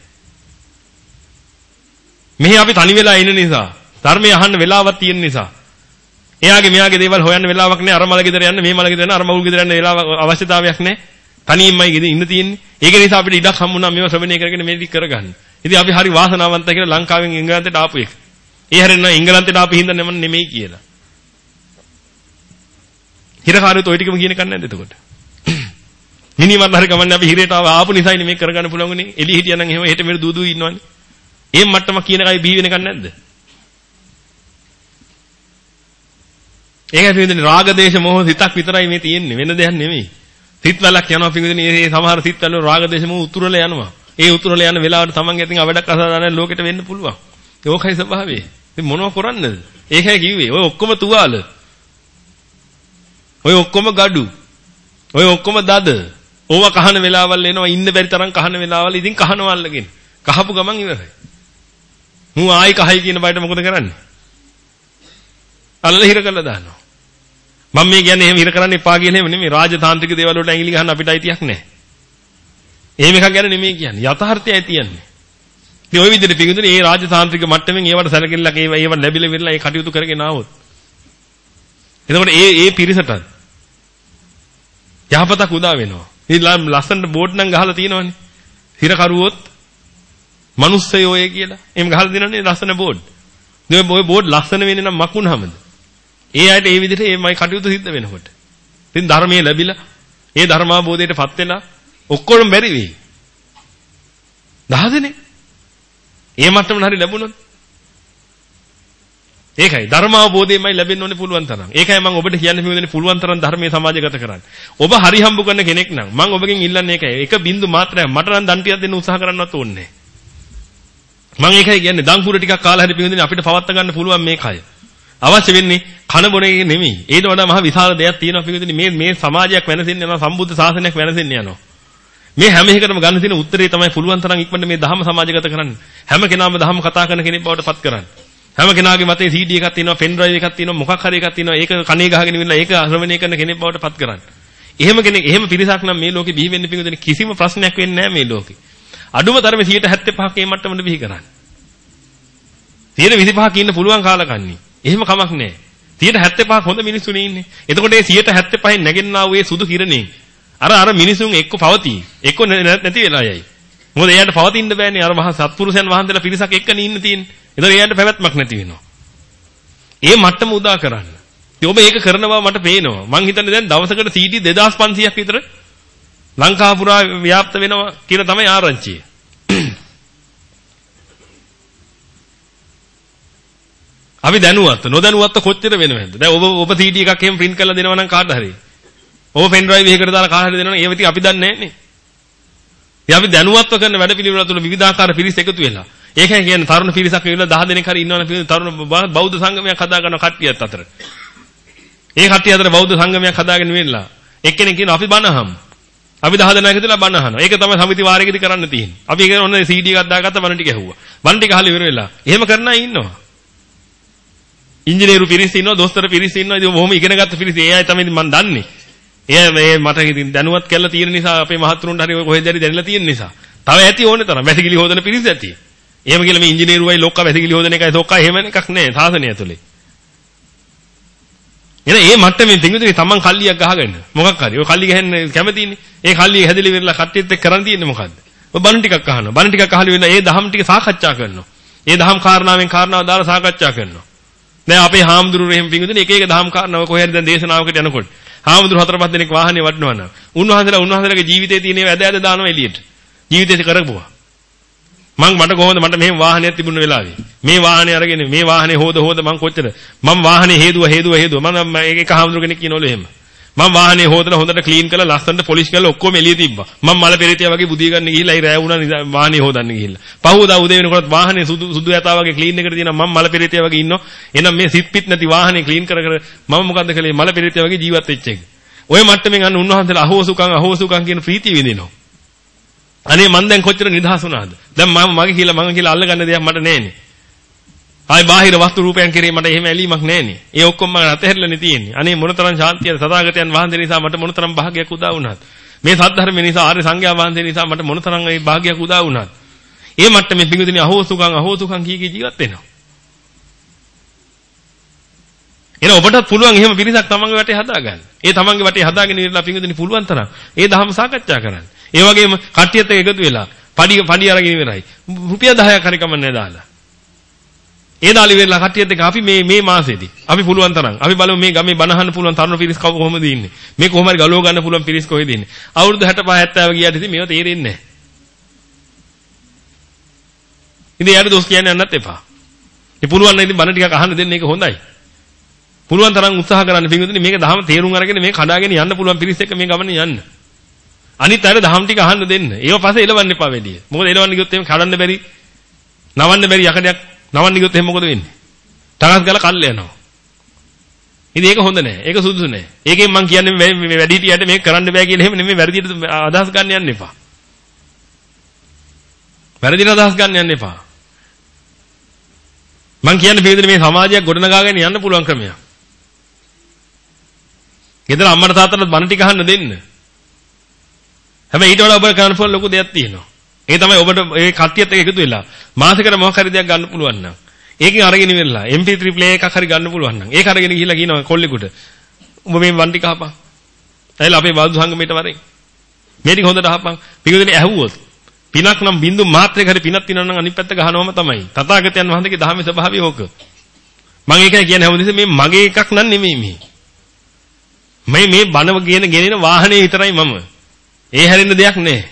මෙහි අපි තනි වෙලා ඉන්න නිසා, ධර්මය අහන්න වෙලාවක් තියෙන නිසා. එයාගේ මෙයාගේ දේවල් හොයන්න වෙලාවක් නැහැ. අර මල ගෙදර යන්න, මේ මල ගෙදර යන්න, අර මවුල් ගෙදර යන්න වෙලාවක් අවශ්‍යතාවයක් නැහැ. තනියමයි ගෙදර ඉන්න තියෙන්නේ. ඒක නිසා අපිට ඉඩක් හම්බුණා මේව ශ්‍රවණය කරගෙන මේ ටික කරගන්න. ඉතින් අපි හරි වාසනාවන්තයි කියලා ලංකාවෙන් එංගලන්තයට ආපු එක. ඒ හැරෙන්න එංගලන්තයට ආපු හින්දා නෙමෙයි කියලා. හිරකාරයෝ toy ටිකම කියන කන්නේ නැද්ද එතකොට? මිනිමත් හරි කමන්නේ අපි හිරේට ආපු නිසායිනේ මේක කරගන්න පුළුවන් උනේ. එළි හිටියනම් එහෙම හෙට මෙර දූ දූ ඉන්නවනේ. ඒ මට්ටමක් කියන කයි බිහි වෙන කන්නේ නැද්ද? ඒකයි පින්විතනේ රාග දේශ මොහ සිතක් විතරයි මේ තියෙන්නේ වෙන දෙයක් නෙමෙයි. සිත් වලක් යනවා පින්විතනේ මේ සමහර සිත් වල රාග දේශ මොහ උතුරල යනවා. ඒ උතුරල යන වෙලාවට තමන්ගේ අතින් අවඩක් අසාදාන ලෝකෙට වෙන්න පුළුවන්. ඒකයි ස්වභාවය. ඉතින් මොනව කරන්නද? ඒකයි කිව්වේ. ඔය ඔක්කොම තුවාල. ඔය ඔක්කොම gadu. ඔය ඔක්කොම දද. ඕවා කහන වෙලාවල් එනවා ඉන්න බැරි තරම් කහන වෙලාවල් ඉතින් කහනවා අල්ලගෙන. කහපු ගමන් ඉවරයි. මූ ආයි කහයි කියන බයට මොකද කරන්නේ? අල්ලලා හිර කරලා දානවා. මම මේ කියන්නේ එහෙම හිර කරන්න එපා කියන එහෙම නෙමෙයි. රාජතාන්ත්‍රික දේවල් වලට ඇඟිලි ගහන්න අපිට අයිතියක් නැහැ. එහෙම එකක් ගැන නෙමෙයි කියන්නේ. යථාර්ථයයි තියන්නේ. ඉතින් ওই විදිහට පිටුදුනේ මේ රාජතාන්ත්‍රික මට්ටමින් ඒවට සැලකිල්ලක් ඒව ඒව ලැබිලා විරලා ඒ කටයුතු කරගෙන ආවොත්. එතකොට ඒ ඒ පිරිසට යහපතක් උදා වෙනවා. ඉතින් ලස්සනට බෝඩ් නම් ගහලා තියෙනවනේ. හිර කරුවොත් මිනිස්සයෝ ඒ කියලා. එහෙම ගහලා දෙනවනේ ලස්සන බෝඩ්. ඉතින් ඔය බෝඩ් ලස්සන වෙන්නේ නම් මකුණාමද? ඒ අයට ඒ විදිහට මේ කටයුතු සිද්ධ වෙනකොට. ඉතින් ධර්මයේ ලැබිලා ඒ ධර්මාබෝධයටපත් වෙලා ඔක්කොම බැරි වෙයි. දහදෙනේ. ඒ මට්ටමන හරි ලැබුණොත් ඒකයි ධර්මාවබෝධයමයි ලැබෙන්න ඕනේ පුළුවන් තරම්. ඒකයි මම ඔබට කියන්නේ මේ වෙන්නේ පුළුවන් තරම් ධර්මයේ සමාජගත කරන්න. ඔබ හරි හම්බ කරන කෙනෙක් නම් මම ඔබගෙන් ඉල්ලන්නේ ඒකයි. එක බින්දු මාත්‍රයක් මට නම් දන් ටිකක් දෙන්න උත්සාහ කරන්නවත් ඕනේ මම ඒකයි කියන්නේ දන් කුර ටිකක් කාලා හරි පින්දිනේ අපිට පවත් ගන්න පුළුවන් මේකයි. අවශ්‍ය වෙන්නේ කන බොන එක නෙමෙයි. ඊට වඩා මහ විශාල දෙයක් තියෙනවා පින්දිනේ මේ මේ සමාජයක් වෙනසෙන්න යනවා සම්බුද්ධ ශාසනයක් වෙනසෙන්න යනවා. මේ හැම එකකටම ගන්න තියෙන උත්තරේ තමයි පුළුවන් තරම් ඉක්මනට මේ ධර්ම සමාජගත කරන්න. හැම කෙනාම ධර්ම කතා කරන කෙනෙක් බවට පත් කරන්න. හැම කෙනාගේ මතේ CD එකක් තියෙනවා, pen drive එකක් තියෙනවා, මොකක් හරි එකක් තියෙනවා. ඒක කණේ ගහගෙන ඉන්නලා ඒක ශ්‍රවණය කරන කෙනෙක් බවට පත් කරන්න. එහෙම කෙනෙක් එහෙම පිරිසක් නම් මේ ලෝකේ බිහි වෙන්න පිඟුදෙන කිසිම ප්‍රශ්නයක් වෙන්නේ නැහැ මේ ලෝකේ. අඩුම තරමේ 175ක් මේ මට්ටමට බිහි කරන්න. 125ක් ඉන්න පුළුවන් කාලකන්ණි. එහෙම කමක් නැහැ. 175ක් හොඳ මිනිස්සුනේ ඉන්නේ. එතකොට මේ 175න් නැගෙන්නා වූ සුදු කිරණේ අර අර මිනිසුන් එක්ක පවතී. එක්ක නැති වෙලා යයි. මොකද එයාට පවතින්න බෑනේ අර මහා සත්පුරුෂයන් වහන්සේලා පිරිසක් එක්කනේ ඉන්න තියෙන්නේ. ඒතකොට එයාට පැවැත්මක් නැති වෙනවා. ඒ මට්ටම උදා කරන්න. ඉතින් ඔබ ඒක කරනවා මට පේනවා. මං හිතන්නේ දැන් දවසකට CD 2500ක් විතර ලංකාව පුරා ව්‍යාප්ත වෙනවා කියලා තමයි ආරංචිය. අපි දැනුවත් නොදැනුවත් කොච්චර වෙනවද? දැන් ඔබ ඔබ CD එකක් එහෙම print කරලා දෙනවා නම් කාට හරි. ඔබ pen drive එකකට දාලා කාට හරි දෙනවා නම් ඒව ටික අපි දන්නේ නැහැ නේ. ඉතින් අපි දැනුවත්ව කරන වැඩ පිළිවෙල තුළ විවිධාකාර පිරිස් එකතු වෙලා. ඒකයි කියන්නේ තරුණ පිරිසක් වෙලා 10 දෙනෙක් හරි ඉන්නවනේ තරුණ බෞද්ධ සංගමයක් හදා ගන්න කට්ටියත් අතර. ඒ කට්ටිය අතර බෞද්ධ සංගමයක් හදාගෙන වෙන්නලා. එක්කෙනෙක් කියනවා අපි බණ අහමු. අපි 10 දෙනෙක් හිටලා බණ අහනවා. ඒක තමයි සමිති වාරයකදී කරන්න තියෙන්නේ. අපි ඒක ඔන්න CD එකක් දාගත්ත බණ ටික ඇහුවා. බණ ටික අහලා ඉවර වෙලා. එහෙම කරන අය ඉන්නවා. ඉංජිනේරු පිරිස් ඉන්නවා, දොස්තර පිරිස් ඉන්නවා. ඉතින් බොහොම ඉගෙනගත්ත පිරිස්. ඒ අය තමයි මම දන්නේ. එයා මේ මට ඉතින් දැනුවත් කරලා තියෙන නිසා අපේ මහත්තුරුන්ට හරි කොහෙද හරි දැනලා තියෙන නිසා. තව ඇති ඕනේ තරම්. වැසිකිලි හොදන පිරිස් ඇති. එහෙම කියලා මේ ඉංජිනේරුවයි ලොක්ක වැසිකිලි හොදන එකයි සොක්කා එහෙම එකක් නෑ සාසනය ඇතුලේ. එහෙනම් මේ මට්ටමේ පිංගුතුනි තමන් කල්ලියක් ගහගන්න. මොකක් හරි. ඔය කල්ලි ගහන්න කැමතිනේ. ඒ කල්ලිය හැදලි වෙරලා කට්ටියත් එක්ක කරන් තියෙන්නේ මොකද්ද? ඔය බණ ටිකක් අහනවා. බණ ටිකක් අහලා වෙන ඒ දහම් ටික සාකච්ඡා කරනවා. ඒ දහම් කාරණාවෙන් කාරණාව දාලා සාකච්ඡා කරනවා. දැන් අපේ හාමුදුරුවෝ එහෙම පිංගුතුනි එක එක දහම් කාරණාව කොහේ හරි දැන් දේශනාවකට යනකොට හාමුදුරුවෝ හතර පහ දෙනෙක් වාහනේ වඩනවා නම් උන්වහන්සේලා උන්වහන්සේලාගේ ජීවිතේ තියෙන ඒවා ඇද ඇද දානවා එළියට. ජීවිතේ කරපුවා. මං මට කොහොමද මට මෙහෙම වාහනයක් තිබුණ වෙලාවේ මේ වාහනේ අරගෙන මේ වාහනේ හොද හොද මං කොච්චර මම වාහනේ හේදුව හේදුව හේදුව මම ඒක හාමුදුරුවෝ කෙනෙක් කියනවලු එහෙම මම වාහනේ හොදලා හොඳට ක්ලීන් කරලා ලස්සනට පොලිෂ් කරලා ඔක්කොම එළිය තිබ්බා. මම මල පෙරේතය වගේ බුදිය ගන්න ගිහිල්ලා ඒ රෑ වුණා වාහනේ හොදන්න ගිහිල්ලා. පහුවදා උදේ වෙනකොට වාහනේ සුදු සුදු යතා වගේ ක්ලීන් එකට තියෙනවා මම මල පෙරේතය වගේ ඉන්නවා. එහෙනම් මේ සිත් පිට නැති වාහනේ ක්ලීන් කර කර මම මොකද්ද කළේ මල පෙරේතය වගේ ජීවත් වෙච්ච එක. ඔය මට්ටමින් අන්න උන්වහන්සේලා අහෝසුකම් අහෝසුකම් කියන ප්‍රීතිය විඳිනවා. අනේ මං දැන් කොච්චර නිදහස් වුණාද? දැන් මම මගේ කියලා මං කියලා අල්ලගන්න දෙයක් මට නැහැනේ. ආයි බාහිර වස්තු රූපයන් කෙරේ මට එහෙම ඇලීමක් නැහැනේ. ඒ ඔක්කොම මම අතහැරලානේ තියෙන්නේ. අනේ මොනතරම් ශාන්තියද තථාගතයන් වහන්සේ නිසා මට මොනතරම් භාගයක් උදා වුණාද? මේ සද්ධර්ම නිසා ආර්ය සංඝයා වහන්සේ නිසා මට මොනතරම් ඒ භාගයක් උදා වුණාද? ඒ මට්ටමේ පිඟුදින අහෝසුකම් අහෝසුකම් කී කී ජීවත් වෙනවා. එන ඔබටත් පුළුවන් එහෙම පිරිසක් තමන්ගේ වටේ හදාගන්න. ඒ තමන්ගේ වටේ හදාගෙන ඉඳලා පිඟුදින පුළුවන් තරම් ඒ දහම සාකච්ඡා කරන්න. ඒ වගේම කට්ටියත් එක්ක එකතු වෙලා පඩි පඩි අරගෙන ඉවරයි. රුපියල් 10ක් හරි කමන්නේ දාලා. ඒ දාලි වෙලා කට්ටියත් එක්ක අපි මේ මේ මාසෙදි අපි පුළුවන් තරම් අපි බලමු මේ ගමේ බනහන්න පුළුවන් තරුණ පිරිස් කොහොමද ඉන්නේ? මේ කොහොම හරි ගලව ගන්න පුළුවන් පිරිස් කොහෙද ඉන්නේ? අවුරුදු 65 70 ගියාට ඉතින් මේව තේරෙන්නේ නැහැ. ඉතින් යාට දොස් කියන්නේ යන්නත් එපා. මේ පුළුවන් නම් ඉතින් බන ටිකක් අහන්න දෙන්න ඒක හොඳයි. පුළුවන් තරම් උත්සාහ කරන්න පින්විතනි මේක දහම තේරුම් අරගෙන මේ කඩාගෙන යන්න පුළුවන් පිරිස් එක්ක මේ ගමනේ යන්න. අනිත් අයට දහම් ටික අහන්න දෙන්න ඒව පස්සේ එලවන්න එපා වැඩි මොකද එලවන්න ගියොත් එහෙම කඩන්න බැරි නවන්න බැරි යකඩයක් නවන්න ගියොත් එහෙනම් මොකද වෙන්නේ? ටකස් ගාලා කල්ල යනවා. ඉතින් ඒක හොඳ නෑ. ඒක සුදුසු නෑ. ඒකෙන් මම කියන්නේ මේ වැඩි හිටියට මේක කරන්න බෑ කියලා එහෙම නෙමෙයි වැරදියට අදහස් ගන්න යන්න එපා. වැරදින අදහස් ගන්න යන්න එපා. මම කියන්නේ පිළිදෙන මේ සමාජයක් ගොඩනගාගෙන යන්න පුළුවන් ක්‍රමයක්. ගෙදර අම්මට තාත්තට බණ ටික අහන්න දෙන්න. හැබැයි ඊට වඩා ඔබ කරන්න පුළුවන් ලොකු දෙයක් තියෙනවා. ඒ තමයි ඔබට ඒ කට්ටියත් එක්ක එකතු වෙලා මාසෙකට මොකක් හරි දෙයක් ගන්න පුළුවන් නම් ඒකෙන් අරගෙන ඉවරලා MP3 play එකක් හරි ගන්න පුළුවන් නම් ඒක අරගෙන ගිහිල්ලා කියනවා කොල්ලෙකුට උඹ මේ වන්ටි කහපන්. ඇයිලා අපේ බෞද්ධ සංගමයට වරෙන්. මේ ටික හොඳට අහපන්. පිටුදෙනේ ඇහුවොත් පිනක් නම් බින්දු මාත්‍රයක හරි පිනක් තියෙනවා නම් අනිත් පැත්ත ගහනවම තමයි. තථාගතයන් වහන්සේගේ ධර්මයේ ස්වභාවය ඕක. මම ඒකයි කියන්නේ හැමදෙස්සෙම මේ මගේ එකක් නන් නෙමෙයි මේ. මේ මේ බණව කියන ගෙනෙන වාහනේ විතරයි මම. ඒ හැරෙන්න දෙයක් නැහැ.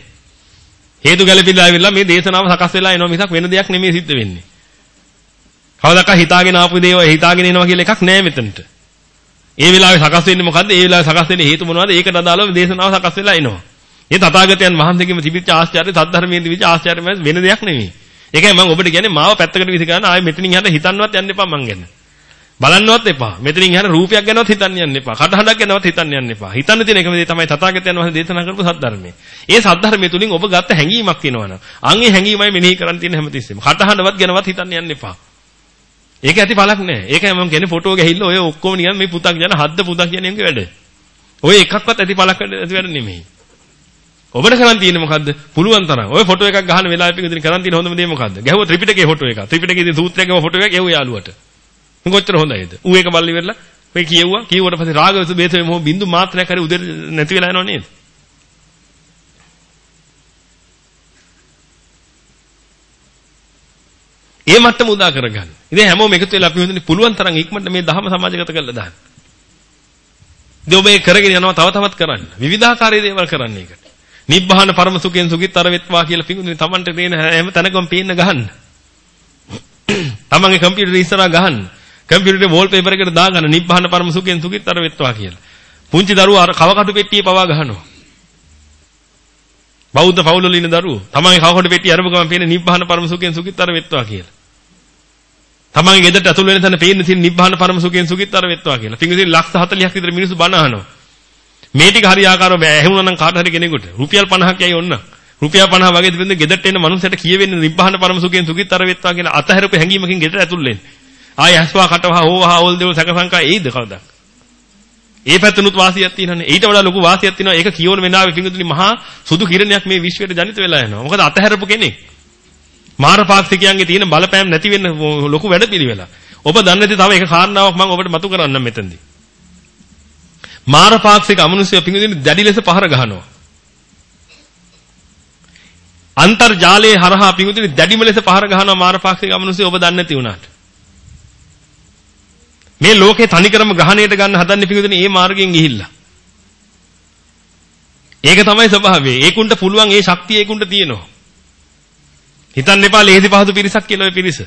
හේතු ගැලපිලා ආවිල්ලා මේ දේශනාව සකස් වෙලා එනවා මිසක් වෙන දෙයක් නෙමෙයි සිද්ධ වෙන්නේ. කවදාක හිතාගෙන ආපු දේව හිතාගෙන එනවා කියලා එකක් නෑ මෙතනට. ඒ වෙලාවේ සකස් වෙන්නේ මොකද්ද? ඒ වෙලාවේ සකස් වෙන්නේ හේතු මොනවද? ඒකට අදාළව දේශනාව සකස් වෙලා එනවා. මේ තථාගතයන් වහන්සේගෙම තිබිච්ච ආශ්චර්ය සද්ධර්මයේ තිබිච්ච ආශ්චර්ය වෙන දෙයක් නෙමෙයි. ඒකයි මම ඔබට කියන්නේ මාව පැත්තකට විසි ගන්න ආයේ මෙතනින් යන්න හිතන්නවත් යන්න එපා මං ගැන. බලන්නවත් එපා. මෙතනින් යන රූපයක් ගැනවත් හිතන්න යන්න එපා. කටහඬක් ගැනවත් හිතන්න යන්න එපා. හිතන්න තියෙන එකම දේ තමයි තථාගතයන් වහන්සේ දේශනා කරපු සද්ධර්මය. ඒ සද්ධර්මය තුලින් ඔබ ගත්ත හැඟීමක් වෙනවනම් අන් ඒ හැඟීමයි මෙනෙහි කරන්න තියෙන හැමතිස්සෙම. කටහඬවත් ගැනවත් හිතන්න යන්න එපා. ඒක ඇති පළක් නැහැ. ඒකයි මම කියන්නේ ෆොටෝ ගහilla ඔය ඔක්කොම නිකන් මේ පුතක් යන හද්ද පුතක් කියන එක වැඩ. ඔය එකක්වත් ඇති පළක් ඇති වැඩ නෙමෙයි. ඔබට කරන් තියෙන්නේ මොකද්ද? පුළුවන් තරම්. ඔය ෆොටෝ එකක් ගහන වෙලාවෙ පිටින් කරන් තියෙන හොඳම දේ මොකද්ද? ගැහුව ත්‍රිපිටකයේ ෆොටෝ එකක්. ත්‍රිපිටකයේ තියෙන සූත්‍රයකම ෆොටෝ එකක් ගැහුව යාළුවට. කොච්චර හොඳයිද? ඌ ඒක බල්ලි වෙරලා ඔය කියෙව්වා. කියෙව්වට පස්සේ රාගවස බේතේ මොහ බින්දු මාත්‍රයක් හරි උදේ නැති වෙලා යනව නේද? ඒ මට්ටම උදා කරගන්න. ඉතින් හැමෝම එකතු වෙලා අපි හොඳනේ පුළුවන් තරම් ඉක්මනට මේ ධහම සමාජගත කරලා දාන්න. ඉතින් ඔබ ඒ කරගෙන යනවා තව තවත් කරන්න. විවිධාකාරයේ දේවල් කරන්න ඒකට. නිබ්බාන පරම සුඛෙන් සුඛිතර වෙත්වා කියලා පිඟුනේ Tamanට තේන හැම තැනකම පේන්න ගහන්න. තමන්ගේ කම්පියුටර් ඉස්සරහා ගහන්න. කම්පියුටරේ වෝල්පේපර් එකට දාගන්න නිබ්බාන පරම සුඛෙන් සුඛිතර වෙත්වා කියලා. පුංචි දරුවා අර කවකටු පෙට්ටියේ පවා ගහනවා. බෞද්ධ පවුල්වල ඉන්න දරුවෝ තමන්ගේ කවකටු පෙට්ටිය අරපු ගමන් පේන නිබ්බාන පරම සුඛෙන් සුඛිතර වෙත්වා කියලා. තමන්ගේ ගෙදරට ඇතුල් වෙන තැන පේන්න තියෙන නිබ්බාන පරම සුඛෙන් සුඛිතර වෙත්වා කියලා. පිංගුසින් ලක්ෂ 40ක් විතර මිනිස්සු බණ අහනවා. මේ ටික හරියාකාරව ඇහුණා නම් කාට හරි කෙනෙකුට රුපියල් 50ක් යයි ඔන්න. රුපියල් 50 වගේ තිබෙන ගෙදරට එන මනුස්සයට කියවෙන්නේ නිබ්බාන පරම සුඛයෙන් සුඛිතර වෙත්වා කියන අතහැරපු හැඟීමකින් ගෙදර ඇතුල් වෙන්නේ. ආය හස්වා කටවහ හෝවහ ඕල් දේව සැකසංකා එයිද කවදා? ඒ පැත්තනුත් වාසියක් තියෙනනේ. ඊට වඩා ලොකු වාසියක් තියෙනවා. ඒක කියවන වෙනාවේ පිංගුතුනි මහා සුදු කිරණයක් මේ විශ්වයට ජනිත වෙලා යනවා. මොකද අතහැරපු කෙනෙක්. මාරපාක්ෂිකයන්ගේ තියෙන බලපෑම් නැති වෙන්න ලොකු වැඩපිළිවෙලක්. ඔබ දන්නේ නැති තව එක කාරණාවක් මම ඔබට මතු කරන්නම් මෙතනදී. මාරපාක්ෂික අමනුෂ්‍ය පිංගුතුනි දැඩි ලෙස පහර ගහනවා. අන්තර්ජාලයේ හරහා පිංගුතුනි දැඩිම ලෙස පහර ගහනවා මාරපාක්ෂික අමනුෂ්‍ය ඔබ දන්නේ නැති වුණාට. මේ ලෝකේ තනිකරම ග්‍රහණයට ගන්න හදන්නේ පිංගුතුනි මේ මාර්ගයෙන් ගිහිල්ලා. ඒක තමයි ස්වභාවය. ඒකුන්ට පුළුවන් ඒ ශක්තිය ඒකුන්ට තියෙනවා. හිතන්න එපා ලේසි පහසු පිරිසක් කියලා ඔය පිරිස.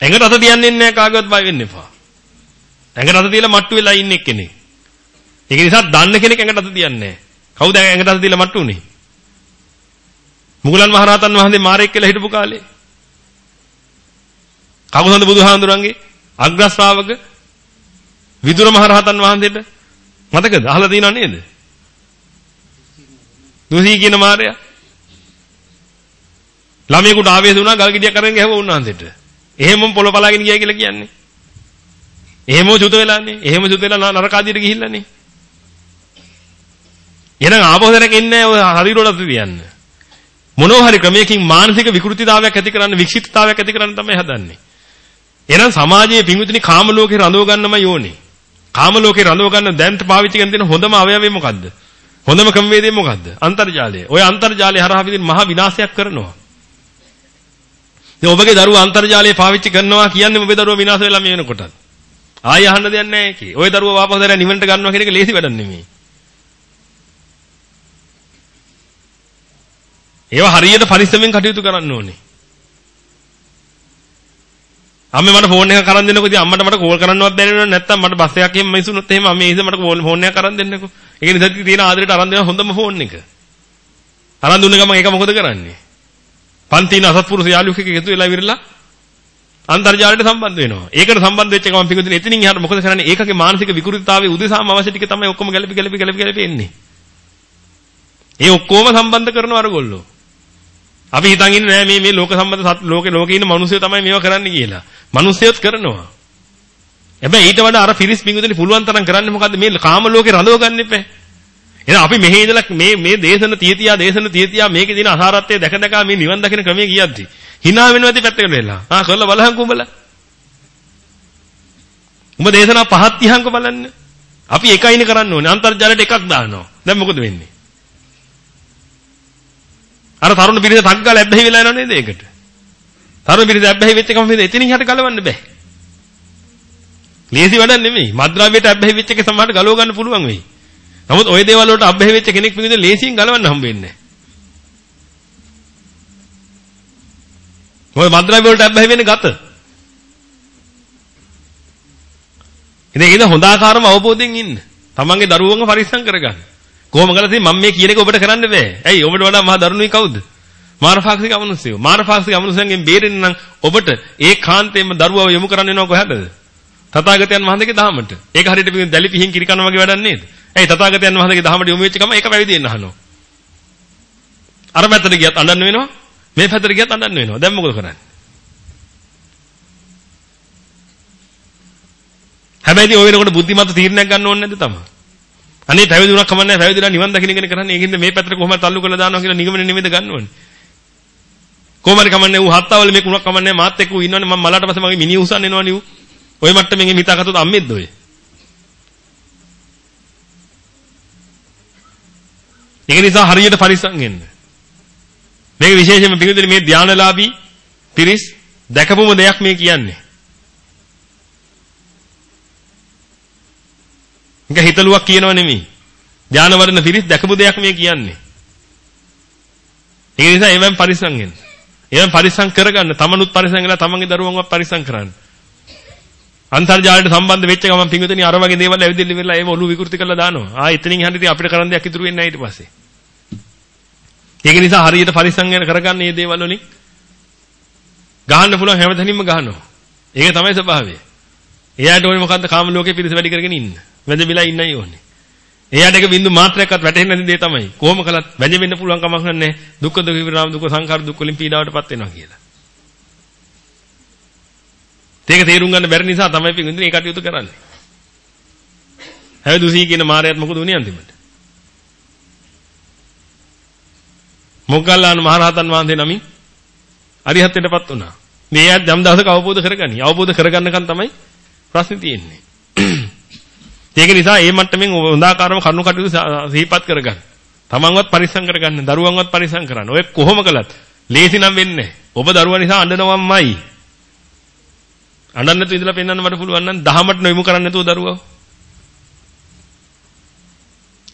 ඇඟට අත තියන්නේ නැහැ කාගවත් බය වෙන්න එපා. ඇඟට අත තියලා මට්ටු වෙලා ඉන්න එක්කෙනෙක්. ඒක නිසා දන්න කෙනෙක් ඇඟට අත තියන්නේ නැහැ. කවුද ඇඟට අත තියලා මට්ටු උනේ? මුගලන් මහරහතන් වහන්සේ මාරෙක් කියලා හිටපු කාලේ. කවුරුන්ද බුදුහාඳුරන්ගේ අග්‍ර ශ්‍රාවක විදුර මහරහතන් වහන්සේට මතකද? අහලා තියෙනව නේද? දුසී කියන මාරයා. ළමයෙකුට ආවේශ වුණා ගල් ගෙඩියක් අරන් ගැහුවා උන්වහන්සේට. එහෙමම පොළ පලාගෙන ගියා කියලා කියන්නේ. එහෙමම චුත වෙලානේ. එහෙම චුත වෙලා නරක ආදියට ගිහිල්ලානේ. එහෙනම් ආපහුදරක ඉන්නේ ඔය හරිරොඩත් තියන්නේ. මොනවා හරි ක්‍රමයකින් මානසික විකෘතිතාවයක් ඇති කරන්න වික්ෂිප්තතාවයක් ඇති කරන්න තමයි හදන්නේ. එහෙනම් සමාජයේ පිංගුතුනි කාම ලෝකේ රඳව ගන්නමයි ඕනේ. කාම ලෝකේ රඳව ගන්න දැන්ට පාවිච්චි කරන දෙන හොඳම අවයවය මොකද්ද? හොඳම ක්‍රමවේදය මොකද්ද? අන්තර්ජාලය. ඔය අන්තර්ජාලය හරහා විදිහින් මහා විනාශයක් කරනවා. දැන් ඔබගේ දරුවා අන්තර්ජාලය පාවිච්චි කරනවා කියන්නේ ඔබේ දරුවා විනාශ වෙලා මේ වෙනකොටත්. ආයෙ අහන්න දෙයක් නැහැ ඒකේ. ඔය දරුවා වාපස් දැරලා නිවනට ගන්නවා කියන එක ලේසි වැඩක් නෙමෙයි. ඒවා හරියට පරිස්සමෙන් කටයුතු කරන්න ඕනේ. අම්මේ මට ෆෝන් එකක් කරන් දෙන්නකෝ. ඉතින් අම්මට මට කෝල් කරන්නවත් බැරි නැත්නම් මට බස් එකක් එහෙම මිසුනොත් එහෙම අම්මේ ඉතින් මට ෆෝන් එකක් කරන් දෙන්නකෝ. ඒක නිසා තියෙන ආදරයට අරන් දෙන හොඳම ෆෝන් එක. අරන් දුන්න ගමන් ඒක මොකද කරන්නේ? පන්තින අසත්පුරුෂ යාළුවෙක් එකතු වෙලා ඉවරලා අන්තර්ජාලයට සම්බන්ධ වෙනවා. ඒකට සම්බන්ධ වෙච්ච ගමන් පිටුදින එතනින් එහාට මොකද කරන්නේ? ඒකගේ මානසික විකෘතිතාවයේ උදෙසාම අවශ්‍ය ටික තමයි ඔක්කොම ගැලපි ගැලපි ගැලපි ගැලපි එන්නේ. ඒ ඔක්කොම සම්බන්ධ කරනවා අරගොල්ලෝ. අපි හිතන් ඉන්නේ නෑ මේ මේ ලෝක සම්බන්ධ ලෝකේ ලෝකේ ඉන්න මිනිස්සු තමයි මේවා කරන්නේ කියලා. මිනිස්සුත් කරනවා. හැබැයි ඊට වඩා අර පිරිස් පිංගුදෙනි පුළුවන් තරම් කරන්නේ මොකද්ද මේ කාම ලෝකේ රඳව ගන්න එපා. එහෙනම් අපි මෙහි ඉඳලා මේ මේ දේශන තියතියා දේශන තියතියා මේකේ දින අසාරත්වය දැක දැක මේ නිවන් දකින ක්‍රමයේ කියද්දි hina වෙනවා ඇති පැත්තකට වෙලා. ආ කරලා බලහන්කො උඹලා. උඹ දේශනා පහක් තියහන්කො බලන්න. අපි එකයිනේ කරන්න ඕනේ. අන්තර්ජාලයට එකක් දානවා. දැන් මොකද වෙන්නේ? අර තරුණ පිරිස ටක් ගාලා ඇබ්බැහි වෙලා යනව නේද ඒකට? තරුණ පිරිස ඇබ්බැහි වෙච්ච කම මේ එතනින් හට ගලවන්න බෑ. ලේසි වැඩක් නෙමෙයි. මද්ද්‍රව්‍යයට ඇබ්බැහි වෙච්ච එක සමහරට ගලව ගන්න පුළුවන් වෙයි. නමුත් ওই දේවල් වලට අබ්බැහි වෙච්ච කෙනෙක් විදිහට ලේසියෙන් ගලවන්න හම්බ වෙන්නේ නැහැ. ඔය මද්ද්‍රව්‍ය වලට අබ්බැහි වෙන්නේ ගත. ඉතින් ඒක හොඳ ආකාරම අවබෝධයෙන් ඉන්න. තමන්ගේ දරුවන්ව පරිස්සම් කරගන්න. කොහොම කළාද මම මේ කියන එක ඔබට කරන්න බෑ. ඇයි ඔබට වඩා මහා දරුණුයි කවුද? මානපාක්ෂික අමනුෂ්‍යයෝ. මානපාක්ෂික අමනුෂ්‍යයන්ගෙන් බේරෙන්න නම් ඔබට ඒ කාන්තේම දරුවව යොමු කරන්න වෙනව කොහටද? තථාගතයන් වහන්සේගේ දහමට. ඒක හරියට පිටින් දැලි පිහින් කිරි කනවා වගේ වැඩක් නේද? ඇයි තථාගතයන් වහන්සේගේ දහමට යොමු වෙච්ච ගම ඒක පැවිදි වෙන්න අහනවා. අර පැත්තට ගියත් අඬන්න වෙනවා. මේ පැත්තට ගියත් අඬන්න වෙනවා. දැන් මොකද කරන්නේ? හැබැයි ඔය වෙනකොට බුද්ධිමත් තීරණයක් ගන්න ඕනේ නැද්ද තමයි? අනේ පැවිදි වුණා කමන්නේ පැවිදිලා නිවන් දකින්න කෙනෙක් කරන්නේ ඒකින්ද මේ පැත්තට කොහොමද තල්ලු කරලා දානවා කියලා නිගමන නෙමෙයිද ගන්න ඕනේ. කොහොම හරි කමන්නේ ඌ හත්තාවල මේක උනක් කමන්නේ මාත් එක්ක ඌ ඉන්නවනේ මම මලට පස්සේ මගේ මිනිහ උසන් එනවනේ ඌ. ඔය මට්ටමින් හිතාගත්තොත් අම්මෙද්ද ඔය. ඒක නිසා හරියට පරිස්සම් වෙන්න. මේක විශේෂයෙන්ම පිළිදෙන මේ ධානලාභී පිරිස් දැකපුම දෙයක් මේ කියන්නේ. ඒක හිතලුවක් කියනව නෙමෙයි. ධාන වඩන පිරිස් දැකපු දෙයක් මේ කියන්නේ. ඒ නිසා එවෙන් පරිස්සම් වෙන්න. එවෙන් පරිස්සම් කරගන්න තමනුත් පරිස්සම් වෙලා තමන්ගේ දරුවන්වත් පරිස්සම් කරන්න. අන්තර්ජාලයට සම්බන්ධ වෙච්ච ගමන් පිංගුතනි අර වගේ දේවල් ඇවිදින්න වෙලා ඒව ඔලු විකෘති කරලා දානවා. ආ එතනින් යහන්න ඉතින් අපිට කරන්න දෙයක් ඉතුරු වෙන්නේ නැහැ ඊට පස්සේ. ඒක නිසා හරියට පරිස්සම් කරගන්න මේ දේවල් වලින් ගහන්න පුළුවන් හැමතැනින්ම ගහනවා. ඒක තමයි ස්වභාවය. එයාට ඕනේ මොකද්ද කාම ලෝකේ පිරිස වැඩි කරගෙන ඉන්න. වැඳවිලා ඉන්නයි ඕනේ. එයාට එක බින්දු මාත්‍රයක්වත් වැටෙන්නේ නැති දේ තමයි. කොහොම කළත් වැඳ වෙන්න පුළුවන් කමක් නැහැ. දුක්ඛ දුක විරාම දුක සංඛාර දුක් වලින් පීඩාවටපත් වෙනවා කියලා. ඒක තේරුම් ගන්න බැරි නිසා තමයි පිටින් මේ කටයුතු කරන්නේ. හැවදුසී කියන මාරයත් මොකද උනේ අන්තිමට? මොග්ගල්ලාන මහරහතන් වහන්සේ නමින් අරිහත්ත්වයටපත් වුණා. මේ යම් දවසක අවබෝධ කරගනි. අවබෝධ කරගන්නකන් තමයි ප්‍රශ්නේ තියෙන්නේ. ඒක නිසා මේ මට්ටමින් හොඳාකාරව කරුණු කටයුතු සිහිපත් කරගන්න. තමන්වත් පරිස්සම් කරගන්න, දරුවන්වත් පරිස්සම් කරන්න. ඔය කොහොම කළත් ලේසි නම් වෙන්නේ ඔබ දරුවා නිසා අඬනවම්මයි. අඬන්න නැතුව ඉඳලා පෙන්වන්න මට පුළුවන් නම් දහමට නොයමු කරන්න නැතුව දරුවව.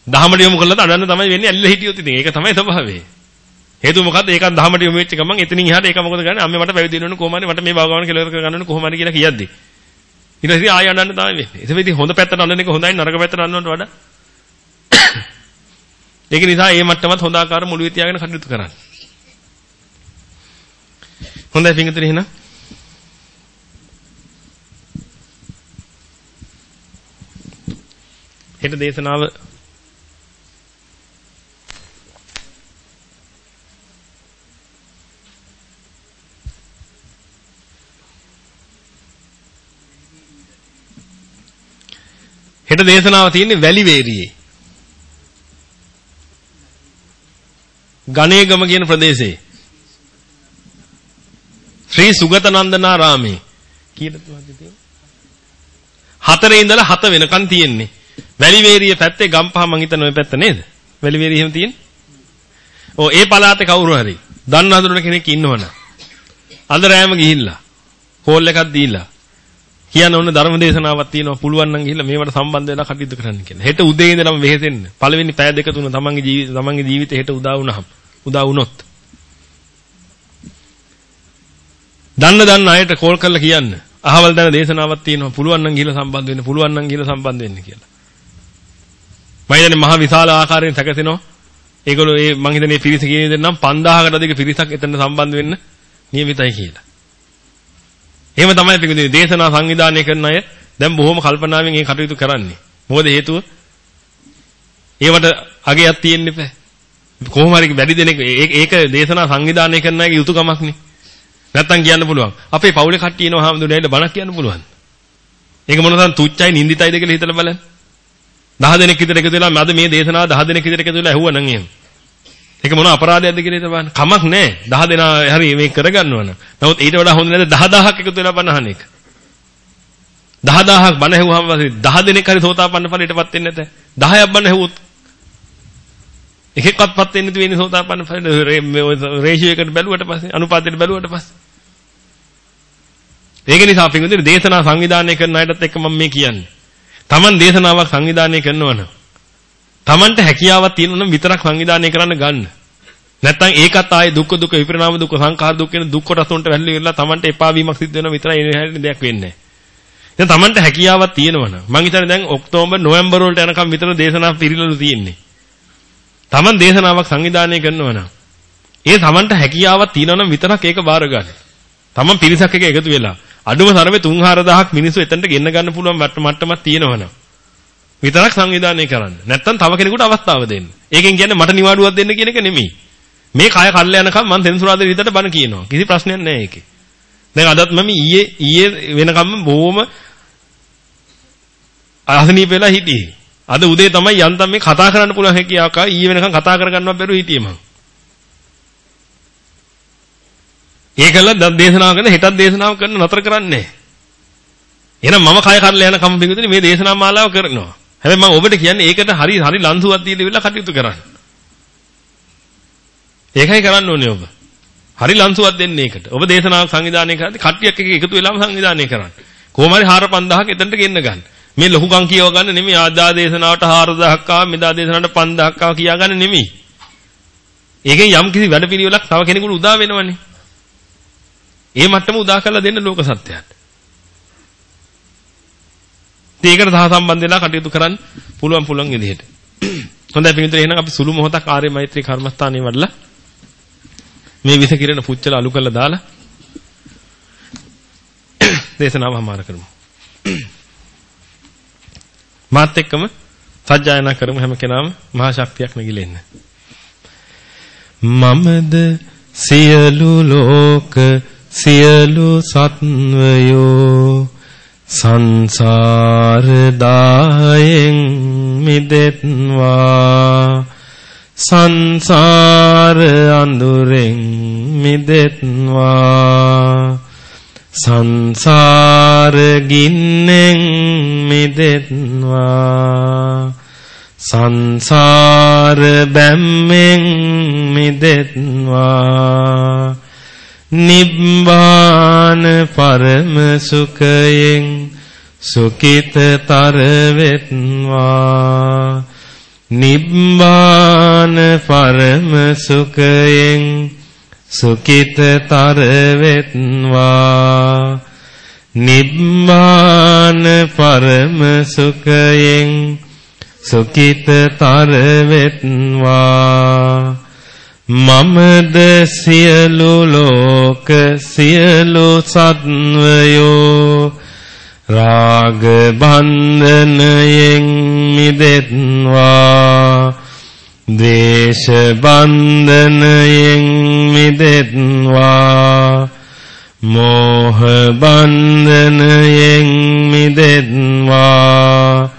දහමට යොමු කළාද අඬන්න තමයි වෙන්නේ ඇල්ල හිටියොත් ඉතින් ඒක තමයි ස්වභාවය. හේතුව මොකද්ද? ඒකත් දහමට යොමු වෙච්ච ගමන් එතනින් එහාට ඒක මොකද කරන්නේ? අම්මේ මට පැවිදි වෙන්න ඕන කොහොම හරි මට මේ භාගවන කෙලවර කරගන්න ඕන කොහොම හරි කියලා කියද්දි. ඊට පස්සේ ආය අඬන්න තමයි වෙන්නේ. ඒක වෙදී හොඳ පැත්තට අඬන එක හොඳයි නරක පැත්තට අඬනවට වඩා. ඒක නිසා මේ මට්ටමත් හොඳ ආකාර මුළුවේ තියාගෙන කටයුතු කරන්න. හොඳයි පින්විතනි එහෙනම් හෙට දේශනාව හෙට දේශනාව තියෙන්නේ වැලිවේරියේ. ගණේගම කියන ප්‍රදේශයේ. ශ්‍රී සුගතනන්දනාරාමේ. කීයද තියෙන්නේ? හතරේ ඉඳලා හත වෙනකන් තියෙන්නේ. වැලිවේරිය පැත්තේ ගම්පහ මං හිතන ওই පැත්ත නේද? වැලිවේරිය එහෙම තියෙන්නේ. ඔව් ඒ පළාතේ කවුරු හරි දන්න හඳුනන කෙනෙක් ඉන්නවනම් අද රෑම ගිහිල්ලා කෝල් එකක් දීලා කියන්න ඕන ධර්ම දේශනාවක් තියෙනවා පුළුවන් නම් ගිහිල්ලා මේවට සම්බන්ධ වෙලා කටයුතු කරන්න කියලා. හෙට උදේ ඉඳලම වෙහෙසෙන්න. පළවෙනි පැය දෙක තුන තමන්ගේ ජීවිත තමන්ගේ ජීවිතේ හෙට උදා වුණාම උදා වුණොත් දන්න දන්න අයට කෝල් කරලා කියන්න. අහවල් දැන දේශනාවක් තියෙනවා පුළුවන් නම් ගිහිල්ලා සම්බන්ධ වෙන්න පුළුවන් නම් ගිහිල්ලා සම්බන්ධ වෙන්න කියලා. මම හිතන්නේ මහ විශාල ආකාරයෙන් සැකසෙනවා. ඒගොල්ලෝ ඒ මම හිතන්නේ පිරිස කියන දේ නම් 5000කට අධික පිරිසක් එතන සම්බන්ධ වෙන්න නියමිතයි කියලා. එහෙම තමයි පිටින් දේශනා සංවිධානය කරන අය දැන් බොහොම කල්පනාවෙන් මේ කටයුතු කරන්නේ. මොකද හේතුව? ඒවට අගයක් තියෙන්න බෑ. කොහොම හරි වැඩි දෙනෙක් ඒක දේශනා සංවිධානය කරන අයගේ යුතුයකමක් නේ. නැත්තම් කියන්න පුළුවන්. අපේ පවුලේ කට්ටිය එනවා හැමදෙනාට බණක් කියන්න පුළුවන්. ඒක මොනවාද තුච්චයි නින්දිතයිද කියලා හිතලා බලන්න. 10 දෙනෙක් විතර එකතු වෙලා අද මේ දේශනාව 10 දෙනෙක් විතර එකතු වෙලා ඇහුවා නම් එහෙම. ඒක මොන අපරාධයක්ද කියලා හිතපන්. කමක් නැහැ. 10 දෙනා හරි මේක කරගන්නවා නම්. නමුත් ඊට වඩා හොඳ නැද්ද 10000ක් එකතු වෙලා බණහන එක. 10000ක් බණ ඇහුවාම පස්සේ 10 දෙනෙක් හරි සෝතාපන්න ඵලයටපත් වෙන්නේ නැත. 10ක් බණ ඇහුවොත් එකෙක්වත්පත් වෙන්නේ නැති වෙන්නේ සෝතාපන්න ඵලයට රේෂියෝ එකට බැලුවට පස්සේ අනුපාතයට බැලුවට පස්සේ. ඒක නිසා අපි කියන්නේ දේශනා සංවිධානය කරන අයටත් එක්ක මම මේ කියන්නේ. Taman දේශනාවක් සංවිධානය කරනවා නම් Tamanට හැකියාවක් තියෙනවා නම් විතරක් සංවිධානය කරන්න ගන්න. නැත්තම් ඒකත් ආයේ දුක්ඛ දුක්ඛ විපරිණාම දුක්ඛ සංඛාර දුක්ඛ වෙන දුක් කොටස් උන්ට වැල්ලි වෙලා Tamanට එපා වීමක් සිද්ධ වෙනවා විතරයි ඒ හැරෙන්න දෙයක් වෙන්නේ නැහැ. දැන් Tamanට හැකියාවක් තියෙනවා නම් මං හිතන්නේ දැන් ඔක්තෝබර් නොවැම්බර් වලට යනකම් විතර දේශනා පිළිලලු තියෙන්නේ. Taman දේශනාවක් සංවිධානය කරනවා නම් ඒ Tamanට හැකියාවක් තියෙනවා නම් විතරක් ඒක බාර ගන්න. Taman පිරිසක් එක එකතු වෙලා අඩුම තරමේ 3-4000ක් මිනිස්සු එතනට ගෙන්න ගන්න පුළුවන් මට්ටමක් තියෙනවනම් විතරක් සංවිධානය කරන්න. නැත්තම් තව කෙනෙකුට අවස්ථාව දෙන්න. ඒකෙන් කියන්නේ මට නිවාඩුවක් දෙන්න කියන එක නෙමෙයි. මේ කය කල්ල යනකම් මම සෙන්සුරාදේ විතර බණ කියනවා. කිසි ප්‍රශ්නයක් නැහැ ඒකේ. දැන් අදත් මම ඊයේ ඊයේ වෙනකම් බොහොම අහසනීප වෙලා හිටියේ. අද උදේ තමයි යන්තම් මේ කතා කරන්න පුළුවන් හැකියාවක් ආවා. ඊයේ වෙනකම් කතා කරගන්නවත් බැරුව හිටියේ මම. ඒකල දේශනාව කරන හෙටත් දේශනාව කරන නතර කරන්නේ එහෙනම් මම කය කරලා යන කම බින්දුනේ මේ දේශනා මාලාව කරනවා. හැබැයි මම ඔබට කියන්නේ ඒකට හරි හරි ලන්සුවක් දීලා ඉවිල්ලා කටයුතු කරන්න. ඒකයි කරන්න ඕනේ ඔබ. හරි ලන්සුවක් දෙන්නේ ඒකට. ඔබ දේශනාවක් සංවිධානය කරද්දී කට්ටියක් එක්ක එකතු වෙලාම සංවිධානය කරන්න. කොහොම හරි 4000ක් එතනට ගෙන්න ගන්න. මේ ලොකුකම් කියව ගන්න නෙමෙයි ආදා දේශනාවට 4000ක් ආවා මෙදා දේශනාවට 5000ක් ආවා කියා ගන්න නෙමෙයි. ඒකෙන් යම් කිසි වැඩපිළිවෙලක් තව කෙනෙකුට උදා වෙනවනේ. ඒ මට්ටම උදා කරලා දෙන්න ලෝක සත්‍යයට. ඒකට සහ සම්බන්ධ වෙලා කටයුතු කරන්න පුළුවන් පුළුවන් විදිහට. හොඳයි පිටින් එහෙනම් අපි සුළු මොහොතක් ආර්ය මෛත්‍රී කර්මස්ථානයේ වඩලා මේ විස කිරණ පුච්චල අලු කරලා දාලා දේශනාව හමාර කරමු. මාත් එක්කම සජ්ජායනා කරමු හැම කෙනාම මහා ශක්තියක් නැගිලෙන්න. මමද සියලු ලෝක සියලු සත්වයෝ සංසාර දායෙන් මිදෙත්වා. සංසාර අඳුරෙන් මිදෙත්වා. සංසාර ගින්නෙන් මිදෙත්වා. සංසාර බැම්මෙන් මිදෙත්වා. නිබ්බාන පරම සුඛයෙන් සුඛිතතර වෙත්වා නිබ්බාන පරම සුඛයෙන් සුඛිතතර වෙත්වා නිබ්බාන පරම සුඛයෙන් සුඛිතතර වෙත්වා මමද සියලු ලෝක සියලු සත්වයෝ රාග බන්ධනයෙන් මිදෙත්වා ද්වේෂ බන්ධනයෙන් මිදෙත්වා මෝහ බන්ධනයෙන් මිදෙත්වා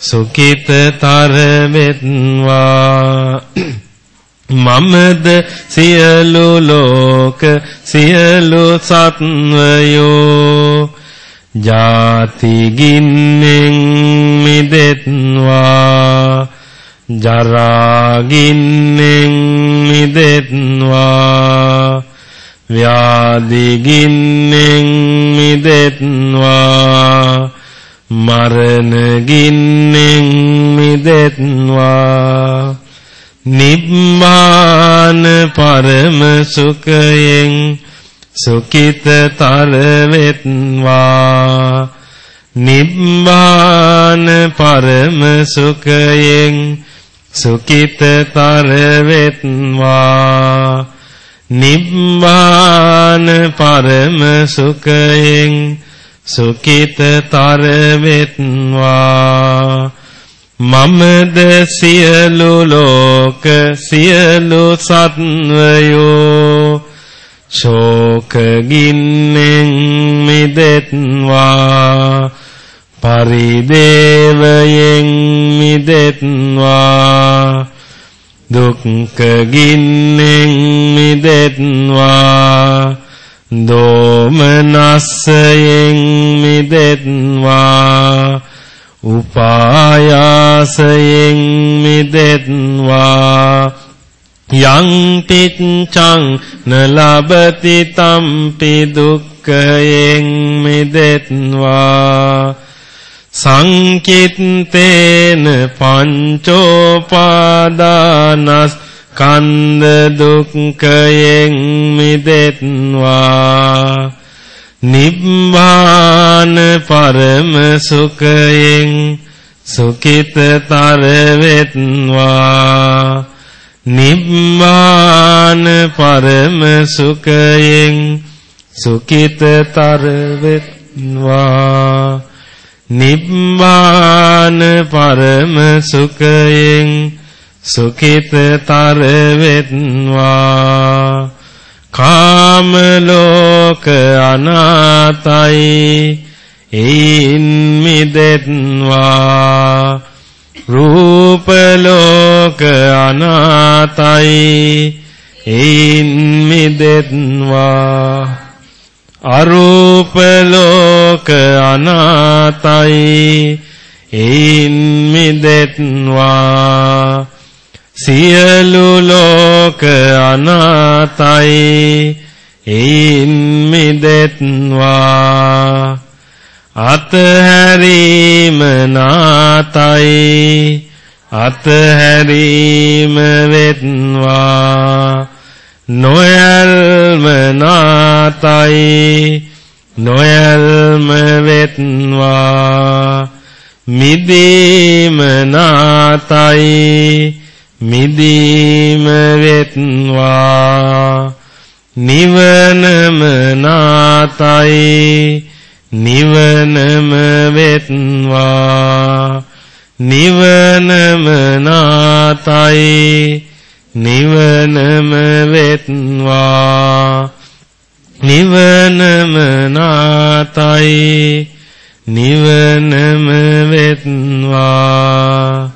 සුඛිතතර වෙත්වා මමද සියලු ලෝක සියලු සත්වයෝ ජාති ගින්නෙන් මිදෙත්වා. ජරා ගින්නෙන් මිදෙත්වා. ව්‍යාධි ගින්නෙන් මිදෙත්වා. මරණ ගින්නෙන් මිදෙත්වා. නිබ්බාන පරම සුඛයෙන් සුඛිතතර වෙත්වා නිබ්බාන පරම සුඛයෙන් සුඛිතතර වෙත්වා නිබ්බාන පරම සුඛයෙන් සුඛිතතර වෙත්වා මමද සියලු ලෝක සියලු සත්වයෝ ශෝක ගින්නෙන් මිදෙත්වා. පරිදේවයෙන් මිදෙත්වා. දුක්ඛ ගින්නෙන් මිදෙත්වා. දෝමනස්සයෙන් මිදෙත්වා උපායාසයෙන් මිදෙත්වා. යං තිච්ඡං නලබති තම්පි දුක්ඛයෙන් මිදෙත්වා. සංකිත්තේන පංචෝපාදානස් කන්ද දුක්ඛයෙන් මිදෙත්වා. නිබ්බාන පරම සුඛයෙන් සුඛිතතර වෙත්වා නිබ්බාන පරම සුඛයෙන් සුඛිතතර වෙත්වා නිබ්බාන පරම සුඛයෙන් සුඛිතතර වෙත්වා කාම ලෝක අනාතයි. එයින් මිදෙත්වා. රූප ලෝක අනාතයි. එයින් මිදෙත්වා. අරූප ලෝක අනාතයි. එයින් මිදෙත්වා. සියලු ලෝක අනාතයි එයින් මිදෙත්වා. අතහැරීම නාතයි අතහැරීම වෙත්වා. නොයල්ම නාතයි නොයල්ම වෙත්වා. මිදීම නාතයි මිදීම වෙත්වා. නිවනම නාතයි. නිවනම වෙත්වා. නිවනම නාතයි. නිවනම වෙත්වා. නිවනම නාතයි. නිවනම වෙත්වා.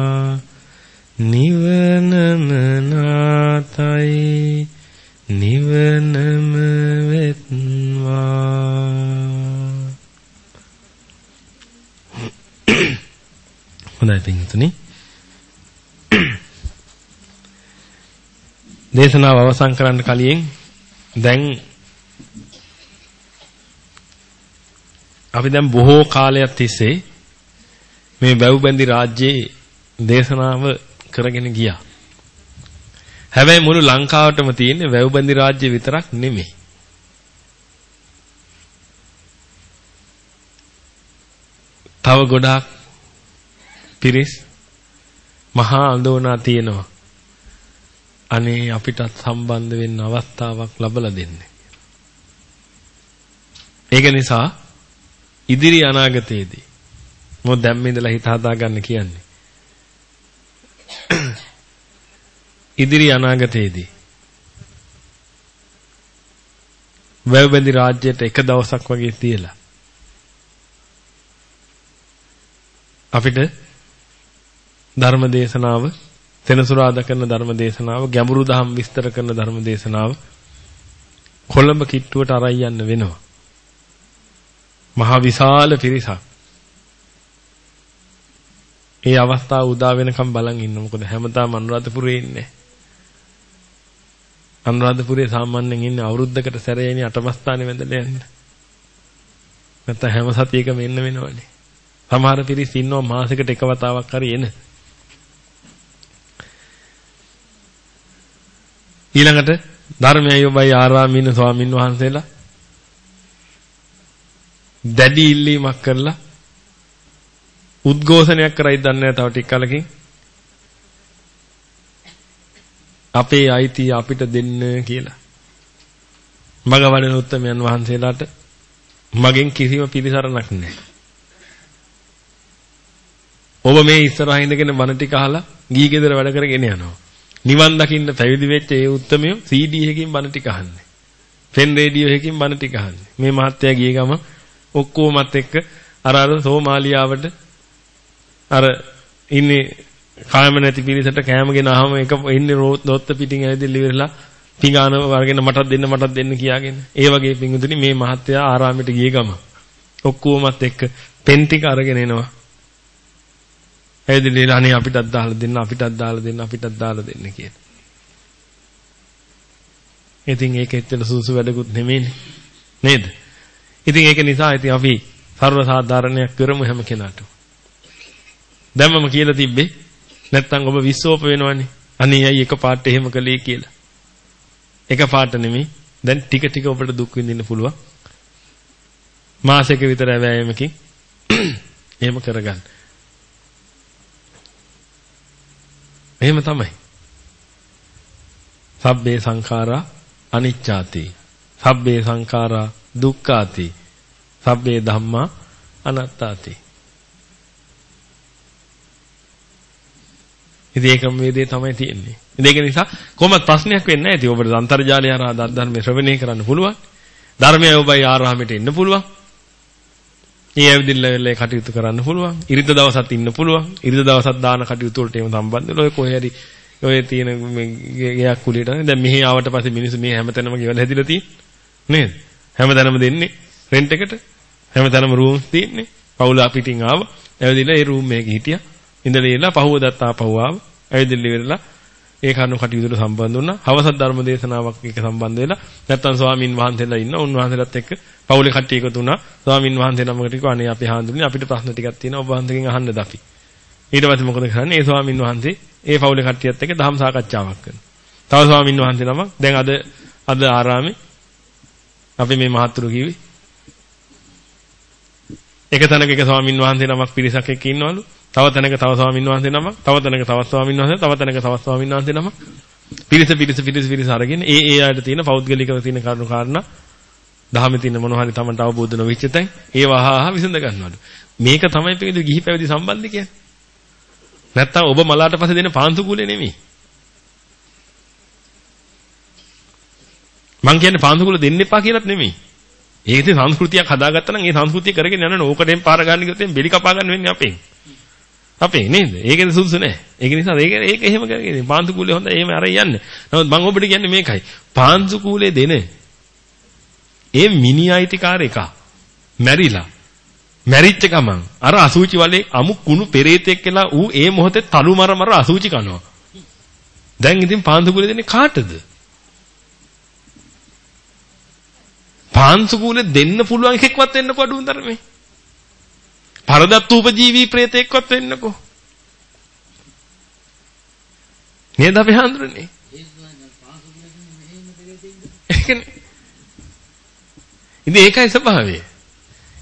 පින්තුනි දේශනාව අවසන් කරන්න කලින් දැන් අපි දැන් බොහෝ කාලයක් තිස්සේ මේ වැව්බැඳි රාජ්‍යයේ දේශනාව කරගෙන ගියා. හැබැයි මුළු ලංකාවටම තියෙන වැව්බැඳි රාජ්‍ය විතරක් නෙමෙයි. තව ගොඩාක් පිරිස් මහා අඳෝනා තියෙනවා. අනේ අපිටත් සම්බන්ධ වෙන්න අවස්ථාවක් ලැබලා දෙන්න. ඒක නිසා ඉදිරි අනාගතයේදී මොකද දැන් මේ ඉඳලා හිත හදා ගන්න කියන්නේ. ඉදිරි අනාගතයේදී වැව්බැඳි රාජ්‍යයට එක දවසක් වගේ තියලා අපිට ධර්ම දේශනාව සෙනසුරාදා කරන ධර්ම දේශනාව ගැඹුරු දහම් විස්තර කරන ධර්ම දේශනාව කොළඹ කිට්ටුවට අරයි යන්න වෙනවා. මහා විශාල පිරිසක්. ඒ අවස්ථාව උදා වෙනකම් බලන් ඉන්න. මොකද හැමදාම අනුරාධපුරේ ඉන්නේ. අනුරාධපුරේ සාමාන්‍යයෙන් ඉන්නේ අවුරුද්දකට සැරේනේ අටමස්ථානේ වැඳලා යන්න. නැත්නම් හැම සතියකම එන්න වෙනවනේ. සමහර පිරිස් ඉන්නවා මාසෙකට එක වතාවක් හරි එන. ඊළඟට ධර්මයයි ඔබයි ආරාමින ස්වාමින් වහන්සේලා දැඩි ඉල්ලීමක් කරලා උද්ඝෝෂණයක් කරයි දන්නේ තව ටික කලකින් අපේ අයිතිය අපිට දෙන්න කියලා මගවඩන උත්තමයන් වහන්සේලාට මගෙන් කිසිම පිළිසරණක් නැහැ. ඔබ මේ ඉස්සරහින් ඉඳගෙන බණ ටික අහලා ගී ගෙදර වැඩ කරගෙන යනවා. නිවන් දකින්න පැවිදි වෙච්ච ඒ උත්මයෝ CD එකකින් බණ ටික අහන්නේ. ෆෙන් රේඩියෝ එකකින් බණ ටික අහන්නේ. මේ මහත්තයා ගිය ගම ඔක්කොමත් එක්ක අර අර සෝමාලියාවට අර ඉන්නේ කායම නැති පිරිසට කෑම ගෙනාවම එක ඉන්නේ රෝත් පිටින් ඇවිදින්න ඉවරලා පිඟාන වර්ගෙන මටත් දෙන්න මටත් දෙන්න කියාගෙන. ඒ වගේ පිඟුතුනි මේ මහත්තයා ආරාමයට ගිය ගම ඔක්කොමත් එක්ක පෙන් ටික අරගෙන එනවා. ඇවිදින්න අනේ අපිටත් දාලා දෙන්න අපිටත් දාලා දෙන්න අපිටත් දාලා දෙන්න කියන. ඉතින් ඒක ඇත්තට සුසු වැඩකුත් නෙමෙයිනේ. නේද? ඉතින් ඒක නිසා ඉතින් අපි සර්ව සාධාරණයක් කරමු හැම කෙනාටම. දැන් මම කියලා තිබ්බේ නැත්තම් ඔබ විශ්වෝප වෙනවනේ. අනේ අය එකපාරට එහෙම කළේ කියලා. එකපාරට නෙමෙයි. දැන් ටික ටික ඔබට දුක් විඳින්න පුළුවන්. මාසයක විතර වැයමකින් එහෙම කරගන්න. එහෙම තමයි. සබ්බේ සංඛාරා අනිච්චාති. සබ්බේ සංඛාරා දුක්ඛාති. සබ්බේ ධම්මා අනාත්තාති. ඉතින් ඒකම වේදේ තමයි තියෙන්නේ. ඒක නිසා කොහොමද ප්‍රශ්නයක් වෙන්නේ නැහැ. ඉතින් ඔබට අන්තර්ජාලය හරහා ධර්ම ශ්‍රවණය කරන්න පුළුවන්. ධර්මය ඔබයි ආරාමයට එන්න පුළුවන්. ඒ ඇවිදින්න වෙලේ කටයුතු කරන්න පුළුවන්. ඉරිද දවසත් ඉන්න පුළුවන්. ඉරිද දවසත් දාන කටයුතු වලට එහෙම සම්බන්ධ වෙලා ඔය කොහේ හරි ඔය තියෙන ගයක් කුලියට දැන් මෙහි ආවට පස්සේ මිනිස්සු මේ හැමතැනම ගෙවල හැදිලා තියෙන්නේ. නේද? හැමතැනම දෙන්නේ රෙන්ට් එකට. හැමතැනම රූම්ස් තියෙන්නේ. පවුල අපිටින් ආව. ඇවිදින්න ඒ රූම් එකේ හිටියා. ඉඳලා ඉලා පහුවදත් ආපහු ආව. ඇවිදින්න ඉවරලා ඒ කරුණු කටයුතුට සම්බන්ධ වුණා. හවස ධර්ම දේශනාවක් එක සම්බන්ධ වෙලා නැත්තම් ස්වාමින් වහන්සේලා ඉන්න උන්වහන්සේලාත් එක්ක පවුලේ කට්ටිය එකතු වුණා. ස්වාමින් වහන්සේ නමකට කිව්වා අනේ අපි හාඳුන්නේ අපිට ප්‍රශ්න ටිකක් තියෙනවා ඔබ වහන්සේගෙන් අහන්නද අපි. ඊට පස්සේ මොකද කරන්නේ? ඒ ස්වාමින් වහන්සේ ඒ පවුලේ කට්ටියත් එක්ක ධම් සාකච්ඡාවක් කරනවා. තව ස්වාමින් වහන්සේ නමක් දැන් අද අද ආරාමේ අපි මේ මහත්තුරු කිව්වේ එක තැනක එක ස්වාමින් වහන්සේ නමක් පිරිසක් එක්ක ඉන්නවලු. තව තැනක තව ස්වාමින් වහන්සේ නමක්, තව තැනක තවත් ස්වාමින් වහන්සේ, තව තැනක තවත් ස්වාමින් වහන්සේ නමක්. පිරිස පිරිස පිරිස පිරිස අරගෙන ඒ ඒ ආයත තියෙන පෞද්ගලිකව තියෙන කරුණු කාරණා දහමේ තියෙන මොන හරි Tamanට අවබෝධ නොවිච්ච තැන් ඒවා අහා විසඳ ගන්නවලු. මේක තමයි පිළිදි ගිහි පැවිදි සම්බන්ධය කියන්නේ. නැත්තම් ඔබ මලාට පස්සේ දෙන පාන්සු කුලේ නෙමෙයි. මං කියන්නේ පාන්සු කුල දෙන්න එපා කියලාත් නෙමෙයි. ඒක ඉතින් සංස්කෘතියක් හදාගත්තා නම් ඒ සංස්කෘතිය කරගෙන යන්න ඕකටෙන් පාර ගන්න ගියොත් එම් බෙලි කපා ගන්න වෙන්නේ අපෙන්. අපේ නේද? ඒකෙන් සුදුසු නෑ. ඒක නිසා ඒක ඒක එහෙම කරගෙන පාන්සු කුලේ හොඳයි එහෙම අර යන්නේ. නමුත් මම ඔබට කියන්නේ මේකයි. පාන්සු කුලේ දෙන ඒ මිනි අයිතිකාර එක මැරිලා මැරිච්ච ගමන් අර අසූචි වලේ අමු කුණු පෙරේතෙක් කියලා ඌ ඒ මොහොතේ තලු මර මර අසූචි කනවා. දැන් ඉතින් පාන්සු කුලේ දෙන්නේ කාටද? පාන්සු කුලේ දෙන්න පුළුවන් එකෙක්වත් වෙන්න පඩුවන් තරමේ. පරදත්ත උපජීවී ප්‍රේතෙක්වත් වෙන්නකෝ. නේද අපි හඳුරන්නේ? ඒකනේ. ඉතින් ඒකයි ස්වභාවය.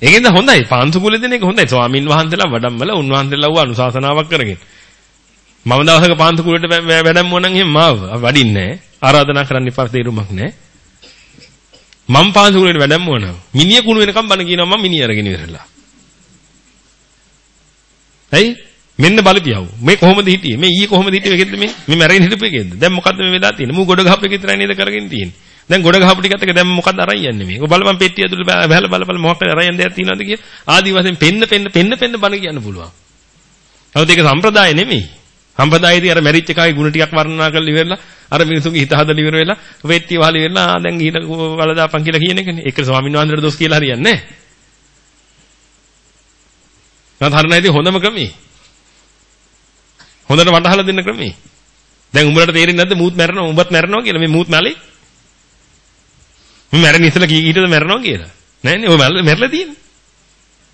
ඒකෙන්ද හොඳයි පාන්සු කුලේ දෙන එක හොඳයි. ස්වාමින් වහන්සේලා වඩම්මල උන්වහන්සේලා වුණ අනුශාසනාවක් කරගෙන. මම දවසක පාන්සු කුලේට වැඩම්මෝ නම් එහෙම මාව වඩින්නේ ආරාධනා කරන්න ඉපස් තේරුමක් නැහැ. මම පාන්සු කුලේට වැඩම්මෝ නම් මිනිය කුණු වෙනකම් බණ කියනවා මම මිනිය අරගෙන ඉවරලා. ඇයි? මෙන්න බලපියව. මේ කොහොමද හිටියේ? මේ ඊයේ කොහොමද හිටියේ එකෙන්ද මේ? මේ මැරෙන්න හිටපු එකෙන්ද? දැන් මොකද්ද මේ වෙලා තියෙන්නේ? මූ ගොඩ ගහපු එක විතරයි නේද කරගෙන තියෙන්නේ. දැන් ගොඩ ගහපු ටිකත් එක දැන් මොකද්ද අරන් යන්නේ මේ? ඔය බලපන් පෙට්ටිය ඇතුළේ බහලා බල බල මොකක්ද අරන් දෙයක් තියෙනවද කිය. ආදි වශයෙන් පෙන්න පෙන්න පෙන්න පෙන්න බණ කියන්න පුළුවන්. නමුත් ඒක සම්ප්‍රදාය නෙමෙයි. සම්ප්‍රදායේදී අර මැරිච්ච එකයි ಗುಣ ටිකක් වර්ණනා කරලා ඉවරලා අර මිනිසුන්ගේ හිත හදලා ඉවර වෙලා වෙට්ටිය වහලා ඉවරලා දැන් ගිහින් වලදාපන් කියලා කියන එකනේ. ඒක ස්වාමීන් වහන්සේට දොස් කියලා හරියන්නේ නැහැ. නැත් හරිනයිදී හොඳම ක්‍රමී. හොඳට වටහලා දෙන්න ක්‍රමී. දැන් උඹලට තේරෙන්නේ නැද්ද මූත් මැරෙනවා උඹත් මැරෙනවා කියලා මේ මූත් මැලේ? මම මැරෙන ඉස්සලා කී කීටද මැරෙනවා කියලා. නෑනේ ඔය මැරලා තියෙන්නේ.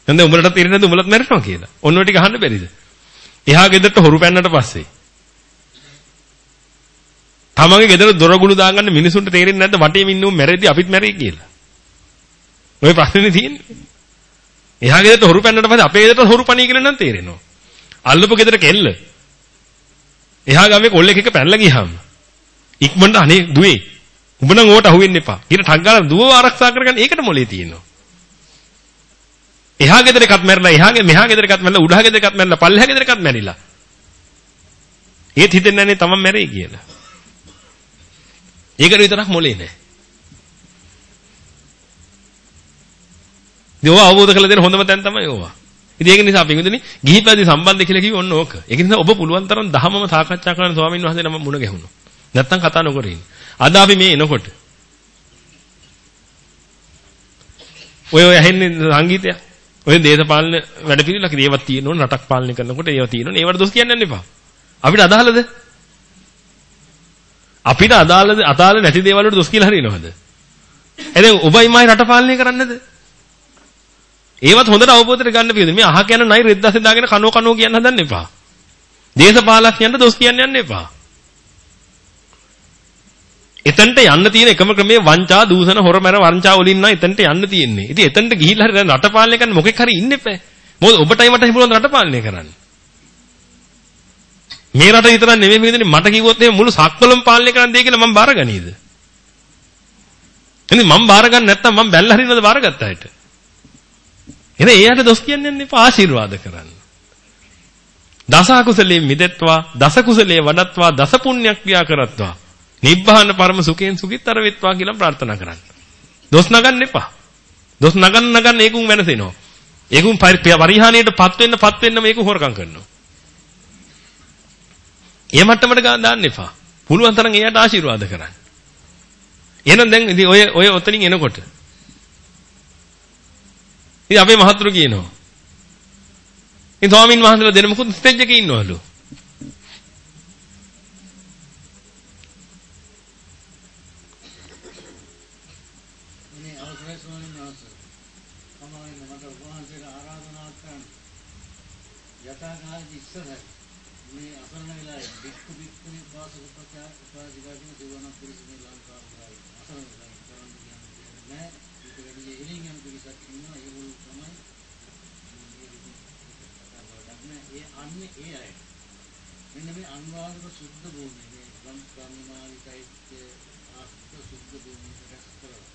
දැන් උඹලට තේරෙන්නේ නැද්ද උඹලත් මැරෙනවා කියලා. ඔන්න ඔය ටික අහන්න බැරිද? එහා ගෙදරට හොරු පැන්නට පස්සේ තමන්ගේ ගෙදර දොරගුළු දාගන්න මිනිසුන්ට තේරෙන්නේ නැද්ද වටේම ඉන්නු මැරෙද්දි අපිත් මැරෙයි කියලා. ඔය ප්‍රශ්නේ තියෙන්නේ. එහා ගෙදරට හොරු පැන්නට පස්සේ අපේ ගෙදරට හොරු පණී කියලා නම් තේරෙනවා. අල්ලපු ගෙදර කෙල්ල එහා ගාවේ කොල්ලෙක් එක පැනලා ගියාම ඉක්මනට අනේ දුවේ උඹ නම් ඕකට අහුවෙන්න එපා. ඊට ටක් ගාලා දුව ආරක්ෂා කරගන්න ඒකට මොලේ තියෙනවා. එහා ගෙදර එකත් මැරලා එහාගේ මෙහා ගෙදර එකත් මැරලා උඩහා ගෙදර එකත් මැරලා පල්ලෙහා ගෙදර එකත් මැරිලා. ඒත් හිතෙන්නේ නැහැ තමන් මැරෙයි කියලා. ඒකට විතරක් මොලේ නැහැ. ඒව අවබෝධ කරලා දෙන හොඳම තැන තමයි ඕවා. ඉතින් ඒක නිසා අපි හිතන්නේ ගිහි පැවිදි සම්බන්ධය කියලා කිව්ව ඔන්න ඕක. ඒක නිසා ඔබ පුළුවන් තරම් දහමම සාකච්ඡා කරන ස්වාමීන් වහන්සේ නම මුණ ගැහුණා. නැත්තම් කතා නොකර ඉන්න. අද අපි මේ එනකොට ඔය ඔය ඇහෙන්නේ සංගීතය. ඔය දේශපාලන වැඩ පිළිලක ඒවත් තියෙනවනේ රටක් පාලනය කරනකොට ඒවා තියෙනවනේ. ඒවට දොස් කියන්න යන්න එපා. අපිට අදාළද? අපිට අදාළද අදාළ නැති දේවල් වලට දොස් කියලා හරිනවද? එහෙනම් ඔබයි මයි රට පාලනය කරන්නද? ඒවත් හොඳට අවබෝධයට ගන්න පිළිද. මේ අහ කියන නයි රෙද්දස්සේ දාගෙන කනෝ කනෝ කියන්න හදන්න එපා. දේශපාලඥයන්ට දොස් කියන්න යන්න එපා. එතනට යන්න තියෙන එකම ක්‍රමය වංචා දූෂණ හොරමැර වංචා වලින් නම් එතනට යන්න තියෙන්නේ. ඉතින් එතනට ගිහිල්ලා හරි රට පාලනය කරන්න මොකෙක් හරි ඉන්න එපා. මොකද ඔබටයි මටයි පුළුවන් රට පාලනය කරන්න. මේ රට විතරක් නෙමෙයි මේ මට කිව්වොත් එහෙනම් මුළු සක්වලම පාලනය කරන්න දෙයි කියලා මම බාරගනීද? එනි මම බාර ගන්න නැත්තම් මම බැල්ල හරිනවද බාරගත්ත අයට? එහෙනම් එයාට දොස් කියන්න යන්න එපා ආශිර්වාද කරන්න. දස අකුසලයෙන් මිදෙත්වා දස කුසලයේ වඩත්වා දස පුණ්‍ය ක්‍රියා කරත්වා නිබ්බාන පරම සුඛයෙන් සුඛිතර වෙත්වා කියලා ප්‍රාර්ථනා කරන්න. දොස් නගන්න එපා. දොස් නගන්න නගන්න ඒකුන් වෙනසෙනවා. ඒකුන් පරිහානියටපත් වෙන්නපත් වෙන්න මේක හොරකම් කරනවා. ඒ මට්ටමට දාන්න එපා. පුළුවන් තරම් එයාට ආශිර්වාද කරන්න. එහෙනම් දැන් ඉතින් ඔය ඔය ඔතනින් එනකොට ඉතින් අපේ මහතුරු කියනවා. ඉතින් ස්වාමින් වහන්සේලා දෙන මොකද ස්ටේජ් එකේ ඉන්නවලු. යථාකාරී ඉස්සරහ මේ අසරණ වෙලා බික්කු බික්කුනේ පාසක ප්‍රචාර ප්‍රතිපාදිකා කියන දේවන පුරුෂනේ ලංකාවේ අසරණ වෙලා කරන්න කියන්නේ නෑ ඒක වැඩි එළින් යන පිරිසක් ඉන්නවා ඒගොල්ලෝ තමයි ඒ අන්නේ ඒ අය මෙන්න මේ අනුරාධපුර සුද්ධ භූමිය මේ ගම් ගම්මාලිකයිත් ආස්ත සුද්ධ භූමිය රැස් කරලා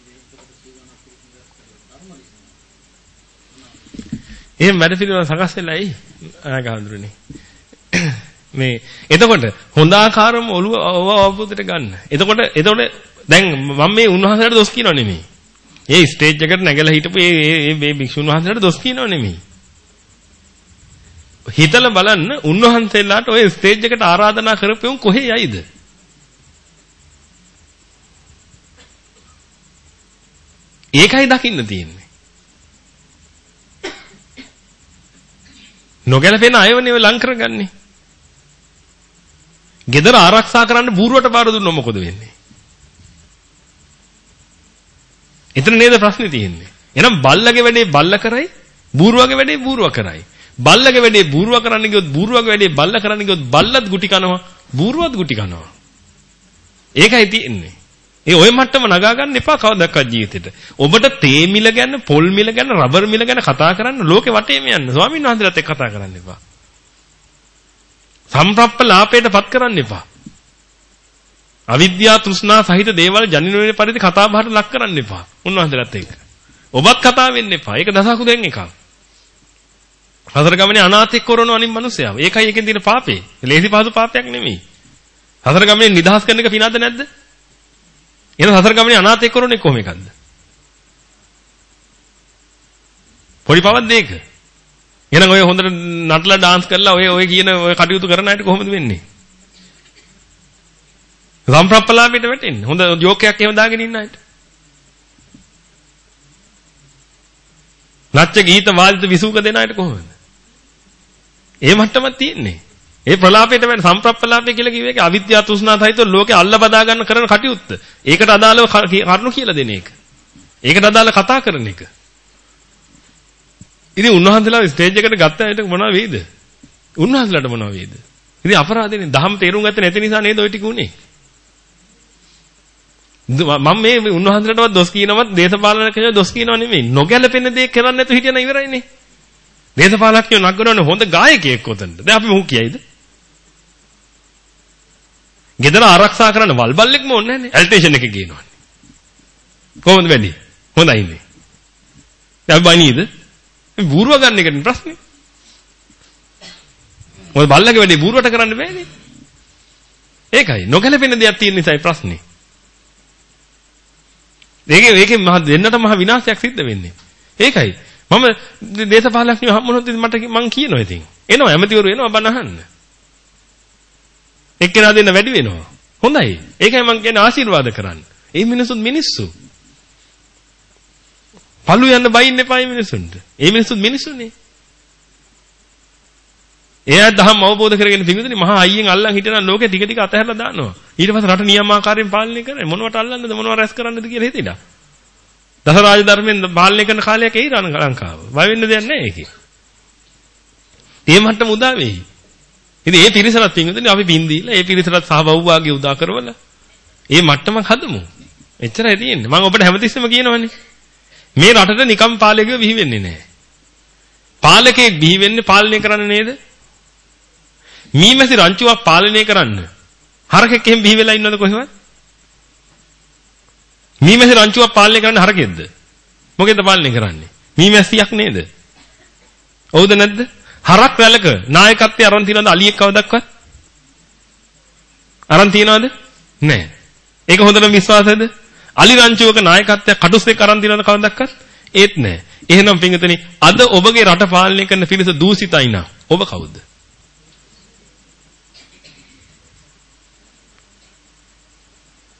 මේකට සීවන පුරුෂනේ රැස් කරලා ධර්ම එහෙම වැඩ පිළිවෙල සකස් වෙලායි ආගහඳුරනේ. මේ එතකොට හොඳ ආකාරම ඔළුව අවබෝධයට ගන්න. එතකොට එතකොට දැන් මම මේ උන්වහන්සේට දොස් කියනව නෙමෙයි. ඒ ස්ටේජ් එකට නැගලා හිටපු ඒ මේ භික්ෂුන් වහන්සේලාට දොස් කියනව නෙමෙයි. හිතලා බලන්න උන්වහන්සේලාට ওই ස්ටේජ් එකට ආරාධනා කරපෙවුන් කොහේ යයිද? ඒකයි දකින්න තියෙන්නේ. නොගැලපෙන අයවනේ ලං කරගන්නේ. ගෙදර ආරක්ෂා කරන්න බූරුවට බාර දුන්නොත් මොකද වෙන්නේ? එතන නේද ප්‍රශ්නේ තියෙන්නේ. එහෙනම් බල්ලගේ වැඩේ බල්ල කරයි, බූරුවගේ වැඩේ බූරුව කරයි. බල්ලගේ වැඩේ බූරුව කරන්න ගියොත් බූරුවගේ වැඩේ බල්ල කරන්න ගියොත් බල්ලත් ගුටි කනවා, බූරුවත් ගුටි කනවා. ඒකයි තියෙන්නේ. ඒ ඔය මට්ටම නගා ගන්න එපා කවදාවත් ජීවිතේට. ඔබට තේ මිල ගැන, පොල් මිල ගැන, රබර් මිල ගැන කතා කරන්න ලෝකෙ වටේම යන්න. ස්වාමීන් වහන්සේලාත් එක්ක කතා කරන්න එපා. සම්ප්‍රප්පලාපයට පත් කරන්න එපා. අවිද්‍යාව තෘෂ්ණා සහිත දේවල් ජනින වෙන පරිදි කතා බහට ලක් කරන්න එපා. උන්වහන්සේලාත් එක්ක. ඔබත් කතා වෙන්න එපා. ඒක දසකු දෙන් එකක්. හතර ගමනේ අනාථෙක් කරන අනිත් මිනිසයා. ඒකයි එකෙන් තියෙන පාපේ. ලේසි පහසු පාපයක් නෙමෙයි. හතර ගමනේ නිදහස් කරන එක පිනද්ද නැද්ද? එහෙනම් සතර ගමනේ අනාථයෙක් කරන්නේ කොහොම එකක්ද? පොඩි පවද්ද ඒක? එහෙනම් ඔය හොඳට නටලා dance කරලා ඔය ඔය කියන ඔය කටයුතු කරන අයට කොහොමද වෙන්නේ? සම්ප්‍රප්පලාපෙට වැටෙන්නේ. හොඳ ජෝකයක් එහෙම දාගෙන ඉන්න අයට. නැච්ච ගීත වාදිත විසූක දෙන අයට කොහොමද? ඒ මට්ටමක් තියෙන්නේ. ඒ ප්‍රලාපයට වෙන සම්ප්‍රප්පලාපය කියලා කිව්වේ ඒක අවිද්‍යාව තෘෂ්ණා සහිතව ලෝකේ අල්ල බදා ගන්න කරන කටයුත්ත. ඒකට අදාළව කරුණු කියලා දෙන එක. ඒකට අදාළ කතා කරන එක. ඉතින් උන්වහන්සේලා ස්ටේජ් එකට ගත්ත අයට මොනවා වෙයිද? උන්වහන්සේලාට මොනවා වෙයිද? ඉතින් අපරාධනේ දහම් තේරුම් ගත්තේ නැති නිසා නේද ওই ටික උනේ? මම මේ උන්වහන්සේලාටවත් දොස් කියනවත් දේශපාලනකයෝ දොස් කියනව නෙමෙයි. නොගැලපෙන දේ කරන්නේ නැතුව හිටියන ඉවරයිනේ. දේශපාලනඥයෝ නගනවනේ හොඳ ගායකයෙක් උතනට. දැන් අපි මොහු කියයිද? ගෙදර ආරක්ෂා කරන්න වල්බල්ලෙක්ම ඕනේ නැන්නේ. ඇල්ටේෂන් එකේ ගේනවනේ. කොහොමද වැඩි? හොඳයි ඉන්නේ. අපි බණීද? මේ බූරුව ගන්න එකනේ ප්‍රශ්නේ. මොකද බල්ලගේ වැඩේ බූරුවට කරන්න බෑනේ. ඒකයි නොගැලපෙන දෙයක් තියෙන නිසායි ප්‍රශ්නේ. ඒකේ ඒකේ මහ දෙන්නට මහ විනාශයක් සිද්ධ වෙන්නේ. ඒකයි. මම දේශපාලනඥයෝ හම්බුනොත් මට මං කියනවා ඉතින්. එනවා ඇමතිවරු එනවා බණ අහන්න. එක්කෙනා දෙන්න වැඩි වෙනවා. හොඳයි. ඒකයි මම කියන්නේ ආශිර්වාද කරන්න. ඒ මිනිසුන් මිනිස්සු. පළු යන්න බයින්න එපා මේ මිනිසුන්ට. ඒ මිනිසුන් මිනිස්සුනේ. එයා දහම් අවබෝධ කරගෙන පිඟුදුනේ මහා අයියෙන් අල්ලන් හිටන ලෝකෙ ටික ටික අතහැරලා දානවා. ඊට පස්සේ රට නියමාකාරයෙන් පාලනය කරන්නේ මොනවට අල්ලන්නද මොනව රැස් කරන්නද කියලා හිතේලා. දසරාජ ධර්මයෙන් පාලනය කරන කාලයක් එයි ලංකාව. බය වෙන්න දෙයක් නැහැ ඒකේ. ඒ මට්ටම උදා වෙයි. ඉතින් ඒ පිරිසලත් පින්විතනේ අපි පින් දීලා ඒ පිරිසලත් සහභාගී උදා කරවලා ඒ මට්ටමක් හදමු. එච්චරයි තියෙන්නේ. මම ඔබට හැමතිස්සෙම කියනවනේ. මේ රටට නිකම් පාලකයෝ බිහි වෙන්නේ නැහැ. පාලකයෙක් බිහි වෙන්නේ පාලනය කරන්න නේද? මීමැසි රංචුවක් පාලනය කරන්න. හරකෙක් එහෙම බිහි වෙලා ඉන්නවද කොහෙවත්? මීමැසි රංචුවක් පාලනය කරන්න හරකෙක්ද? මොකෙන්ද පාලනය කරන්නේ? මීමැස්සියක් නේද? ඔව්ද නැද්ද? හරක් වැලක නායකත්වයේ අරන් තියනවද අලියෙක් කවදක්වත්? අරන් තියනවද? නැහැ. ඒක හොඳටම විශ්වාසද? අලි රංචුවක නායකත්වයක් කටුස්සෙක් අරන් තියනවද කවදක්වත්? ඒත් නැහැ. එහෙනම් පින්විතනි අද ඔබගේ රට පාලනය කරන පිරිස දූෂිතයි නා. ඔබ කවුද?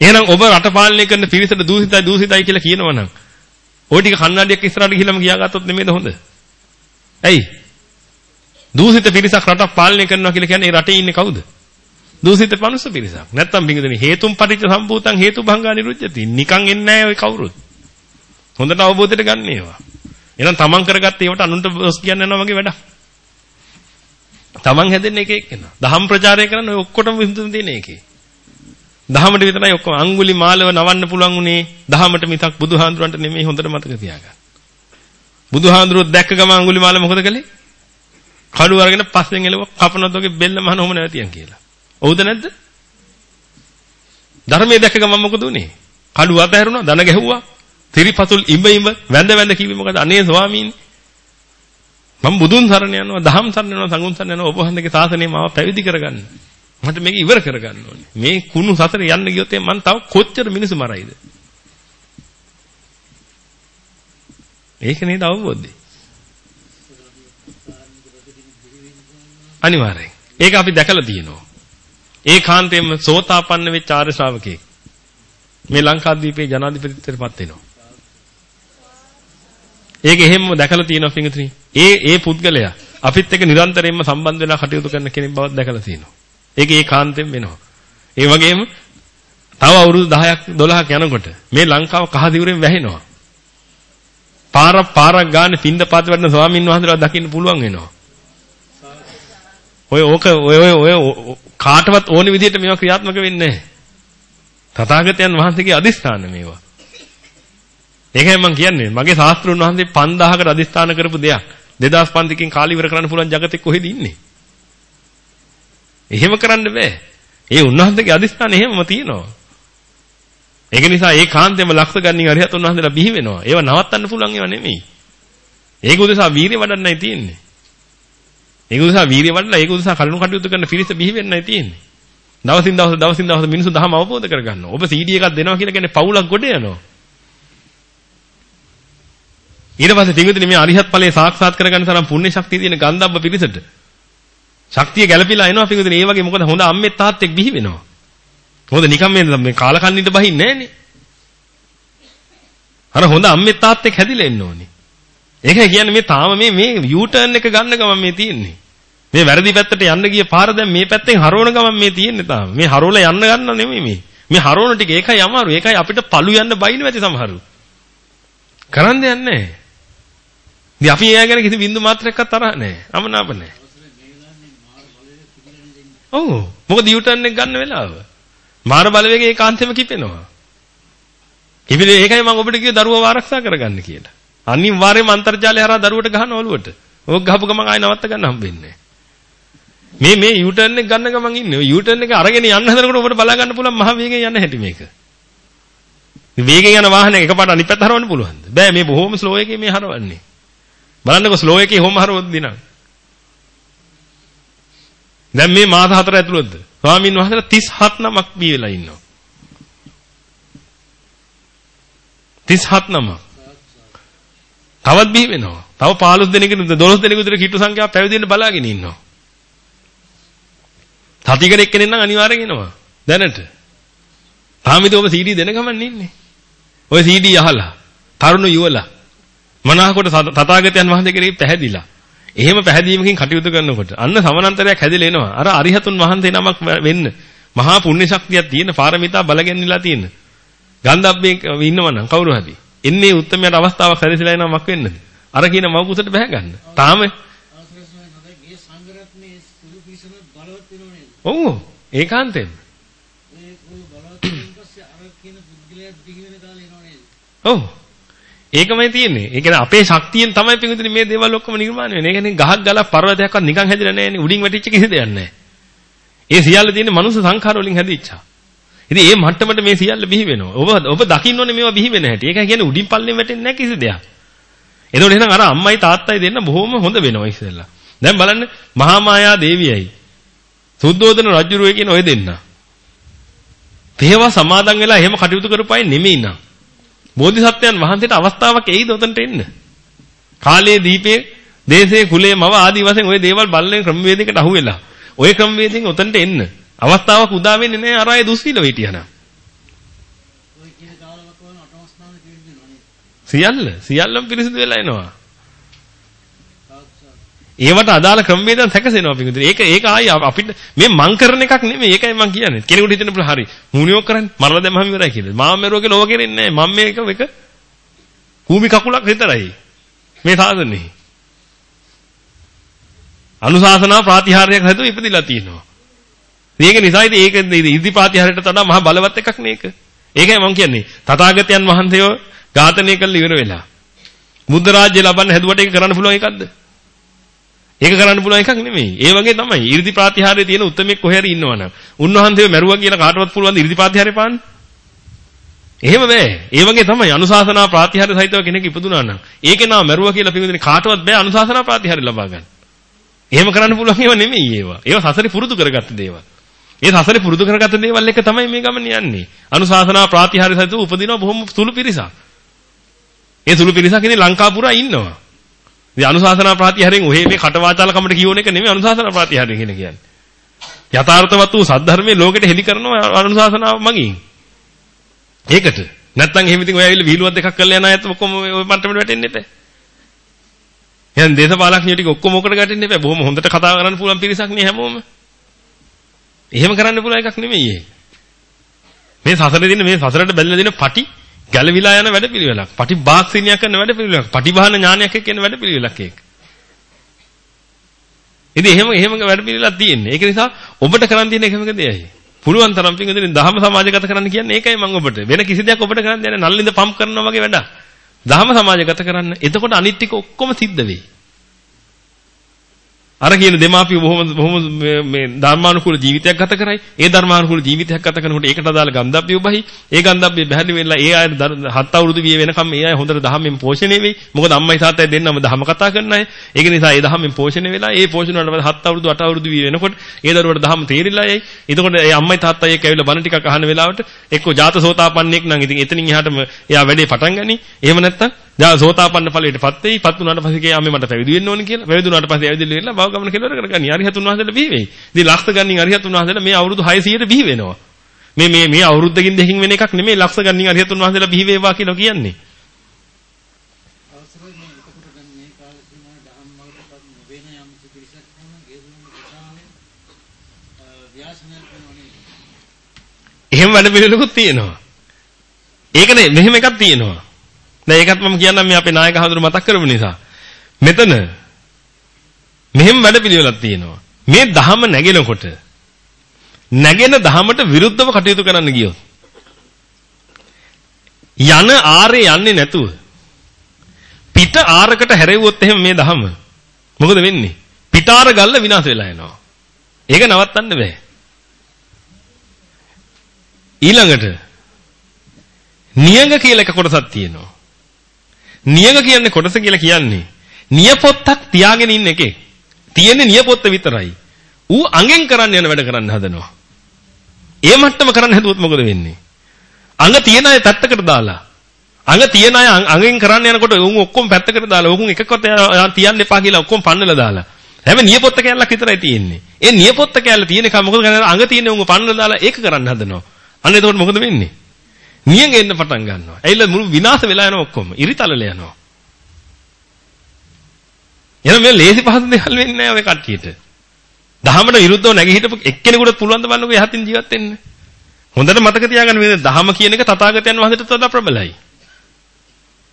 එහෙනම් ඔබ රට පාලනය කරන පිරිසට දූෂිතයි දූෂිතයි කියලා කියනවනම් ওই ටික කන්නඩියක් ඉස්සරහට ගිහිල්ලාම කියාගත්තොත් නෙමෙයිද හොඳ? ඇයි? දූෂිත පිරිසක් රටක් පාලනය කරනවා කියලා කියන්නේ ඒ රටේ ඉන්නේ කවුද? දූෂිත මනුස්ස පිරිසක්. නැත්තම් පිටින් හේතුම් පටිච්ච සම්භූතං හේතුභංගා නිරුද්ධති. නිකන් එන්නේ නැහැ ඔය කවුරුත්. හොඳට අවබෝධයට ගන්න ඒවා. එහෙනම් තමන් කරගත්ත ඒවට අනුන්ට දොස් කියන්න යනවා වගේ වැඩක්. Taman හැදෙන්න එක එක්කෙනා. දහම් ප්‍රචාරය කරන්න ඔය ඔක්කොටම විසඳුම් දෙන එකේ. දහමට විතරයි ඔක්කොම අඟුලි මාලව නවන්න පුළුවන් උනේ දහමට මිසක් බුදුහාඳුරන්ට නෙමෙයි හොඳට මතක තියාගන්න. බුදුහාඳුරෝ දැක්ක ගම අඟුලි මාල මොකද කළේ? කඩු අරගෙන පස්සෙන් එලව කපනත් වගේ බෙල්ල මහන ඔහම නැවතියන් කියලා. ඔව්ද නැද්ද? ධර්මයේ දැක්ක ගම මොකද උනේ? කඩු අතහැරුණා, දන ගැහුවා. තිරිපතුල් ඉඹ ඉඹ වැඳ වැඳ කිව්වේ මොකද? අනේ ස්වාමීනි. මම බුදුන් සරණ යනවා, දහම් සරණ යනවා, සංඝුන් සරණ යනවා, ඔබ වහන්සේගේ ශාසනය මාව පැවිදි කරගන්න. මට මේක ඉවර කරගන්න ඕනේ. මේ කුණු සතර යන්න ගියොත් මම තව කොච්චර මිනිස්සු මරයිද? ඒක නේද අවබෝධය. අනිවාර්යෙන්. ඒක අපි දැකලා තියෙනවා. ඒ කාන්තේම සෝතාපන්න වෙච්ච ආර්ය ශ්‍රාවකයෙක්. මේ ලංකාද්වීපේ ජනාධිපතිත්වයටපත් වෙනවා. ඒක එහෙම්ම දැකලා තියෙනවා පින්විතනි. ඒ ඒ පුද්ගලයා අපිත් එක්ක නිරන්තරයෙන්ම සම්බන්ධ වෙලා කටයුතු කරන කෙනෙක් බවක් දැකලා තියෙනවා. ඒක ඒ කාන්තෙන් වෙනවා. ඒ වගේම තව අවුරුදු 10ක් 12ක් යනකොට මේ ලංකාව කහදිවුරෙන් වැහෙනවා. පාරක් පාරක් ගානේ පින්ද පාත වඩන ස්වාමින් වහන්සේලා දකින්න පුළුවන් වෙනවා. ඔය ඕක ඔය ඔය කාටවත් ඕන විදිහට මේවා ක්‍රියාත්මක වෙන්නේ නැහැ. තථාගතයන් වහන්සේගේ අදිස්ථාන මේවා. ඒකයි මම කියන්නේ මගේ ශාස්ත්‍රුන් වහන්සේ 5000කට අදිස්ථාන කරපු දෙයක් 2500කින් කාලි ඉවර කරන්න පුළුවන් జగතේ කොහෙද ඉන්නේ? එහෙම කරන්න බෑ. ඒ උන්වහන්සේගේ අදිස්ථාන එහෙමම තියෙනවා. ඒක නිසා ඒ කාන්තේම ලක්ෂ ගණනින් අරිහත් උන්වහන්සේලා බිහි වෙනවා. ඒව නවත්තන්න පුළුවන් ඒවා නෙමෙයි. ඒක උදෙසා වීරිය වඩන්නයි තියෙන්නේ. ඒක උදෙසා වීරිය වඩලා ඒක උදෙසා කරුණු කටයුතු කරන පිරිස බිහි වෙන්නයි තියෙන්නේ. දවසින් දවස දවසින් දවස මිනිස්සු දහම අවබෝධ කරගන්නවා. ඔබ CD එකක් දෙනවා කියලා කියන්නේ පවුලක් ගොඩ යනවා. ඊට පස්සේ තිඟුදිනේ මේ අරිහත් ඵලයේ සාක්ෂාත් කරගන්න තරම් පුණ්‍ය ශක්තිය තියෙන ගන්ධබ්බ පිරිසට ශක්තිය ගැළපීලා එනවා පිඟුදිනේ ඒ වගේ මොකද හොඳ අම්මෙත් තාත්තෙක් බිහි වෙනවා. මොකද නිකම් මේ මේ කාලකන්නිට බහින්නේ නැහනේ. අර හොඳ අම්මෙත් තාත්තෙක් හැදිලා එන්න ඕනේ. ඒකයි කියන්නේ මේ තාම මේ මේ යූ ටර්න් එක ගන්න ගමන් මේ තියෙන්නේ. මේ වැරදි පැත්තට යන්න ගිය පාර දැන් මේ පැත්තෙන් හරවන ගමන් මේ තියෙන්නේ තාම. මේ හරවලා යන්න ගන්න නෙමෙයි මේ. මේ හරවන ටික ඒකයි අමාරු. ඒකයි අපිට පළු යන්න බයින වැටි සමහරු. කරන්න දෙයක් නැහැ. ඉතින් අපි එයා ගැන කිසි බින්දු මාත්‍රයක්වත් තරහ නැහැ. අමනාප නැහැ. ඔව්. මොකද යූ ටර්න් එක ගන්න වෙලාව. මාර බලවේගය ඒකාන්තෙම කිපෙනවා. කිපිලේ ඒකයි මම ඔබට කිව්වේ දරුවව ආරක්ෂා කරගන්න කියලා. අනිවාර්යයෙන්ම අන්තර්ජාලය හරහා දරුවට ගහන ඔලුවට. ඕක ගහපු ගමන් ආයෙ නවත්ත ගන්න හම්බෙන්නේ මේ මේ යූ ටර්න් එක ගන්න ගමන් ඉන්නේ. ඔය යූ ටර්න් එක අරගෙන යන්න හදනකොට ඔබට බලා ගන්න පුළුවන් මහ වේගෙන් යන්න හැටි මේක. වේගෙන් යන වාහනයක එකපාරට අනිත් පැත්ත හරවන්න පුළුවන්ද? බෑ මේ බොහොම ස්ලෝ එකේ මේ හරවන්නේ. බලන්නකො ස්ලෝ එකේ කොහොම හරවද්ද දිනක්. දැන් මේ මාස හතර ඇතුළතද ස්වාමීන් වහන්සේලා 37 නමක් බිහි වෙලා ඉන්නවා. 37 නමක්. තවත් බිහි වෙනවා. තව 15 දෙනෙකුට 12 දෙනෙකුට විතර කිට්ටු සංඛ්‍යාව පැවිදි වෙන්න බලාගෙන ඉන්නවා. සතියකට එක්කෙනෙක් නම් අනිවාර්යෙන් එනවා. දැනට. තාම ඉතින් ඔබ CD දෙන ගමන් ඉන්නේ. ඔය CD අහලා, තරුණ යුවලා මනාකොට තථාගතයන් වහන්සේ කෙරෙහි පැහැදිලා. එහෙම පැහැදීමකින් කටයුතු කරනකොට අන්න සමනන්තරයක් හැදිලා එනවා. අර අරිහතුන් වහන්සේ නමක් වෙන්න මහා පුණ්‍ය ශක්තියක් තියෙන පාරමිතා බලගෙනනිලා තියෙන. ගන්ධබ්බේ ඉන්නවනම් කවුරු හරි. එන්නේ උත්තරමයට අවස්ථාවක් හැදිලා එනවා මක් වෙන්නද? අර කියන මව කුසට බහැ ගන්න. තාම ඔව් ඒකාන්තයෙන්. ඔව් ඒකමයි තියෙන්නේ. ඒ කියන්නේ අපේ ශක්තියෙන් තමයි පිටුදින මේ දේවල් ඔක්කොම නිර්මාණය වෙන්නේ. ඒ කියන්නේ ගහක් ගලක් පර්වතයක්වත් නිකන් හැදිලා නැහැ නේ. උඩින් වැටිච්ච කිසි දෙයක් නැහැ. ඒ සියල්ල තියෙන්නේ මනුස්ස සංඛාර වලින් හැදිච්චා. ඉතින් මේ මට්ටමට මේ සියල්ල බිහි වෙනවා. ඔබ ඔබ දකින්න ඕනේ මේවා බිහි වෙන හැටි. ඒකයි කියන්නේ උඩින් පල්ලෙන් වැටෙන්නේ නැහැ කිසි දෙයක්. එතකොට එහෙනම් අර අම්මයි තාත්තයි දෙන්න බොහොම හොඳ වෙනවා ඉස්සෙල්ලා. දැන් බලන්න මහා මායා දේවියයි සුද්ධෝදන රජුරුවේ කියන ඔය දෙන්න. තේවා සමාදන් වෙලා එහෙම කටයුතු කරපුවයි නෙමෙයි නා. බෝධිසත්වයන් වහන්සේට අවස්ථාවක් එයිද උතන්ට එන්න. කාලයේ දීපේ දේශේ කුලේ මව ආදී වශයෙන් ওই දේවල් බල්ලෙන් ක්‍රමවේදයකට අහු වෙලා. ওই ක්‍රමවේදයෙන් උතන්ට එන්න. අවස්ථාවක් උදා වෙන්නේ නැහැ අර අය දුස්සීලව හිටියනම්. සියල්ල සියල්ලම පිරිසිදු වෙලා එනවා. ඒවට අදාළ ක්‍රමවේදයන් සැකසෙනවා පිටුදින. ඒක ඒක ආයි අපිට මේ මං කරන එකක් නෙමෙයි. ඒකයි මං කියන්නේ. කෙනෙකුට හිතෙන්න පුළුවන් හරි. මූණියෝක් කරන්නේ මරලා දැම්මම ඉවරයි කියලා. මාම මෙරුවගේ ලෝක කෙරෙන්නේ නැහැ. මම මේක එක කූමි කකුලක් විතරයි. මේ සාධනේ. අනුශාසනා ප්‍රාතිහාර්යයක් හදුව ඉපදිලා තියෙනවා. ඒක නිසා ඉතින් ඒක ඉදි ප්‍රාතිහාර්යයට වඩා මහා බලවත් එකක් නේක. ඒකයි මම කියන්නේ. තථාගතයන් වහන්සේව ඝාතනය කළ ඉවර වෙලා. බුද්ධ රාජ්‍ය ලබන්න හැදුවට ඒක කරන්න පුළුවන් එකක්ද? ඒක කරන්න පුළුවන් එකක් නෙමෙයි. ඒ වගේ තමයි. 이르දි ප්‍රාතිහාර්යයේ තියෙන උත්මෙක් කොහේ හරි ඉන්නවනම් උන්වහන්සේව මැරුවා කියලා කාටවත් පුළුවන් 이르දි ප්‍රාතිහාර්ය පාන්න? එහෙම බෑ. ඒ වගේ තමයි අනුශාසනා ප්‍රාතිහාර්ය සහිතව කෙනෙක් ඉපදුනා නම්. ඒකේ නම මැරුවා කියලා පින්විතනේ කාටවත් බෑ අනුශාසනා ප්‍රාතිහාර්ය ලබා ගන්න. එහෙම කරන්න පුළුවන් ඒවා නෙමෙයි ඒවා. ඒවා සසරේ පුරුදු කරගත්ත දේවල්. ඒ සසරේ පුරුදු කරගත්ත දේවල් එක තමයි මේ ගමන යන්නේ. අනුශාසනා ප්‍රාතිහාර්ය සහිතව උපදිනවා බොහොම සුළු පිරිසක්. ඒ සුළු පිරිසක් ඉතින් ලංකාපුරා ඉන්නවා. ඉතින් අනුශාසනා ප්‍රාතිහාරයෙන් ඔහේ මේ කටවාචාලකමට කියවන එක නෙමෙයි අනුශාසනා ප්‍රාතිහාරය කියන කියන්නේ. යථාර්ථවත් වූ සද්ධර්මයේ ලෝකෙට හෙළි කරනවා අනුශාසනාව මගින්. ඒකට. නැත්තම් එහෙම ඉතින් ඔය ඇවිල්ලා විහිළුවක් දෙකක් කරලා යන අයත් ඔක්කොම ඔය මට්ටමට වැටෙන්න එපා. එහෙනම් දේශපාලඥයෝ ටික ඔක්කොම ඔකට ගැටෙන්න එපා. බොහොම හොඳට කතා කරන්න පුළුවන් පිරිසක් නේ හැමෝම. එහෙම කරන්න පුළුවන් එකක් නෙමෙයි මේ සසරේ දින මේ සසරට බැලලා දින පටි ගැලවිලා යන වැඩපිළිවෙලක්. පටිභාක්ෂිනියක් කරන වැඩපිළිවෙලක්. පටිභාන ඥානයක් එක්ක එන වැඩපිළිවෙලක් ඒක. ඉතින් එහෙම එහෙම වැඩපිළිවෙලක් තියෙන්නේ. ඒක නිසා ඔබට කරන් තියෙන එකම දෙයයි. පුළුවන් තරම් පිටින් දහම සමාජගත කරන්න කියන්නේ ඒකයි මම ඔබට. වෙන කිසි දෙයක් ඔබට කරන්න දෙන්නේ නැහැ. නල්ලින්ද පම්ප් කරනවා වගේ වැඩක්. දහම සමාජගත කරන්න. එතකොට අනිත් ටික ඔක්කොම සිද්ධ වෙයි. අර කියන දෙමාපිය බොහොම බොහොම මේ ධර්මානුකූල ජීවිතයක් ගත කරයි. ඒ ධර්මානුකූල ජීවිතයක් ගත කරනකොට ඒකට අදාළ ගන්ධබ්බිය උබහි. ඒ ගන්ධබ්බිය බැහැරි වෙලා ඒ අය හත් අවුරුදු විය වෙනකම් ඒ අය හොඳට ධම්මෙන් පෝෂණය වෙයි. මොකද අම්මයි තාත්තයි දෙන්නම ධම්ම කතා කරන අය. ඒක නිසා ඒ ධම්මෙන් පෝෂණය වෙලා ඒ පෝෂණය වලට හත් අවුරුදු අට අවුරුදු විය වෙනකොට ඒ දරුවට ධම්ම තේරිලා යයි. එතකොට ඒ අම්මයි තාත්තයි එක්ක ඇවිල්ලා බණ ටිකක් අහන වෙලාවට එක්කෝ ජාත සෝතාපන්නෙක් නම් ඉතින් එතනින් එහාටම එයා වැඩේ පටන් ගනි. එහෙම නැත්තම් දැන් සෝතාපන්න ඵලයටපත් වෙයි. පත් වුණාට පස්සේ කියා අම්මේ මට පැවිදි වෙන්න ඕනේ කියලා. පැවිදි වුණාට පස්සේ ඇවිදලා ඉන්න බව ගමන කෙලවර කරගනි. අරිහතුන් වහන්සේලා බිහි වෙයි. ඉතින් ලක්ෂ ගණනින් අරිහතුන් වහන්සේලා මේ අවුරුදු 600ට බිහි වෙනවා. මේ මේ මේ අවුරුද්දකින් දෙකකින් වෙන එකක් නෙමෙයි ලක්ෂ ගණනින් අරිහතුන් වහන්සේලා බිහි වේවා කියලා කියන්නේ. මේ මේ. එහෙම වැඩ පිළිවෙලකුත් තියෙනවා. ඒකනේ මෙහෙම එකක් තියෙනවා. දැන් ඒකත් මම කියන්නම් මේ අපේ නායක හඳුර මතක් කරපු නිසා. මෙතන මෙහෙම වැඩපිළිවෙලක් තියෙනවා. මේ ධහම නැගෙනකොට නැගෙන ධහමට විරුද්ධව කටයුතු කරන්න ගියොත් යන ආරේ යන්නේ නැතුව පිට ආරකට හැරෙව්වොත් එහෙම මේ ධහම මොකද වෙන්නේ? පිටාර ගල්ල විනාශ වෙලා යනවා. ඒක නවත්තන්න බෑ. ඊළඟට නියඟ කියලා එක කොටසක් තියෙනවා. නියඟ කියන්නේ කොටස කියලා කියන්නේ නියපොත්තක් තියාගෙන ඉන්න එකේ. තියෙන්නේ නියපොත්ත විතරයි. ඌ අඟෙන් කරන්න යන වැඩ කරන්න හදනවා. ඒ මට්ටම කරන්න හැදුවොත් මොකද වෙන්නේ? අඟ තියෙන අය පැත්තකට දාලා අඟ තියෙන අය අඟෙන් කරන්න යනකොට උන් ඔක්කොම පැත්තකට දාලා උන් එකකවත් තියන්න එපා කියලා ඔක්කොම පන්නලා දාලා. හැම නියපොත්ත කැල්ලක් විතරයි තියෙන්නේ. ඒ නියපොත්ත කැල්ල තියෙන එක මොකද කරන්නේ? අඟ තියෙන උන් පන්නලා දාලා ඒක කරන්න හදනවා. අන්න එතකොට මොකද වෙන්නේ? නියඟ එන්න පටන් ගන්නවා. ඇයිලා මුළු විනාශ වෙලා යනවා ඔක්කොම. ඉරිතලල යනවා. එහෙනම් මේ ලේසි පහසු දේවල් වෙන්නේ නැහැ ඔය කට්ටියට. දහමට විරුද්ධව නැගී හිටපු එක්කෙනෙකුට පුළුවන් ද බලන්නකෝ යහතින් ජීවත් වෙන්න. හොඳට මතක තියාගන්න මේ දහම කියන එක තථාගතයන් වහන්සේට වඩා ප්‍රබලයි.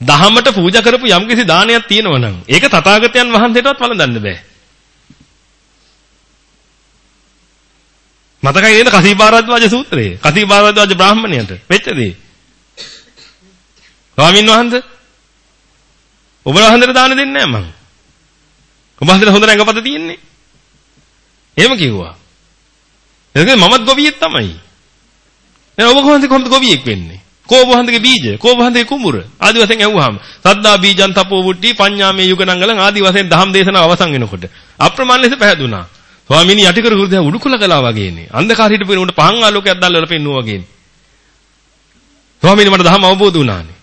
දහමට පූජා කරපු යම්කිසි දානයක් තියෙනවා නම් ඒක තථාගතයන් වහන්සේටවත් වළඳන්න බෑ. මතකයි නේද කසීපාරද්වාජ සූත්‍රය? කසීපාරද්වාජ බ්‍රාහ්මණයට වෙච්ච දේ. ස්වාමීන් වහන්සේ ඔබ වහන්සේට දාන දෙන්නේ නැහැ මං. ඔබ වහන්සේට හොඳ රැඟපත තියෙන්නේ. එහෙම කිව්වා. එතකොට මමත් ගොවියෙක් තමයි. එහෙනම් ඔබ කොහොමද කොහොමද ගොවියෙක් වෙන්නේ? කෝ ඔබ වහන්සේගේ බීජ, කෝ ඔබ වහන්සේගේ කුඹුර. ආදි වශයෙන් ඇහුවාම සද්දා බීජං තපෝ වුට්ටි පඤ්ඤාමේ යුගනංගලං ආදි වශයෙන් දහම් දේශනාව අවසන් වෙනකොට අප්‍රමාණ ලෙස පැහැදුනා. ස්වාමීනි යටි කර කුරුදා උඩුකුල කළා වගේනේ. අන්ධකාර හිටපු උන්ට පහන් ආලෝකයක් දැල්වලා පෙන්නුවා වගේනේ. ස්වාමීනි මට දහම අවබෝධ වුණානේ.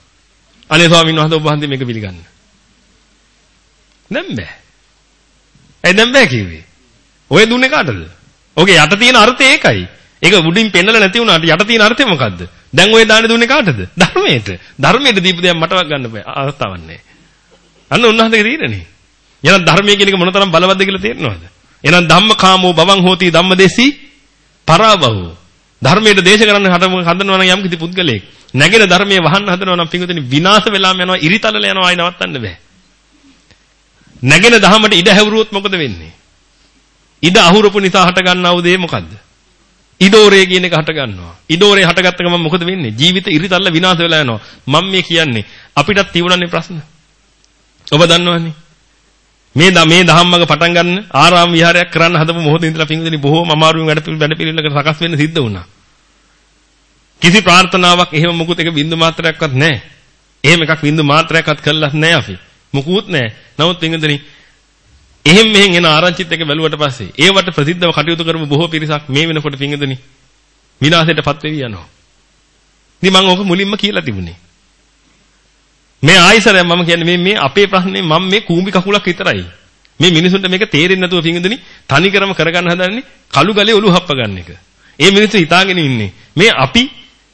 අනේ ස්වාමීන් වහන්සේ ඔබ වහන්සේ මේක පිළිගන්න. දැන් බෑ. ඒ දැන් බෑ කිව්වේ. ඔය දුන්නේ කාටද? ඔගේ යට තියෙන අර්ථය ඒකයි. ඒක උඩින් පෙන්නලා නැති වුණාට යට තියෙන අර්ථය මොකද්ද? දැන් ඔය දාන්නේ දුන්නේ කාටද? ධර්මයට. ධර්මයට දීපු දෙයක් මටවත් ගන්න බෑ. අවස්ථාවක් නැහැ. අන්න උන්වහන්සේගේ තීරණේ. එහෙනම් ධර්මයේ කියන එක මොනතරම් බලවත්ද කියලා තේරෙනවද? එහෙනම් ධම්මකාමෝ බවං හෝති ධම්මදේසි පරාබහෝ. ධර්මයට දේශ කරන්න හදනවා නම් යම් කිසි පුද්ගලයෙක් නැගෙන ධර්මයේ වහන්න හදනවා නම් පිංගුතුනි විනාශ වෙලාම යනවා ඉරිතලල යනවා ආයි නවත්තන්න බෑ. නැගෙන දහමට ඉඩ හැවුරුවොත් මොකද වෙන්නේ? ඉඩ අහුරපු නිසා හට ගන්නා වූ දේ මොකද්ද? ඉඩෝරේ කියන එක හට ගන්නවා. ඉඩෝරේ හටගත්ත ගමන් මොකද වෙන්නේ? ජීවිත ඉරිතල්ල විනාශ වෙලා යනවා. මම මේ කියන්නේ අපිටත් තිබුණනේ ප්‍රශ්න. ඔබ දන්නවනේ. මේ මේ දහම්මග පටන් ගන්න ආරාම විහාරයක් කරන්න හදපු මොහොතේ ඉඳලා පින්විතනි බොහෝම අමාරුවෙන් වැඩ වැඩ පිළිවෙලකට සකස් වෙන්න සිද්ධ වුණා. කිසි ප්‍රාර්ථනාවක් එහෙම මුකුත් එක බින්දු මාත්‍රයක්වත් නැහැ. එහෙම එකක් බින්දු මාත්‍රයක්වත් කළත් නැහැ අපි. මුකුත් නැහැ. නමුත් පින්විතනි එහෙම මෙහෙන් එන ආරංචිත් එක බැලුවට පස්සේ ඒවට ප්‍රසිද්ධව කටයුතු කරපු බොහෝ පිරිසක් මේ වෙනකොට පින්විතනි විනාශයටපත් වෙවි යනවා. ඉතින් මම ඕක මුලින්ම කියලා තිබුණේ. මේ ආයිසරය මම කියන්නේ මේ මේ අපේ ප්‍රශ්නේ මම මේ කූඹි කකුලක් විතරයි. මේ මිනිසුන්ට මේක තේරෙන්නේ නැතුව පිංගුදෙනි තනි කරම කරගන්න හදන්නේ කළු ගලේ ඔලු හප්ප ගන්න එක. ඒ මිනිස්සු හිතාගෙන ඉන්නේ මේ අපි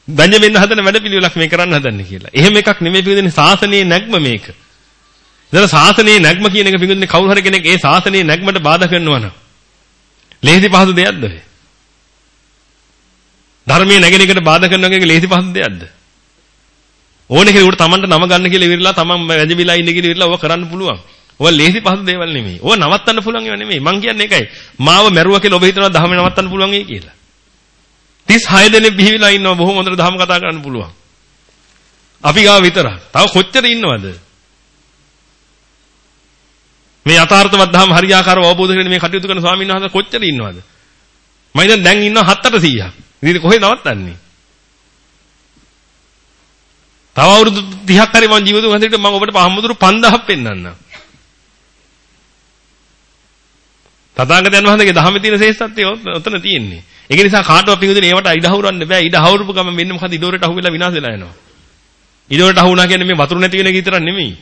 බැඳ වෙන්න හදන වැඩපිළිවෙලක් මේ කරන්න හදන්නේ කියලා. එහෙම එකක් නෙමෙයි පිංගුදෙනි සාසනයේ නැග්ම මේක. ඉතින් සාසනයේ නැග්ම කියන එක පිංගුදෙනි කවුරු හරි කෙනෙක් ඒ සාසනයේ නැග්මට බාධා කරනවා නම් ලේසි පහසු දෙයක්ද ඔය? ධර්මයේ නැගෙන එකට බාධා කරනවා කියන එක ලේසි පහසු දෙයක්ද? ඕනේ කෙනෙකුට Tamanට නම ගන්න කියලා ඉවරලා Taman වැජබිලා ඉන්න කියලා ඉවරලා ඕවා කරන්න පුළුවන්. ඕවා ලේසි පහසු දේවල් නෙමෙයි. ඕවා නවත්තන්න පුළුවන් ඒවා නෙමෙයි. මං කියන්නේ ඒකයි. මාව මැරුවා කියලා ඔබ හිතනවා ධර්ම නවත්තන්න පුළුවන් ඒ කියලා. 36 දෙනෙක් බිහිවිලා ඉන්නවා බොහොම හොඳට ධර්ම කතා කරන්න පුළුවන්. අපි ගාව විතරක්. තව කොච්චර ඉන්නවද? මේ යථාර්ථවත් ධර්ම හරියාකාරව අවබෝධ කරගෙන මේ කටයුතු කරන ස්වාමීන් වහන්සේ කොච්චර ඉන්නවද? මම දැන් දැන් ඉන්නවා 700ක්. ඉතින් කොහෙද නවත්තන්නේ? තව අවුරුදු 30ක් හරි මම ජීවිත වුණාට මම ඔබට පහමුදුරු 5000ක් පෙන්වන්නම්. තථාගතයන් වහන්සේගේ ධහමේ තියෙන ශ්‍රේෂ්ඨත්වය ඔතන තියෙන්නේ. ඒක නිසා කාටවත් පිඟුදින ඒවට ඉඩ හවුරන්න බෑ. ඉඩ හවුරුපු ගමන් වෙන්නේ මොකද? ඉඩෝරට අහු වෙලා විනාශ වෙලා යනවා. ඉඩෝරට අහු වුණා කියන්නේ මේ වතුර නැති වෙන එක විතරක් නෙමෙයි.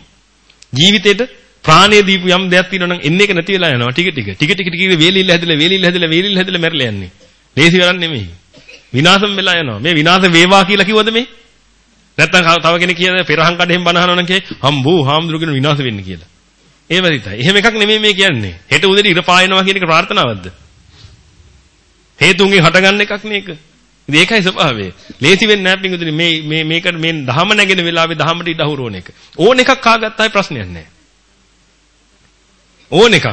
ජීවිතේට ප්‍රාණය දීපු යම් දෙයක් තියෙනවා නම් එන්නේ එක නැති වෙලා යනවා. ටික ටික ටික ටික ටික වේලිල්ල හැදලා වේලිල්ල හැදලා වේලිල්ල හැදලා මැරලා යන්නේ. ලේසි වැඩක් නෙමෙයි. විනාශම් වෙලා යනවා. මේ විනාශ වේවා කියලා කිව්වද මේ? නැත්තම් තව කෙනෙක් කියන පෙරහන් කඩෙන් බණ අහනවා නම් කියේ හම්බෝ හාමුදුරුගෙන විනාශ වෙන්න කියලා. ඒ වරිතයි. එහෙම එකක් නෙමෙයි මේ කියන්නේ. හෙට උදේට ඉර පායනවා කියන එක ප්‍රාර්ථනාවක්ද? හේතුන්ගෙන් හටගන්න එකක් නේ ඒක. ඉතින් ඒකයි ස්වභාවය. ලේසි වෙන්නේ නැහැ පිංගුතුනි මේ මේ මේකට මේ දහම නැගෙන වෙලාවේ දහමට ඉඩ හුරෝන එක. ඕන එකක් කාගත්තායි ප්‍රශ්නයක් නැහැ. ඕන එකක්.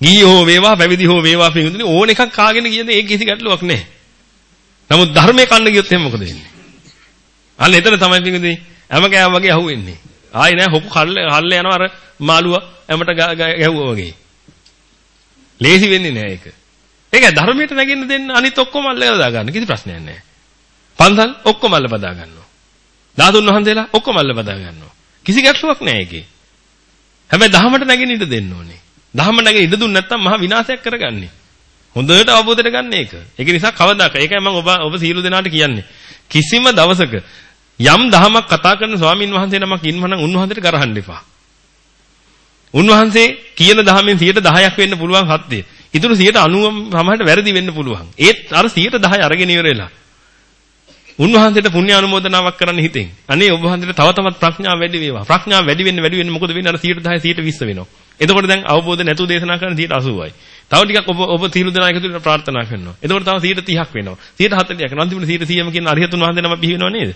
ගිහි හෝ වේවා පැවිදි හෝ වේවා පිංගුතුනි ඕන එකක් කාගෙන කියන්නේ ඒක කිසි ගැටලුවක් නැහැ. නමුත් ධර්මයේ කන්න ගියොත් එහෙනම් මොකද වෙන්නේ? අන්න එතන තමයි පිංගුදී හැම කෑම වගේ අහුවෙන්නේ. ආයි නෑ හොකු කල්ල හල්ල යනවා අර මාළුව හැමට ගැහුවා වගේ. ලේසි වෙන්නේ නෑ ඒක. ඒක ධර්මයට නැගෙන්න දෙන්න අනිත් ඔක්කොම අල්ලලා දා ගන්න කිසි ප්‍රශ්නයක් නෑ. පන්සල් ඔක්කොම අල්ල බදා ගන්නවා. ධාතුන් වහන්සේලා ඔක්කොම අල්ල බදා ගන්නවා. කිසි ගැටලුවක් නෑ ඒකේ. හැබැයි ධහමට නැගෙන්න ඉඩ දෙන්න ඕනේ. ධහම නැගෙන්න ඉඩ දුන්නේ නැත්නම් මහා විනාශයක් කරගන්නේ. හොඳට අවබෝධයට ගන්න ඒක. ඒක නිසා කවදාක ඒකයි මම ඔබ ඔබ සීල දෙනාට කියන්නේ. කිසිම දවසක යම් දහමක් කතා කරන ස්වාමින් වහන්සේ නමක් ඉන්නවනම් උන්වහන්සේට ගරහන්න එපා. උන්වහන්සේ කියන දහමෙන් 10%ක් වෙන්න පුළුවන් සත්‍යය. ඊටු 90 සමහරට වැරදි වෙන්න පුළුවන්. ඒත් අර 10% අරගෙන ඉවර වෙලා. උන්වහන්සේට පුණ්‍ය අනුමෝදනාවක් කරන්න හිතෙන්. අනේ ඔබ වහන්සේට තව තවත් ප්‍රඥාව වැඩි වේවා. ප්‍රඥාව වැඩි වෙන්න වැඩි වෙන්න මොකද වෙන්නේ? අර 10 10 20 වෙනවා. එතකොට දැන් අවබෝධ නැතුව දේශනා කරන 80යි. තව ටිකක් ඔබ ඔබ සීල දෙනා එකතු වෙලා ප්‍රාර්ථනා කරනවා. එතකොට තව 130ක් වෙනවා. 140ක් වෙනවා. අන්තිමට 130ම කියන අරිහතුන් වහන්සේ නම බිහි වෙනව නේද?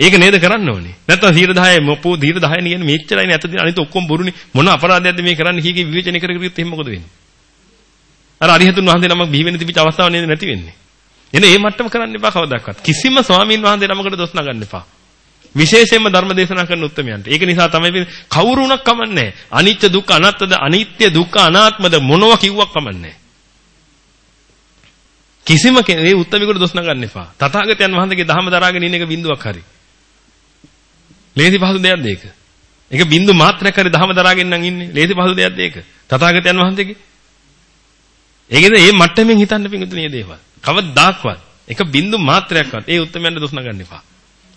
ඒක නේද කරන්න ඕනේ. නැත්නම් 110 මොපෝ 110 කියන්නේ මෙච්චරයි නේ අතදී අනිත ඔක්කොම බොරුනේ. මොන අපරාධයක්ද මේ කරන්න කී කී විවේචනය කර කර ඉතින් එහෙම මොකද වෙන්නේ? අර අරිහතුන් වහන්සේ නමක් බිහි වෙන්න තිබිච්ච අවස්ථාව නේද නැති වෙන්නේ. එනේ මේ මට්ටම කරන්න එපා කවදාවත්. කිසිම ස්වාමීන් වහන්සේ නමකට දොස් නගන්න එපා. විශේෂයෙන්ම ධර්ම දේශනා කරන උත්තරමයන්ට. ඒක නිසා තමයි කවුරු වුණක් කමන්නේ අනිත්‍ය දුක්ඛ අනාත්තද අනිත්‍ය දුක්ඛ අනාත්මද මොනවා කිව්වක් කමන්නේ කිසිම කෙනෙක් මේ උත්තරමිකට දොස් නගන්න එපා. තථාගතයන් වහන්සේගේ ධර්ම දරාගෙන ඉන්න එක බිඳුවක් හරි. ලේසි පහසු දෙයක්ද ඒක? ඒක බින්දු මාත්‍රයක් හරි දහම දරාගෙන නම් ඉන්නේ. ලේසි පහසු දෙයක්ද ඒක? තථාගතයන් වහන්සේගේ. ඒකද මේ මට්ටමින් හිතන්න පිඟුතුනේ මේ දේවල්. කවදාක්වත් එක බින්දු මාත්‍රයක්වත් ඒ උත්තරමයන්ට දොස් නගන්න එපා.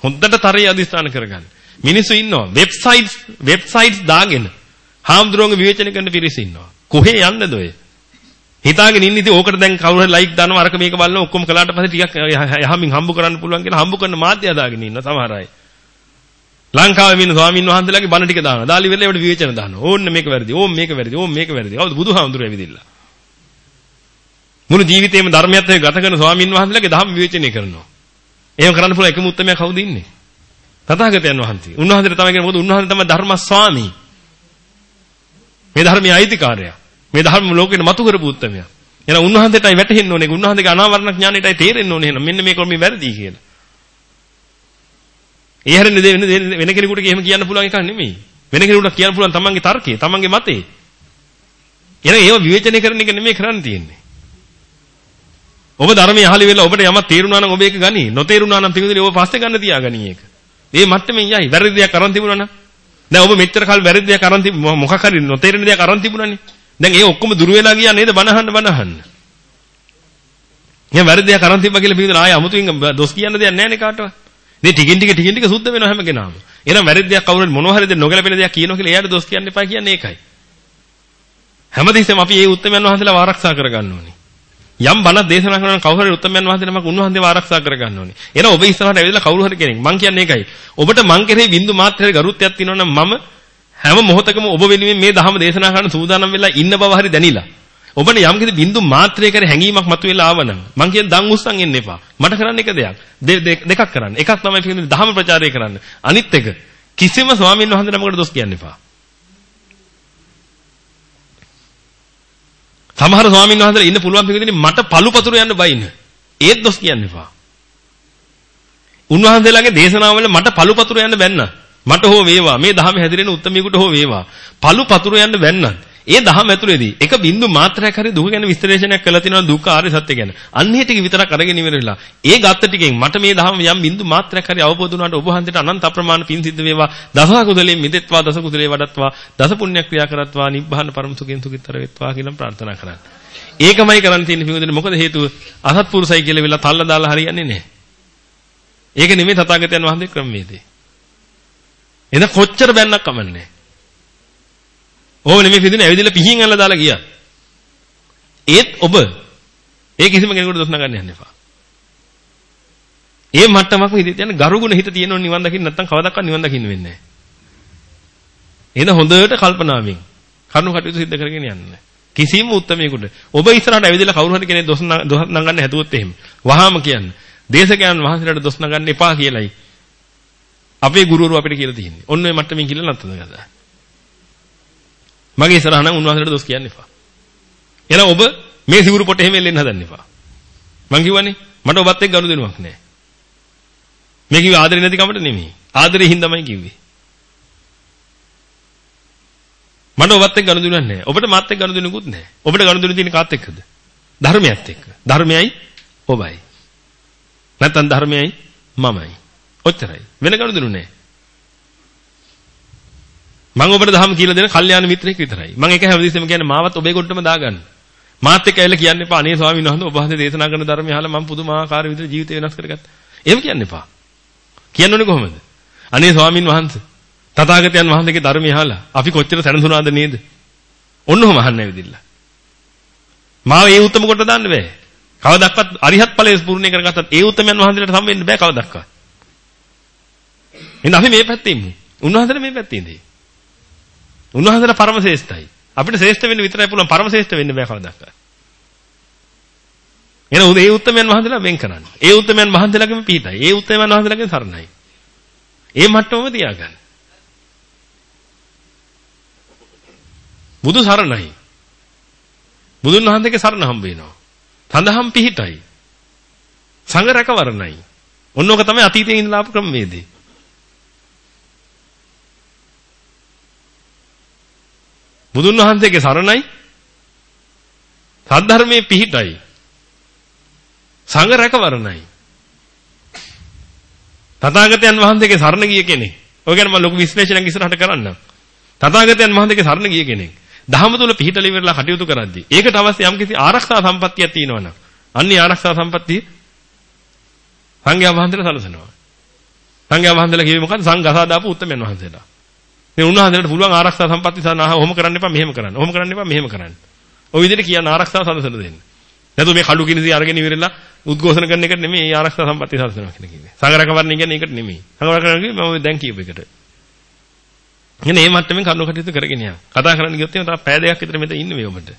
හොඳට තරයේ අදිස්ථාන කරගන්න. මිනිස්සු ඉන්නවා වෙබ්සයිට්ස් වෙබ්සයිට්ස් දාගෙන හාමුදුරුවන්ගේ විවේචන කරන පිරිස ඉන්නවා. කොහේ යන්නද ඔය? හිතාගෙන ඉන්න ඉතින් ඕකට දැන් කවුරු හරි ලයික් දානවා අරක මේක බලනවා ඔක්කොම කළාට පස්සේ ටිකක් යහමින් හම්බ කරන්න පුළුවන් කියලා හම්බ කරන මාධ්‍ය හදාගෙන ඉන්න සමහර අය. ලංකාවේ ඉන්න ස්වාමීන් වහන්සේලාගේ බණ ටික දානවා. දාලි වෙලේ ඒවට විවේචන දානවා. ඕන්න මේක වැරදි. ඕම් මේක වැරදි. ඕම් මේක වැරදි. කවුද බුදුහාමුදුරුවෝ ඇවිදින්න. මුළු ජීවිතේම ධර්මයත් එක්ක ගත කරන ස්වාමීන් වහන්සේලාගේ ධම්ම විවේචනය කරනවා. එහෙම කරන්න පුළුවන් එකම උත්තරමයා කවුද ඉන්නේ? තථාගතයන් වහන්සේ. උන්වහන්සේට තමයි කියන්නේ මොකද උන්වහන්සේ තමයි ධර්ම ස්වාමී. මේ ධර්මයේ අයිතිකාරයා. මේ ධර්ම ලෝකෙට මතු කරපු උත්තරමයා. එහෙනම් උන්වහන්සේටයි වැටහෙන්න ඕනේ. උන්වහන්සේගේ අනාවරණ ඥාණයටයි තේරෙන්න ඕනේ. එහෙනම් මෙන්න මේක මේ වැරදි කියලා. ඒ හැරෙන්නේ වෙන කෙනෙකුට එහෙම කියන්න පුළුවන් එකක් නෙමෙයි. වෙන කෙනෙකුට කියන්න පුළුවන් තමන්ගේ තර්කය, තමන්ගේ මතේ. එහෙනම් ඒව විවේචනය කරන එක නෙමෙයි කරන්න තියෙන්නේ. ඔබ ධර්මයේ අහලි වෙලා ඔබට යමක් තේරුණා නම් ඔබ ඒක ගනි. නොතේරුණා නම් පිටුදේ ඔබ පස්සේ ගන්න තියාගනි ඒක. මේ මට්ටමින් යයි. වැරදි දෙයක් අරන් තිබුණා නම්. දැන් ඔබ මෙච්චර කල් වැරදි දෙයක් අරන් තිබු මොකක් හරි නොතේරෙන දෙයක් අරන් තිබුණානේ. දැන් ඒ ඔක්කොම දුර වෙලා ගියා නේද බනහන්න බනහන්න. එහෙනම් වැරදි දෙයක් අරන් තිබ්බා කියලා පිටුදේ ආයෙ අමුතුවෙන් දොස් කියන්න දෙයක් නැහැ නේ කාටවත්. මේ ටිකින් ටික ටිකින් ටික සුද්ධ වෙනවා හැම කෙනාම. එහෙනම් වැරදි දෙයක් කවුරුහරි මොනවා හරි දෙයක් නොගැලපෙන දෙයක් කියනවා කියලා එයාට දොස් කියන්න එපා කියන්නේ ඒකයි. හැමදෙස්සෙම අපි මේ උත්තරමයන් වහන්සේලා ආරක්ෂා කරගන්න ඕනේ. යම් බණක් දේශනා කරන කවුරු හරි උත්තරමයන් වහන්සේ නමක් උන්වහන්සේව ආරක්ෂා කරගන්න ඕනේ. එහෙනම් ඔබ ඉස්සරහට ඇවිල්ලා කවුරු හරි කෙනෙක් මං කියන්නේ ඒකයි. ඔබට මං කෙරෙහි බින්දු මාත්‍රයේ ගරුත්වයක් තියෙනවා නම් මම හැම මොහොතකම ඔබ වෙනුවෙන් මේ ධහම දේශනා කරන්න සූදානම් වෙලා ඉන්න බව හරි දැනිලා. ඔබට යම් කිසි බින්දු මාත්‍රයක හැඟීමක් මතුවෙලා ආවනම් මං කියන දන් උස්සන් එන්න එපා. මට කරන්න එක දෙයක්. දෙකක් කරන්න. එකක් තමයි කියන්නේ ධහම ප්‍රචාරය කරන්න. අනිත් එක කිසිම ස්වාමීන් වහන්සේ නමකට දොස් කියන්න එපා. සමහර ස්වාමීන් වහන්සේලා ඉන්න පුළුවන් පිළිදෙන්නේ මට පළුපතුරු යන්න බයින්න. ඒත් දොස් කියන්න එපා. උන්වහන්සේලාගේ දේශනාවල මට පළුපතුරු යන්න බැන්න. මට හෝ වේවා මේ ධහම හැදිරෙන උත්තරමියෙකුට හෝ වේවා. පළුපතුරු යන්න බැන්නත් ඒ දහම ඇතුලේදී එක බින්දු මාත්‍රයක් හරි දුක ගැන විස්තරේෂණයක් කළා තියෙනවා දුක්ඛ ආර්ය සත්‍ය ගැන. අන්න ඒ ටික විතරක් අරගෙන ඉවරලා. ඒ ගත්ත ටිකෙන් මට මේ දහම යම් බින්දු මාත්‍රයක් හරි අවබෝධ වුණාට ඔබ හන්දට අනන්ත අප්‍රමාණ පින් සිද්ධ වේවා. දස කුසලයෙන් මිදෙත්වා දස කුසලේ වඩත්වා දස පුණ්‍ය ක්‍රියා කරත්වා නිබ්බාන පරම සුඛෙන් සුඛිතර වෙත්වා කියලා ප්‍රාර්ථනා කරන්න. ඒකමයි කරන්න තියෙන්නේ පිටුදෙන මොකද හේතුව අසත්පුරුසයි කියලා වෙලා තල්ලා දාලා හරියන්නේ නැහැ. ඒක නෙමෙයි තථාගතයන් වහන්සේ ක්‍රමවේදේ. එන කොච්චර බැන්නක් කමන්නේ. ඕව නෙමෙයි පිටින් ඇවිදලා පිහින් අල්ල දාලා ගියා. ඒත් ඔබ ඒ කිසිම කෙනෙකුට දොස් නගන්න යන්න එපා. ඒ මට්ටමක්ම හිතේ තියන්න ගරුගුණ හිත තියෙනව නිවන් දකින්න නැත්නම් කවදාවත් නිවන් දකින්න වෙන්නේ නැහැ. එහෙනම් හොඳට කල්පනාවෙන් කරුණු කටයුතු සිද්ධ කරගෙන යන්න. කිසිම උත්තරමයකට ඔබ ඉස්සරහට ඇවිදලා කවුරු හරි කෙනෙක් දොස් නගන්න හැදුවොත් එහෙම වහාම කියන්න. දේශකයන් වහන්සේලාට දොස් නගන්න එපා කියලයි අපේ ගුරුවරු අපිට කියලා තියෙන්නේ. ඔන්න ඔය මට්ටමින් කියලා නැත්තද ගදා. මගේ ඉස්සරහ නම් උන්වහන්සේට දොස් කියන්න එපා. එහෙනම් ඔබ මේ සිවුරු පොට එහෙම එල්ලෙන්න හදන්න එපා. මං කිව්වනේ මට ඔබත් එක්ක ගනුදෙනුවක් නැහැ. මේ කිව්වේ ආදරේ නැති කමට නෙමෙයි. ආදරේ හින්දාමයි කිව්වේ. මට ඔබත් එක්ක ගනුදෙනුවක් නැහැ. ඔබට මාත් එක්ක ගනුදෙනුකුත් නැහැ. ඔබට ගනුදෙනු තියෙන කාත් එක්කද? ධර්මයත් එක්ක. ධර්මයයි ඔබයි. නැත්නම් ධර්මයයි මමයි. ඔච්චරයි. වෙන ගනුදෙනු නැහැ. මම ඔබට දහම කියලා දෙන කල්යාණ මිත්‍රෙක් විතරයි. මම ඒක හැමදෙස්සෙම කියන්නේ මාවත් ඔබේ කොට්ටම දාගන්න. මාත් එක්ක ඇවිල්ලා කියන්න එපා. අනේ ස්වාමීන් වහන්සේ ඔබ වහන්සේ දේශනා කරන ධර්මය අහලා මම පුදුමාකාර විදිහට ජීවිතේ වෙනස් කරගත්තා. එහෙම කියන්න එපා. කියන්නෝනේ කොහොමද? අනේ ස්වාමීන් වහන්සේ තථාගතයන් වහන්සේගේ ධර්මය අහලා අපි කොච්චර සැනසුණාද නේද? ඔන්නෝම අහන්න ඇවිදින්න. මාව ඒ උත්තම කොට දාන්න බෑ. කවදක්වත් අරිහත් ඵලයේ ස්පූර්ණේ කරගත්තත් ඒ උත්තමයන් වහන්සේලාට සම් වෙන්න බෑ කවදක්වත්. එහෙනම් අපි මේ පැත්තේ ඉමු. උන්වහන්සේලා මේ පැත්තේ ඉඳී. උන්වහන්සේලා පරම ශ්‍රේෂ්ඨයි. අපිට ශ්‍රේෂ්ඨ වෙන්න විතරයි පුළුවන් පරම ශ්‍රේෂ්ඨ වෙන්න බෑ කවදාවත්. එහෙනම් ඒ උත්තරමයන් වහන්සේලා වෙන් කරන්න. ඒ උත්තරමයන් වහන්සේලාගෙම පිහිටයි. ඒ උත්තරමයන් වහන්සේලාගෙන් සරණයි. ඒ මට්ටමම තියාගන්න. බුදු සරණයි. බුදුන් වහන්සේගේ සරණ හම්බ වෙනවා. තඳහම් පිහිටයි. සංඝ රැකවරණයි. ඔන්නෝක තමයි අතීතයේ ඉඳලා ආපු ක්‍රමවේදේ. බුදුන් වහන්සේගේ සරණයි. සද්ධර්මයේ පිහිටයි. සංඝ රැකවරණයි. තථාගතයන් වහන්සේගේ සරණ ගිය කෙනෙක්. ඔය ගැන මම ලොකු විශ්ලේෂණයක් ඉස්සරහට කරන්නම්. තථාගතයන් වහන්සේගේ සරණ ගිය කෙනෙක්. දහම තුල පිහිටල ඉවරලා කටයුතු කරද්දී ඒකට අවශ්‍ය යම්කිසි ආරක්ෂා සම්පත්තියක් තියෙනවනම් අන්නේ ආරක්ෂා සම්පත්තිය සංඝයා වහන්සේලා සලසනවා. සංඝයා වහන්සේලා කිව්වේ මොකද්ද? සංඝසා දාපු උත්තමයන් වහන්සේලා. මේ උන්වහන්සේට පුළුවන් ආරක්ෂා සම්පatti සනාහ ඔහොම කරන්න එපා මෙහෙම කරන්න. ඔහොම කරන්න එපා මෙහෙම කරන්න. ඔය විදිහට කියන ආරක්ෂාව සලසන දෙන්න. නැතු මේ කඩු කිනිසි අරගෙන ඉවරලා උද්ඝෝෂණ කරන එකට නෙමෙයි මේ ආරක්ෂා සම්පatti සලසනවා කියලා කිව්වේ. සංගරකවරණය කියන්නේ ඒකට නෙමෙයි. සංගරකවරණය කියන්නේ මම දැන් කියපු එකට. එන්නේ මේ මට්ටමින් කරුණු කටයුතු කරගෙන යන්න. කතා කරන්න ගියොත් එහෙනම් තව පැය දෙකක් විතර මෙතන ඉන්නේ මේ ඔබට.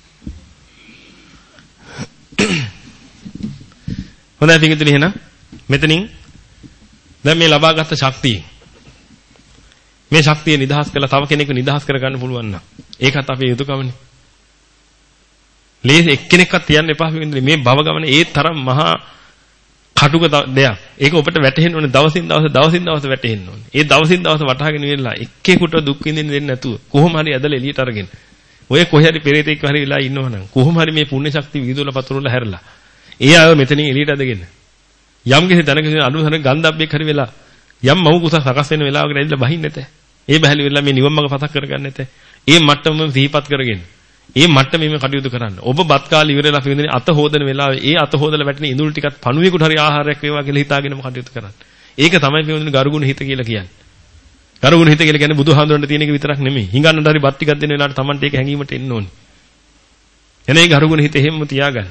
හොඳයි පිටින් එහෙනම් මෙතනින් දැන් මේ ලබාගත් ශක්තිය මේ ශක්තිය නිදහස් කරලා තව කෙනෙක්ව නිදහස් කරගන්න පුළුවන් නම් ඒකත් අපේ යුතුයකමනේ. ලේසි එක්කෙනෙක්වත් තියන්න එපා මේ භව ගමන ඒ තරම් මහා කටුක දෙයක්. ඒක ඔබට වැටහෙන්න ඕනේ දවසින් දවස දවසින් දවස වැටහෙන්න ඕනේ. ඒ දවසින් දවස වටහාගෙන ඉන්නලා එක්කෙකුට දුක් විඳින්න දෙන්නේ නැතුව කොහොම හරි ඇදලා එළියට අරගෙන. ඔය කොහේ හරි පෙරේතෙක් හරි වෙලා ඉන්නවනම් කොහොම හරි මේ පුණ්‍ය ශක්තිය විදුල පතුරවල හැරලා. ඒ අය මෙතනින් එළියට අදගෙන. යම් කිසි තැනක අනුසන ගන්ධබ්බෙක් හරි වෙලා යම් මව් කුස සකස් වෙන වෙලාවකට ඇවිල්ලා බහින්න නැතේ. ඒ බහැලි වෙලා මේ නිවන් මඟ පතක් කරගන්න නැතේ. ඒ මට්ටමම සිහිපත් කරගෙන. ඒ මට්ටමේම කටයුතු කරන්න. ඔබ බත් කාලේ ඉවරලා පිළිඳින අත හොදන වෙලාවේ ඒ අත හොදලා වැටෙන ඉඳුල් ටිකත් පණුවෙකුට හරි ආහාරයක් වේවා කියලා හිතාගෙනම කටයුතු කරන්න. ඒක තමයි පිළිඳින ගරුගුණ හිත කියලා කියන්නේ. ගරුගුණ හිත කියලා කියන්නේ බුදුහාඳුරන්ට තියෙන එක විතරක් නෙමෙයි. හිඟන්නට හරි බත් ටිකක් දෙන වෙලාවට Tamante ඒක හැංගීමට එන්න ඕනේ. එනේ ගරුගුණ හිත එහෙම්ම තියාගන්න.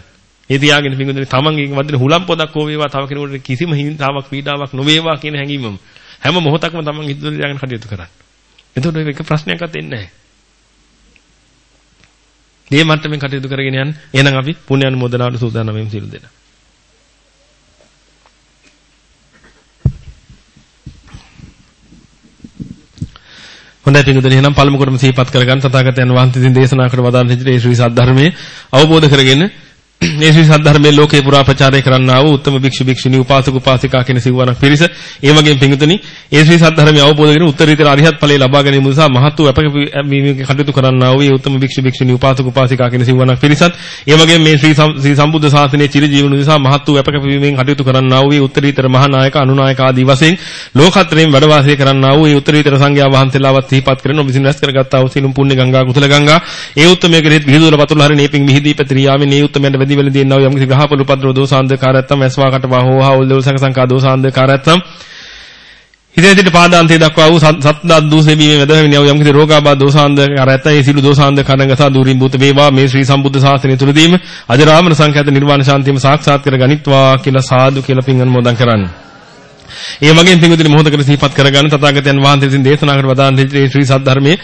ඒ තියාගෙන පිළිඳින තමන්ගේ වදින හුලම් පොදක් හෝ වේවා තව කෙනෙකුට කිසිම හිංසාවක් පීඩාවක් නොවේවා කියන හැඟීමම හැම මොහොතක්ම තමන් හිතුවේ තියාගෙන කටයුතු කරන්න. එතකොට ඒක ප්‍රශ්නයක්වත් එන්නේ නැහැ. මේ මට්ටමින් කටයුතු කරගෙන යන්න. එහෙනම් අපි පුණ්‍ය අනුමෝදනාවට සූදානම් වෙමු සියලු දෙනා. හොඳයි පිටුදෙන එහෙනම් පළමු කොටම සිහිපත් කරගන්න තථාගතයන් වහන්සේ විසින් දේශනා කර වදාළ විදිහට ඒ ශ්‍රී සද්ධර්මයේ අවබෝධ කරගෙන මේ ශ්‍රී සද්ධර්මයේ ලෝකේ පුරා ප්‍රචාරය කරන්නා වූ උත්තම භික්ෂු භික්ෂුණී උපාසක උපාසිකා කියන සිවණක් පිරිස ඒ වගේම පිඟුතුනි ඒ ශ්‍රී සද්ධර්මය අවබෝධ කරගෙන උත්තරීතර අරිහත් ඵලයේ ලබා ගැනීම නිසා මහත් වූ අපකීමේ කටයුතු කරන්නා වූ ඒ උත්තම භික්ෂු භික්ෂුණී උපාසක උපාසිකා කියන සිවණක් පිරිසත් ඒ වගේම මේ ශ්‍රී ශ්‍රී සම්බුද්ධ ශාසනයේ චිර ජීවන නිසා මහත් වූ අපකීමෙන් කටයුතු කරන්නා වූ උත්තරීතර මහා නායක අනුනායක ආදී වශයෙන් ලෝකත්‍රයෙන් වැඩ වාසය කරන්නා වූ ඒ උත්තරීතර සංඝයා වහන්සේලාවත් සිහිපත් කරන ඔබ විසින් රැස් කරගත්තා වූ සිළුම් පුණ්‍ය ගංගා කුසල ගංගා ඒ උත්තමයේ කෙරෙහි විහිදුවල පතුල හරින මේ පිං මිහිදී පැතිරියාමේ මේ උත්තමයන්ට වැඩි වෙලදී එන්නා වූ යම්කිසි ග්‍රහපල උපද්‍රව දෝසාන්දකාරයත්තම් ඇස්වාකට වහෝහා උල්ලෙව් සංසංකා දෝසාන්දකාරයත්තම් හිතේදිට පාදාන්තයේ දක්වා වූ සත්දාත් දූසෙවීමේ වැදගත් යම් කිසි රෝගාබාධ දෝසාන්දකාරයත්තම් ඒ සිළු දෝසාන්ද කරංගසා දූරින් භූත වේවා මේ ශ්‍රී සම්බුද්ධ ශාසනය තුලදීම අජරාමර සංඛ්‍යාත නිර්වාණ ශාන්තියම සාක්ෂාත් කර ගනිත්වා කියලා සාදු කියලා පින් අනුමෝදන් කරන්නේ. ඒ වගේම පින්විතනි මොහොතකට සිහිපත් කරගන්න තථාගතයන් වහන්සේ විසින් දේශනා කර වදාන ශ්‍රී සද්ධර්මයේ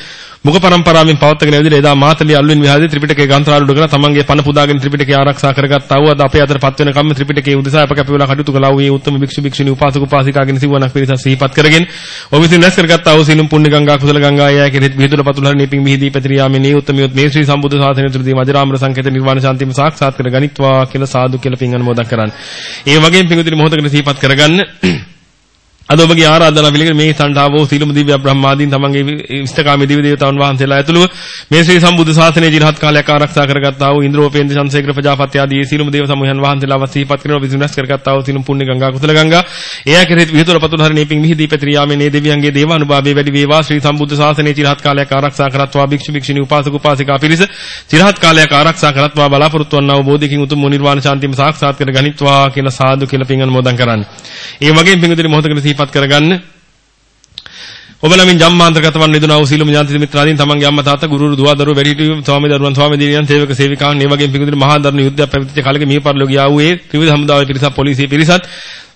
මුඛ පරම්පරාවෙන් පවත්වාගෙන ඇවිදින එදා මාතලේ අල්වින් විහාරයේ ත්‍රිපිටකයේ ග්‍රන්ථාලුඩ කරන තමන්ගේ පණ පුදාගෙන ත්‍රිපිටකය ආරක්ෂා කරගත්තා වූ අද අපේ අතට පත් වෙන කම්ම ත්‍රිපිටකයේ උදෙසා අප කැප වෙලා කටයුතු කළා වූ මේ උත්තම භික්ෂු භික්ෂුණී උපාසක උපාසිකාගෙන සිවණක් පිරිස සිහිපත් කරගෙන ඔබ විසින් රැස් කරගත්තා වූ සීලම් පුණ්‍ය ගංගා කුසල ගංගා යයි කෙරෙහි විදුල පතුල හරිනේ පිං මිහිදී පැතිරියාමේ මේ උත්තමියොත් මේ ශ්‍රී සම්බුද්ධ ශාසනය තුළදී මජරාමර සංකේත නිර්වාණ ශාන්තියම සාක්ෂාත් කර ගනිත්වා කියලා සාදු කියලා පිං අනුමෝදන් කරන්න. ඒ වගේම පිංගුතුනි මොහොතකට සිහිපත් කරගන්න අද ඔබගේ ආරාධනාව පිළිගෙන මේ සණ්ඩාවෝ සීලමු දිව්‍ය බ්‍රහ්මාදීන් තමන්ගේ ඉෂ්ඨකාමී දිව්‍ය දේවතාවුන් වහන්සේලා ඇතුළුව මේ ශ්‍රී සම්බුද්ධ ශාසනයේ ජීරහත් කාලයක් ආරක්ෂා කරගත්තා වූ ඉන්ද්‍රෝපේන්ද්‍ර චන්සේකර ප්‍රජාපති ආදී සීලමු දේව සමූහයන් වහන්සේලාව සිහිපත් කරන විසුණස් කරගත්තා වූ සීලමු පුණ්‍ය ගංගා කුසල ගංගා. එයා කෙරෙහි විහිදුර පතුල හරිනේ පිං මිහිදී පැතිරියාමේ නේ දෙවියන්ගේ දේවානුභාවයේ වැඩි වේවා. ශ්‍රී සම්බුද්ධ ශාසනයේ ජීරහත් කාලයක් ආරක්ෂා කරත්වා. භික්ෂු භික්ෂුණී උපාසක උපාසිකා පිරිස ජීරහත් කාලයක් ආරක්ෂා කරත්වා. බලාපොරොත්තු වන්නා වූ බෝධිකින් උතුම් නිර්වාණ ශාන්තියම සාක්ෂාත් කර ගනිත්වා කියලා සාදු කියලා පිං අනුමෝදන් කරන්නේ. ඒ වගේම පිංගුතුනි මොහොතකට සිහිපත් කරගන්න. ඔබ නමින් ජම්මාන්තරගත වන් නිදුනා වූ සීලම ඥාති මිත්‍රාදීන් තමන්ගේ අම්මා තාත්තා ගුරු දුවා දරුවෝ වැඩිහිටියෝ ස්වාමී දරුවන් ස්වාමී දිනියන් සේවක සේවිකාවන් මේ වගේම පිඟුදුන මහා දරුණු යුද්ධයක් පැවතිච්ච කාලෙක මිය පරලෝ ගියා වූ ඒ ත්‍රිවිධ හමුදාවේ පිරිසත් පොලිසිය පිරිසත්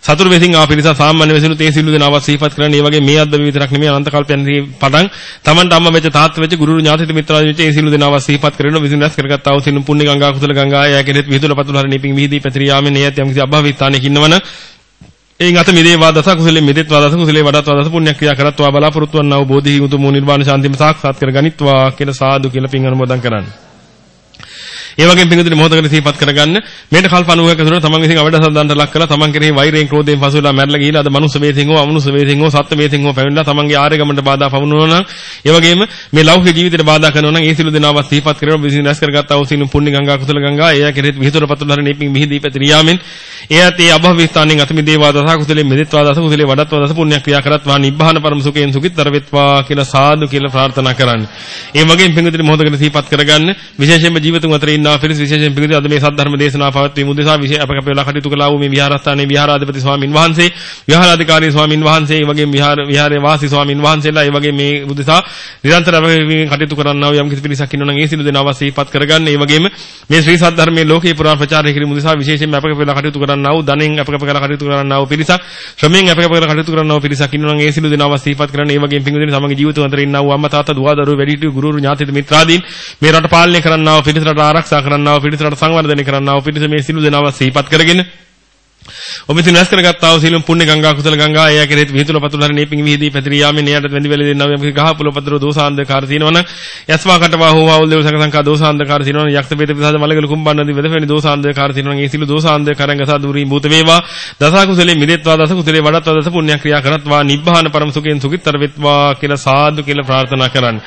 සතුරු වෙසින් ආ පිරිසත් සාමාන්‍ය වෙසිනුත් ඒ සිළු දෙනාව සිහිපත් කරන්නේ. මේ වගේ මේ අද්ද විතරක් නෙමෙයි අනන්ත කල්පයන්දී පටන් තමන්ට අම්මා වෙච්ච තාත්තා වෙච්ච ගුරු ඥාති මිත්‍රාදීන් වෙච්ච ඒ සිළු දෙනාව සිහිපත් කරගෙන විසින් රැස් කරගත්තා වූ සිළු පුණ්‍ය ගංගා කුසල ගංගා යැකෙනෙත් විහිදුල පතුල හරිනේ පිං විහිදී පැතිරියාමේ නියත් යම් කිසි අභාවිතානයක ඉන්නවනම් එයින් අත මිදේවා දස කුසලෙ මිදෙත්වා දස කුසලේ වඩත්වා දස පුණ්‍ය ක්‍රියා කරත්වා බලාපොරොත්තු වන්නා වූ බෝධි උතුම් නිර්වාණ ශාන්තිම සාක්ෂාත් කර ගනිත්වා කියලා සාදු කියලා පින් අනුමෝදන් කරන්නේ. ඒ වගේම පිඟුදුනි මොහොතකට සිහිපත් කරගන්න මේට කල්ප 90ක තුන තමන් විසින් අවඩ සම්දාන්ට ලක් කරලා තමන් කෙරෙහි වෛරයෙන් ක්‍රෝධයෙන් පසු වෙලා මැරලා ගිහිලා අද මනුස්ස වේසින් හෝ අමනුස්ස වේසින් හෝ සත්ත්ව වේසින් හෝ පැමිණලා තමන්ගේ ආර්ය ගමනට බාධා පවුනනවා නම් ඒ වගේම මේ ලෞකික ජීවිතයට බාධා කරනවා නම් ඒ සිළු දෙනාවත් සිහිපත් කරගෙන විසින් රැස් කරගත්තා වූ සිනු පුණ්‍ය ගංගා කුසල ගංගා එය කෙරෙහි විහිදුර පතුල හරින පිං මිහිදී පැතිරියාමෙන් එයත් ඒ අභව ස්ථානෙන් අතමි දේවා දස කුසලේ මෙදිත්වා දස කුසලේ වඩත්වා දස පුණ්‍ය ක්‍රියා කරත්වා නිබ්බාන පරම සුඛයෙන් සුඛිතර වෙත්වා කියලා සාදු කියලා ප්‍රාර්ථනා කරන්නේ. ඒ වගේම පිංගුදිරි මොහොතකට සිහිපත් කරගන්න විශේෂයෙන්ම ජීවිතුන් අතර ඉන්නා පිරිස විශේෂයෙන් පිංගුදිරි අද මේ සද්ධර්ම දේශනාව පවත්වීම උදෙසා විශේෂ අප කැප වෙලා කටයුතු කළා වූ මේ විහාරස්ථානයේ විහාරාධිපති ස්වාමින් වහන්සේ විහාරාධිකාරී ස්වාමින් වහන්සේ ඒ වගේම විහාර විහාරයේ වාසී ස්වාමින් වහන්සේලා ඒ වගේම මේ උදෙසා නිරන්තර අප කටයුතු කරන්නා වූ යම් කිසි පිරිසක් ඉන්නවා නම් ඒ සිළු දෙනා අවශ්‍යපත් කරගන්න. ඒ වගේම මේ ශ්‍රී සද්ධර්මයේ ලෝකේ පුරා ප්‍රචාරය කිරීම උදෙසා විශේෂයෙන්ම අප කැප වෙලා කටයුතු කරන්නා වූ ධනෙන් අප කැප කරලා කටයුතු කරන්නා වූ පිරිසක් ශ්‍රමයෙන් අප කැප කරලා කටයුතු කරන්නා වූ පිරිසක් ඉන්නවා නම් ඒ සිළු දෙනා අවශ්‍යපත් කරන්න. ඒ වගේම පිංගුදින සමග ජීවිත අතර ඉන්නා වූ අම්මා තාත්තා දුව දරුවෝ වැඩිහිටියෝ ගුරුවරු ඥාතිත මිත්‍රාදීන් මේ රට පාලනය කරන්නා වූ පිරිසට ආරක්ෂා කරන්නා වූ පිරිසට සංවර්ධනය කරන්නා වූ පිරිස මේ සිළු දෙනාව සිහිපත් කරගෙන ඔබ විසින් රැස් කරගත්තා වූ සීලම් පුණ්‍ය ගංගා කුසල ගංගා එය කෙරෙහි විහිදුල පතුල හරි නේපින් විහිදී පැතිරී යාමෙන් එයට වැඳි වැලි දෙන්නා වූ යම් ගහ පුල පතර දෝසාන්දකාර තියෙනවනම් යස්වා කටවා හෝ වවුල් දේව සංකංකා දෝසාන්දකාර තියෙනවනම් යක්ෂ වේද විසාද මලගල කුම්බන්නදි වෙදපෙනි දෝසාන්දකාර තියෙනවනම් ඒ සීල දෝසාන්දකාරංග සාදුරී භූත වේවා දස කුසලේ මිදෙත්වා දස කුසලේ වඩත්වා දස පුණ්‍ය ක්‍රියා කරත්වා නිබ්බාන පරම සුඛයෙන් සුඛිතර වෙත්වා කියලා සාදු කියලා ප්‍රාර්ථනා කරන්න.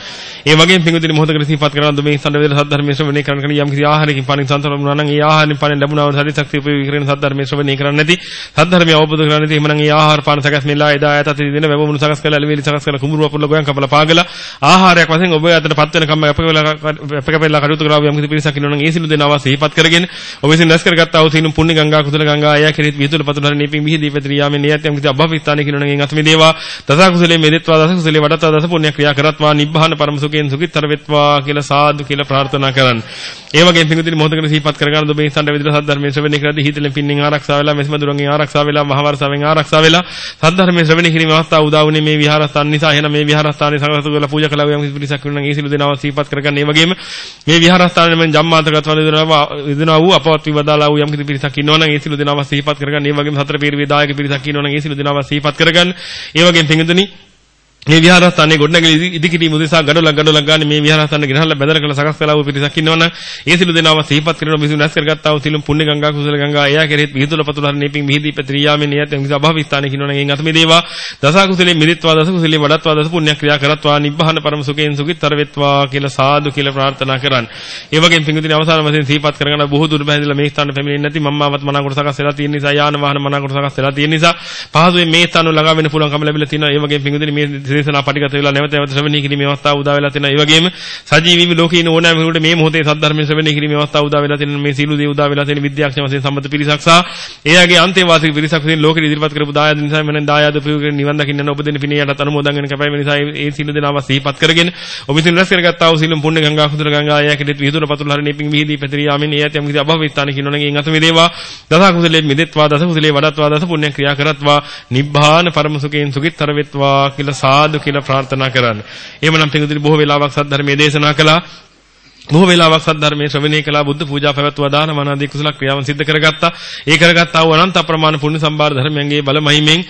ඒ වගේම පිඟුදින මොහොතකට සිහිපත් කරනවා දුමේ සඳ වේද සද්ධර්මයේ ශ්‍රවණය කරන කෙනෙක් යම් කිසි ආහාරකින් පානින් සන්තර වුණා නම් ඒ ආහාරයෙන් පානින් ලැබුණා වූ ශරීර ශක්තිය උපයෝගී කරගෙන සද්ධර්මයේ ශ්‍රවණය කරන්නේ නැති සද්ධර්මය අවබෝධ කරගන්න නැති එහෙමනම් ඒ ආහාර පාන සකස් මෙලා එදා ඈත අතේ දින වැවමුණු සකස් කරලා එළවෙලි සකස් කරලා කුඹුරු වපුරල ගෝයන් කපලා පාගලා ආහාරයක් වශයෙන් ඔබ අතටපත් වෙන කම්ම අපකපෙලා කටයුතු කරා යම් කිසි පිරිසක් ඉන්නවනම් ඒ සිළු දෙනවා සිහිපත් කරගෙන ඔබ විසින් රැස් කරගත්තා වූ සීනුම් පුණ්‍ය ගංගා කුසල ගංගා අය කෙරෙහි විහිදුල පතුල හරි නීපින් විහිදී පැතිරී යාමේ නියත් යම් කිසි අභවිස්ථානයක ඉන්නවනම් එන් අත මේ දේවා දස කුසලේ මෙදෙත්වා දස කුසලේ වඩත්වා දස පුණ්‍ය ක්‍රියා කරත්වා නිබ්බාන පරම සුඛයෙන් සුඛිතර වෙත්වා කියලා සාදු කියලා ප්‍රාර්ථනා කරන්න. ඒ වගේම පිඟුදින මොහොතකට සිහිපත් කරගන්න ඔබ මේ සඳ විදිහට සද්ධර්මයේ ශ්‍රවණය කරද්දී හිතෙන් පින්නින් ආරක්ෂා වෙලා මෙසම දුරන්ගෙන් ආරක්ෂා වෙලා මහවර්ෂාවෙන් ආරක්ෂා වෙලා සද්ධර්මයේ ශ්‍රවණය කිරීම අවස්ථාව උදා වුණේ මේ විහාරස්ථාන නිසා එහෙනම් මේ විහාරස්ථානයේ සංඝසතු කරලා පූජා කළා යම් කිසි පිරිසක් වෙනවා නම් ඒ සිළු දෙනවා සිහිපත් කරගන්න. ඒ වගේම මේ විහාරස්ථානයේ මම ජම්මාන්තගත වල දෙනවා දෙනවා වූ අපවත් විවදාලා වූ යම් කිසි පිරිසක් ඉන්නවා නම් ඒ සිළු දෙනවා සිහිපත් කරගන්න. ඒ වගේම සතර පීරිවේ දායක පිරිසක් ඉන්නවා නම් ඒ සිළු දෙනවා සිහිපත් කරගන්න. ඒ වගේම පිඟුදුනි මේ විහාරස්ථානයේ ගොඩනැගිලි ඉදිකිරීම උදෙසා ගඩොලක් ගඩොලක් ගන්න මේ විහාරස්ථානයේ ගෙනහල්ලා බැදලා කළ සකස් කළා වූ පිරිසක් ඉන්නවනම් ඒ සිළු දෙනාම සිහිපත් කරන මිසු නැස් කරගත්තා වූ සිළුම් පුණ්‍ය ගංගා කුසල ගංගා එයා කෙරෙහිත් විහිදුල පතුල හරි නේපින් මිහිදී පැත්‍රියාමේ නියත් මිස අභව ස්ථානයේ ඉන්නවනම් එන් අත මේ දේවා දස කුසලේ මිදිත්වා දස කුසලේ වඩත්වා දස පුණ්‍ය ක්‍රියා කරත්වා නිබ්බහන පරම සුඛයෙන් සුඛිතර වෙත්වා කියලා සාදු කියලා ප්‍රාර්ථනා කරන්න. ඒ වගේම පිංගුදින අවසාන වශයෙන් සිහිපත් කරගෙන බොහෝ දුර බැහැදිලා මේ ස්ථාන පැමිණෙන්නේ නැති මම්මාවත් මනාකොට සකස් වෙලා තියෙන නිසා යාන වාහන මනාකොට සකස් වෙලා තියෙන නිසා පහසුවෙන් මේ ස්ථාන ළඟා වෙන්න පුළුවන්කම ලැබිලා තියෙනවා. ඒ වගේම පිංගුදින මේ දේශනා පටිගත වෙලා නැවත නැවත ශ්‍රවණය කිරීමේ අවස්ථාව උදා වෙලා තියෙනවා. ඒ වගේම සජීවීව ලෝකේ ඉන්න ඕනෑම කෙනෙකුට මේ මොහොතේ සද්ධර්මයේ ශ්‍රවණය කිරීමේ අවස්ථාව උදා වෙලා තියෙන මේ සීල දේ උදා වෙලා තියෙන විද්‍යාඥ වශයෙන් සම්මත පිරිසක් සහ එයාගේ අන්තේවාසික පිරිසක් වශයෙන් ලෝකෙ ඉදිරිපත් කරපු දායාද නිසා මම දායාද ප්‍රයෝග කරගෙන නිවන් දකින්න යන ඔබ දෙන පිනේ යටත් අනුමෝදන් වෙන කැපයි වෙන නිසා ඒ සීල දෙනාව සිහිපත් කරගෙන ඔබ විසින් රැස් කරගත්තා වූ සීලම් පුණ්‍ය ගංගා කුදුර ගංගා යකෙදෙත් විදුර පතුල හරි නීපින් විහිදී පැතිරී යාමින් ඒ යතම් කිසි අභව විස්තාන කිනෝනගේ එන් අත මේ දේවා දස කුසලෙත් මිදෙත්වා දස කුසලේ වඩත්වා දස පුණ්‍ය ක්‍රියා කරත්වා නිබ්බාන පරම සුඛයෙන් සුඛිතර වෙත්වා කියලා සාදු කියලා ප්‍රාර්ථනා කරන්න. එහෙමනම් පිටුදින බොහෝ වෙලාවක් සද්ධර්මයේ දේශනා කළා. බොහෝ වෙලාවක් සද්ධර්මයේ ශ්‍රවණය කළා බුද්ධ පූජා පැවැත්වුවා දාන මනාදී කුසල ක්‍රියාවන් සිද්ධ කරගත්තා. ඒ කරගත්තා වූ අනන්ත අප්‍රමාණ පුණ්‍ය සම්භාර ධර්මයන්ගේ බල මහිමෙන්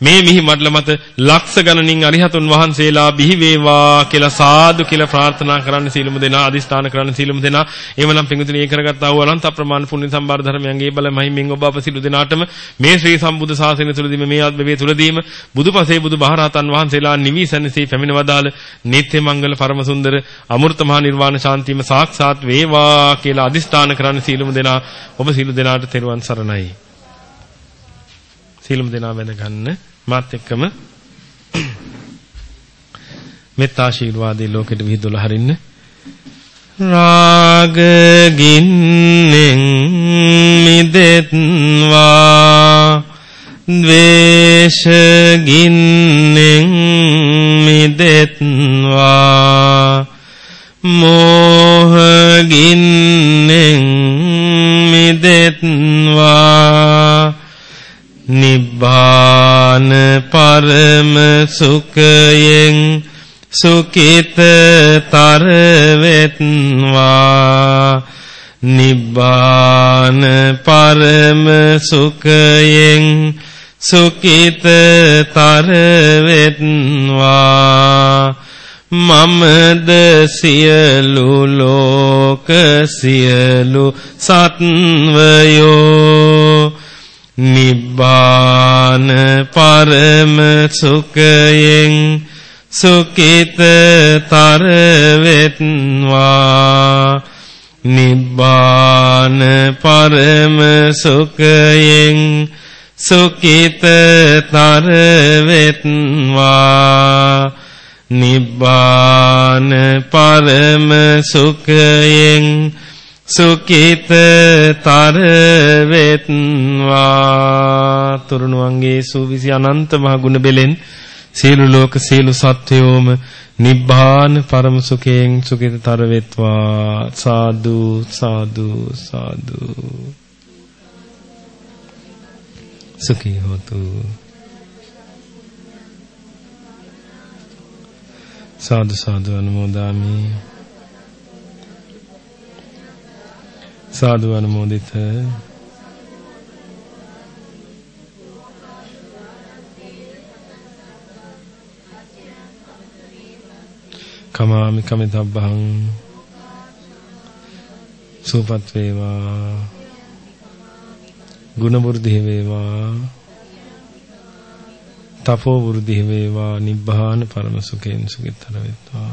මේ මිහි මඩල මත ලක්ෂ ගණනින් අරිහතුන් වහන්සේලා බිහි වේවා කියලා සාදු කියලා ප්‍රාර්ථනා කරන්න සීලමු දෙනා අදිස්ථාන කරන්න සීලමු දෙනා. එවනම් පිඟුතුනි ඒ කරගත්තා වූ අනන්ත අප්‍රමාණ පුණ්‍ය සම්භාර ධර්මයන්ගේ බල මහිමෙන් ඔබ අප සිළු දෙනාටම මේ ශ්‍රී සම්බුද්ධ ශාසනය තුළදීම මේ ආත්මයේ තුළදීම බුදුපසේ බුදු බහරහතන් වහන්සේලා නිවිසනසේ පැමිණවදාල නිත්‍ය මංගල පරම සුන්දර අමෘත මහ නිර්වාණ ශාන්තියම සාක්ෂාත් වේවා කියලා අදිස්ථාන කරන්න සීලමු දෙනා ඔබ සීල දෙනාට තෙරුවන් සරණයි. සීලමු දෙනා වැඳ ගන්න මාත් එක්කම මෙත්තා ආශිර්වාදේ ලෝකෙට විහිදුල හරින්න. රාග ගින්නෙන් මිදෙත්වා ද්වේෂ ගින්නෙන් මිදෙත්වා මෝහ ගින්නෙන් මිදෙත්වා. නිබ්බාන පරම සුඛයෙන් සුඛිතතර වෙත්වා නිබ්බාන පරම සුඛයෙන් සුඛිතතර වෙත්වා මමද සියලු ලෝක සියලු සත්වයෝ නිබ්බාන පරම සුඛයෙන් සුඛිතතර වෙත්වා නිබ්බාන පරම සුඛයෙන් සුඛිතතර වෙත්වා නිබ්බාන පරම සුඛයෙන් සුඛිතතර වෙත්වා තුරුණුවන්ගේ සූවිසි අනන්ත මහ ගුණ බෙලෙන් සියලු ලෝක සියලු සත්වයෝම නිබ්බාන පරම සුඛයෙන් සුඛිතතර වෙත්වා සාදු සාදු සාදු. සුඛී හොතු. සාදු සාදු අනුමෝදාමි. සාදු අනුමෝදිත. කමාමි කමිතබ්බං සූපත් වේවා. ගුණ වෘද්ධි වේවා. තපෝ වෘද්ධි වේවා නිබ්බාන පරම සුඛෙන් සුඛිතර වේවා